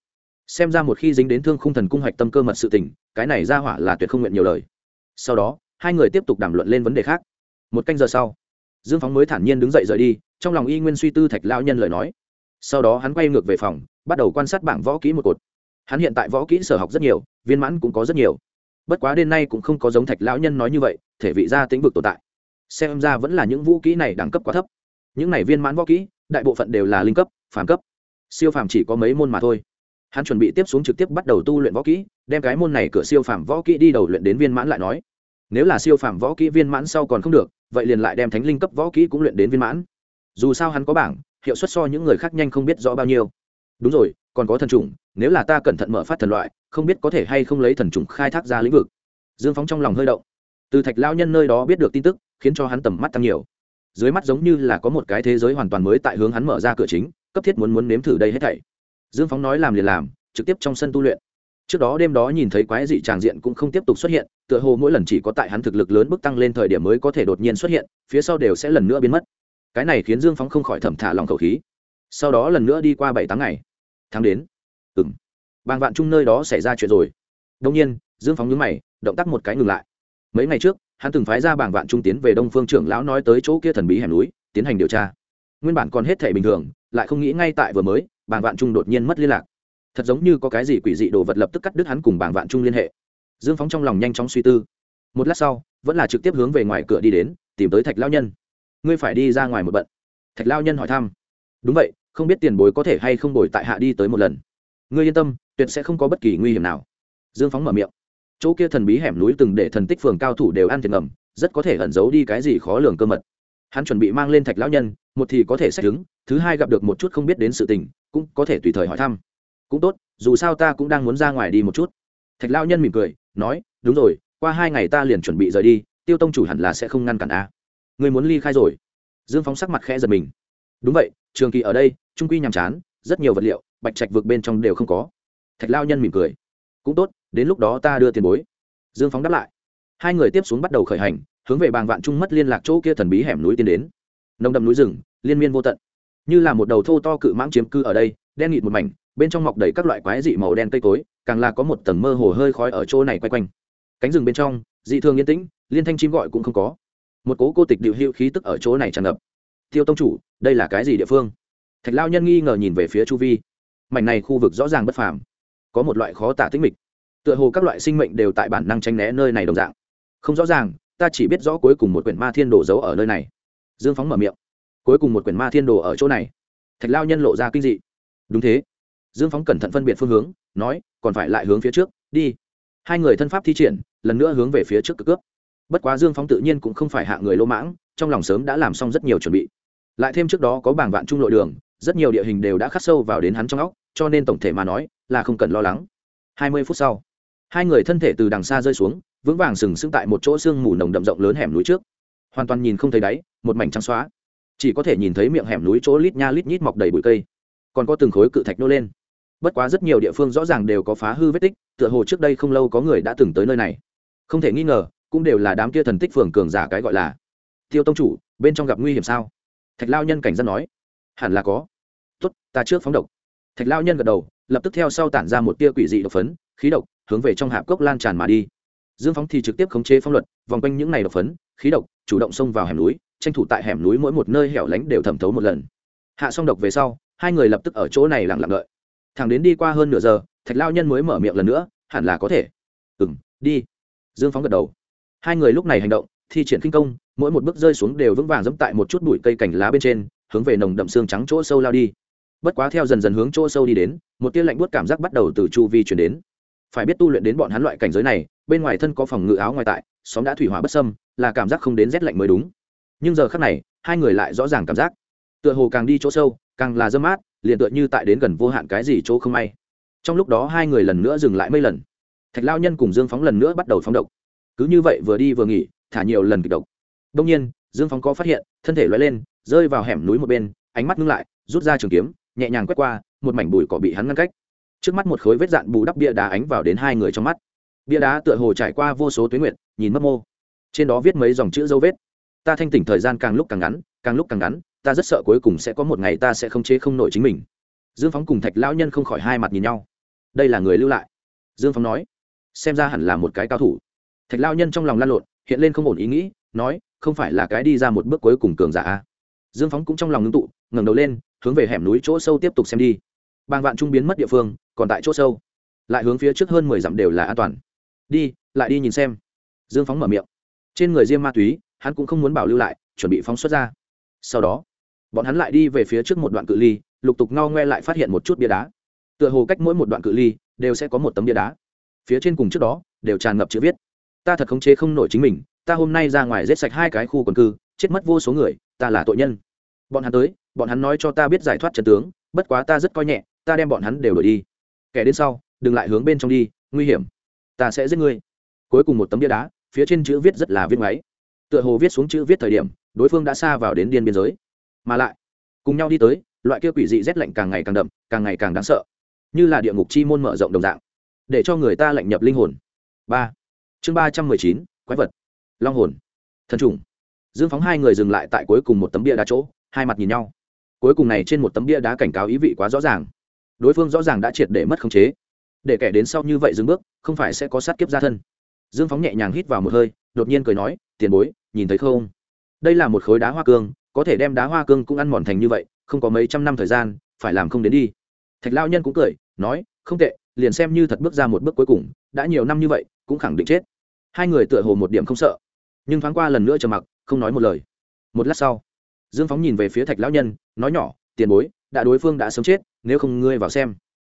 Xem ra một khi dính đến thương khung thần cung hoạch tâm cơ mật sự tình, cái này ra hỏa là tuyệt không nguyện nhiều lời. Sau đó, hai người tiếp tục đàm luận lên vấn đề khác một canh giờ sau, dương phóng mới thản nhiên đứng dậy rời đi, trong lòng y nguyên suy tư thạch lao nhân lời nói. Sau đó hắn quay ngược về phòng, bắt đầu quan sát bảng võ kỹ một cột. Hắn hiện tại võ kỹ sở học rất nhiều, viên mãn cũng có rất nhiều. Bất quá đêm nay cũng không có giống thạch lão nhân nói như vậy, thể vị gia tính vực tồn tại. Xem ra vẫn là những vũ kỹ này đẳng cấp quá thấp. Những này viên mãn võ kỹ, đại bộ phận đều là linh cấp phản cấp. Siêu phàm chỉ có mấy môn mà thôi. Hắn chuẩn bị tiếp xuống trực tiếp bắt đầu tu luyện võ kỹ, đem cái môn này cửa siêu phàm võ kỹ đi đầu luyện đến viên mãn lại nói. Nếu là siêu phàm võ kỹ viên mãn sau còn không được vậy liền lại đem thánh linh cấp võ kỹ cũng luyện đến viên mãn. Dù sao hắn có bảng, hiệu suất so những người khác nhanh không biết rõ bao nhiêu. Đúng rồi, còn có thần trùng nếu là ta cẩn thận mở phát thần loại, không biết có thể hay không lấy thần trùng khai thác ra lĩnh vực. Dương phóng trong lòng hơi động. Từ thạch lao nhân nơi đó biết được tin tức, khiến cho hắn tầm mắt tăng nhiều. Dưới mắt giống như là có một cái thế giới hoàn toàn mới tại hướng hắn mở ra cửa chính, cấp thiết muốn muốn nếm thử đây hết thảy. Dương phóng nói làm liền làm, trực tiếp trong sân tu luyện. Trước đó đêm đó nhìn thấy quái dị tràng diện cũng không tiếp tục xuất hiện tựa hồ mỗi lần chỉ có tại hắn thực lực lớn bước tăng lên thời điểm mới có thể đột nhiên xuất hiện, phía sau đều sẽ lần nữa biến mất. Cái này khiến dương phóng không khỏi thẩm thả lòng khẩu khí. Sau đó lần nữa đi qua bảy tháng ngày. Tháng đến. Ừng bàng vạn trung nơi đó xảy ra chuyện rồi. Đông nhiên, dương phóng nhướng mày, động tác một cái ngừng lại. Mấy ngày trước, hắn từng phái ra bảng vạn trung tiến về đông phương trưởng lão nói tới chỗ kia thần bí hẻm núi, tiến hành điều tra. Nguyên bản còn hết thể bình thường, lại không nghĩ ngay tại vừa mới bảng vạn trung đột nhiên mất liên lạc. Thật giống như có cái gì quỷ dị đồ vật lập tức cắt đứt hắn cùng bảng vạn trung liên hệ dương phóng trong lòng nhanh chóng suy tư. Một lát sau vẫn là trực tiếp hướng về ngoài cửa đi đến tìm tới thạch lao nhân. Ngươi phải đi ra ngoài một bận. Thạch lao nhân hỏi thăm. Đúng vậy không biết tiền bối có thể hay không bồi tại hạ đi tới một lần. Ngươi yên tâm tuyệt sẽ không có bất kỳ nguy hiểm nào. Dương phóng mở miệng. Chỗ kia thần bí hẻm núi từng để thần tích phường cao thủ đều ăn thiệt ngầm rất có thể ẩn giấu đi cái gì khó lường cơ mật. Hắn chuẩn bị mang lên thạch lão nhân một thì có thể xét chứng, thứ hai gặp được một chút không biết đến sự tình cũng có thể tùy thời hỏi thăm. Cũng tốt dù sao ta cũng đang muốn ra ngoài đi một chút thạch lão nhân mỉm cười, nói, đúng rồi, qua hai ngày ta liền chuẩn bị rời đi, tiêu tông chủ hẳn là sẽ không ngăn cản a. Người muốn ly khai rồi? Dương phóng sắc mặt khẽ giật mình. Đúng vậy, trường kỳ ở đây, trung quy nhàm chán, rất nhiều vật liệu, bạch trạch vực bên trong đều không có. Thạch lao nhân mỉm cười. Cũng tốt, đến lúc đó ta đưa tiền bối. Dương phóng đáp lại. Hai người tiếp xuống bắt đầu khởi hành, hướng về bàng vạn trung mất liên lạc chỗ kia thần bí hẻm núi tiến đến. Nông đầm núi rừng, liên miên vô tận. Như là một đầu thô to cự mãng chiếm cư ở đây, đen nghịt một mảnh bên trong mọc đầy các loại quái dị màu đen cây cối, càng là có một tầng mơ hồ hơi khói ở chỗ này quay quanh. Cánh rừng bên trong, dị thường yên tĩnh, liên thanh chim gọi cũng không có. Một cố cô tịch điệu hữu khí tức ở chỗ này tràn ngập. Tiêu tông chủ, đây là cái gì địa phương? Thạch lao nhân nghi ngờ nhìn về phía chu vi. Mảnh này khu vực rõ ràng bất phàm. Có một loại khó tả tích mịch. Tựa hồ các loại sinh mệnh đều tại bản năng tranh né nơi này đồng dạng. Không rõ ràng, ta chỉ biết rõ cuối cùng một quyển ma thiên đồ giấu ở nơi này. Dương phóng mở miệng. Cuối cùng một quyển ma thiên đồ ở chỗ này. Thạch lao nhân lộ ra kinh dị. Đúng thế dương phóng cẩn thận phân biệt phương hướng, nói, còn phải lại hướng phía trước, đi. Hai người thân pháp thi triển, lần nữa hướng về phía trước cướp bất quá dương phóng tự nhiên cũng không phải hạ người lô mãng, trong lòng sớm đã làm xong rất nhiều chuẩn bị. Lại thêm trước đó có bảng vạn trung lội đường, rất nhiều địa hình đều đã khắc sâu vào đến hắn trong óc, cho nên tổng thể mà nói, là không cần lo lắng. Hai mươi phút sau, hai người thân thể từ đằng xa rơi xuống, vững vàng sừng sững tại một chỗ sương mù nồng đậm rộng lớn hẻm núi trước. Hoàn toàn nhìn không thấy đáy, một mảnh trắng xóa. Chỉ có thể nhìn thấy miệng hẻm núi chỗ lít nha lít nhít mọc đầy bụi cây. Còn có từng khối cự thạch nô lên bất quá rất nhiều địa phương rõ ràng đều có phá hư vết tích, tựa hồ trước đây không lâu có người đã từng tới nơi này. Không thể nghi ngờ, cũng đều là đám kia thần tích phường cường giả cái gọi là. Tiêu tông chủ, bên trong gặp nguy hiểm sao? Thạch lao nhân cảnh giác nói. Hẳn là có. Tốt, ta trước phóng độc. Thạch lao nhân gật đầu, lập tức theo sau tản ra một tia quỷ dị độc phấn, khí độc, hướng về trong hạp cốc lan tràn mà đi. Dương phóng thì trực tiếp khống chế phong luật, vòng quanh những này độc phấn, khí độc, chủ động xông vào hẻm núi, tranh thủ tại hẻm núi mỗi một nơi hẻo lánh đều thẩm thấu một lần. Hạ xong độc về sau, hai người lập tức ở chỗ này lặng lặng đợi thằng đến đi qua hơn nửa giờ, thạch lao nhân mới mở miệng lần nữa, hẳn là có thể. Ừ m đi. Dương phóng gật đầu. Hai người lúc này hành động, thi triển kinh công, mỗi một bước rơi xuống đều vững vàng dẫm tại một chút bụi cây cành lá bên trên, hướng về nồng đậm xương trắng chỗ sâu lao đi. Bất quá theo dần dần hướng chỗ sâu đi đến, một tia lạnh buốt cảm giác bắt đầu từ chu vi chuyển đến. Phải biết tu luyện đến bọn hắn loại cảnh giới này, bên ngoài thân có phòng ngự áo ngoài tại, xóm đã thủy hỏa bất sâm là cảm giác không đến rét lạnh mới đúng. Nhưng giờ khác này, hai người lại rõ ràng cảm giác. Tựa hồ càng đi chỗ sâu, càng là dơ mát liền tựa như tại đến gần vô hạn cái gì chỗ không may. Trong lúc đó hai người lần nữa dừng lại mấy lần. Thạch lao nhân cùng dương phóng lần nữa bắt đầu phóng độc. Cứ như vậy vừa đi vừa nghỉ, thả nhiều lần kịch độc. Đông nhiên, dương phóng có phát hiện, thân thể loay lên, rơi vào hẻm núi một bên, ánh mắt ngưng lại, rút ra trường kiếm, nhẹ nhàng quét qua, một mảnh bụi cỏ bị hắn ngăn cách. Trước mắt một khối vết dạn bù đắp bia đá ánh vào đến hai người trong mắt. Bia đá tựa hồ trải qua vô số tuyến nguyện nhìn mất mô. Trên đó viết mấy dòng chữ dấu vết. Ta thanh tỉnh thời gian càng lúc càng ngắn, càng lúc càng ngắn ta rất sợ cuối cùng sẽ có một ngày ta sẽ không chế không nổi chính mình. Dương phóng cùng thạch lão nhân không khỏi hai mặt nhìn nhau. Đây là người lưu lại. Dương phóng nói, xem ra hẳn là một cái cao thủ. Thạch lão nhân trong lòng lan lộn, hiện lên không ổn ý nghĩ, nói, không phải là cái đi ra một bước cuối cùng cường giả dương phóng cũng trong lòng ngưng tụ, ngẩng đầu lên, hướng về hẻm núi chỗ sâu tiếp tục xem đi. Bàng vạn trung biến mất địa phương, còn tại chỗ sâu. Lại hướng phía trước hơn mười dặm đều là an toàn. Đi, lại đi nhìn xem. Dương phóng mở miệng. Trên người diêm ma túy, hắn cũng không muốn bảo lưu lại, chuẩn bị phóng xuất ra. Sau đó bọn hắn lại đi về phía trước một đoạn cự ly, lục tục ngao ngoe lại phát hiện một chút bia đá. Tựa hồ cách mỗi một đoạn cự ly đều sẽ có một tấm bia đá. Phía trên cùng trước đó đều tràn ngập chữ viết. Ta thật khống chế không nổi chính mình, ta hôm nay ra ngoài rết sạch hai cái khu quần cư, chết mất vô số người, ta là tội nhân. Bọn hắn tới, bọn hắn nói cho ta biết giải thoát trần tướng, bất quá ta rất coi nhẹ, ta đem bọn hắn đều đổi đi. Kẻ đến sau, đừng lại hướng bên trong đi, nguy hiểm. Ta sẽ giết ngươi. Cuối cùng một tấm bia đá, phía trên chữ viết rất là viết máy tựa hồ viết xuống chữ viết thời điểm, đối phương đã xa vào đến điên biên giới mà lại, cùng nhau đi tới, loại kia quỷ dị rét lạnh càng ngày càng đậm, càng ngày càng đáng sợ. Như là địa ngục chi môn mở rộng đồng dạng, để cho người ta lạnh nhập linh hồn. Ba. Chương ba trăm mười chín, quái vật. Long hồn. Thần trùng. Dương phóng hai người dừng lại tại cuối cùng một tấm bia đá chỗ, hai mặt nhìn nhau. Cuối cùng này trên một tấm bia đá cảnh cáo ý vị quá rõ ràng. Đối phương rõ ràng đã triệt để mất khống chế. Để kẻ đến sau như vậy dừng bước, không phải sẽ có sát kiếp ra thân. Dương phóng nhẹ nhàng hít vào một hơi, đột nhiên cười nói, tiền bối, nhìn thấy không? Đây là một khối đá hoa cương có thể đem đá hoa cương cũng ăn mòn thành như vậy, không có mấy trăm năm thời gian, phải làm không đến đi. Thạch lao nhân cũng cười, nói, không tệ, liền xem như thật bước ra một bước cuối cùng, đã nhiều năm như vậy, cũng khẳng định chết. Hai người tựa hồ một điểm không sợ. Nhưng thoáng qua lần nữa trầm mặc, không nói một lời. Một lát sau, dương phóng nhìn về phía thạch lão nhân, nói nhỏ, tiền bối, đã đối phương đã sớm chết, nếu không ngươi vào xem.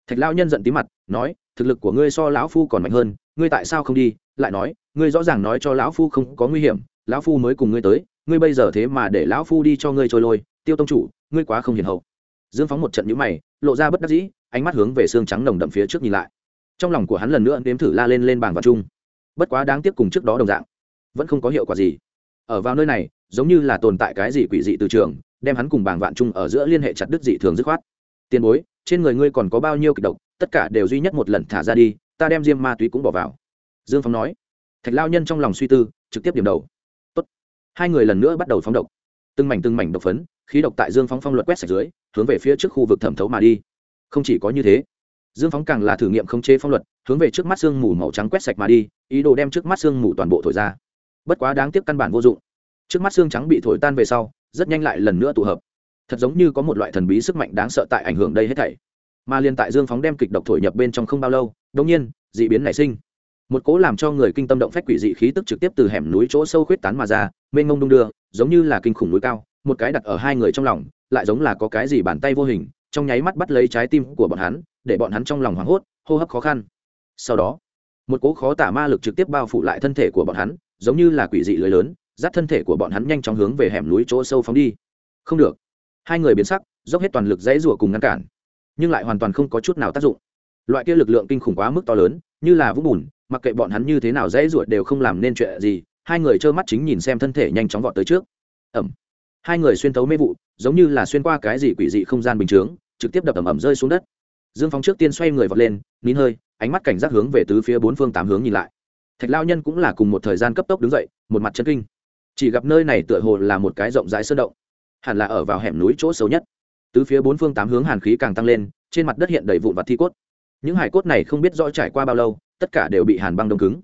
Thạch lão nhân giận tí mặt, nói, thực lực của ngươi so lão phu còn mạnh hơn, ngươi tại sao không đi? Lại nói, ngươi rõ ràng nói cho lão phu không có nguy hiểm, lão phu mới cùng ngươi tới ngươi bây giờ thế mà để lão phu đi cho ngươi trôi lôi, tiêu tông chủ, ngươi quá không hiền hậu. Dương phóng một trận nhũ mày, lộ ra bất đắc dĩ, ánh mắt hướng về xương trắng nồng đậm phía trước nhìn lại. Trong lòng của hắn lần nữa nếm thử la lên lên bảng vào chung bất quá đáng tiếc cùng trước đó đồng dạng, vẫn không có hiệu quả gì. Ở vào nơi này, giống như là tồn tại cái gì quỷ dị từ trường, đem hắn cùng bảng vạn chung ở giữa liên hệ chặt đứt dị thường dứt khoát. Tiền bối, trên người ngươi còn có bao nhiêu kịch độc, tất cả đều duy nhất một lần thả ra đi, ta đem diêm ma túy cũng bỏ vào. Dương phóng nói. Thạch lao nhân trong lòng suy tư, trực tiếp điểm đầu hai người lần nữa bắt đầu phóng độc. Từng mảnh từng mảnh độc phấn, khí độc tại dương phóng phong luật quét sạch dưới, hướng về phía trước khu vực thẩm thấu mà đi. Không chỉ có như thế, dương phóng càng là thử nghiệm khống chế phong luật hướng về trước mắt sương mù màu trắng quét sạch mà đi, ý đồ đem trước mắt sương mù toàn bộ thổi ra. Bất quá đáng tiếc căn bản vô dụng. Trước mắt xương trắng bị thổi tan về sau, rất nhanh lại lần nữa tụ hợp. Thật giống như có một loại thần bí sức mạnh đáng sợ tại ảnh hưởng đây hết thảy. Mà liên tại dương phóng đem kịch độc thổi nhập bên trong không bao lâu đông nhiên d ị biến nảy sinh một cố làm cho người kinh tâm động phách quỷ dị khí tức trực tiếp từ hẻm núi chỗ sâu khuyết tán mà ra, mênh mông đung đưa, giống như là kinh khủng núi cao, một cái đặt ở hai người trong lòng, lại giống là có cái gì bàn tay vô hình, trong nháy mắt bắt lấy trái tim của bọn hắn, để bọn hắn trong lòng hoảng hốt, hô hấp khó khăn. Sau đó, một cố khó tả ma lực trực tiếp bao phủ lại thân thể của bọn hắn, giống như là quỷ dị lưới lớn, dắt thân thể của bọn hắn nhanh chóng hướng về hẻm núi chỗ sâu phóng đi. Không được. Hai người biến sắc, dốc hết toàn lực dãy rủa cùng ngăn cản, nhưng lại hoàn toàn không có chút nào tác dụng. Loại kia lực lượng kinh khủng quá mức to lớn, như là vũng bùn mặc kệ bọn hắn như thế nào dễ ruột đều không làm nên chuyện gì, hai người trơ mắt chính nhìn xem thân thể nhanh chóng vọt tới trước. Ẩm. Hai người xuyên thấu mê vụ, giống như là xuyên qua cái gì quỷ dị không gian bình chướng, trực tiếp đập ẩm ẩm rơi xuống đất. Dương phóng trước tiên xoay người vọt lên, nín hơi, ánh mắt cảnh giác hướng về tứ phía bốn phương tám hướng nhìn lại. Thạch lao nhân cũng là cùng một thời gian cấp tốc đứng dậy, một mặt chân kinh. Chỉ gặp nơi này tựa hồ là một cái rộng rãi sơn động, hẳn là ở vào hẻm núi chỗ xấu nhất. Tứ phía bốn phương tám hướng hàn khí càng tăng lên, trên mặt đất hiện đầy vụn vặt thi cốt. Những hải cốt này không biết rõ trải qua bao lâu tất cả đều bị hàn băng đông cứng.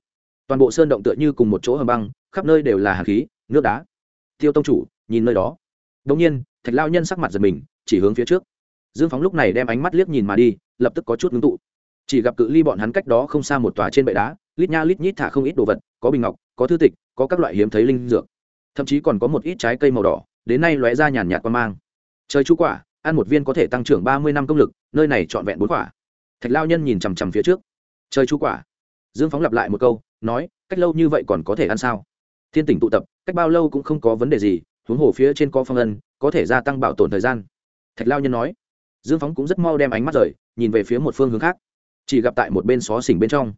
Toàn bộ sơn động tựa như cùng một chỗ hầm băng, khắp nơi đều là hàn khí, nước đá. Tiêu tông chủ, nhìn nơi đó. Đ ỗ n g nhiên, thạch lao nhân sắc mặt giật mình, chỉ hướng phía trước. Dương phóng lúc này đem ánh mắt liếc nhìn mà đi, lập tức có chút ngưng tụ. Chỉ gặp cự ly bọn hắn cách đó không xa một tòa trên bệ đá, lít nha lít nhít thả không ít đồ vật, có bình ngọc, có thư tịch, có các loại hiếm thấy linh dược. Thậm chí còn có một ít trái cây màu đỏ, đến nay lóe ra nhàn nhạt qua mang. Chơi chú quả, ăn một viên có thể tăng trưởng ba mươi năm công lực, nơi này trọn vẹn bốn quả. Thạch lao nhân nhìn chằm chằm phía trước chơi chú quả. Dương phóng lặp lại một câu, nói, cách lâu như vậy còn có thể ăn sao? Thiên tỉnh tụ tập, cách bao lâu cũng không có vấn đề gì, huống hồ phía trên có phong ân có thể gia tăng bảo tồn thời gian. Thạch lao nhân nói. Dương phóng cũng rất mau đem ánh mắt rời, nhìn về phía một phương hướng khác. Chỉ gặp tại một bên xó xỉnh bên trong.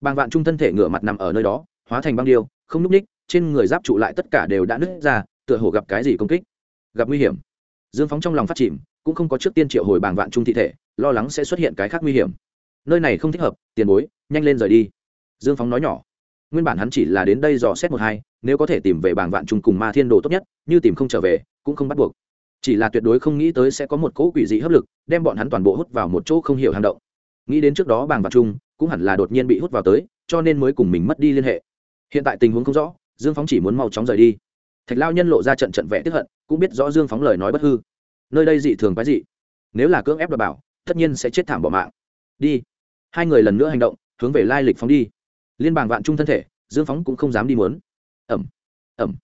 Bàng vạn trung thân thể ngửa mặt nằm ở nơi đó, hóa thành băng điêu, không n ú c ních trên người giáp trụ lại tất cả đều đã nứt ra, tựa hồ gặp cái gì công kích. Gặp nguy hiểm. Dương phóng trong lòng phát chìm, cũng không có trước tiên triệu hồi bàng vạn trung thi thể, lo lắng sẽ xuất hiện cái khác nguy hiểm nơi này không thích hợp, tiền bối, nhanh lên rời đi. Dương phóng nói nhỏ. Nguyên bản hắn chỉ là đến đây dò xét một hai, nếu có thể tìm về bảng vạn trung cùng ma thiên đồ tốt nhất, như tìm không trở về, cũng không bắt buộc. Chỉ là tuyệt đối không nghĩ tới sẽ có một cỗ quỷ dị hấp lực, đem bọn hắn toàn bộ hút vào một chỗ không hiểu hang động. Nghĩ đến trước đó bảng vạn trung cũng hẳn là đột nhiên bị hút vào tới, cho nên mới cùng mình mất đi liên hệ. Hiện tại tình huống không rõ, dương phóng chỉ muốn mau chóng rời đi. Thạch lao nhân lộ ra trận trận vẽ tiếp hận, cũng biết rõ dương phóng lời nói bất hư. Nơi đây dị thường quái dị. Nếu là cưỡng ép đảm bảo, tất nhiên sẽ chết thảm bỏ mạng. Đi hai người lần nữa hành động, hướng về lai lịch phóng đi. Liên bàng vạn trung thân thể, dương phóng cũng không dám đi muốn. Ẩm ẩm.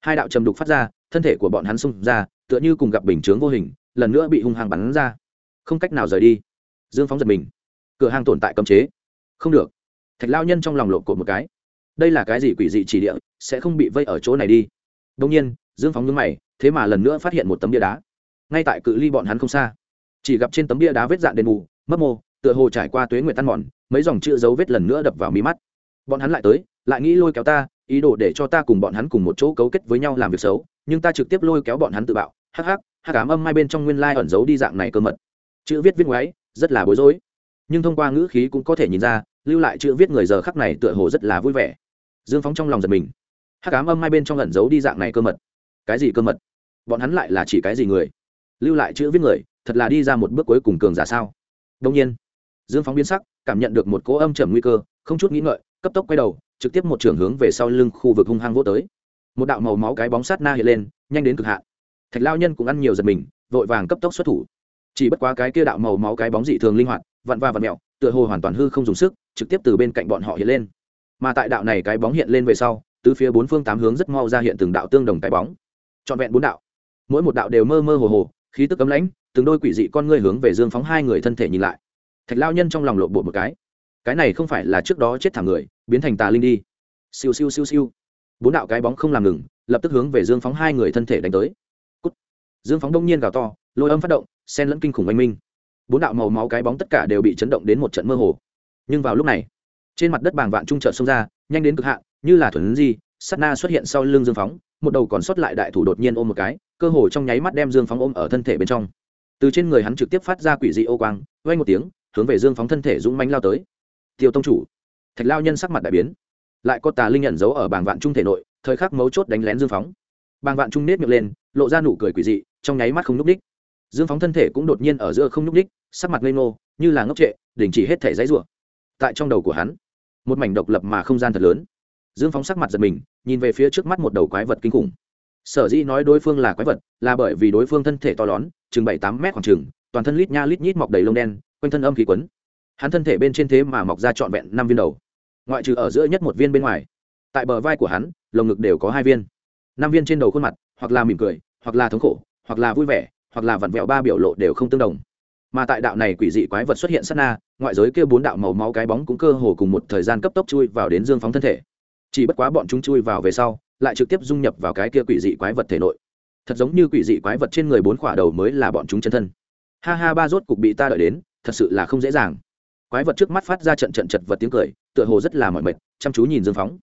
Hai đạo trầm đục phát ra, thân thể của bọn hắn xung ra, tựa như cùng gặp bình chướng vô hình, lần nữa bị hung hàng bắn ra. Không cách nào rời đi. Dương phóng giật mình. Cửa hàng tồn tại cấm chế. Không được. Thạch lao nhân trong lòng lộn cột một cái. Đây là cái gì quỷ dị chỉ địa, sẽ không bị vây ở chỗ này đi. Đông nhiên, dương phóng ngưng mày, thế mà lần nữa phát hiện một tấm bia đá. Ngay tại cự ly bọn hắn không xa. Chỉ gặp trên tấm bia đá vết dạn đền mù mấp mô tựa hồ trải qua tuế nguyệt tan mòn, mấy dòng chữ dấu vết lần nữa đập vào mí mắt. Bọn hắn lại tới, lại nghĩ lôi kéo ta, ý đồ để cho ta cùng bọn hắn cùng một chỗ cấu kết với nhau làm việc xấu, nhưng ta trực tiếp lôi kéo bọn hắn tự bạo. Hắc hắc hắc ám âm mai bên trong nguyên lai ẩn giấu đi dạng này cơ mật. Chữ viết viết ngoáy, rất là bối rối. Nhưng thông qua ngữ khí cũng có thể nhìn ra, lưu lại chữ viết người giờ khắc này tựa hồ rất là vui vẻ. Dương phóng trong lòng giật mình. Hắc ám âm mai bên trong ẩn giấu đi dạng này cơ mật. Cái gì cơ mật? Bọn hắn lại là chỉ cái gì người? Lưu lại chữ viết người, thật là đi ra một bước cuối cùng cường giả sao? Đông nhiên dương phóng biến sắc, cảm nhận được một cỗ âm trầm nguy cơ, không chút nghĩ ngợi, cấp tốc quay đầu, trực tiếp một trường hướng về sau lưng khu vực hung hăng vô tới. Một đạo màu máu cái bóng sát na hiện lên, nhanh đến cực hạn. Thạch lao nhân cũng ăn nhiều giật mình, vội vàng cấp tốc xuất thủ. Chỉ bất quá cái kia đạo màu máu cái bóng dị thường linh hoạt, vặn va vặn mẹo, tựa hồ hoàn toàn hư không dùng sức, trực tiếp từ bên cạnh bọn họ hiện lên. Mà tại đạo này cái bóng hiện lên về sau từ phía bốn phương tám hướng rất mau ra hiện từng đạo tương đồng cái bóng. Trọn vẹn bốn đạo. Mỗi một đạo đều mơ mơ hồ hồ, khí tức cấm lãnh, từng đôi quỷ dị con ngươi hướng về dương phóng hai người thân thể nhìn lại thạch lao nhân trong lòng lộn bộ một cái. Cái này không phải là trước đó chết thảm người, biến thành tà linh đi. Siêu siêu siêu siêu. Bốn đạo cái bóng không làm ngừng, lập tức hướng về dương phóng hai người thân thể đánh tới. Cút. dương phóng đông nhiên gào to, lôi âm phát động sen lẫn kinh khủng oanh minh. Bốn đạo màu máu cái bóng tất cả đều bị chấn động đến một trận mơ hồ. Nhưng vào lúc này, trên mặt đất bàng vạn trung trợ xông ra, nhanh đến cực hạn, như là thuần di sắt na xuất hiện sau lưng dương phóng, một đầu còn sót lại đại thủ đột nhiên ôm một cái, cơ hồ trong nháy mắt đem dương phóng ôm ở thân thể bên trong. Từ trên người hắn trực tiếp phát ra quỷ dị ô quang vay một tiếng hướng về dương phóng thân thể dũng mánh lao tới. Tiêu tông chủ. Thạch lao nhân sắc mặt đại biến. Lại có tà linh nhận giấu ở bảng vạn trung thể nội, thời khắc mấu chốt đánh lén dương phóng. Bàng vạn trung nết miệng lên, lộ ra nụ cười quỷ dị, trong nháy mắt không n ú c ních dương phóng thân thể cũng đột nhiên ở giữa không n ú c ních sắc mặt ngây ngô, như là ngốc trệ, đình chỉ hết thể giấy rủa. Tại trong đầu của hắn, một mảnh độc lập mà không gian thật lớn. Dương phóng sắc mặt giật mình, nhìn về phía trước mắt một đầu quái vật kinh khủng. Sở dĩ nói đối phương là quái vật, là bởi vì đối phương thân thể to lớn, chừng bảy tám mét khoảng chừng toàn thân lít nha lít nhít mọc đầy lông đen, quanh thân âm khí quấn. Hắn thân thể bên trên thế mà mọc ra trọn vẹn năm viên đầu. Ngoại trừ ở giữa nhất một viên bên ngoài, tại bờ vai của hắn, lồng ngực đều có hai viên. Năm viên trên đầu khuôn mặt, hoặc là mỉm cười, hoặc là thống khổ, hoặc là vui vẻ, hoặc là vặn vẹo ba biểu lộ đều không tương đồng. Mà tại đạo này quỷ dị quái vật xuất hiện sát na, ngoại giới kêu bốn đạo màu máu cái bóng cũng cơ hồ cùng một thời gian cấp tốc chui vào đến dương phóng thân thể. Chỉ bất quá bọn chúng chui vào về sau, lại trực tiếp dung nhập vào cái kia quỷ dị quái vật thể nội. Thật giống như quỷ dị quái vật trên người bốn khỏa đầu mới là bọn chúng chân thân ha ha, ba rốt cục bị ta đợi đến, thật sự là không dễ dàng. Quái vật trước mắt phát ra trận trận chật vật tiếng cười, tựa hồ rất là mỏi mệt, chăm chú nhìn dương phóng.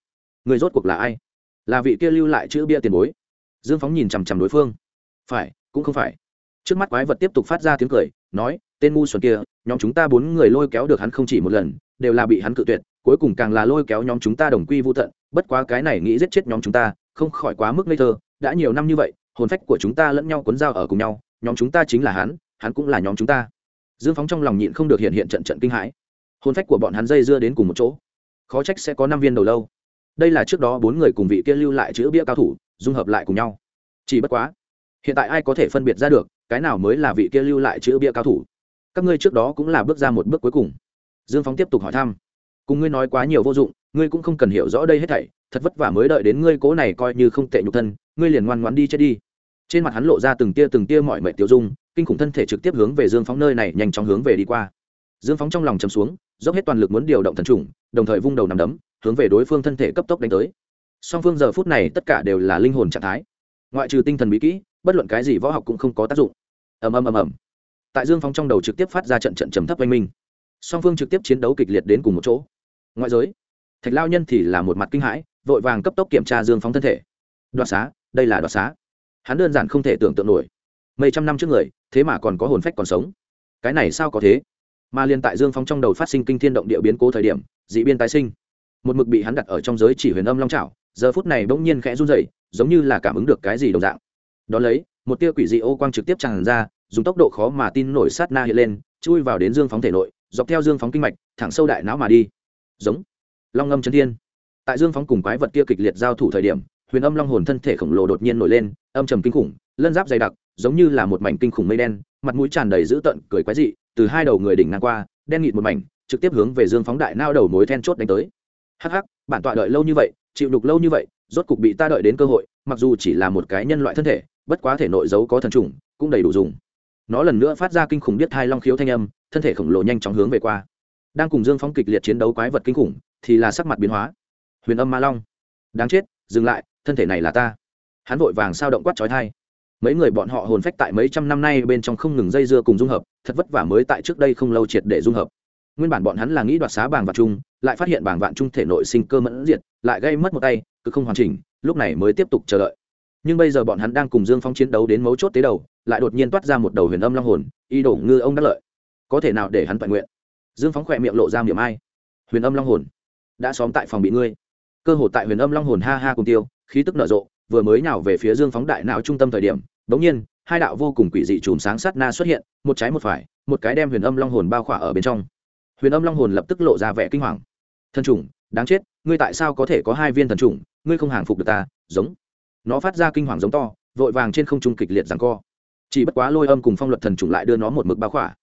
Người rốt cuộc là ai? Là vị kia lưu lại chữ bia tiền bối. Dương phóng nhìn chằm chằm đối phương. Phải, cũng không phải. Trước mắt quái vật tiếp tục phát ra tiếng cười, nói, tên ngu xuẩn kia, nhóm chúng ta bốn người lôi kéo được hắn không chỉ một lần, đều là bị hắn cự tuyệt, cuối cùng càng là lôi kéo nhóm chúng ta đồng quy vô tận, bất quá cái này nghĩ giết chết nhóm chúng ta, không khỏi quá mức ngây thơ, đã nhiều năm như vậy, hồn phách của chúng ta lẫn nhau cuốn dao ở cùng nhau, nhóm chúng ta chính là hắn hắn cũng là nhóm chúng ta. Dương phóng trong lòng nhịn không được hiện hiện trận trận kinh hãi. Hôn phách của bọn hắn dây dưa đến cùng một chỗ. Khó trách sẽ có năm viên đầu lâu. Đây là trước đó bốn người cùng vị kia lưu lại chữ bia cao thủ, dung hợp lại cùng nhau. Chỉ bất quá, hiện tại ai có thể phân biệt ra được, cái nào mới là vị kia lưu lại chữ bia cao thủ? Các ngươi trước đó cũng là bước ra một bước cuối cùng. Dương phóng tiếp tục hỏi thăm. Cùng ngươi nói quá nhiều vô dụng, ngươi cũng không cần hiểu rõ đây hết thảy, thật vất vả mới đợi đến ngươi cố này coi như không tệ nhục thân, ngươi liền ngoan ngoãn đi chết đi trên mặt hắn lộ ra từng tia từng tia mọi mệnh tiêu dung, kinh khủng thân thể trực tiếp hướng về dương phóng nơi này nhanh chóng hướng về đi qua. Dương phóng trong lòng chầm xuống, dốc hết toàn lực muốn điều động thần trùng, đồng thời vung đầu nằm đấm, hướng về đối phương thân thể cấp tốc đánh tới. Song phương giờ phút này tất cả đều là linh hồn trạng thái. Ngoại trừ tinh thần bí kỹ, bất luận cái gì võ học cũng không có tác dụng. Ầm ầm ầm ầm. Tại dương phóng trong đầu trực tiếp phát ra trận trận trầm thấp oanh minh. Song phương trực tiếp chiến đấu kịch liệt đến cùng một chỗ. Ngoại giới, thạch lao nhân thì là một mặt kinh hãi, vội vàng cấp tốc kiểm tra dương phóng thân thể. Đoạt xá, đây là đoạt xá hắn đơn giản không thể tưởng tượng nổi. Mấy trăm năm trước người, thế mà còn có hồn phách còn sống. Cái này sao có thế? Mà liên tại dương phóng trong đầu phát sinh kinh thiên động địa biến cố thời điểm, dị biên tái sinh. Một mực bị hắn đặt ở trong giới chỉ huyền âm long trào giờ phút này bỗng nhiên khẽ run rẩy, giống như là cảm ứng được cái gì đồng dạng. Đón lấy, một tia quỷ dị ô quang trực tiếp tràn ra, dùng tốc độ khó mà tin nổi sát na hiện lên, chui vào đến dương phóng thể nội, dọc theo dương phóng kinh mạch, thẳng sâu đại não mà đi. Giống. Long ngâm chân thiên. Tại dương phóng cùng quái vật kia kịch liệt giao thủ thời điểm huyền âm long hồn thân thể khổng lồ đột nhiên nổi lên, âm trầm kinh khủng, lân giáp dày đặc, giống như là một mảnh kinh khủng mây đen, mặt mũi tràn đầy dữ tợn, cười quái dị, từ hai đầu người đỉnh ngang qua, đen nghịt một mảnh, trực tiếp hướng về dương phóng đại nao đầu mối then chốt đánh tới. Hắc hắc, bản tọa đợi lâu như vậy, chịu đục lâu như vậy, rốt cục bị ta đợi đến cơ hội, mặc dù chỉ là một cái nhân loại thân thể, bất quá thể nội giấu có thần trùng, cũng đầy đủ dùng. Nó lần nữa phát ra kinh khủng biết thai long khiếu thanh âm, thân thể khổng lồ nhanh chóng hướng về qua. Đang cùng dương phóng kịch liệt chiến đấu quái vật kinh khủng, thì là sắc mặt biến hóa. Huyền âm ma long. Đáng chết dừng lại, thân thể này là ta. Hắn vội vàng sao động quát trói thai mấy người bọn họ hồn phách tại mấy trăm năm nay bên trong không ngừng dây dưa cùng dung hợp, thật vất vả mới tại trước đây không lâu triệt để dung hợp. Nguyên bản bọn hắn là nghĩ đoạt xá bảng vạn trung, lại phát hiện bảng vạn trung thể nội sinh cơ mẫn diệt, lại gây mất một tay, cứ không hoàn chỉnh, lúc này mới tiếp tục chờ đợi. Nhưng bây giờ bọn hắn đang cùng dương phong chiến đấu đến mấu chốt tế đầu, lại đột nhiên toát ra một đầu huyền âm long hồn y đổ ngư ông đắc lợi. Có thể nào để hắn tận nguyện? Dương phóng khỏe miệng lộ ra miệng ai. Huyền âm long hồn, đã xóm tại phòng bị ngươi cơ hội tại huyền âm long hồn ha ha cùng tiêu, khí tức nở rộ, vừa mới nào về phía dương phóng đại não trung tâm thời điểm bỗng nhiên, hai đạo vô cùng quỷ dị chùm sáng sát na xuất hiện, một trái một phải, một cái đem huyền âm long hồn bao khỏa ở bên trong. Huyền âm long hồn lập tức lộ ra vẻ kinh hoàng. Thần trùng đáng chết, ngươi tại sao có thể có hai viên thần trùng ngươi không hàng phục được ta, giống. Nó phát ra kinh hoàng giống to, vội vàng trên không trung kịch liệt rằng co. Chỉ bất quá lôi âm cùng phong luật thần trùng lại đưa nó một mực bao khỏa.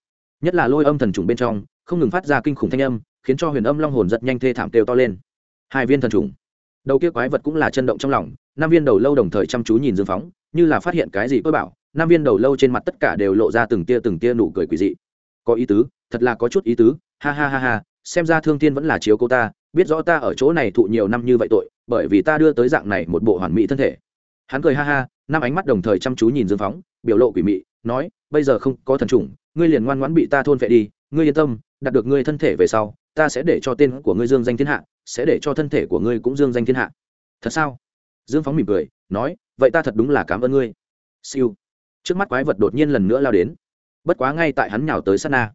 Nhất là lôi âm thần trùng bên trong, không ngừng phát ra kinh khủng thanh âm, khiến cho huyền âm long hồn rất nhanh thê thảm kêu to lên hai viên thần trùng. Đầu kia quái vật cũng là chân động trong lòng, năm viên đầu lâu đồng thời chăm chú nhìn dương phóng, như là phát hiện cái gì tôi bảo, năm viên đầu lâu trên mặt tất cả đều lộ ra từng tia từng tia nụ cười quỳ dị. Có ý tứ, thật là có chút ý tứ, ha ha ha ha, xem ra thương tiên vẫn là chiếu cô ta, biết rõ ta ở chỗ này thụ nhiều năm như vậy tội, bởi vì ta đưa tới dạng này một bộ hoàn mỹ thân thể. Hắn cười ha ha, năm ánh mắt đồng thời chăm chú nhìn dương phóng, biểu lộ quỷ mị, nói, bây giờ không có thần trùng, ngươi liền ngoan ngoãn bị ta thôn vệ đi, ngươi yên tâm, đạt được ngươi thân thể về sau, ta sẽ để cho tên của ngươi dương danh thiên hạ sẽ để cho thân thể của ngươi cũng dương danh thiên hạ. Thật sao? Dương phóng mỉm cười, nói, vậy ta thật đúng là cảm ơn ngươi. Siêu. Trước mắt quái vật đột nhiên lần nữa lao đến. Bất quá ngay tại hắn nhào tới sát na.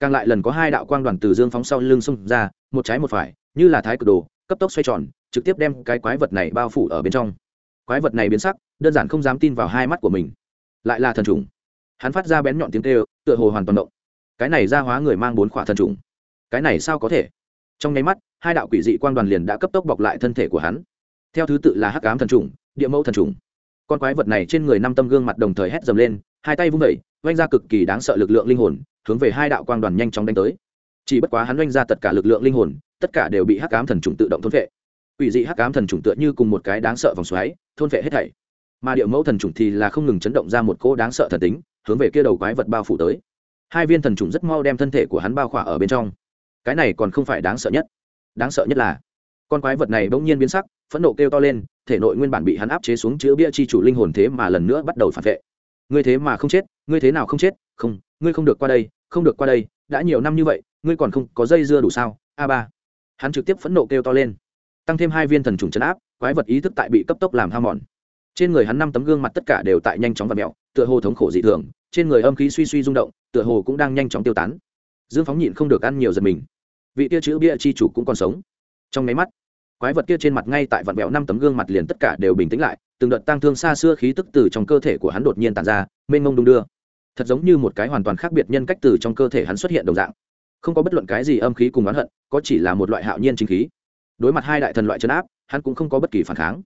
Càng lại lần có hai đạo quang đoàn từ dương phóng sau lưng xông ra, một trái một phải, như là thái cực đồ, cấp tốc xoay tròn, trực tiếp đem cái quái vật này bao phủ ở bên trong. Quái vật này biến sắc, đơn giản không dám tin vào hai mắt của mình. Lại là thần trùng. Hắn phát ra bén nhọn tiếng kêu, tựa hồ hoàn toàn động. Cái này ra hóa người mang bốn khỏa thần trùng. Cái này sao có thể? Trong nháy mắt, hai đạo quỷ dị quang đoàn liền đã cấp tốc bọc lại thân thể của hắn. Theo thứ tự là hắc ám thần trùng, địa mẫu thần trùng. Con quái vật này trên người năm tâm gương mặt đồng thời hét dầm lên, hai tay vung vẩy oanh ra cực kỳ đáng sợ lực lượng linh hồn, hướng về hai đạo quang đoàn nhanh chóng đánh tới. Chỉ bất quá hắn oanh ra tất cả lực lượng linh hồn, tất cả đều bị hắc ám thần trùng tự động thôn vệ quỷ dị hắc ám thần trùng tựa như cùng một cái đáng sợ vòng xoáy, thôn vệ hết thảy. Mà địa mẫu thần trùng thì là không ngừng chấn động ra một cỗ đáng sợ thần tính, hướng về kia đầu quái vật bao phủ tới. Hai viên thần trùng rất mau đem thân thể của hắn bao khỏa ở bên trong cái này còn không phải đáng sợ nhất. Đáng sợ nhất là, con quái vật này bỗng nhiên biến sắc, phẫn nộ kêu to lên, thể nội nguyên bản bị hắn áp chế xuống chữ bia chi chủ linh hồn thế mà lần nữa bắt đầu phản vệ. Ngươi thế mà không chết, ngươi thế nào không chết? Không, ngươi không được qua đây, không được qua đây, đã nhiều năm như vậy, ngươi còn không có dây dưa đủ sao? A ba. Hắn trực tiếp phẫn nộ kêu to lên. Tăng thêm hai viên thần trùng chấn áp, quái vật ý thức tại bị cấp tốc làm ham mòn. Trên người hắn năm tấm gương mặt tất cả đều tại nhanh chóng và mẹo tựa hồ thống khổ dị thường, trên người âm khí suy suy rung động, tựa hồ cũng đang nhanh chóng tiêu tán. Dương phóng nhịn không được ăn nhiều giật mình vị kia chữ bia chi chủ cũng còn sống. Trong nháy mắt, quái vật kia trên mặt ngay tại vạn vẹo năm tấm gương mặt liền tất cả đều bình tĩnh lại, từng đợt tăng thương xa xưa khí tức từ trong cơ thể của hắn đột nhiên tàn ra, mênh mông đung đưa. Thật giống như một cái hoàn toàn khác biệt nhân cách từ trong cơ thể hắn xuất hiện đồng dạng. Không có bất luận cái gì âm khí cùng oán hận, có chỉ là một loại hạo nhiên chính khí. Đối mặt hai đại thần loại chấn áp, hắn cũng không có bất kỳ phản kháng.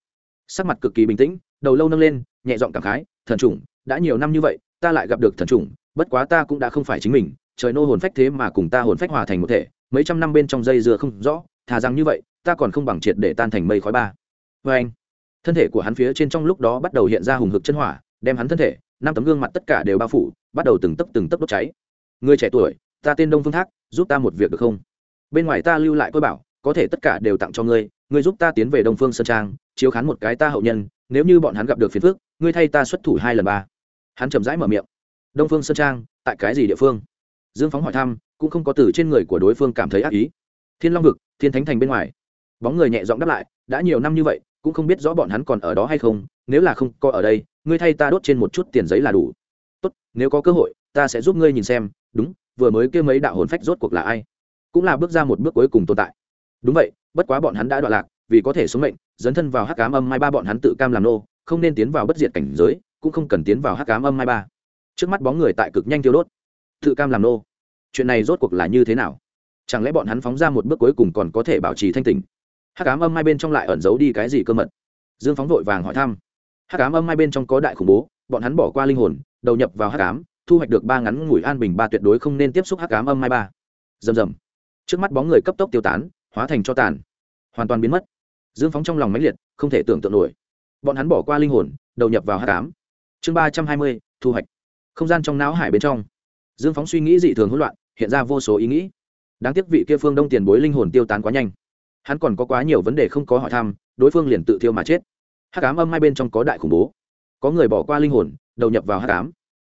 Sắc mặt cực kỳ bình tĩnh, đầu lâu nâng lên, nhẹ giọng cảm khái, thần trùng đã nhiều năm như vậy, ta lại gặp được thần trùng bất quá ta cũng đã không phải chính mình, trời nô hồn phách thế mà cùng ta hồn phách hòa thành một thể mấy trăm năm bên trong dây dưa không rõ, thà rằng như vậy, ta còn không bằng triệt để tan thành mây khói ba. Vê anh, thân thể của hắn phía trên trong lúc đó bắt đầu hiện ra hùng hực chân hỏa, đem hắn thân thể, năm tấm gương mặt tất cả đều bao phủ, bắt đầu từng tấc từng tấc đốt cháy. Người trẻ tuổi, ta tên đông phương thác, giúp ta một việc được không? Bên ngoài ta lưu lại tôi bảo, có thể tất cả đều tặng cho ngươi ngươi giúp ta tiến về đông phương sơn trang, chiếu khán một cái ta hậu nhân, nếu như bọn hắn gặp được phiền phước ngươi thay ta xuất thủ hai lần ba. Hắn chậm rãi mở miệng. Đông phương sơn trang, tại cái gì địa phương? Dương phóng hỏi thăm cũng không có từ trên người của đối phương cảm thấy ác ý. Thiên long vực, thiên thánh thành bên ngoài. Bóng người nhẹ giọng đáp lại, đã nhiều năm như vậy, cũng không biết rõ bọn hắn còn ở đó hay không, nếu là không có ở đây, ngươi thay ta đốt trên một chút tiền giấy là đủ. Tốt, nếu có cơ hội, ta sẽ giúp ngươi nhìn xem, đúng, vừa mới kêu mấy đạo hồn phách rốt cuộc là ai? Cũng là bước ra một bước cuối cùng tồn tại. Đúng vậy, bất quá bọn hắn đã đoạn lạc, vì có thể sống mệnh, dấn thân vào hắc cám âm mai ba bọn hắn tự cam làm nô, không nên tiến vào bất diệt cảnh giới, cũng không cần tiến vào hắc cám âm mai ba. Trước mắt bóng người tại cực nhanh tiêu đốt, tự cam làm nô chuyện này rốt cuộc là như thế nào? Chẳng lẽ bọn hắn phóng ra một bước cuối cùng còn có thể bảo trì thanh tình hắc ám âm hai bên trong lại ẩn giấu đi cái gì cơ mật? Dương phóng vội vàng hỏi thăm. Hắc ám âm hai bên trong có đại khủng bố, bọn hắn bỏ qua linh hồn, đầu nhập vào hắc ám, thu hoạch được ba ngắn ngủi an bình ba tuyệt đối không nên tiếp xúc hắc ám âm hai ba. Rầm rầm. Trước mắt bóng người cấp tốc tiêu tán, hóa thành cho tàn. Hoàn toàn biến mất. Dương phóng trong lòng máy liệt, không thể tưởng tượng nổi. Bọn hắn bỏ qua linh hồn, đầu nhập vào hắc ám. Chương ba trăm hai mươi, thu hoạch. Không gian trong não hải bên trong. Dương phóng suy nghĩ dị thường hỗn loạn hiện ra vô số ý nghĩ. Đáng tiếc vị kia phương đông tiền bối linh hồn tiêu tán quá nhanh. Hắn còn có quá nhiều vấn đề không có hỏi thăm, đối phương liền tự thiêu mà chết. Hắc ám âm hai bên trong có đại khủng bố. Có người bỏ qua linh hồn, đầu nhập vào hắc ám.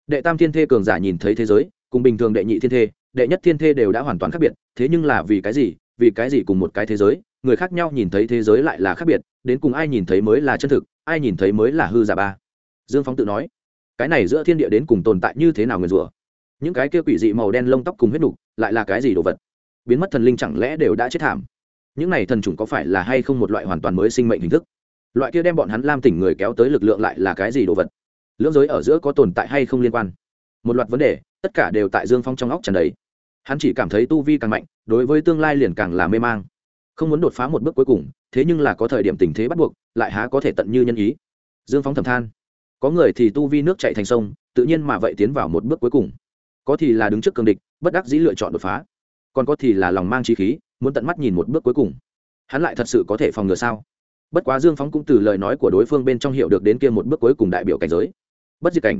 Đệ tam thiên thê cường giả nhìn thấy thế giới, cùng bình thường đệ nhị thiên thê, đệ nhất thiên thê đều đã hoàn toàn khác biệt, thế nhưng là vì cái gì, vì cái gì cùng một cái thế giới, người khác nhau nhìn thấy thế giới lại là khác biệt, đến cùng ai nhìn thấy mới là chân thực, ai nhìn thấy mới là hư giả ba. Dương phóng tự nói, cái này giữa thiên địa đến cùng tồn tại như thế nào người rùa? Những cái kia quỷ dị màu đen lông tóc cùng huyết đục lại là cái gì đồ vật? Biến mất thần linh chẳng lẽ đều đã chết thảm? Những này thần trùng có phải là hay không một loại hoàn toàn mới sinh mệnh hình thức? Loại kia đem bọn hắn lam tỉnh người kéo tới lực lượng lại là cái gì đồ vật? Lưỡng giới ở giữa có tồn tại hay không liên quan? Một loạt vấn đề, tất cả đều tại dương phong trong óc trần đấy hắn chỉ cảm thấy tu vi càng mạnh, đối với tương lai liền càng là mê mang. Không muốn đột phá một bước cuối cùng, thế nhưng là có thời điểm tình thế bắt buộc, lại há có thể tận như nhân ý. Dương phóng thầm than. Có người thì tu vi nước chạy thành sông, tự nhiên mà vậy tiến vào một bước cuối cùng có thì là đứng trước cường địch, bất đắc dĩ lựa chọn đột phá. Còn có thì là lòng mang trí khí, muốn tận mắt nhìn một bước cuối cùng. Hắn lại thật sự có thể phòng ngừa sao? Bất quá dương phóng cũng từ lời nói của đối phương bên trong hiểu được đến kia một bước cuối cùng đại biểu cảnh giới. Bất diệt cảnh.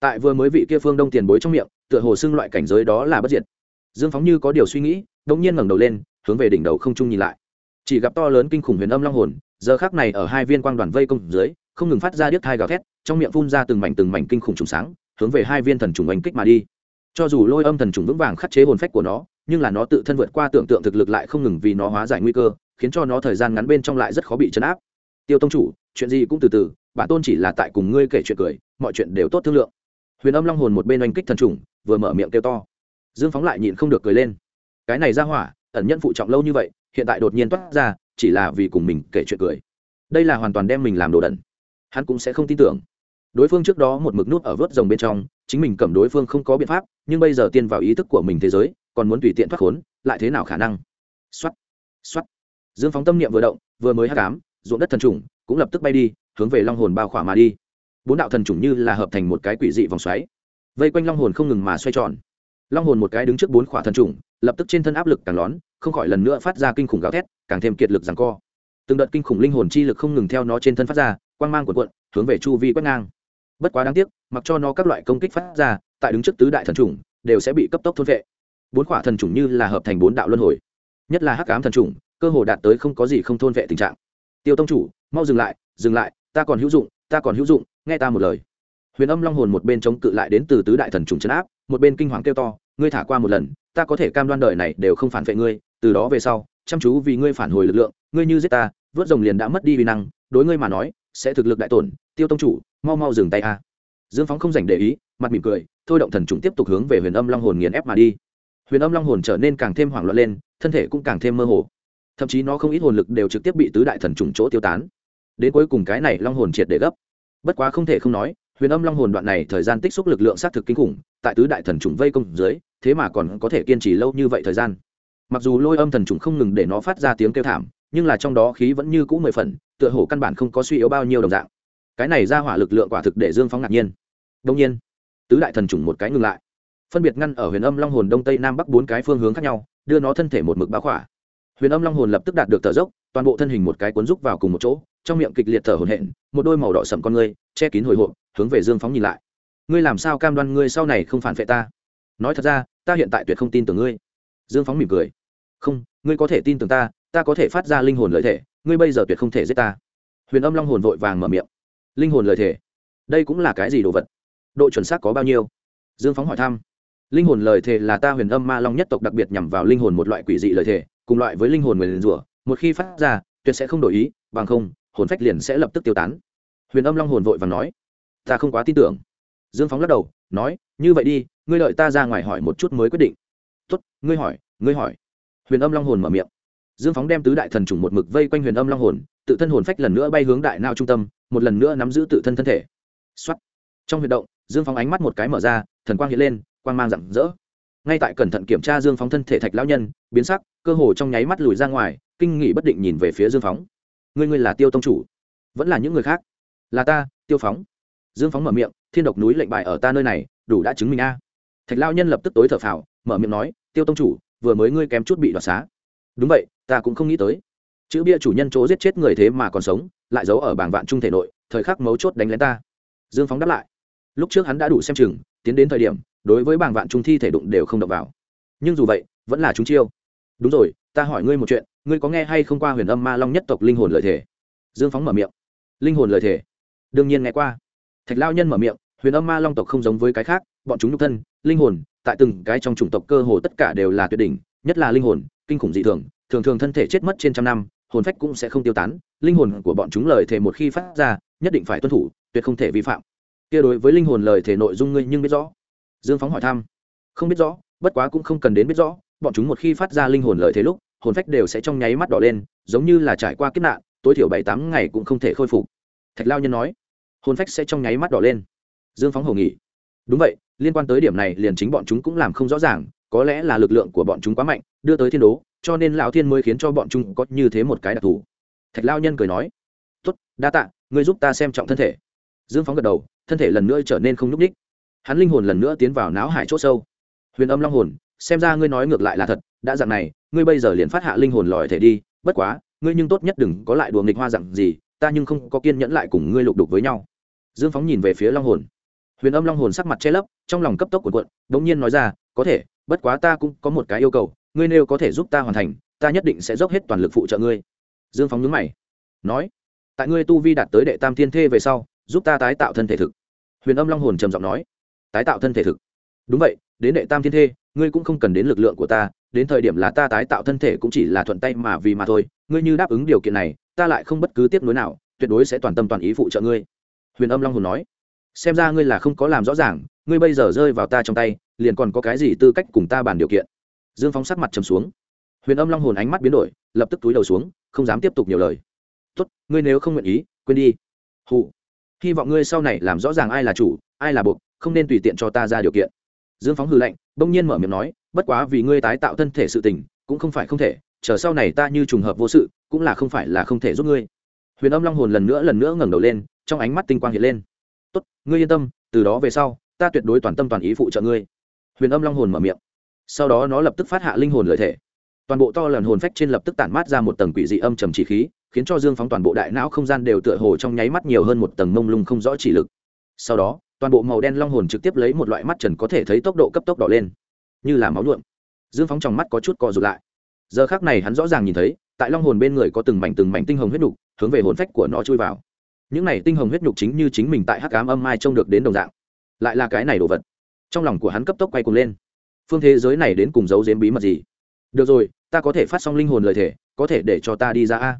Tại vừa mới vị kia phương đông tiền bối trong miệng, tựa hồ xưng loại cảnh giới đó là bất diệt. Dương phóng như có điều suy nghĩ đông nhiên ngẩng đầu lên, hướng về đỉnh đầu không trung nhìn lại. Chỉ gặp to lớn kinh khủng huyền âm long hồn, giờ khác này ở hai viên quang đoàn vây công dưới, không ngừng phát ra điếc thai gào thét, trong miệng phun ra từng mảnh từng mảnh kinh khủng trùng sáng, hướng về hai viên thần trùng oanh kích mà đi cho dù lôi âm thần trùng vững vàng khắc chế hồn phách của nó, nhưng là nó tự thân vượt qua tưởng tượng thực lực lại không ngừng vì nó hóa giải nguy cơ, khiến cho nó thời gian ngắn bên trong lại rất khó bị chấn áp. Tiêu tông chủ, chuyện gì cũng từ từ, bản tôn chỉ là tại cùng ngươi kể chuyện cười, mọi chuyện đều tốt thương lượng. Huyền âm long hồn một bên oanh kích thần trùng, vừa mở miệng kêu to. Dương phóng lại nhịn không được cười lên. Cái này ra hỏa, ẩn nhân phụ trọng lâu như vậy, hiện tại đột nhiên toát ra, chỉ là vì cùng mình kể chuyện cười. Đây là hoàn toàn đem mình làm đồ đẩn hắn cũng sẽ không tin tưởng đối phương trước đó một mực nút ở vớt rồng bên trong, chính mình cầm đối phương không có biện pháp, nhưng bây giờ tiên vào ý thức của mình thế giới, còn muốn tùy tiện thoát khốn, lại thế nào khả năng? Xuất xuất dương phóng tâm niệm vừa động, vừa mới hát cám ruộng đất thần trùng cũng lập tức bay đi, hướng về long hồn bao khỏa mà đi. Bốn đạo thần trùng như là hợp thành một cái quỷ dị vòng xoáy, vây quanh long hồn không ngừng mà xoay tròn. Long hồn một cái đứng trước bốn khỏa thần trùng, lập tức trên thân áp lực càng lón, không khỏi lần nữa phát ra kinh khủng gào thét, càng thêm kiệt lực rằng co. Từng đợt kinh khủng linh hồn chi lực không ngừng theo nó trên thân phát ra, quang mang của quận hướng về chu vi quét ngang bất quá đáng tiếc, mặc cho nó các loại công kích phát ra, tại đứng trước tứ đại thần trùng đều sẽ bị cấp tốc thôn vệ. Bốn khỏa thần trùng như là hợp thành bốn đạo luân hồi, nhất là hắc ám thần trùng cơ hồ đạt tới không có gì không thôn vệ tình trạng. Tiêu tông chủ, mau dừng lại dừng lại, ta còn hữu dụng, ta còn hữu dụng, nghe ta một lời. Huyền âm long hồn một bên chống cự lại đến từ tứ đại thần trùng chấn áp, một bên kinh hoàng kêu to, ngươi thả qua một lần, ta có thể cam đoan đời này đều không phản vệ ngươi, từ đó về sau, chăm chú vì ngươi phản hồi lực lượng, ngươi như giết ta, vớt rồng liền đã mất đi vi năng, đối ngươi mà nói, sẽ thực lực đại tổn tiêu tông chủ, mau mau dừng tay a. Dương phóng không dành để ý, mặt mỉm cười, thôi động thần trùng tiếp tục hướng về huyền âm long hồn nghiền ép mà đi. Huyền âm long hồn trở nên càng thêm hoảng loạn lên, thân thể cũng càng thêm mơ hồ. Thậm chí nó không ít hồn lực đều trực tiếp bị tứ đại thần trùng chỗ tiêu tán. Đến cuối cùng cái này long hồn triệt để gấp. Bất quá không thể không nói, huyền âm long hồn đoạn này thời gian tích xúc lực lượng xác thực kinh khủng, tại tứ đại thần trùng vây công dưới, thế mà còn có thể kiên trì lâu như vậy thời gian. Mặc dù lôi âm thần trùng không ngừng để nó phát ra tiếng kêu thảm, nhưng là trong đó khí vẫn như cũ mười phần, tựa hồ căn bản không có suy yếu bao nhiêu đồng dạng cái này ra hỏa lực lượng quả thực để dương phóng ngạc nhiên. Đông nhiên, tứ đại thần trùng một cái ngừng lại. Phân biệt ngăn ở huyền âm long hồn đông tây nam bắc bốn cái phương hướng khác nhau, đưa nó thân thể một mực báo khỏa. Huyền âm long hồn lập tức đạt được thở dốc, toàn bộ thân hình một cái cuốn rúc vào cùng một chỗ, trong miệng kịch liệt thở hổn hển, một đôi màu đỏ sầm con ngươi che kín hồi hộp, hướng về dương phóng nhìn lại. Ngươi làm sao cam đoan ngươi sau này không phản vệ ta? Nói thật ra, ta hiện tại tuyệt không tin tưởng ngươi. Dương phóng mỉm cười. Không, ngươi có thể tin tưởng ta ta có thể phát ra linh hồn lợi thể, ngươi bây giờ tuyệt không thể giết ta. Huyền âm long hồn vội vàng mở miệng linh hồn lời thể đây cũng là cái gì đồ vật? Độ chuẩn xác có bao nhiêu? Dương phóng hỏi thăm. Linh hồn lời thề là ta huyền âm ma long nhất tộc đặc biệt nhằm vào linh hồn một loại quỷ dị lời thề, cùng loại với linh hồn nguyền rủa. Một khi phát ra, tuyệt sẽ không đổi ý, bằng không, hồn phách liền sẽ lập tức tiêu tán. Huyền âm long hồn vội và nói. Ta không quá tin tưởng. Dương phóng lắc đầu, nói, như vậy đi, ngươi đợi ta ra ngoài hỏi một chút mới quyết định. Tốt, ngươi hỏi ngươi hỏi. Huyền âm long hồn mở miệng dương phóng đem tứ đại thần trùng một mực vây quanh huyền âm long hồn, tự thân hồn phách lần nữa bay hướng đại nao trung tâm, một lần nữa nắm giữ tự thân thân thể. Xuất trong huyệt động, dương phóng ánh mắt một cái mở ra, thần quang hiện lên, quang mang rạng rỡ. Ngay tại cẩn thận kiểm tra dương phóng thân thể thạch lão nhân, biến sắc, cơ hồ trong nháy mắt lùi ra ngoài, kinh nghị bất định nhìn về phía dương phóng. Ngươi ngươi là tiêu tông chủ? Vẫn là những người khác. Là ta, tiêu phóng. Dương phóng mở miệng, thiên độc núi lệnh bài ở ta nơi này, đủ đã chứng minh a. Thạch lao nhân lập tức tối thở phào, mở miệng nói, tiêu tông chủ, vừa mới ngươi kém chút bị đoạt xá đúng vậy, ta cũng không nghĩ tới. Chữ bia chủ nhân chỗ giết chết người thế mà còn sống, lại giấu ở bảng vạn trung thể nội, thời khắc mấu chốt đánh lén ta. Dương phóng đáp lại. Lúc trước hắn đã đủ xem chừng, tiến đến thời điểm, đối với bảng vạn trung thi thể đụng đều không đập vào. Nhưng dù vậy, vẫn là chúng chiêu. Đúng rồi, ta hỏi ngươi một chuyện, ngươi có nghe hay không qua huyền âm ma long nhất tộc linh hồn lời thể dương phóng mở miệng. Linh hồn lời thể đương nhiên nghe qua. Thạch lao nhân mở miệng, huyền âm ma long tộc không giống với cái khác, bọn chúng nhục thân, linh hồn, tại từng cái trong chủng tộc cơ hồ tất cả đều là tuyệt đỉnh nhất là linh hồn, kinh khủng dị thường thường thường thân thể chết mất trên trăm năm, hồn phách cũng sẽ không tiêu tán, linh hồn của bọn chúng lời thề một khi phát ra, nhất định phải tuân thủ, tuyệt không thể vi phạm. Kia đối với linh hồn lời thề nội dung ngươi nhưng biết rõ. Dương phóng hỏi thăm. Không biết rõ, bất quá cũng không cần đến biết rõ, bọn chúng một khi phát ra linh hồn lời thề lúc, hồn phách đều sẽ trong nháy mắt đỏ lên, giống như là trải qua kiếp nạn, tối thiểu bảy tám ngày cũng không thể khôi phục. Thạch lao nhân nói, hồn phách sẽ trong nháy mắt đỏ lên. Dương phóng hầu nghỉ đúng vậy, liên quan tới điểm này liền chính bọn chúng cũng làm không rõ ràng có lẽ là lực lượng của bọn chúng quá mạnh, đưa tới thiên đố, cho nên lão thiên mới khiến cho bọn chúng có như thế một cái đặc thù. Thạch lao nhân cười nói, tốt, đa tạ, ngươi giúp ta xem trọng thân thể. Dương phóng gật đầu, thân thể lần nữa trở nên không nhúc ních hắn linh hồn lần nữa tiến vào náo hải c h ỗ sâu. Huyền âm long hồn, xem ra ngươi nói ngược lại là thật, đã dặn này, ngươi bây giờ liền phát hạ linh hồn lòi thể đi, bất quá, ngươi nhưng tốt nhất đừng có lại đùa nghịch hoa dặn gì, ta nhưng không có kiên nhẫn lại cùng ngươi lục đục với nhau. Dương phóng nhìn về phía long hồn. Huyền âm long hồn sắc mặt che lấp, trong lòng cấp tốc của quận đ ỗ n g nhiên nói ra, có thể bất quá ta cũng có một cái yêu cầu, ngươi nêu có thể giúp ta hoàn thành, ta nhất định sẽ dốc hết toàn lực phụ trợ ngươi. Dương phóng nhớ mày, nói, tại ngươi tu vi đạt tới đệ tam thiên thê về sau, giúp ta tái tạo thân thể thực. Huyền âm long hồn trầm giọng nói, tái tạo thân thể thực? Đúng vậy, đến đệ tam thiên thê, ngươi cũng không cần đến lực lượng của ta, đến thời điểm là ta tái tạo thân thể cũng chỉ là thuận tay mà vì mà thôi, ngươi như đáp ứng điều kiện này, ta lại không bất cứ tiếp nối nào, tuyệt đối sẽ toàn tâm toàn ý phụ trợ ngươi. Huyền âm long hồn nói, xem ra ngươi là không có làm rõ ràng, ngươi bây giờ rơi vào ta trong tay liền còn có cái gì tư cách cùng ta bàn điều kiện? Dương phóng sắc mặt trầm xuống. Huyền âm long hồn ánh mắt biến đổi, lập tức túi đầu xuống, không dám tiếp tục nhiều lời. Tốt, ngươi nếu không nguyện ý, quên đi. Hụ hy vọng ngươi sau này làm rõ ràng ai là chủ, ai là buộc, không nên tùy tiện cho ta ra điều kiện. Dương phóng hư lệnh bỗng nhiên mở miệng nói, bất quá vì ngươi tái tạo thân thể sự tình, cũng không phải không thể, chờ sau này ta như trùng hợp vô sự, cũng là không phải là không thể giúp ngươi. Huyền âm long hồn lần nữa lần nữa ngẩng đầu lên, trong ánh mắt tinh quang hiện lên. Tốt, ngươi yên tâm, từ đó về sau, ta tuyệt đối toàn tâm toàn ý phụ trợ ngươi huyền âm long hồn mở miệng. Sau đó nó lập tức phát hạ linh hồn lợi thể. Toàn bộ to lần hồn phách trên lập tức tản mát ra một tầng quỷ dị âm trầm chỉ khí, khiến cho dương phóng toàn bộ đại não không gian đều tựa hồ trong nháy mắt nhiều hơn một tầng mông lung không rõ chỉ lực. Sau đó, toàn bộ màu đen long hồn trực tiếp lấy một loại mắt trần có thể thấy tốc độ cấp tốc đỏ lên, như là máu nhuộm. Dương phóng trong mắt có chút co rụt lại. Giờ khác này hắn rõ ràng nhìn thấy, tại long hồn bên người có từng mảnh từng mảnh tinh hồng huyết nhục, hướng về hồn phách của nó chui vào. Những này tinh hồng huyết nhục chính như chính mình tại hắc cám âm mai trông được đến đồng dạng. Lại là cái này đồ vật trong lòng của hắn cấp tốc quay cuồng lên. Phương thế giới này đến cùng giấu giếm bí mật gì? Được rồi, ta có thể phát xong linh hồn lời thể có thể để cho ta đi ra a.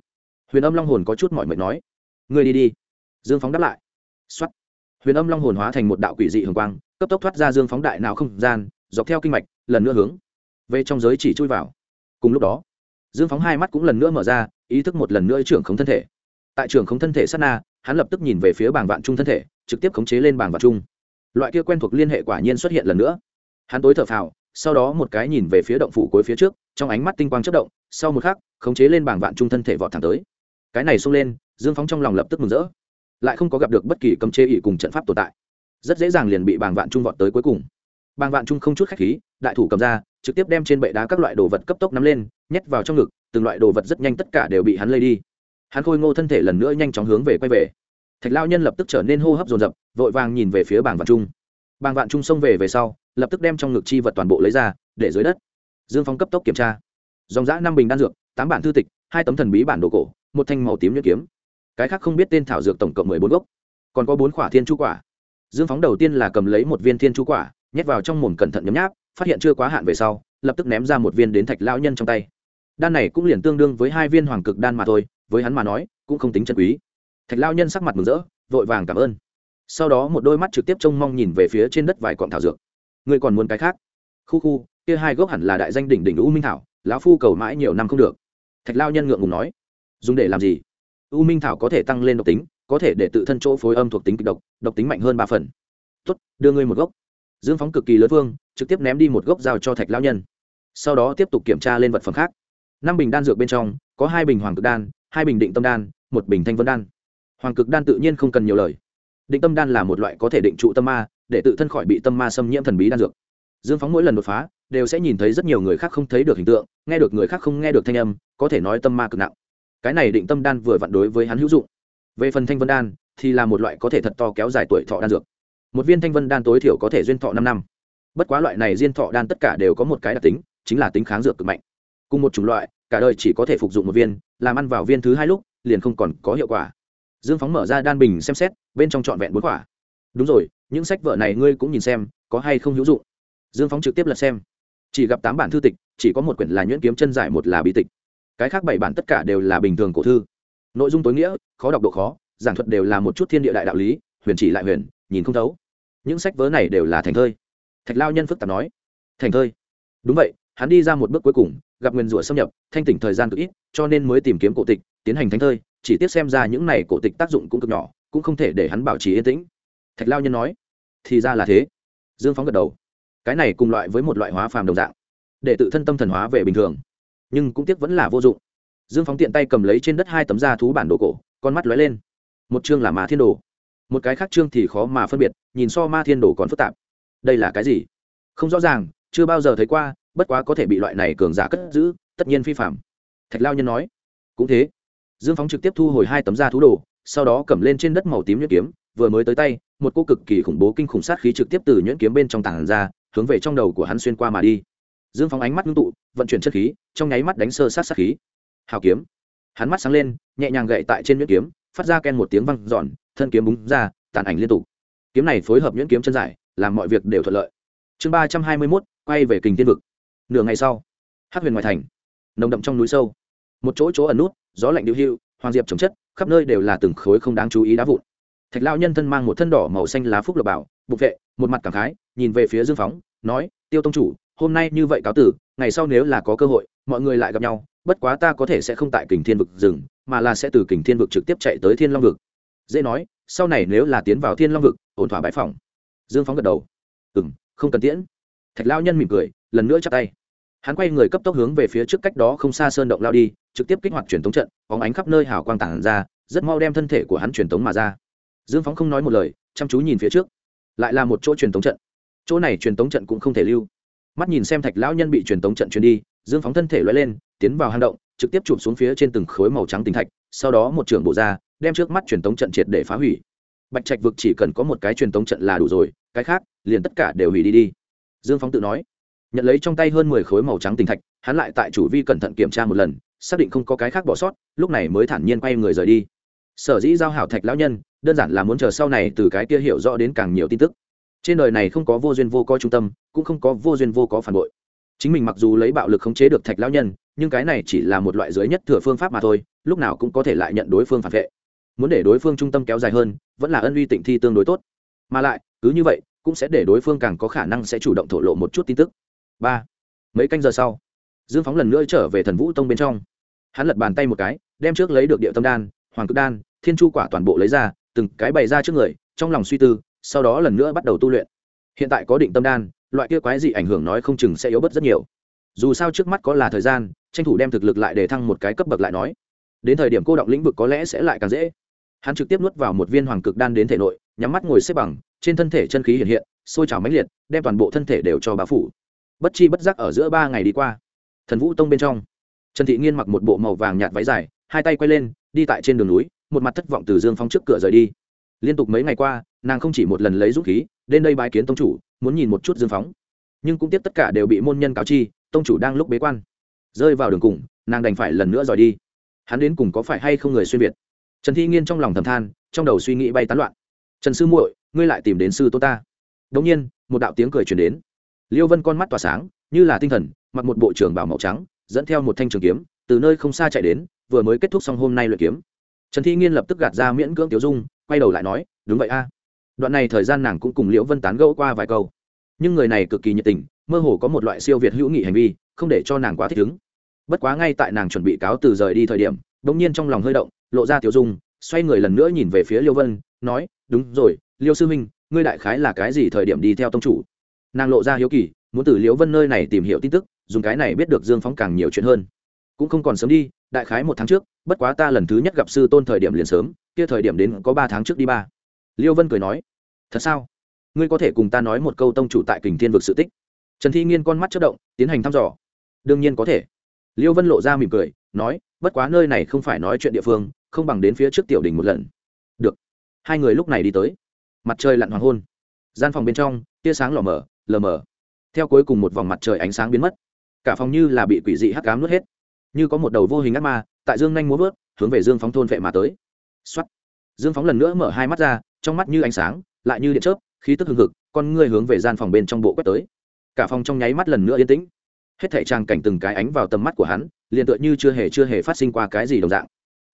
Huyền âm long hồn có chút mọi mệt nói. Ngươi đi đi. Dương phóng đáp lại. X huyền âm long hồn hóa thành một đạo quỷ dị hường quang, cấp tốc thoát ra dương phóng đại nào không gian, dọc theo kinh mạch, lần nữa hướng về trong giới chỉ chui vào. Cùng lúc đó, dương phóng hai mắt cũng lần nữa mở ra, ý thức một lần nữa trưởng khống thân thể. Tại trưởng khống thân thể sát na, hắn lập tức nhìn về phía bảng vạn trung thân thể, trực tiếp khống chế lên bảng vạn trung loại kia quen thuộc liên hệ quả nhiên xuất hiện lần nữa. Hắn tối thở phào, sau đó một cái nhìn về phía động phủ cuối phía trước, trong ánh mắt tinh quang chất động, sau một khắc, khống chế lên bảng vạn trung thân thể vọt thẳng tới. Cái này xông lên, dương phóng trong lòng lập tức mừng rỡ. Lại không có gặp được bất kỳ cấm chế ỷ cùng trận pháp tồn tại. Rất dễ dàng liền bị bảng vạn trung vọt tới cuối cùng. Bảng vạn trung không chút khách khí, đại thủ cầm ra, trực tiếp đem trên bệ đá các loại đồ vật cấp tốc nắm lên, nhét vào trong ngực, từng loại đồ vật rất nhanh tất cả đều bị hắn lây đi. Hắn khôi ngô thân thể lần nữa nhanh chóng hướng về quay về thạch lao nhân lập tức trở nên hô hấp dồn dập, vội vàng nhìn về phía bàng vạn trung. Bàng vạn trung xông về về sau, lập tức đem trong ngực chi vật toàn bộ lấy ra, để dưới đất. Dương phong cấp tốc kiểm tra. Dòng giã năm bình đan dược, tám bản thư tịch, hai tấm thần bí bản đồ cổ, một thanh màu tím nhuyễn kiếm. Cái khác không biết tên thảo dược tổng cộng mười bốn gốc. Còn có bốn quả thiên chu quả. Dương phóng đầu tiên là cầm lấy một viên thiên chu quả, nhét vào trong mồm cẩn thận nhấm nháp, phát hiện chưa quá hạn về sau, lập tức ném ra một viên đến thạch lão nhân trong tay. Đan này cũng liền tương đương với hai viên hoàng cực đan mà thôi, với hắn mà nói, cũng không tính chân quý thạch lao nhân sắc mặt mừng rỡ, vội vàng cảm ơn. Sau đó một đôi mắt trực tiếp trông mong nhìn về phía trên đất vài cọng thảo dược. Ngươi còn muốn cái khác? Khu khu, kia hai gốc hẳn là đại danh đỉnh đỉnh u minh thảo, lão phu cầu mãi nhiều năm không được. Thạch lao nhân ngượng ngùng nói, dùng để làm gì? U minh thảo có thể tăng lên độc tính, có thể để tự thân chỗ phối âm thuộc tính kịch độc độc tính mạnh hơn ba phần. Tốt, đưa ngươi một gốc. Dương phóng cực kỳ lớn vương, trực tiếp ném đi một gốc giao cho thạch lao nhân. Sau đó tiếp tục kiểm tra lên vật phẩm khác. Năm bình đan dược bên trong, có hai bình hoàng cực đan, hai bình định tâm đan, một bình thanh vân đan hoàng cực đan tự nhiên không cần nhiều lời. Định tâm đan là một loại có thể định trụ tâm ma, để tự thân khỏi bị tâm ma xâm nhiễm thần bí đan dược. Dương phóng mỗi lần đột phá, đều sẽ nhìn thấy rất nhiều người khác không thấy được hình tượng, nghe được người khác không nghe được thanh âm, có thể nói tâm ma cực nặng. Cái này định tâm đan vừa vặn đối với hắn hữu dụng. Về phần thanh vân đan, thì là một loại có thể thật to kéo dài tuổi thọ đan dược. Một viên thanh vân đan tối thiểu có thể duyên thọ năm năm. Bất quá loại này diên thọ đan tất cả đều có một cái đặc tính, chính là tính kháng dược cực mạnh. Cùng một chủng loại, cả đời chỉ có thể phục dụng một viên, làm ăn vào viên thứ hai lúc, liền không còn có hiệu quả dương phóng mở ra đan bình xem xét, bên trong trọn vẹn bốn quả. Đúng rồi, những sách vở này ngươi cũng nhìn xem, có hay không hữu dụng? Dương phóng trực tiếp lật xem. Chỉ gặp tám bản thư tịch, chỉ có một quyển là nhuyễn kiếm chân giải, một là bí tịch. Cái khác bảy bản tất cả đều là bình thường cổ thư. Nội dung tối nghĩa, khó đọc độ khó, giảng thuật đều là một chút thiên địa đại đạo lý, huyền chỉ lại huyền, nhìn không thấu. Những sách vớ này đều là thành thơi. Thạch lao nhân phức tạp nói, thành thơi? Đúng vậy, hắn đi ra một bước cuối cùng, gặp nguyên rủa xâm nhập, thanh tỉnh thời gian cực ít, cho nên mới tìm kiếm cổ tịch, tiến hành thánh thơi chỉ tiếc xem ra những này cổ tịch tác dụng cũng cực nhỏ, cũng không thể để hắn bảo trì yên tĩnh. Thạch lao nhân nói, thì ra là thế. Dương phóng gật đầu. Cái này cùng loại với một loại hóa phàm đồng dạng, để tự thân tâm thần hóa về bình thường, nhưng cũng tiếc vẫn là vô dụng. Dương phóng tiện tay cầm lấy trên đất hai tấm da thú bản đồ cổ, con mắt lóe lên. Một chương là ma thiên đồ, một cái khác chương thì khó mà phân biệt, nhìn so ma thiên đồ còn phức tạp. Đây là cái gì? Không rõ ràng, chưa bao giờ thấy qua, bất quá có thể bị loại này cường giả cất giữ, tất nhiên phi phạm thạch lao nhân nói, cũng thế dương phóng trực tiếp thu hồi hai tấm da thú đồ, sau đó cầm lên trên đất màu tím nhuyễn kiếm, vừa mới tới tay, một cô cực kỳ khủng bố kinh khủng sát khí trực tiếp từ nhuyễn kiếm bên trong tảng ra, hướng về trong đầu của hắn xuyên qua mà đi. Dương phóng ánh mắt ngưng tụ, vận chuyển chất khí, trong nháy mắt đánh sơ sát sát khí. Hào kiếm. Hắn mắt sáng lên, nhẹ nhàng gậy tại trên nhuyễn kiếm, phát ra ken một tiếng văng giòn thân kiếm búng ra, tàn ảnh liên tục. Kiếm này phối hợp nhuyễn kiếm chân dài, làm mọi việc đều thuận lợi. Chương ba trăm hai mươi mốt, quay về kình tiên vực. Nửa ngày sau hát huyền ngoài thành, nồng đậm trong núi sâu. Một chỗ chỗ ẩn nút gió lạnh điệu hưu hoàng diệp trồng chất, khắp nơi đều là từng khối không đáng chú ý đá vụn. Thạch lao nhân thân mang một thân đỏ màu xanh lá phúc lộc bảo, bục vệ, một mặt cảm khái, nhìn về phía dương phóng, nói, tiêu tông chủ, hôm nay như vậy cáo tử, ngày sau nếu là có cơ hội, mọi người lại gặp nhau, bất quá ta có thể sẽ không tại kình thiên vực dừng mà là sẽ từ kình thiên vực trực tiếp chạy tới thiên long vực. Dễ nói, sau này nếu là tiến vào thiên long vực, ổn thỏa bãi phòng. Dương phóng gật đầu ừ m không cần tiễn. Thạch lao nhân mỉm cười, lần nữa chắp tay. Hắn quay người cấp tốc hướng về phía trước cách đó không xa sơn động lao đi trực tiếp kích hoạt truyền tống trận, bóng ánh khắp nơi hào quang tản ra, rất mau đem thân thể của hắn truyền tống mà ra. Dương phóng không nói một lời, chăm chú nhìn phía trước. Lại là một chỗ truyền tống trận. Chỗ này truyền tống trận cũng không thể lưu. Mắt nhìn xem thạch lão nhân bị truyền tống trận truyền đi, dương phóng thân thể loay lên, tiến vào hang động, trực tiếp chụp xuống phía trên từng khối màu trắng tinh thạch, sau đó một trường bộ ra, đem trước mắt truyền tống trận triệt để phá hủy. Bạch trạch vực chỉ cần có một cái truyền tống trận là đủ rồi, cái khác, liền tất cả đều hủy đi đi. Dương phóng tự nói. Nhận lấy trong tay hơn mười khối màu trắng tinh thạch, hắn lại tại chủ vi cẩn thận kiểm tra một lần xác định không có cái khác bỏ sót, lúc này mới thản nhiên quay người rời đi. Sở dĩ giao hảo thạch lão nhân, đơn giản là muốn chờ sau này từ cái kia hiểu rõ đến càng nhiều tin tức. Trên đời này không có vô duyên vô có trung tâm, cũng không có vô duyên vô có phản bội. Chính mình mặc dù lấy bạo lực khống chế được thạch lão nhân, nhưng cái này chỉ là một loại dưới nhất thừa phương pháp mà thôi, lúc nào cũng có thể lại nhận đối phương phản vệ. Muốn để đối phương trung tâm kéo dài hơn, vẫn là ân uy tịnh thi tương đối tốt. Mà lại, cứ như vậy, cũng sẽ để đối phương càng có khả năng sẽ chủ động thổ lộ một chút tin tức. Ba. Mấy canh giờ sau? Dương phóng lần nữa trở về thần vũ tông bên trong. Hắn lật bàn tay một cái, đem trước lấy được địa tâm đan, hoàng cực đan, thiên chu quả toàn bộ lấy ra, từng cái bày ra trước người, trong lòng suy tư, sau đó lần nữa bắt đầu tu luyện. Hiện tại có định tâm đan, loại kia quái gì ảnh hưởng nói không chừng sẽ yếu bớt rất nhiều. Dù sao trước mắt có là thời gian, tranh thủ đem thực lực lại để thăng một cái cấp bậc lại nói. Đến thời điểm cô động lĩnh vực có lẽ sẽ lại càng dễ. Hắn trực tiếp nuốt vào một viên hoàng cực đan đến thể nội, nhắm mắt ngồi xếp bằng, trên thân thể chân khí hiện hiện, sôi trào mãnh liệt, đem toàn bộ thân thể đều cho bà phủ. Bất chi bất giác ở giữa ba ngày đi qua thần vũ tông bên trong. Trần thị nghiên mặc một bộ màu vàng nhạt váy dài, hai tay quay lên, đi tại trên đường núi, một mặt thất vọng từ dương phong trước cửa rời đi. Liên tục mấy ngày qua, nàng không chỉ một lần lấy dũng khí, đến đây bái kiến tông chủ, muốn nhìn một chút dương phóng nhưng cũng tiếp tất cả đều bị môn nhân cáo chi, tông chủ đang lúc bế quan. Rơi vào đường cùng, nàng đành phải lần nữa rời đi. Hắn đến cùng có phải hay không người xuyên việt? Trần thi nghiên trong lòng thầm than, trong đầu suy nghĩ bay tán loạn. Trần sư muội, ngươi lại tìm đến sư tô ta. Đống nhiên, một đạo tiếng cười truyền đến. Liêu vân con mắt tỏa sáng như là tinh thần, mặc một bộ trưởng bảo màu trắng, dẫn theo một thanh trường kiếm, từ nơi không xa chạy đến, vừa mới kết thúc xong hôm nay luyện kiếm. Trần thi nghiên lập tức gạt ra miễn cưỡng tiểu dung, quay đầu lại nói, đúng vậy a. Đoạn này thời gian nàng cũng cùng liễu vân tán gẫu qua vài câu. Nhưng người này cực kỳ nhiệt tình, mơ hồ có một loại siêu việt hữu nghị hành vi, không để cho nàng quá thích ứng. Bất quá ngay tại nàng chuẩn bị cáo từ rời đi thời điểm đ ỗ n g nhiên trong lòng hơi động, lộ ra tiểu dung, xoay người lần nữa nhìn về phía liêu vân, nói, đúng rồi, liêu sư minh ngươi đại khái là cái gì thời điểm đi theo tông chủ? Nàng lộ ra hiếu kỳ muốn từ liễu vân nơi này tìm hiểu tin tức, dùng cái này biết được dương phóng càng nhiều chuyện hơn. Cũng không còn sớm đi, đại khái một tháng trước, bất quá ta lần thứ nhất gặp sư tôn thời điểm liền sớm, kia thời điểm đến có ba tháng trước đi ba. Liêu vân cười nói, thật sao? Ngươi có thể cùng ta nói một câu tông chủ tại kình thiên vực sự tích? Trần thi nghiên con mắt chất động, tiến hành thăm dò. Đương nhiên có thể. Liêu vân lộ ra mỉm cười, nói, bất quá nơi này không phải nói chuyện địa phương, không bằng đến phía trước tiểu đình một lần. Được. Hai người lúc này đi tới. Mặt trời lặn hoàng hôn. Gian phòng bên trong, tia sáng lò mờ, lờ mờ theo cuối cùng một vòng mặt trời ánh sáng biến mất, cả phòng như là bị quỷ dị hắc cám nuốt hết, như có một đầu vô hình ác ma, tại dương nhanh múa vớt, hướng về dương phóng thôn vệ mà tới. Xuất dương phóng lần nữa mở hai mắt ra, trong mắt như ánh sáng, lại như điện chớp, khí tức hưng hực, con ngươi hướng về gian phòng bên trong bộ quét tới. Cả phòng trong nháy mắt lần nữa yên tĩnh. Hết thảy trang cảnh từng cái ánh vào tầm mắt của hắn, liền tựa như chưa hề chưa hề phát sinh qua cái gì đồng dạng.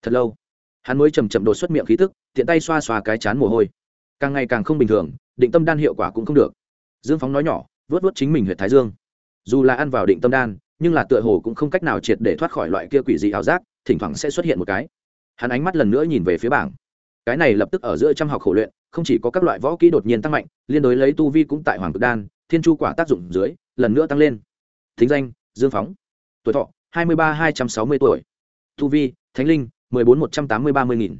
Thật lâu, hắn mới chầm chậm đột xuất miệng khí tức, tiện tay xoa xoa cái chán mồ hôi. Càng ngày càng không bình thường, định tâm đan hiệu quả cũng không được. Dương phóng nói nhỏ vớt vớt chính mình huyện thái dương. Dù là ăn vào định tâm đan, nhưng là tựa hồ cũng không cách nào triệt để thoát khỏi loại kia quỷ dị ảo giác, thỉnh thoảng sẽ xuất hiện một cái. Hắn ánh mắt lần nữa nhìn về phía bảng. Cái này lập tức ở giữa trăm học khổ luyện, không chỉ có các loại võ kỹ đột nhiên tăng mạnh, liên đối lấy tu vi cũng tại hoàng cực đan, thiên chu quả tác dụng dưới, lần nữa tăng lên. Thính danh, dương phóng. Tuổi thọ, hai mươi ba, hai trăm sáu mươi tuổi. Tu vi, thánh linh, mười bốn, một trăm tám mươi ba mươi nghìn.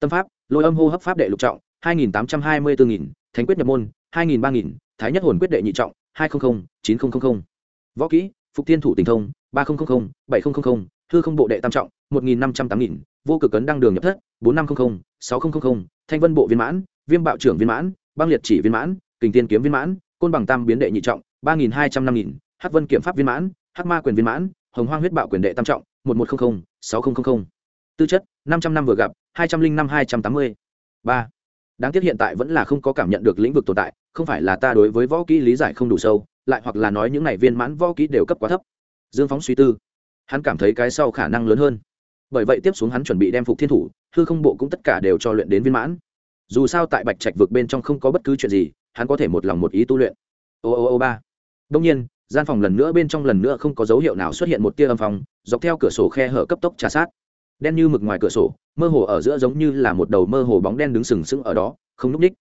Tâm pháp, lôi âm hô hấp pháp đệ lục trọng, hai nghìn tám trăm hai mươi bốn nghìn. Thánh quyết nhập môn, hai nghìn ba nghìn. Thái nhất hồn quyết đệ nhị trọng hai trăm linh chín nghìn võ kỹ, phục thiên thủ tình thông, ba nghìn bảy nghìn hư không bộ đệ tam trọng, một nghìn năm trăm tám nghìn, vô cực cấn đăng đường nhập thất, bốn năm trăm linh sáu nghìn thanh vân bộ viên mãn, viêm bạo trưởng viên mãn, băng liệt chỉ viên mãn, kình tiên kiếm viên mãn, côn bằng tam biến đệ nhị trọng, ba nghìn hai trăm năm nghìn, hắc vân kiểm pháp viên mãn, hắc ma quyền viên mãn, hồng hoang huyết bạo quyền đệ tam trọng, một một trăm linh sáu nghìn tư chất, năm trăm năm vừa gặp, hai trăm linh năm hai trăm tám mươi. Ba đáng tiếc hiện tại vẫn là không có cảm nhận được lĩnh vực tồn tại, không phải là ta đối với võ kỹ lý giải không đủ sâu, lại hoặc là nói những này viên mãn võ kỹ đều cấp quá thấp. Dương phóng suy tư. Hắn cảm thấy cái sau khả năng lớn hơn. Bởi vậy tiếp xuống hắn chuẩn bị đem phục thiên thủ, hư không bộ cũng tất cả đều cho luyện đến viên mãn. Dù sao tại bạch trạch vực bên trong không có bất cứ chuyện gì, hắn có thể một lòng một ý tu luyện. Ô ô ô ba. Đông nhiên, gian phòng lần nữa bên trong lần nữa không có dấu hiệu nào xuất hiện một tia âm phòng dọc theo cửa sổ khe hở cấp tốc trà sát đen như mực ngoài cửa sổ, mơ hồ ở giữa giống như là một đầu mơ hồ bóng đen đứng sừng sững ở đó, không núp ních.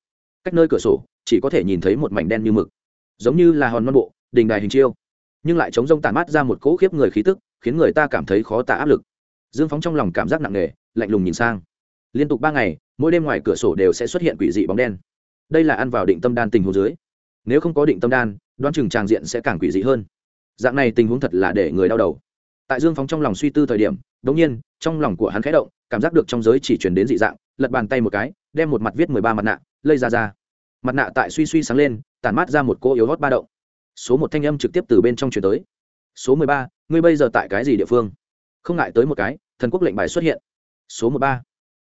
Cách nơi cửa sổ, chỉ có thể nhìn thấy một mảnh đen như mực. Giống như là hòn non bộ, đình đài hình chiêu. Nhưng lại chống rông tàn mát ra một cỗ khiếp người khí tức, khiến người ta cảm thấy khó tả áp lực. Dương phóng trong lòng cảm giác nặng nề, lạnh lùng nhìn sang. Liên tục ba ngày, mỗi đêm ngoài cửa sổ đều sẽ xuất hiện quỷ dị bóng đen. Đây là ăn vào định tâm đan tình huống dưới. Nếu không có định tâm đan, đoán chừng tràng diện sẽ càng quỷ dị hơn. Dạng này tình huống thật là để người đau đầu. Tại dương phóng trong lòng suy tư thời điểm đống nhiên, trong lòng của hắn khẽ động, cảm giác được trong giới chỉ chuyển đến dị dạng, lật bàn tay một cái, đem một mặt viết mười ba mặt nạ, lây ra ra. Mặt nạ tại suy suy sáng lên, tản mát ra một cô yếu hót ba động. Số một thanh âm trực tiếp từ bên trong chuyển tới. Số mười ba, ngươi bây giờ tại cái gì địa phương? Không ngại tới một cái, thần quốc lệnh bài xuất hiện. Số một ba,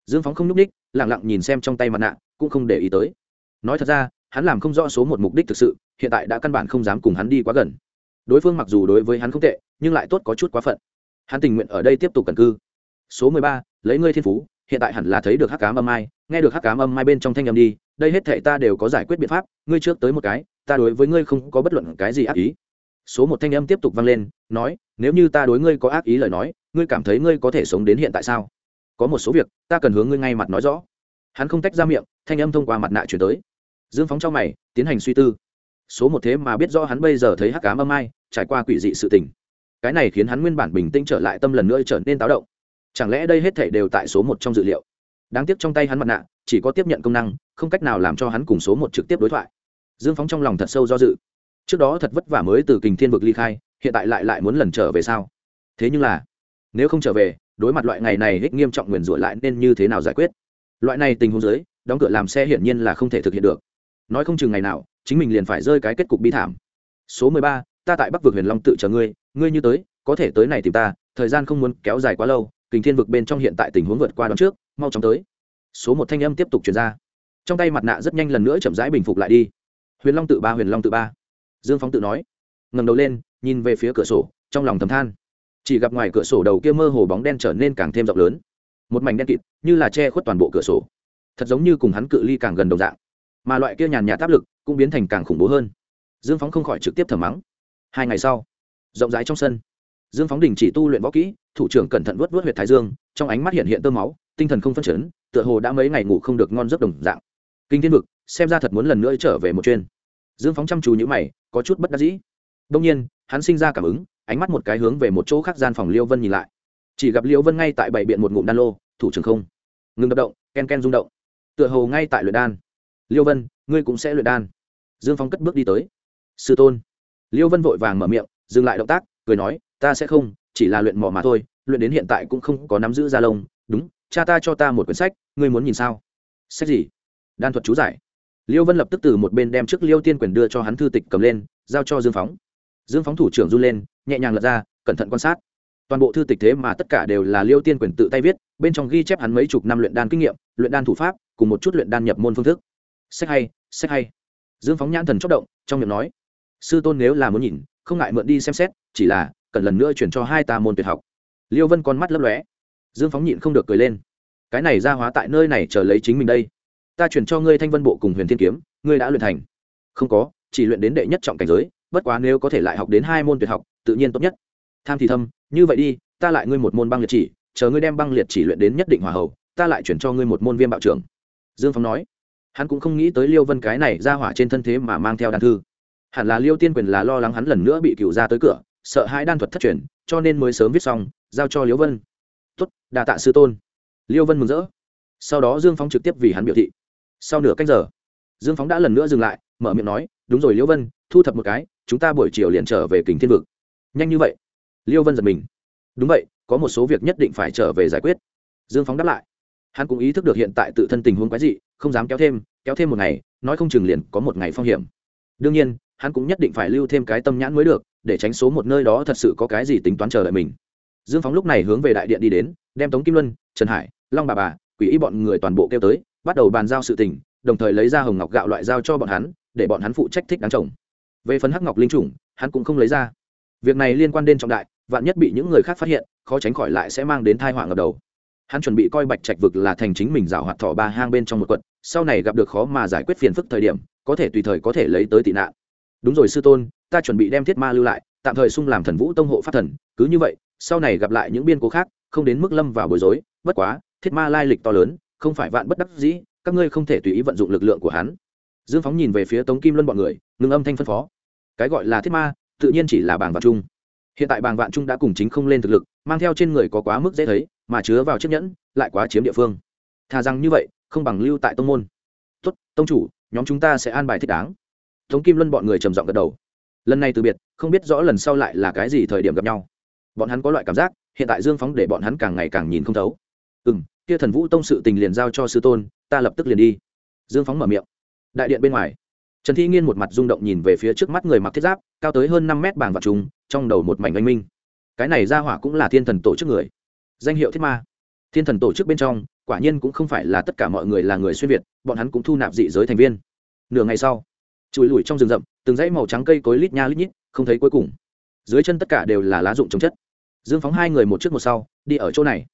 dương phóng không n ú c ních lẳng lặng nhìn xem trong tay mặt nạ, cũng không để ý tới. Nói thật ra, hắn làm không rõ số một mục đích thực sự, hiện tại đã căn bản không dám cùng hắn đi quá gần. Đối phương mặc dù đối với hắn không tệ, nhưng lại tốt có chút quá phận hắn tình nguyện ở đây tiếp tục cần cư. Số mười ba, lấy ngươi thiên phú, hiện tại hẳn là thấy được hắc cám âm mai, nghe được hắc cám âm mai bên trong thanh âm đi, đây hết thệ ta đều có giải quyết biện pháp, ngươi trước tới một cái, ta đối với ngươi không có bất luận cái gì ác ý. Số một thanh âm tiếp tục vang lên, nói, nếu như ta đối ngươi có ác ý lời nói, ngươi cảm thấy ngươi có thể sống đến hiện tại sao? Có một số việc, ta cần hướng ngươi ngay mặt nói rõ. Hắn không tách ra miệng, thanh âm thông qua mặt nạ chuyển tới. Dương phóng trong mày, tiến hành suy tư. Số một thế mà biết rõ hắn bây giờ thấy hắc cám âm ai trải qua quỷ dị sự tình cái này khiến hắn nguyên bản bình tĩnh trở lại tâm lần nữa trở nên táo động. Chẳng lẽ đây hết thể đều tại số một trong dự liệu? Đáng tiếc trong tay hắn mặt nạ, chỉ có tiếp nhận công năng, không cách nào làm cho hắn cùng số một trực tiếp đối thoại. Dương phóng trong lòng thật sâu do dự. Trước đó thật vất vả mới từ kình thiên vực ly khai, hiện tại lại lại muốn lần trở về sao? Thế nhưng là, nếu không trở về, đối mặt loại ngày này hích nghiêm trọng nguyền rủa lại nên như thế nào giải quyết? Loại này tình huống dưới, đóng cửa làm xe hiển nhiên là không thể thực hiện được. Nói không chừng ngày nào, chính mình liền phải rơi cái kết cục bi thảm. Số mười ba ta tại bắc vực huyền long tự chờ ngươi ngươi như tới, có thể tới này tìm ta, thời gian không muốn kéo dài quá lâu, kình thiên vực bên trong hiện tại tình huống vượt qua đón trước, mau chóng tới. Số một thanh âm tiếp tục chuyển ra. Trong tay mặt nạ rất nhanh lần nữa chậm rãi bình phục lại đi. Huyền long tự ba, huyền long tự ba. Dương phóng tự nói. Ngầm đầu lên, nhìn về phía cửa sổ, trong lòng thầm than. Chỉ gặp ngoài cửa sổ đầu kia mơ hồ bóng đen trở nên càng thêm rộng lớn. Một mảnh đen kịt, như là che khuất toàn bộ cửa sổ. Thật giống như cùng hắn cự ly càng gần đồng dạng. Mà loại kia nhàn nhạt áp lực cũng biến thành càng khủng bố hơn. Dương phóng không khỏi trực tiếp thở mắng hai ngày sau, rộng rãi trong sân, dương phóng đình chỉ tu luyện võ kỹ, thủ trưởng cẩn thận vớt vớt h u y ệ t thái dương, trong ánh mắt hiện hiện tơ máu, tinh thần không phân chấn, tựa hồ đã mấy ngày ngủ không được ngon giấc đồng dạng. Kinh thiên vực, xem ra thật muốn lần nữa trở về một chuyên dương phóng chăm chú n h ữ mày, có chút bất đắc dĩ. Đông nhiên, hắn sinh ra cảm ứng, ánh mắt một cái hướng về một chỗ khác gian phòng liêu vân nhìn lại. Chỉ gặp liêu vân ngay tại bảy biện một ngụm đan lô, thủ trưởng không. Ngừng đập động, ken ken rung động. Tựa hồ ngay tại luyện đan. Liêu vân, ngươi cũng sẽ luyện đan. Dương phóng cất bước đi tới. Sư tôn liêu vân vội vàng mở miệng, dừng lại động tác, cười nói, ta sẽ không, chỉ là luyện mỏ mà thôi, luyện đến hiện tại cũng không có nắm giữ da lông. Đúng, cha ta cho ta một quyển sách, ngươi muốn nhìn sao? Sách gì? Đan thuật chú giải. Liêu vân lập tức từ một bên đem trước liêu tiên quyền đưa cho hắn thư tịch cầm lên, giao cho dương phóng. Dương phóng thủ trưởng run lên, nhẹ nhàng lật ra, cẩn thận quan sát. Toàn bộ thư tịch thế mà tất cả đều là liêu tiên quyền tự tay viết, bên trong ghi chép hắn mấy chục năm luyện đan kinh nghiệm, luyện đan thủ pháp, cùng một chút luyện đan nhập môn phương thức. Sách hay sách hay. Dương phóng nhãn thần chốc động, trong miệng nói sư tôn nếu là muốn nhìn, không ngại mượn đi xem xét, chỉ là, cần lần nữa chuyển cho hai ta môn tuyệt học. Liêu vân con mắt lấp lóe. Dương phóng nhịn không được cười lên. Cái này ra hóa tại nơi này chờ lấy chính mình đây. Ta chuyển cho ngươi thanh vân bộ cùng huyền thiên kiếm, ngươi đã luyện thành. Không có, chỉ luyện đến đệ nhất trọng cảnh giới, bất quá nếu có thể lại học đến hai môn tuyệt học, tự nhiên tốt nhất. Tham thì thâm, như vậy đi, ta lại ngươi một môn băng liệt chỉ, chờ ngươi đem băng liệt chỉ luyện đến nhất định hòa hậu, ta lại chuyển cho ngươi một môn viêm bạo trưởng. Dương phóng nói. Hắn cũng không nghĩ tới liêu vân cái này ra hỏa trên thân thế mà mang theo đàn thư hẳn là liêu tiên quyền là lo lắng hắn lần nữa bị cựu ra tới cửa, sợ hãi đan thuật thất truyền, cho nên mới sớm viết xong, giao cho liễu vân. Tuất đà tạ sư tôn. Liêu vân mừng rỡ. Sau đó dương phóng trực tiếp vì hắn biểu thị. Sau nửa cách giờ, dương phóng đã lần nữa dừng lại, mở miệng nói, đúng rồi liễu vân, thu thập một cái, chúng ta buổi chiều liền trở về kính thiên vực. Nhanh như vậy, liêu vân giật mình. Đúng vậy, có một số việc nhất định phải trở về giải quyết. Dương phóng đáp lại. Hắn cũng ý thức được hiện tại tự thân tình huống quái dị, không dám kéo thêm kéo thêm một ngày, nói không chừng liền có một ngày phong hiểm. Đương nhiên hắn cũng nhất định phải lưu thêm cái tâm nhãn mới được, để tránh số một nơi đó thật sự có cái gì tính toán chờ đợi mình. Dương phóng lúc này hướng về đại điện đi đến, đem tống kim luân, trần hải, long bà bà, quỷ y bọn người toàn bộ kêu tới, bắt đầu bàn giao sự tình, đồng thời lấy ra hồng ngọc gạo loại giao cho bọn hắn, để bọn hắn phụ trách thích đáng trồng. Về phần hắc ngọc linh chủng, hắn cũng không lấy ra. Việc này liên quan đến trọng đại, vạn nhất bị những người khác phát hiện, khó tránh khỏi lại sẽ mang đến thai họa ngập đầu. Hắn chuẩn bị coi bạch trạch vực là thành chính mình rào hoạt thọ ba hang bên trong một quận, sau này gặp được khó mà giải quyết phiền phức thời điểm, có thể tùy thời có thể lấy tới tị nạn đúng rồi sư tôn, ta chuẩn bị đem thiết ma lưu lại, tạm thời sung làm thần vũ tông hộ pháp thần, cứ như vậy, sau này gặp lại những biên cố khác, không đến mức lâm vào bối rối, bất quá, thiết ma lai lịch to lớn, không phải vạn bất đắc dĩ, các ngươi không thể tùy ý vận dụng lực lượng của hắn. Dương phóng nhìn về phía tống kim luân bọn người, ngừng âm thanh phân phó. Cái gọi là thiết ma, tự nhiên chỉ là bảng vạn trung. Hiện tại bảng vạn trung đã cùng chính không lên thực lực, mang theo trên người có quá mức dễ thấy, mà chứa vào chiếc nhẫn, lại quá chiếm địa phương. Thà rằng như vậy, không bằng lưu tại tông môn. Tốt, tông chủ, nhóm chúng ta sẽ an bài thích đáng tống kim luân bọn người trầm giọng gật đầu. Lần này từ biệt, không biết rõ lần sau lại là cái gì thời điểm gặp nhau. Bọn hắn có loại cảm giác, hiện tại dương phóng để bọn hắn càng ngày càng nhìn không thấu. Ừ m kia thần vũ tông sự tình liền giao cho sư tôn, ta lập tức liền đi. Dương phóng mở miệng. Đại điện bên ngoài, trần thi nghiên một mặt rung động nhìn về phía trước mắt người mặc thiết giáp, cao tới hơn năm mét bảng vặt trùng, trong đầu một mảnh oanh minh. Cái này ra hỏa cũng là thiên thần tổ chức người. Danh hiệu thiết ma. Thiên thần tổ chức bên trong, quả nhiên cũng không phải là tất cả mọi người là người xuyên việt, bọn hắn cũng thu nạp dị giới thành viên. Nửa ngày sau chùi lùi trong rừng rậm, từng dãy màu trắng cây cối lít nha lít nhít, không thấy cuối cùng. Dưới chân tất cả đều là lá rụng trồng chất. Dương phóng hai người một trước một sau, đi ở chỗ này.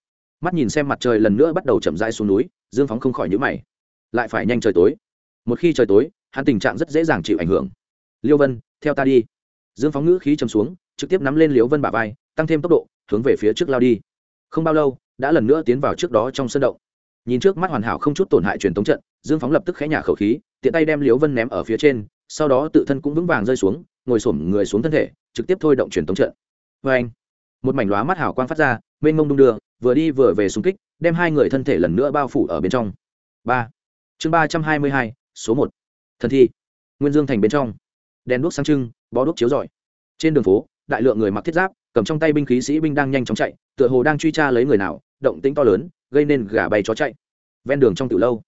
Mắt nhìn xem mặt trời lần nữa bắt đầu chậm rãi xuống núi, dương phóng không khỏi nhữ mày. Lại phải nhanh trời tối. Một khi trời tối, hắn tình trạng rất dễ dàng chịu ảnh hưởng. Liêu vân, theo ta đi. Dương phóng ngữ khí chầm xuống, trực tiếp nắm lên liêu vân bả vai, tăng thêm tốc độ, hướng về phía trước lao đi. Không bao lâu, đã lần nữa tiến vào trước đó trong sân động nhìn trước mắt hoàn hảo không chút tổn hại truyền tống trận, dương phóng lập tức khẽ nhà khẩu khí, tiện tay đem Liễu vân ném ở phía trên, sau đó tự thân cũng vững vàng rơi xuống, ngồi xổm người xuống thân thể, trực tiếp thôi động truyền tống trận. Vê anh, một mảnh lóa mắt hảo quang phát ra, mênh mông đung đưa, vừa đi vừa về xung kích, đem hai người thân thể lần nữa bao phủ ở bên trong. Ba, chương ba trăm hai mươi hai, số một, thần thi, nguyên dương thành bên trong. Đèn đuốc sáng trưng, bó đuốc chiếu rọi. Trên đường phố, đại lượng người mặc thiết giáp, cầm trong tay binh khí sĩ binh đang nhanh chóng chạy, tựa hồ đang truy tra lấy người nào, động tĩnh to lớn gây nên gà bay chó chạy. Ven đường trong từ lâu,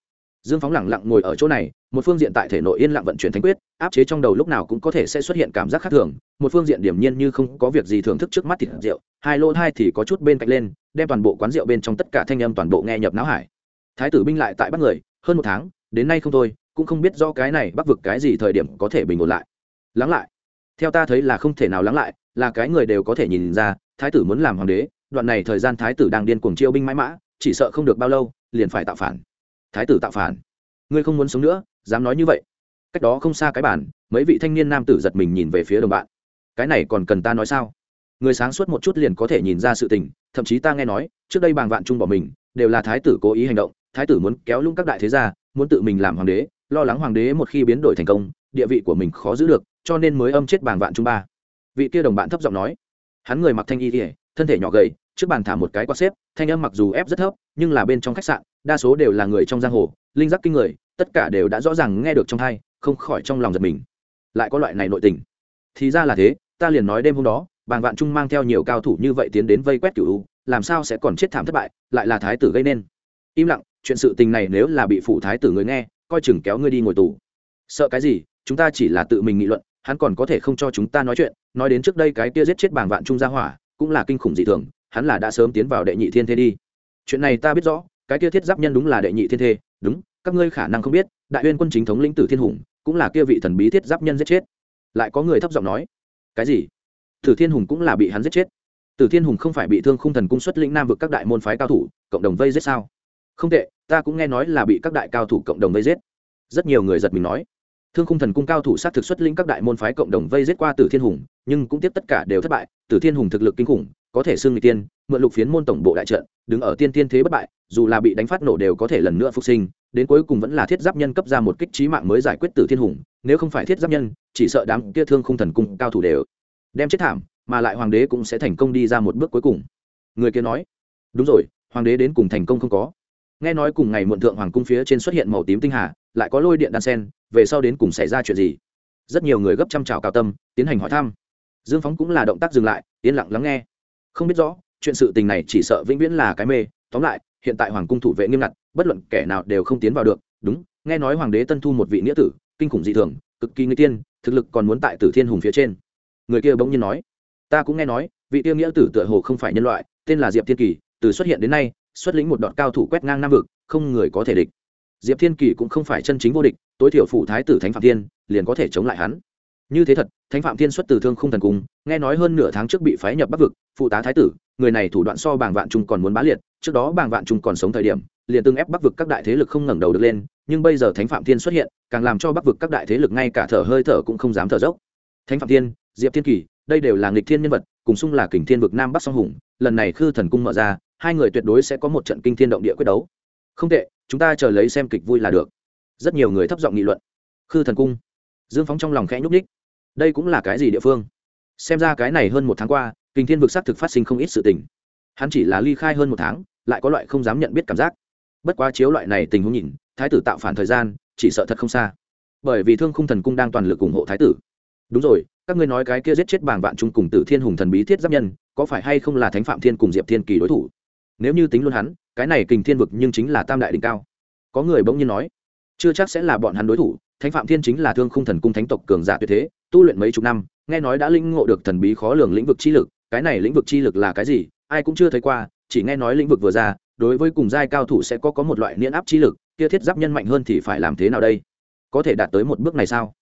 dương phóng lẳng lặng ngồi ở chỗ này, một phương diện tại thể nội yên lặng vận chuyển thánh quyết, áp chế trong đầu lúc nào cũng có thể sẽ xuất hiện cảm giác khác thường, một phương diện điểm nhiên như không có việc gì thưởng thức trước mắt thịt rượu, hai lỗ hai thì có chút bên cạnh lên, đem toàn bộ quán rượu bên trong tất cả thanh âm toàn bộ nghe nhập não hải. Thái tử binh lại tại bắt người, hơn một tháng, đến nay không thôi, cũng không biết do cái này bắc vực cái gì thời điểm có thể bình ổn lại. Lắng lại. Theo ta thấy là không thể nào lắng lại, là cái người đều có thể nhìn ra, thái tử muốn làm hoàng đế, đoạn này thời gian thái tử đang điên cuồng chiêu binh mãi mã chỉ sợ không được bao lâu, liền phải tạo phản. Thái tử tạo phản. Ngươi không muốn sống nữa, dám nói như vậy. Cách đó không xa cái bản mấy vị thanh niên nam tử giật mình nhìn về phía đồng bạn. Cái này còn cần ta nói sao? Người sáng suốt một chút liền có thể nhìn ra sự tình, thậm chí ta nghe nói, trước đây bàng vạn trung bỏ mình, đều là thái tử cố ý hành động. Thái tử muốn kéo lung các đại thế gia, muốn tự mình làm hoàng đế, lo lắng hoàng đế một khi biến đổi thành công, địa vị của mình khó giữ được, cho nên mới âm chết bàng vạn trung ba. Vị kia đồng bạn thấp giọng nói. Hắn người mặc thanh y ỉa thân thể nhỏ gầy trước bàn thả một cái quạt xếp, thanh âm mặc dù ép rất thấp, nhưng là bên trong khách sạn, đa số đều là người trong giang hồ, linh giác kinh người, tất cả đều đã rõ ràng nghe được trong thai không khỏi trong lòng giật mình. Lại có loại này nội tình. Thì ra là thế, ta liền nói đêm hôm đó, bàng vạn trung mang theo nhiều cao thủ như vậy tiến đến vây quét cựu làm sao sẽ còn chết thảm thất bại, lại là thái tử gây nên. Im lặng, chuyện sự tình này nếu là bị phụ thái tử người nghe, coi chừng kéo ngươi đi ngồi tù. Sợ cái gì, chúng ta chỉ là tự mình nghị luận, hắn còn có thể không cho chúng ta nói chuyện, nói đến trước đây cái kia giết chết bàng vạn trung gia hỏa, cũng là kinh khủng dị thường hắn là đã sớm tiến vào đệ nhị thiên thế đi. Chuyện này ta biết rõ, cái kia thiết giáp nhân đúng là đệ nhị thiên thế, đúng, các ngươi khả năng không biết, đại uyên quân chính thống lĩnh tử thiên hùng, cũng là kia vị thần bí thiết giáp nhân giết chết. Lại có người thấp giọng nói, cái gì? Tử thiên hùng cũng là bị hắn giết chết. Tử thiên hùng không phải bị thương khung thần cung xuất lĩnh nam vực các đại môn phái cao thủ, cộng đồng vây giết sao? Không tệ, ta cũng nghe nói là bị các đại cao thủ cộng đồng vây giết. Rất nhiều người giật mình nói, thương khung thần cung cao thủ sát thực xuất lĩnh các đại môn phái cộng đồng vây giết qua tử thiên hùng, nhưng cũng tiếp tất cả đều thất bại, tử thiên hùng thực lực kinh khủng có thể xưng người tiên, mượn lục phiến môn tổng bộ đại trận, đứng ở tiên tiên thế bất bại, dù là bị đánh phát nổ đều có thể lần nữa phục sinh, đến cuối cùng vẫn là thiết giáp nhân cấp ra một kích trí mạng mới giải quyết tử thiên hùng, nếu không phải thiết giáp nhân, chỉ sợ đám kia thương không thần cung cao thủ đều đem chết thảm, mà lại hoàng đế cũng sẽ thành công đi ra một bước cuối cùng. Người kia nói, đúng rồi, hoàng đế đến cùng thành công không có. Nghe nói cùng ngày muộn thượng hoàng cung phía trên xuất hiện màu tím tinh hà, lại có lôi điện đan sen, về sau đến cùng xảy ra chuyện gì? Rất nhiều người gấp trăm trào cao tâm, tiến hành hỏi thăm. Dương phóng cũng là động tác dừng lại, yên lặng lắng nghe không biết rõ, chuyện sự tình này chỉ sợ vĩnh viễn là cái mê. Tóm lại, hiện tại hoàng cung thủ vệ nghiêm ngặt, bất luận kẻ nào đều không tiến vào được. Đúng, nghe nói hoàng đế tân thu một vị nghĩa tử, kinh khủng dị thường, cực kỳ người tiên, thực lực còn muốn tại tử thiên hùng phía trên. Người kia bỗng nhiên nói, ta cũng nghe nói, vị tiêu nghĩa tử tựa hồ không phải nhân loại, tên là diệp thiên kỳ, từ xuất hiện đến nay, xuất lĩnh một đoạn cao thủ quét ngang nam vực, không người có thể địch. Diệp thiên kỳ cũng không phải chân chính vô địch, tối thiểu phụ thái tử thánh phạm thiên, liền có thể chống lại hắn như thế thật, thánh phạm thiên xuất từ thương không thần cung, nghe nói hơn nửa tháng trước bị phái nhập bắc vực, phụ tá thái tử, người này thủ đoạn so bàng vạn trung còn muốn bá liệt, trước đó bàng vạn trung còn sống thời điểm, liền tương ép bắc vực các đại thế lực không ngẩng đầu được lên, nhưng bây giờ thánh phạm thiên xuất hiện, càng làm cho bắc vực các đại thế lực ngay cả thở hơi thở cũng không dám thở dốc. Thánh phạm thiên, diệp thiên kỳ, đây đều là nghịch thiên nhân vật, cùng xung là kình thiên vực nam bắc song hùng, lần này khư thần cung mở ra, hai người tuyệt đối sẽ có một trận kinh thiên động địa quyết đấu. Không tệ, chúng ta chờ lấy xem kịch vui là được. Rất nhiều người thấp giọng nghị luận. Khư thần cung. Dương phóng trong lòng khẽ nhúc ních đây cũng là cái gì địa phương? Xem ra cái này hơn một tháng qua kinh thiên vực xác thực phát sinh không ít sự tình. Hắn chỉ là ly khai hơn một tháng, lại có loại không dám nhận biết cảm giác. Bất quá chiếu loại này tình huống nhìn, thái tử tạo phản thời gian, chỉ sợ thật không xa. Bởi vì thương khung thần cung đang toàn lực ủng hộ thái tử. Đúng rồi, các ngươi nói cái kia giết chết bảng vạn trung cùng tử thiên hùng thần bí thiết giáp nhân, có phải hay không là thánh phạm thiên cùng diệp thiên kỳ đối thủ? Nếu như tính luôn hắn, cái này kình thiên vực nhưng chính là tam đại đỉnh cao. Có người bỗng nhiên nói, chưa chắc sẽ là bọn hắn đối thủ, thánh phạm thiên chính là thương khung thần cung thánh tộc cường giả tuyệt thế tu luyện mấy chục năm, nghe nói đã linh ngộ được thần bí khó lường lĩnh vực chi lực, cái này lĩnh vực chi lực là cái gì, ai cũng chưa thấy qua, chỉ nghe nói lĩnh vực vừa ra, đối với cùng giai cao thủ sẽ có có một loại niễn áp chi lực, kia thiết giáp nhân mạnh hơn thì phải làm thế nào đây? Có thể đạt tới một bước này sao?